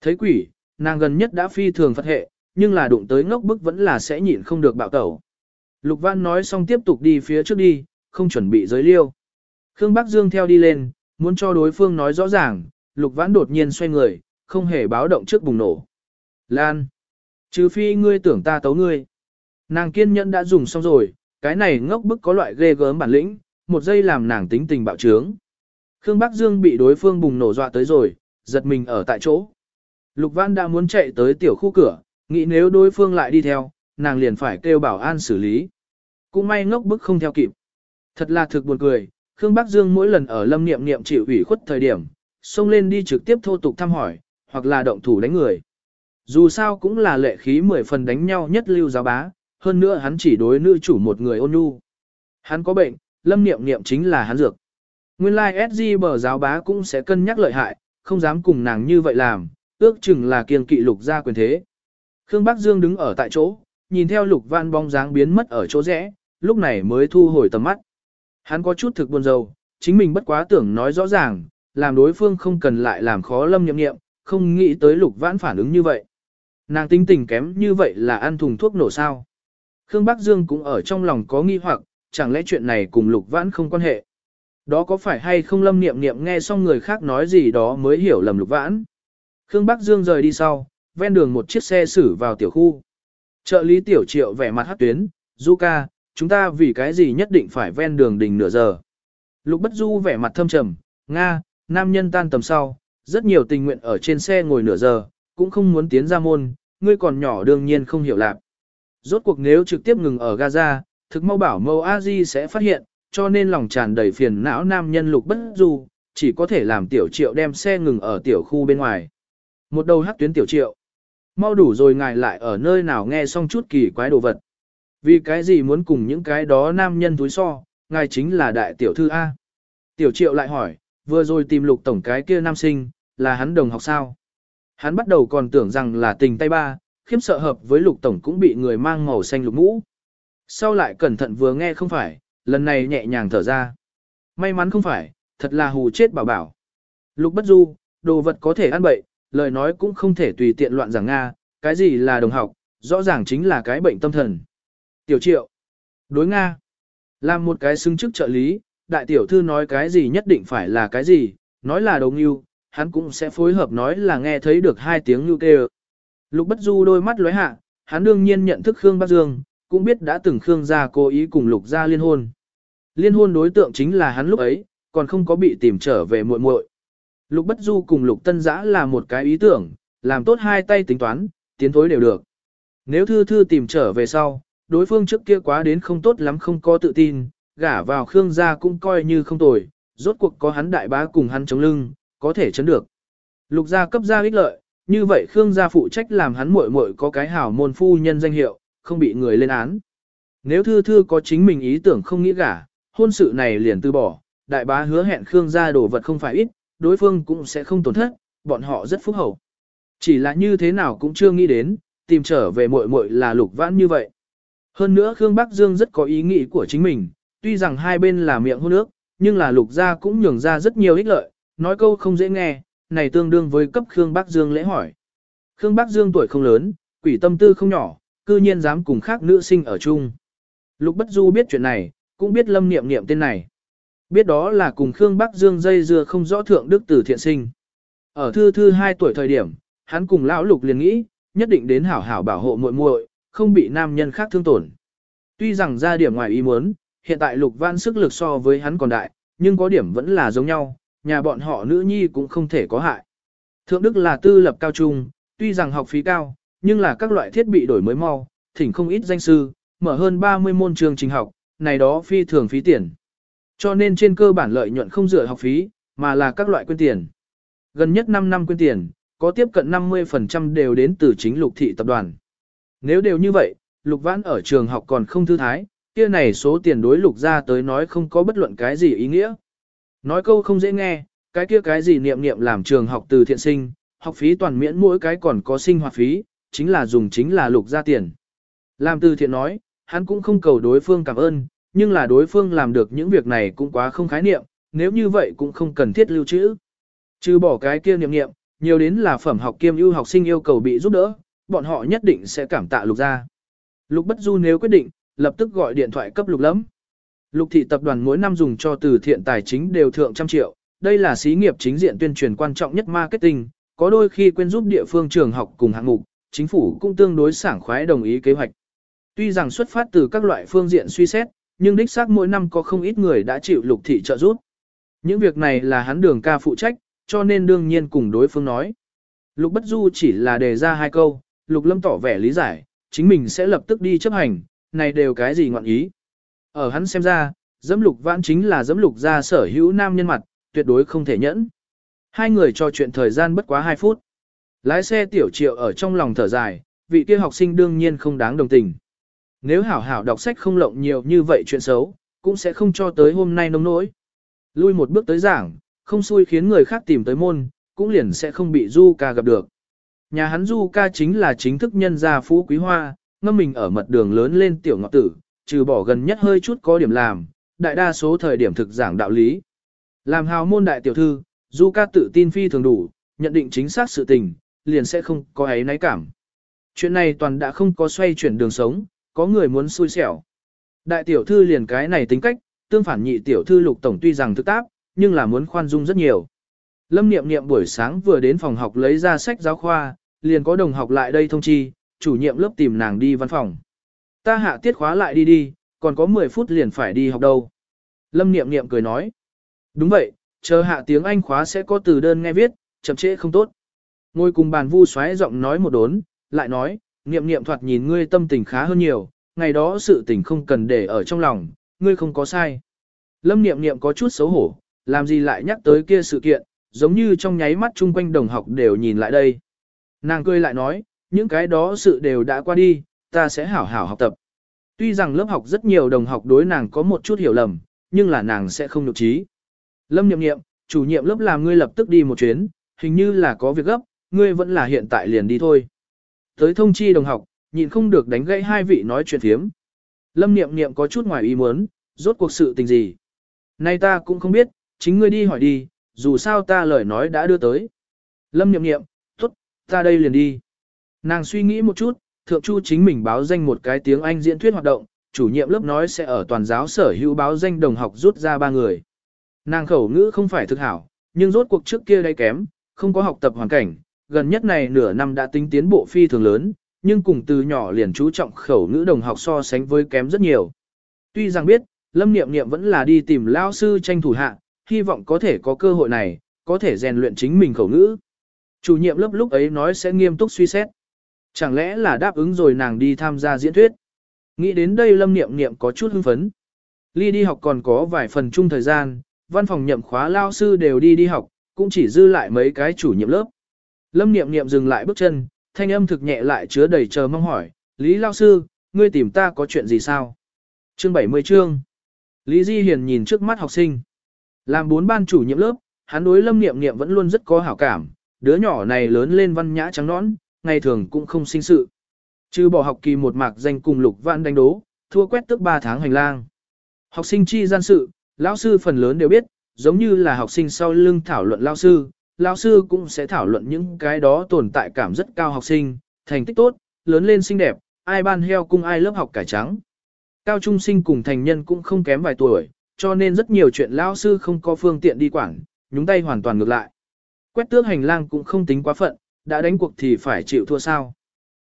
Thấy quỷ, nàng gần nhất đã phi thường phật hệ, nhưng là đụng tới ngốc bức vẫn là sẽ nhịn không được bạo tẩu. Lục Văn nói xong tiếp tục đi phía trước đi, không chuẩn bị giới liêu. Khương Bắc Dương theo đi lên, muốn cho đối phương nói rõ ràng, Lục Vãn đột nhiên xoay người, không hề báo động trước bùng nổ. Lan! Trừ phi ngươi tưởng ta tấu ngươi. Nàng kiên nhẫn đã dùng xong rồi, cái này ngốc bức có loại ghê gớm bản lĩnh, một giây làm nàng tính tình bạo trướng. Khương Bắc Dương bị đối phương bùng nổ dọa tới rồi, giật mình ở tại chỗ. Lục Văn đã muốn chạy tới tiểu khu cửa, nghĩ nếu đối phương lại đi theo, nàng liền phải kêu bảo an xử lý. Cũng may ngốc bức không theo kịp. Thật là thực buồn cười, Khương Bắc Dương mỗi lần ở lâm niệm niệm chịu ủy khuất thời điểm, xông lên đi trực tiếp thô tục thăm hỏi, hoặc là động thủ đánh người. Dù sao cũng là lệ khí mười phần đánh nhau nhất lưu giáo bá, hơn nữa hắn chỉ đối nữ chủ một người ôn nhu. Hắn có bệnh, lâm niệm niệm chính là hắn dược. Nguyên lai like SG bờ giáo bá cũng sẽ cân nhắc lợi hại, không dám cùng nàng như vậy làm, ước chừng là kiêng kỵ lục ra quyền thế. Khương Bắc Dương đứng ở tại chỗ, nhìn theo lục văn bóng dáng biến mất ở chỗ rẽ, lúc này mới thu hồi tầm mắt. Hắn có chút thực buồn rầu, chính mình bất quá tưởng nói rõ ràng, làm đối phương không cần lại làm khó lâm nhậm nghiệm, không nghĩ tới lục vãn phản ứng như vậy. Nàng tinh tình kém như vậy là ăn thùng thuốc nổ sao. Khương Bắc Dương cũng ở trong lòng có nghi hoặc, chẳng lẽ chuyện này cùng lục vãn không quan hệ. Đó có phải hay không lâm niệm niệm nghe xong người khác nói gì đó mới hiểu lầm lục vãn. Khương Bắc Dương rời đi sau, ven đường một chiếc xe xử vào tiểu khu. Trợ lý tiểu triệu vẻ mặt hát tuyến, Du ca, chúng ta vì cái gì nhất định phải ven đường đình nửa giờ. Lục bất du vẻ mặt thâm trầm, Nga, nam nhân tan tầm sau, rất nhiều tình nguyện ở trên xe ngồi nửa giờ, cũng không muốn tiến ra môn, ngươi còn nhỏ đương nhiên không hiểu lạc. Rốt cuộc nếu trực tiếp ngừng ở Gaza, thực mau bảo mâu a di sẽ phát hiện, cho nên lòng tràn đầy phiền não nam nhân lục bất du, chỉ có thể làm tiểu triệu đem xe ngừng ở tiểu khu bên ngoài. Một đầu hắc tuyến tiểu triệu. Mau đủ rồi ngài lại ở nơi nào nghe xong chút kỳ quái đồ vật. Vì cái gì muốn cùng những cái đó nam nhân túi so, ngài chính là đại tiểu thư A. Tiểu triệu lại hỏi, vừa rồi tìm lục tổng cái kia nam sinh, là hắn đồng học sao? Hắn bắt đầu còn tưởng rằng là tình tay ba, khiếm sợ hợp với lục tổng cũng bị người mang màu xanh lục mũ. Sau lại cẩn thận vừa nghe không phải, lần này nhẹ nhàng thở ra. May mắn không phải, thật là hù chết bảo bảo. Lục bất du, đồ vật có thể ăn bậy, lời nói cũng không thể tùy tiện loạn giảng Nga, cái gì là đồng học, rõ ràng chính là cái bệnh tâm thần. Tiểu triệu, đối Nga, làm một cái xứng chức trợ lý, đại tiểu thư nói cái gì nhất định phải là cái gì, nói là đồng yêu, hắn cũng sẽ phối hợp nói là nghe thấy được hai tiếng như kêu. Lục bất du đôi mắt lóe hạ, hắn đương nhiên nhận thức Khương Bắc Dương, cũng biết đã từng Khương gia cố ý cùng Lục gia liên hôn. Liên hôn đối tượng chính là hắn lúc ấy, còn không có bị tìm trở về muội muội. Lục Bất Du cùng Lục Tân Giã là một cái ý tưởng, làm tốt hai tay tính toán, tiến thối đều được. Nếu Thư Thư tìm trở về sau, đối phương trước kia quá đến không tốt lắm không có tự tin, gả vào Khương gia cũng coi như không tồi, rốt cuộc có hắn đại bá cùng hắn chống lưng, có thể chấn được. Lục gia cấp gia ích lợi, như vậy Khương gia phụ trách làm hắn muội muội có cái hảo môn phu nhân danh hiệu, không bị người lên án. Nếu Thư Thư có chính mình ý tưởng không nghĩ gả, hôn sự này liền từ bỏ, đại bá hứa hẹn Khương gia đồ vật không phải ít, đối phương cũng sẽ không tổn thất, bọn họ rất phúc hậu. Chỉ là như thế nào cũng chưa nghĩ đến, tìm trở về muội muội là lục vãn như vậy. Hơn nữa Khương Bắc Dương rất có ý nghĩ của chính mình, tuy rằng hai bên là miệng hôn nước, nhưng là lục gia cũng nhường ra rất nhiều ích lợi, nói câu không dễ nghe, này tương đương với cấp Khương Bắc Dương lễ hỏi. Khương Bắc Dương tuổi không lớn, quỷ tâm tư không nhỏ, cư nhiên dám cùng khác nữ sinh ở chung. Lục Bất Du biết chuyện này, cũng biết lâm niệm niệm tên này. Biết đó là cùng Khương Bắc Dương dây dưa không rõ thượng đức tử thiện sinh. Ở thư thư 2 tuổi thời điểm, hắn cùng lão lục liền nghĩ, nhất định đến hảo hảo bảo hộ muội muội, không bị nam nhân khác thương tổn. Tuy rằng ra điểm ngoài ý muốn, hiện tại lục văn sức lực so với hắn còn đại, nhưng có điểm vẫn là giống nhau, nhà bọn họ nữ nhi cũng không thể có hại. Thượng Đức là tư lập cao trung, tuy rằng học phí cao, nhưng là các loại thiết bị đổi mới mau, thỉnh không ít danh sư, mở hơn 30 môn trường trình học, này đó phi thường phí tiền. Cho nên trên cơ bản lợi nhuận không dựa học phí, mà là các loại quyên tiền. Gần nhất 5 năm quyên tiền, có tiếp cận 50% đều đến từ chính lục thị tập đoàn. Nếu đều như vậy, lục vãn ở trường học còn không thư thái, kia này số tiền đối lục ra tới nói không có bất luận cái gì ý nghĩa. Nói câu không dễ nghe, cái kia cái gì niệm niệm làm trường học từ thiện sinh, học phí toàn miễn mỗi cái còn có sinh hoạt phí, chính là dùng chính là lục ra tiền. Làm từ thiện nói, hắn cũng không cầu đối phương cảm ơn, nhưng là đối phương làm được những việc này cũng quá không khái niệm, nếu như vậy cũng không cần thiết lưu trữ. Trừ bỏ cái kia niệm niệm, nhiều đến là phẩm học kiêm ưu học sinh yêu cầu bị giúp đỡ, bọn họ nhất định sẽ cảm tạ lục ra. Lục bất du nếu quyết định, lập tức gọi điện thoại cấp lục lắm. Lục thị tập đoàn mỗi năm dùng cho từ thiện tài chính đều thượng trăm triệu, đây là xí nghiệp chính diện tuyên truyền quan trọng nhất marketing, có đôi khi quên giúp địa phương trường học cùng hạng mục, chính phủ cũng tương đối sảng khoái đồng ý kế hoạch. Tuy rằng xuất phát từ các loại phương diện suy xét, nhưng đích xác mỗi năm có không ít người đã chịu lục thị trợ giúp. Những việc này là hắn đường ca phụ trách, cho nên đương nhiên cùng đối phương nói. Lục Bất Du chỉ là đề ra hai câu, Lục Lâm tỏ vẻ lý giải, chính mình sẽ lập tức đi chấp hành, này đều cái gì ngọn ý. Ở hắn xem ra, dẫm lục vãn chính là dẫm lục ra sở hữu nam nhân mặt, tuyệt đối không thể nhẫn. Hai người trò chuyện thời gian bất quá hai phút. Lái xe tiểu triệu ở trong lòng thở dài, vị kia học sinh đương nhiên không đáng đồng tình. Nếu hảo hảo đọc sách không lộng nhiều như vậy chuyện xấu, cũng sẽ không cho tới hôm nay nông nỗi. Lui một bước tới giảng, không xui khiến người khác tìm tới môn, cũng liền sẽ không bị Du ca gặp được. Nhà hắn Du ca chính là chính thức nhân gia phú quý hoa, ngâm mình ở mật đường lớn lên tiểu ngọc tử, trừ bỏ gần nhất hơi chút có điểm làm, đại đa số thời điểm thực giảng đạo lý. Làm hào môn đại tiểu thư, Du ca tự tin phi thường đủ, nhận định chính xác sự tình, liền sẽ không có ấy náy cảm. Chuyện này toàn đã không có xoay chuyển đường sống, có người muốn xui xẻo. Đại tiểu thư liền cái này tính cách, tương phản nhị tiểu thư lục tổng tuy rằng thức tác, nhưng là muốn khoan dung rất nhiều. Lâm Niệm Niệm buổi sáng vừa đến phòng học lấy ra sách giáo khoa, liền có đồng học lại đây thông chi, chủ nhiệm lớp tìm nàng đi văn phòng. Ta hạ tiết khóa lại đi đi, còn có 10 phút liền phải đi học đâu. Lâm Niệm Niệm cười nói. Đúng vậy, chờ hạ tiếng Anh khóa sẽ có từ đơn nghe viết, chậm trễ không tốt. Ngồi cùng bàn vu xoáy giọng nói một đốn, lại nói, niệm niệm thoạt nhìn ngươi tâm tình khá hơn nhiều, ngày đó sự tình không cần để ở trong lòng, ngươi không có sai. Lâm niệm niệm có chút xấu hổ, làm gì lại nhắc tới kia sự kiện, giống như trong nháy mắt chung quanh đồng học đều nhìn lại đây. Nàng cười lại nói, những cái đó sự đều đã qua đi, ta sẽ hảo hảo học tập. Tuy rằng lớp học rất nhiều đồng học đối nàng có một chút hiểu lầm, nhưng là nàng sẽ không nhục trí. Lâm Niệm Niệm chủ nhiệm lớp làm ngươi lập tức đi một chuyến, hình như là có việc gấp, ngươi vẫn là hiện tại liền đi thôi. Tới thông chi đồng học, nhịn không được đánh gãy hai vị nói chuyện phiếm. Lâm niệm niệm có chút ngoài ý muốn, rốt cuộc sự tình gì. Nay ta cũng không biết, chính ngươi đi hỏi đi, dù sao ta lời nói đã đưa tới. Lâm niệm niệm, tốt, ta đây liền đi. Nàng suy nghĩ một chút, thượng chu chính mình báo danh một cái tiếng Anh diễn thuyết hoạt động, chủ nhiệm lớp nói sẽ ở toàn giáo sở hữu báo danh đồng học rút ra ba người. Nàng khẩu ngữ không phải thực hảo, nhưng rốt cuộc trước kia đây kém, không có học tập hoàn cảnh, gần nhất này nửa năm đã tính tiến bộ phi thường lớn, nhưng cùng từ nhỏ liền chú trọng khẩu ngữ đồng học so sánh với kém rất nhiều. Tuy rằng biết, Lâm Niệm Niệm vẫn là đi tìm lao sư tranh thủ hạ, hy vọng có thể có cơ hội này, có thể rèn luyện chính mình khẩu ngữ. Chủ nhiệm lớp lúc ấy nói sẽ nghiêm túc suy xét. Chẳng lẽ là đáp ứng rồi nàng đi tham gia diễn thuyết? Nghĩ đến đây Lâm Niệm Niệm có chút hưng phấn. Ly đi học còn có vài phần chung thời gian, văn phòng nhậm khóa lao sư đều đi đi học, cũng chỉ dư lại mấy cái chủ nhiệm lớp. Lâm Niệm Niệm dừng lại bước chân, thanh âm thực nhẹ lại chứa đầy chờ mong hỏi, Lý lao sư, ngươi tìm ta có chuyện gì sao? Chương 70 chương. Lý Di Hiền nhìn trước mắt học sinh. Làm bốn ban chủ nhiệm lớp, hắn đối Lâm Niệm Niệm vẫn luôn rất có hảo cảm, đứa nhỏ này lớn lên văn nhã trắng nõn, ngày thường cũng không sinh sự. Trừ bỏ học kỳ một mạc danh cùng lục vạn đánh đố, thua quét tức 3 tháng hành lang. Học sinh chi gian sự, lão sư phần lớn đều biết, giống như là học sinh sau lưng thảo luận lão sư, lão sư cũng sẽ thảo luận những cái đó tồn tại cảm rất cao học sinh, thành tích tốt, lớn lên xinh đẹp, ai ban heo cung ai lớp học cải trắng. Cao trung sinh cùng thành nhân cũng không kém vài tuổi, cho nên rất nhiều chuyện lão sư không có phương tiện đi quảng, nhúng tay hoàn toàn ngược lại. Quét tước hành lang cũng không tính quá phận, đã đánh cuộc thì phải chịu thua sao.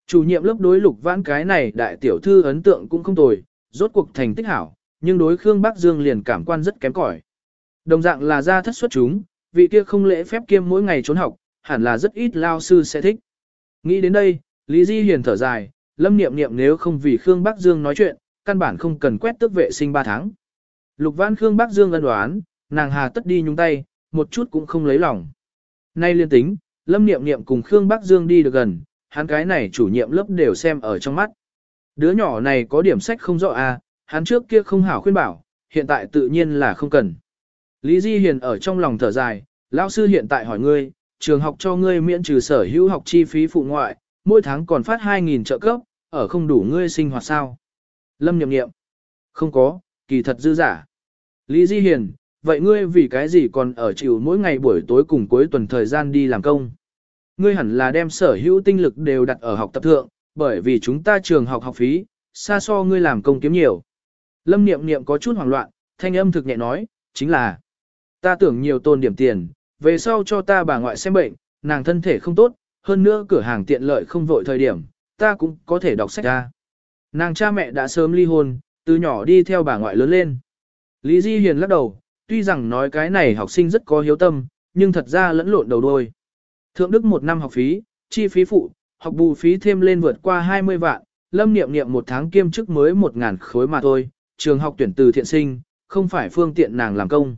Chủ nhiệm lớp đối lục vãn cái này đại tiểu thư ấn tượng cũng không tồi, rốt cuộc thành tích hảo, nhưng đối Khương Bắc Dương liền cảm quan rất kém cỏi. Đồng dạng là ra thất xuất chúng, vị kia không lễ phép kiêm mỗi ngày trốn học, hẳn là rất ít lao sư sẽ thích. Nghĩ đến đây, Lý Di Hiền thở dài, lâm niệm niệm nếu không vì Khương Bắc Dương nói chuyện, căn bản không cần quét tước vệ sinh 3 tháng. Lục văn Khương Bắc Dương ân đoán, nàng hà tất đi nhúng tay, một chút cũng không lấy lòng. Nay liên tính, lâm niệm niệm cùng Khương Bắc Dương đi được gần, hắn cái này chủ nhiệm lớp đều xem ở trong mắt. Đứa nhỏ này có điểm sách không rõ à, hắn trước kia không hảo khuyên bảo, hiện tại tự nhiên là không cần. Lý Di Hiền ở trong lòng thở dài, lão sư hiện tại hỏi ngươi, trường học cho ngươi miễn trừ sở hữu học chi phí phụ ngoại, mỗi tháng còn phát 2.000 trợ cấp, ở không đủ ngươi sinh hoạt sao. Lâm nhậm nghiệm, không có, kỳ thật dư giả. Lý Di Hiền, vậy ngươi vì cái gì còn ở chịu mỗi ngày buổi tối cùng cuối tuần thời gian đi làm công? Ngươi hẳn là đem sở hữu tinh lực đều đặt ở học tập thượng, bởi vì chúng ta trường học học phí, xa so ngươi làm công kiếm nhiều. Lâm Niệm Niệm có chút hoảng loạn, thanh âm thực nhẹ nói, chính là ta tưởng nhiều tôn điểm tiền, về sau cho ta bà ngoại xem bệnh, nàng thân thể không tốt, hơn nữa cửa hàng tiện lợi không vội thời điểm, ta cũng có thể đọc sách ra. Nàng cha mẹ đã sớm ly hôn, từ nhỏ đi theo bà ngoại lớn lên. Lý Di Hiền lắc đầu, tuy rằng nói cái này học sinh rất có hiếu tâm, nhưng thật ra lẫn lộn đầu đôi. Thượng Đức một năm học phí, chi phí phụ, học bù phí thêm lên vượt qua 20 vạn, lâm niệm niệm một tháng kiêm chức mới 1.000 khối mà thôi, trường học tuyển từ thiện sinh, không phải phương tiện nàng làm công.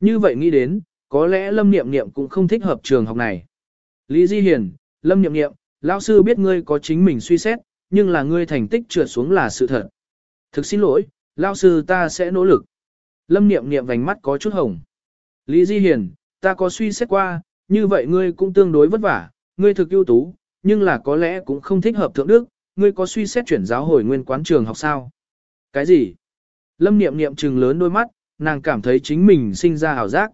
Như vậy nghĩ đến, có lẽ lâm niệm niệm cũng không thích hợp trường học này. Lý Di Hiền, lâm niệm niệm, lão sư biết ngươi có chính mình suy xét, nhưng là ngươi thành tích trượt xuống là sự thật. Thực xin lỗi, lão sư ta sẽ nỗ lực. Lâm niệm niệm vành mắt có chút hồng. Lý Di Hiền, ta có suy xét qua, như vậy ngươi cũng tương đối vất vả, ngươi thực ưu tú, nhưng là có lẽ cũng không thích hợp thượng đức, ngươi có suy xét chuyển giáo hồi nguyên quán trường học sao? Cái gì? Lâm niệm niệm trừng lớn đôi mắt, nàng cảm thấy chính mình sinh ra ảo giác.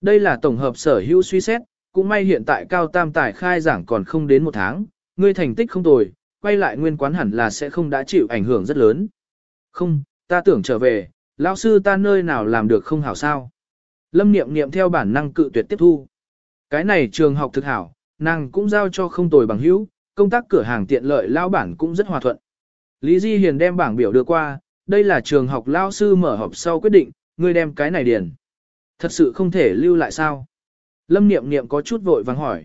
Đây là tổng hợp sở hữu suy xét, cũng may hiện tại cao tam tài khai giảng còn không đến một tháng, ngươi thành tích không tồi, quay lại nguyên quán hẳn là sẽ không đã chịu ảnh hưởng rất lớn. Không, ta tưởng trở về, lão sư ta nơi nào làm được không hảo sao. Lâm niệm niệm theo bản năng cự tuyệt tiếp thu. Cái này trường học thực hảo, nàng cũng giao cho không tồi bằng hữu, công tác cửa hàng tiện lợi lao bản cũng rất hòa thuận. Lý Di Hiền đem bảng biểu đưa qua, đây là trường học lao sư mở họp sau quyết định, ngươi đem cái này điền. Thật sự không thể lưu lại sao? Lâm Niệm Niệm có chút vội vàng hỏi.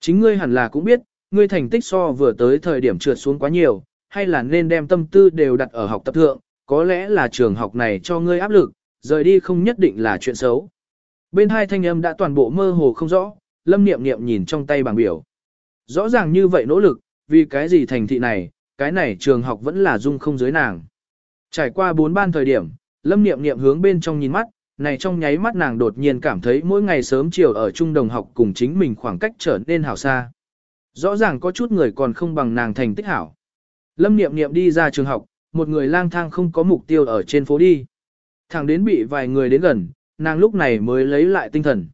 Chính ngươi hẳn là cũng biết, ngươi thành tích so vừa tới thời điểm trượt xuống quá nhiều, hay là nên đem tâm tư đều đặt ở học tập thượng, có lẽ là trường học này cho ngươi áp lực, rời đi không nhất định là chuyện xấu. Bên hai thanh âm đã toàn bộ mơ hồ không rõ, lâm niệm niệm nhìn trong tay bảng biểu. Rõ ràng như vậy nỗ lực, vì cái gì thành thị này, cái này trường học vẫn là dung không dưới nàng. Trải qua bốn ban thời điểm, lâm niệm niệm hướng bên trong nhìn mắt, này trong nháy mắt nàng đột nhiên cảm thấy mỗi ngày sớm chiều ở trung đồng học cùng chính mình khoảng cách trở nên hảo xa. Rõ ràng có chút người còn không bằng nàng thành tích hảo. Lâm niệm niệm đi ra trường học, một người lang thang không có mục tiêu ở trên phố đi. Thẳng đến bị vài người đến gần, nàng lúc này mới lấy lại tinh thần.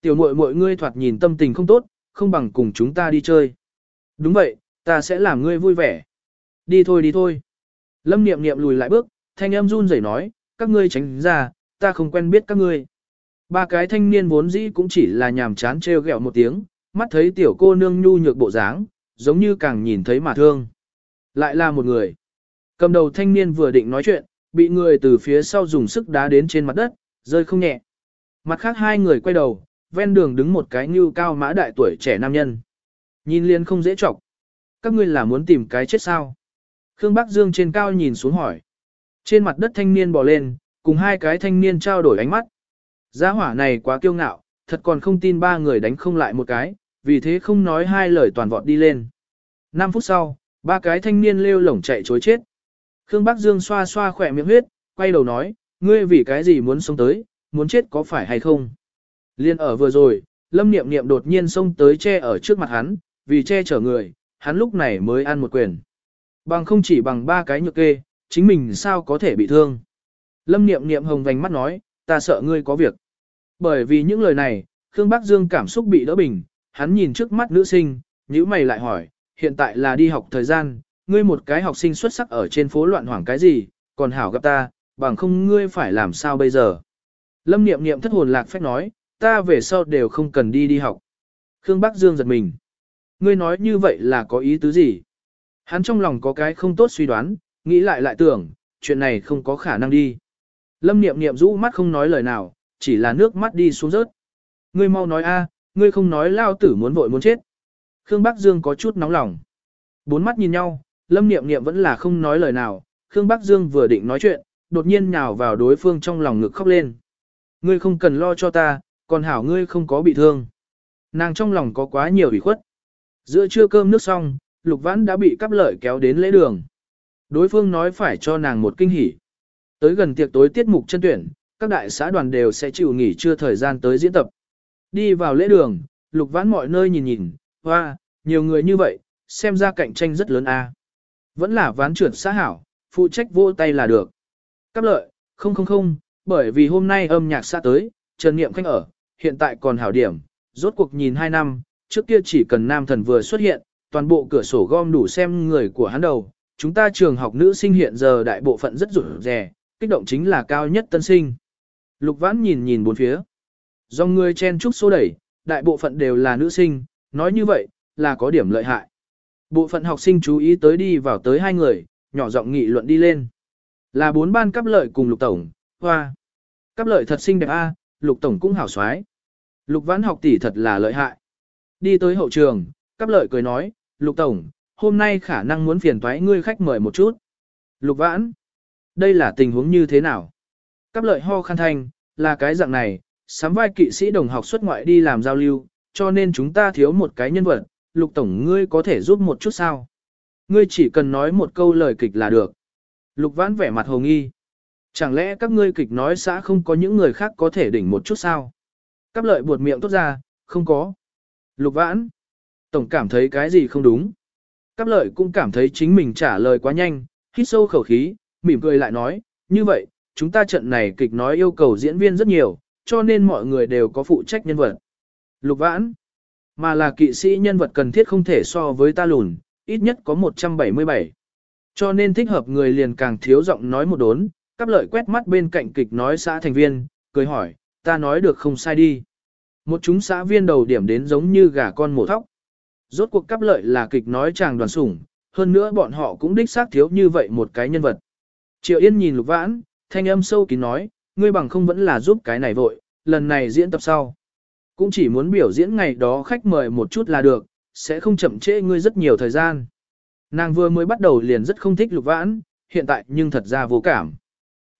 Tiểu muội muội ngươi thoạt nhìn tâm tình không tốt, không bằng cùng chúng ta đi chơi. Đúng vậy, ta sẽ làm ngươi vui vẻ. Đi thôi đi thôi. Lâm niệm niệm lùi lại bước, thanh âm run rẩy nói, các ngươi tránh ra, ta không quen biết các ngươi. Ba cái thanh niên vốn dĩ cũng chỉ là nhàm chán trêu ghẹo một tiếng, mắt thấy tiểu cô nương nhu nhược bộ dáng, giống như càng nhìn thấy mà thương. Lại là một người. Cầm đầu thanh niên vừa định nói chuyện, bị người từ phía sau dùng sức đá đến trên mặt đất, rơi không nhẹ. Mặt khác hai người quay đầu, ven đường đứng một cái như cao mã đại tuổi trẻ nam nhân. Nhìn liền không dễ chọc. Các ngươi là muốn tìm cái chết sao? Khương Bắc Dương trên cao nhìn xuống hỏi. Trên mặt đất thanh niên bò lên, cùng hai cái thanh niên trao đổi ánh mắt. Giá hỏa này quá kiêu ngạo, thật còn không tin ba người đánh không lại một cái, vì thế không nói hai lời toàn vọt đi lên. 5 phút sau, ba cái thanh niên lêu lổng chạy chối chết. Khương Bắc Dương xoa xoa khỏe miệng huyết, quay đầu nói, ngươi vì cái gì muốn sống tới, muốn chết có phải hay không? Liên ở vừa rồi, Lâm Niệm Niệm đột nhiên xông tới che ở trước mặt hắn, vì che chở người, hắn lúc này mới ăn một quyền. Bằng không chỉ bằng ba cái nhược kê, chính mình sao có thể bị thương. Lâm Niệm Niệm hồng vành mắt nói, ta sợ ngươi có việc. Bởi vì những lời này, Khương Bắc Dương cảm xúc bị đỡ bình, hắn nhìn trước mắt nữ sinh, nhíu mày lại hỏi, hiện tại là đi học thời gian, ngươi một cái học sinh xuất sắc ở trên phố loạn hoảng cái gì, còn hảo gặp ta, bằng không ngươi phải làm sao bây giờ. Lâm Niệm Niệm thất hồn lạc phách nói, ta về sau đều không cần đi đi học. Khương Bắc Dương giật mình. Ngươi nói như vậy là có ý tứ gì? Hắn trong lòng có cái không tốt suy đoán, nghĩ lại lại tưởng, chuyện này không có khả năng đi. Lâm Niệm Niệm rũ mắt không nói lời nào, chỉ là nước mắt đi xuống rớt. Ngươi mau nói a, ngươi không nói lao tử muốn vội muốn chết. Khương Bắc Dương có chút nóng lòng. Bốn mắt nhìn nhau, Lâm Niệm Niệm vẫn là không nói lời nào, Khương Bắc Dương vừa định nói chuyện, đột nhiên nhào vào đối phương trong lòng ngực khóc lên. Ngươi không cần lo cho ta, còn hảo ngươi không có bị thương. Nàng trong lòng có quá nhiều ủy khuất. Giữa trưa cơm nước xong, Lục Vãn đã bị cắp lợi kéo đến lễ đường. Đối phương nói phải cho nàng một kinh hỉ. Tới gần tiệc tối tiết mục chân tuyển, các đại xã đoàn đều sẽ chịu nghỉ trưa thời gian tới diễn tập. Đi vào lễ đường, Lục Vãn mọi nơi nhìn nhìn, hoa, nhiều người như vậy, xem ra cạnh tranh rất lớn a. Vẫn là ván trưởng xã hảo, phụ trách vô tay là được. Cắp lợi, không không không, bởi vì hôm nay âm nhạc xã tới, Trần Niệm Khanh ở, hiện tại còn hảo điểm, rốt cuộc nhìn 2 năm, trước kia chỉ cần nam thần vừa xuất hiện, toàn bộ cửa sổ gom đủ xem người của hắn đầu. Chúng ta trường học nữ sinh hiện giờ đại bộ phận rất rủi rè, kích động chính là cao nhất tân sinh. Lục vãn nhìn nhìn bốn phía. Do người chen trúc xô đẩy, đại bộ phận đều là nữ sinh, nói như vậy, là có điểm lợi hại. Bộ phận học sinh chú ý tới đi vào tới hai người, nhỏ giọng nghị luận đi lên. Là bốn ban cấp lợi cùng lục tổng, hoa. Cấp lợi thật xinh đẹp a, lục tổng cũng hảo xoái. Lục vãn học tỷ thật là lợi hại. Đi tới hậu trường, cấp lợi cười nói, lục tổng, hôm nay khả năng muốn phiền toái ngươi khách mời một chút. Lục vãn, đây là tình huống như thế nào? Cáp lợi ho khăn thanh, là cái dạng này, sắm vai kỵ sĩ đồng học xuất ngoại đi làm giao lưu, cho nên chúng ta thiếu một cái nhân vật, lục tổng ngươi có thể giúp một chút sao? Ngươi chỉ cần nói một câu lời kịch là được. Lục vãn vẻ mặt hồ nghi. Chẳng lẽ các ngươi kịch nói xã không có những người khác có thể đỉnh một chút sao? Cáp lợi buột miệng tốt ra, không có. Lục vãn. Tổng cảm thấy cái gì không đúng. Cáp lợi cũng cảm thấy chính mình trả lời quá nhanh, hít sâu khẩu khí, mỉm cười lại nói, như vậy, chúng ta trận này kịch nói yêu cầu diễn viên rất nhiều, cho nên mọi người đều có phụ trách nhân vật. Lục vãn. Mà là kỵ sĩ nhân vật cần thiết không thể so với ta lùn, ít nhất có 177. Cho nên thích hợp người liền càng thiếu giọng nói một đốn, cắp lợi quét mắt bên cạnh kịch nói xã thành viên, cười hỏi, ta nói được không sai đi. Một chúng xã viên đầu điểm đến giống như gà con mổ thóc. Rốt cuộc cắp lợi là kịch nói chàng đoàn sủng, hơn nữa bọn họ cũng đích xác thiếu như vậy một cái nhân vật. Triệu Yên nhìn lục vãn, thanh âm sâu kín nói, ngươi bằng không vẫn là giúp cái này vội, lần này diễn tập sau. Cũng chỉ muốn biểu diễn ngày đó khách mời một chút là được, sẽ không chậm trễ ngươi rất nhiều thời gian. Nàng vừa mới bắt đầu liền rất không thích lục vãn, hiện tại nhưng thật ra vô cảm.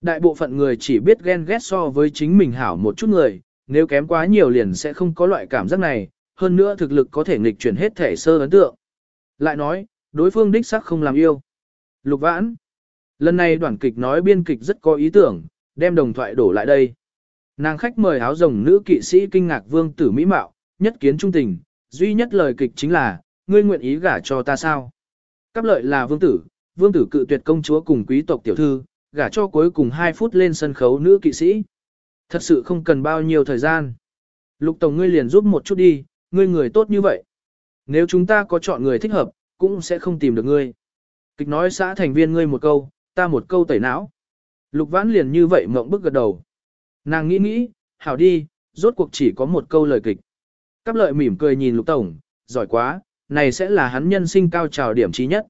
Đại bộ phận người chỉ biết ghen ghét so với chính mình hảo một chút người, nếu kém quá nhiều liền sẽ không có loại cảm giác này, hơn nữa thực lực có thể nghịch chuyển hết thể sơ ấn tượng. Lại nói, đối phương đích sắc không làm yêu. Lục vãn. Lần này đoạn kịch nói biên kịch rất có ý tưởng, đem đồng thoại đổ lại đây. Nàng khách mời áo rồng nữ kỵ sĩ kinh ngạc vương tử mỹ mạo, nhất kiến trung tình, duy nhất lời kịch chính là, ngươi nguyện ý gả cho ta sao? Cáp lợi là vương tử, vương tử cự tuyệt công chúa cùng quý tộc tiểu thư, gả cho cuối cùng 2 phút lên sân khấu nữ kỵ sĩ. Thật sự không cần bao nhiêu thời gian. Lục tổng ngươi liền giúp một chút đi, ngươi người tốt như vậy. Nếu chúng ta có chọn người thích hợp, cũng sẽ không tìm được ngươi. Kịch nói xã thành viên ngươi một câu, ta một câu tẩy não. Lục vãn liền như vậy mộng bức gật đầu. Nàng nghĩ nghĩ, hảo đi, rốt cuộc chỉ có một câu lời kịch. Cáp lợi mỉm cười nhìn lục tổng, giỏi quá, này sẽ là hắn nhân sinh cao trào điểm trí nhất.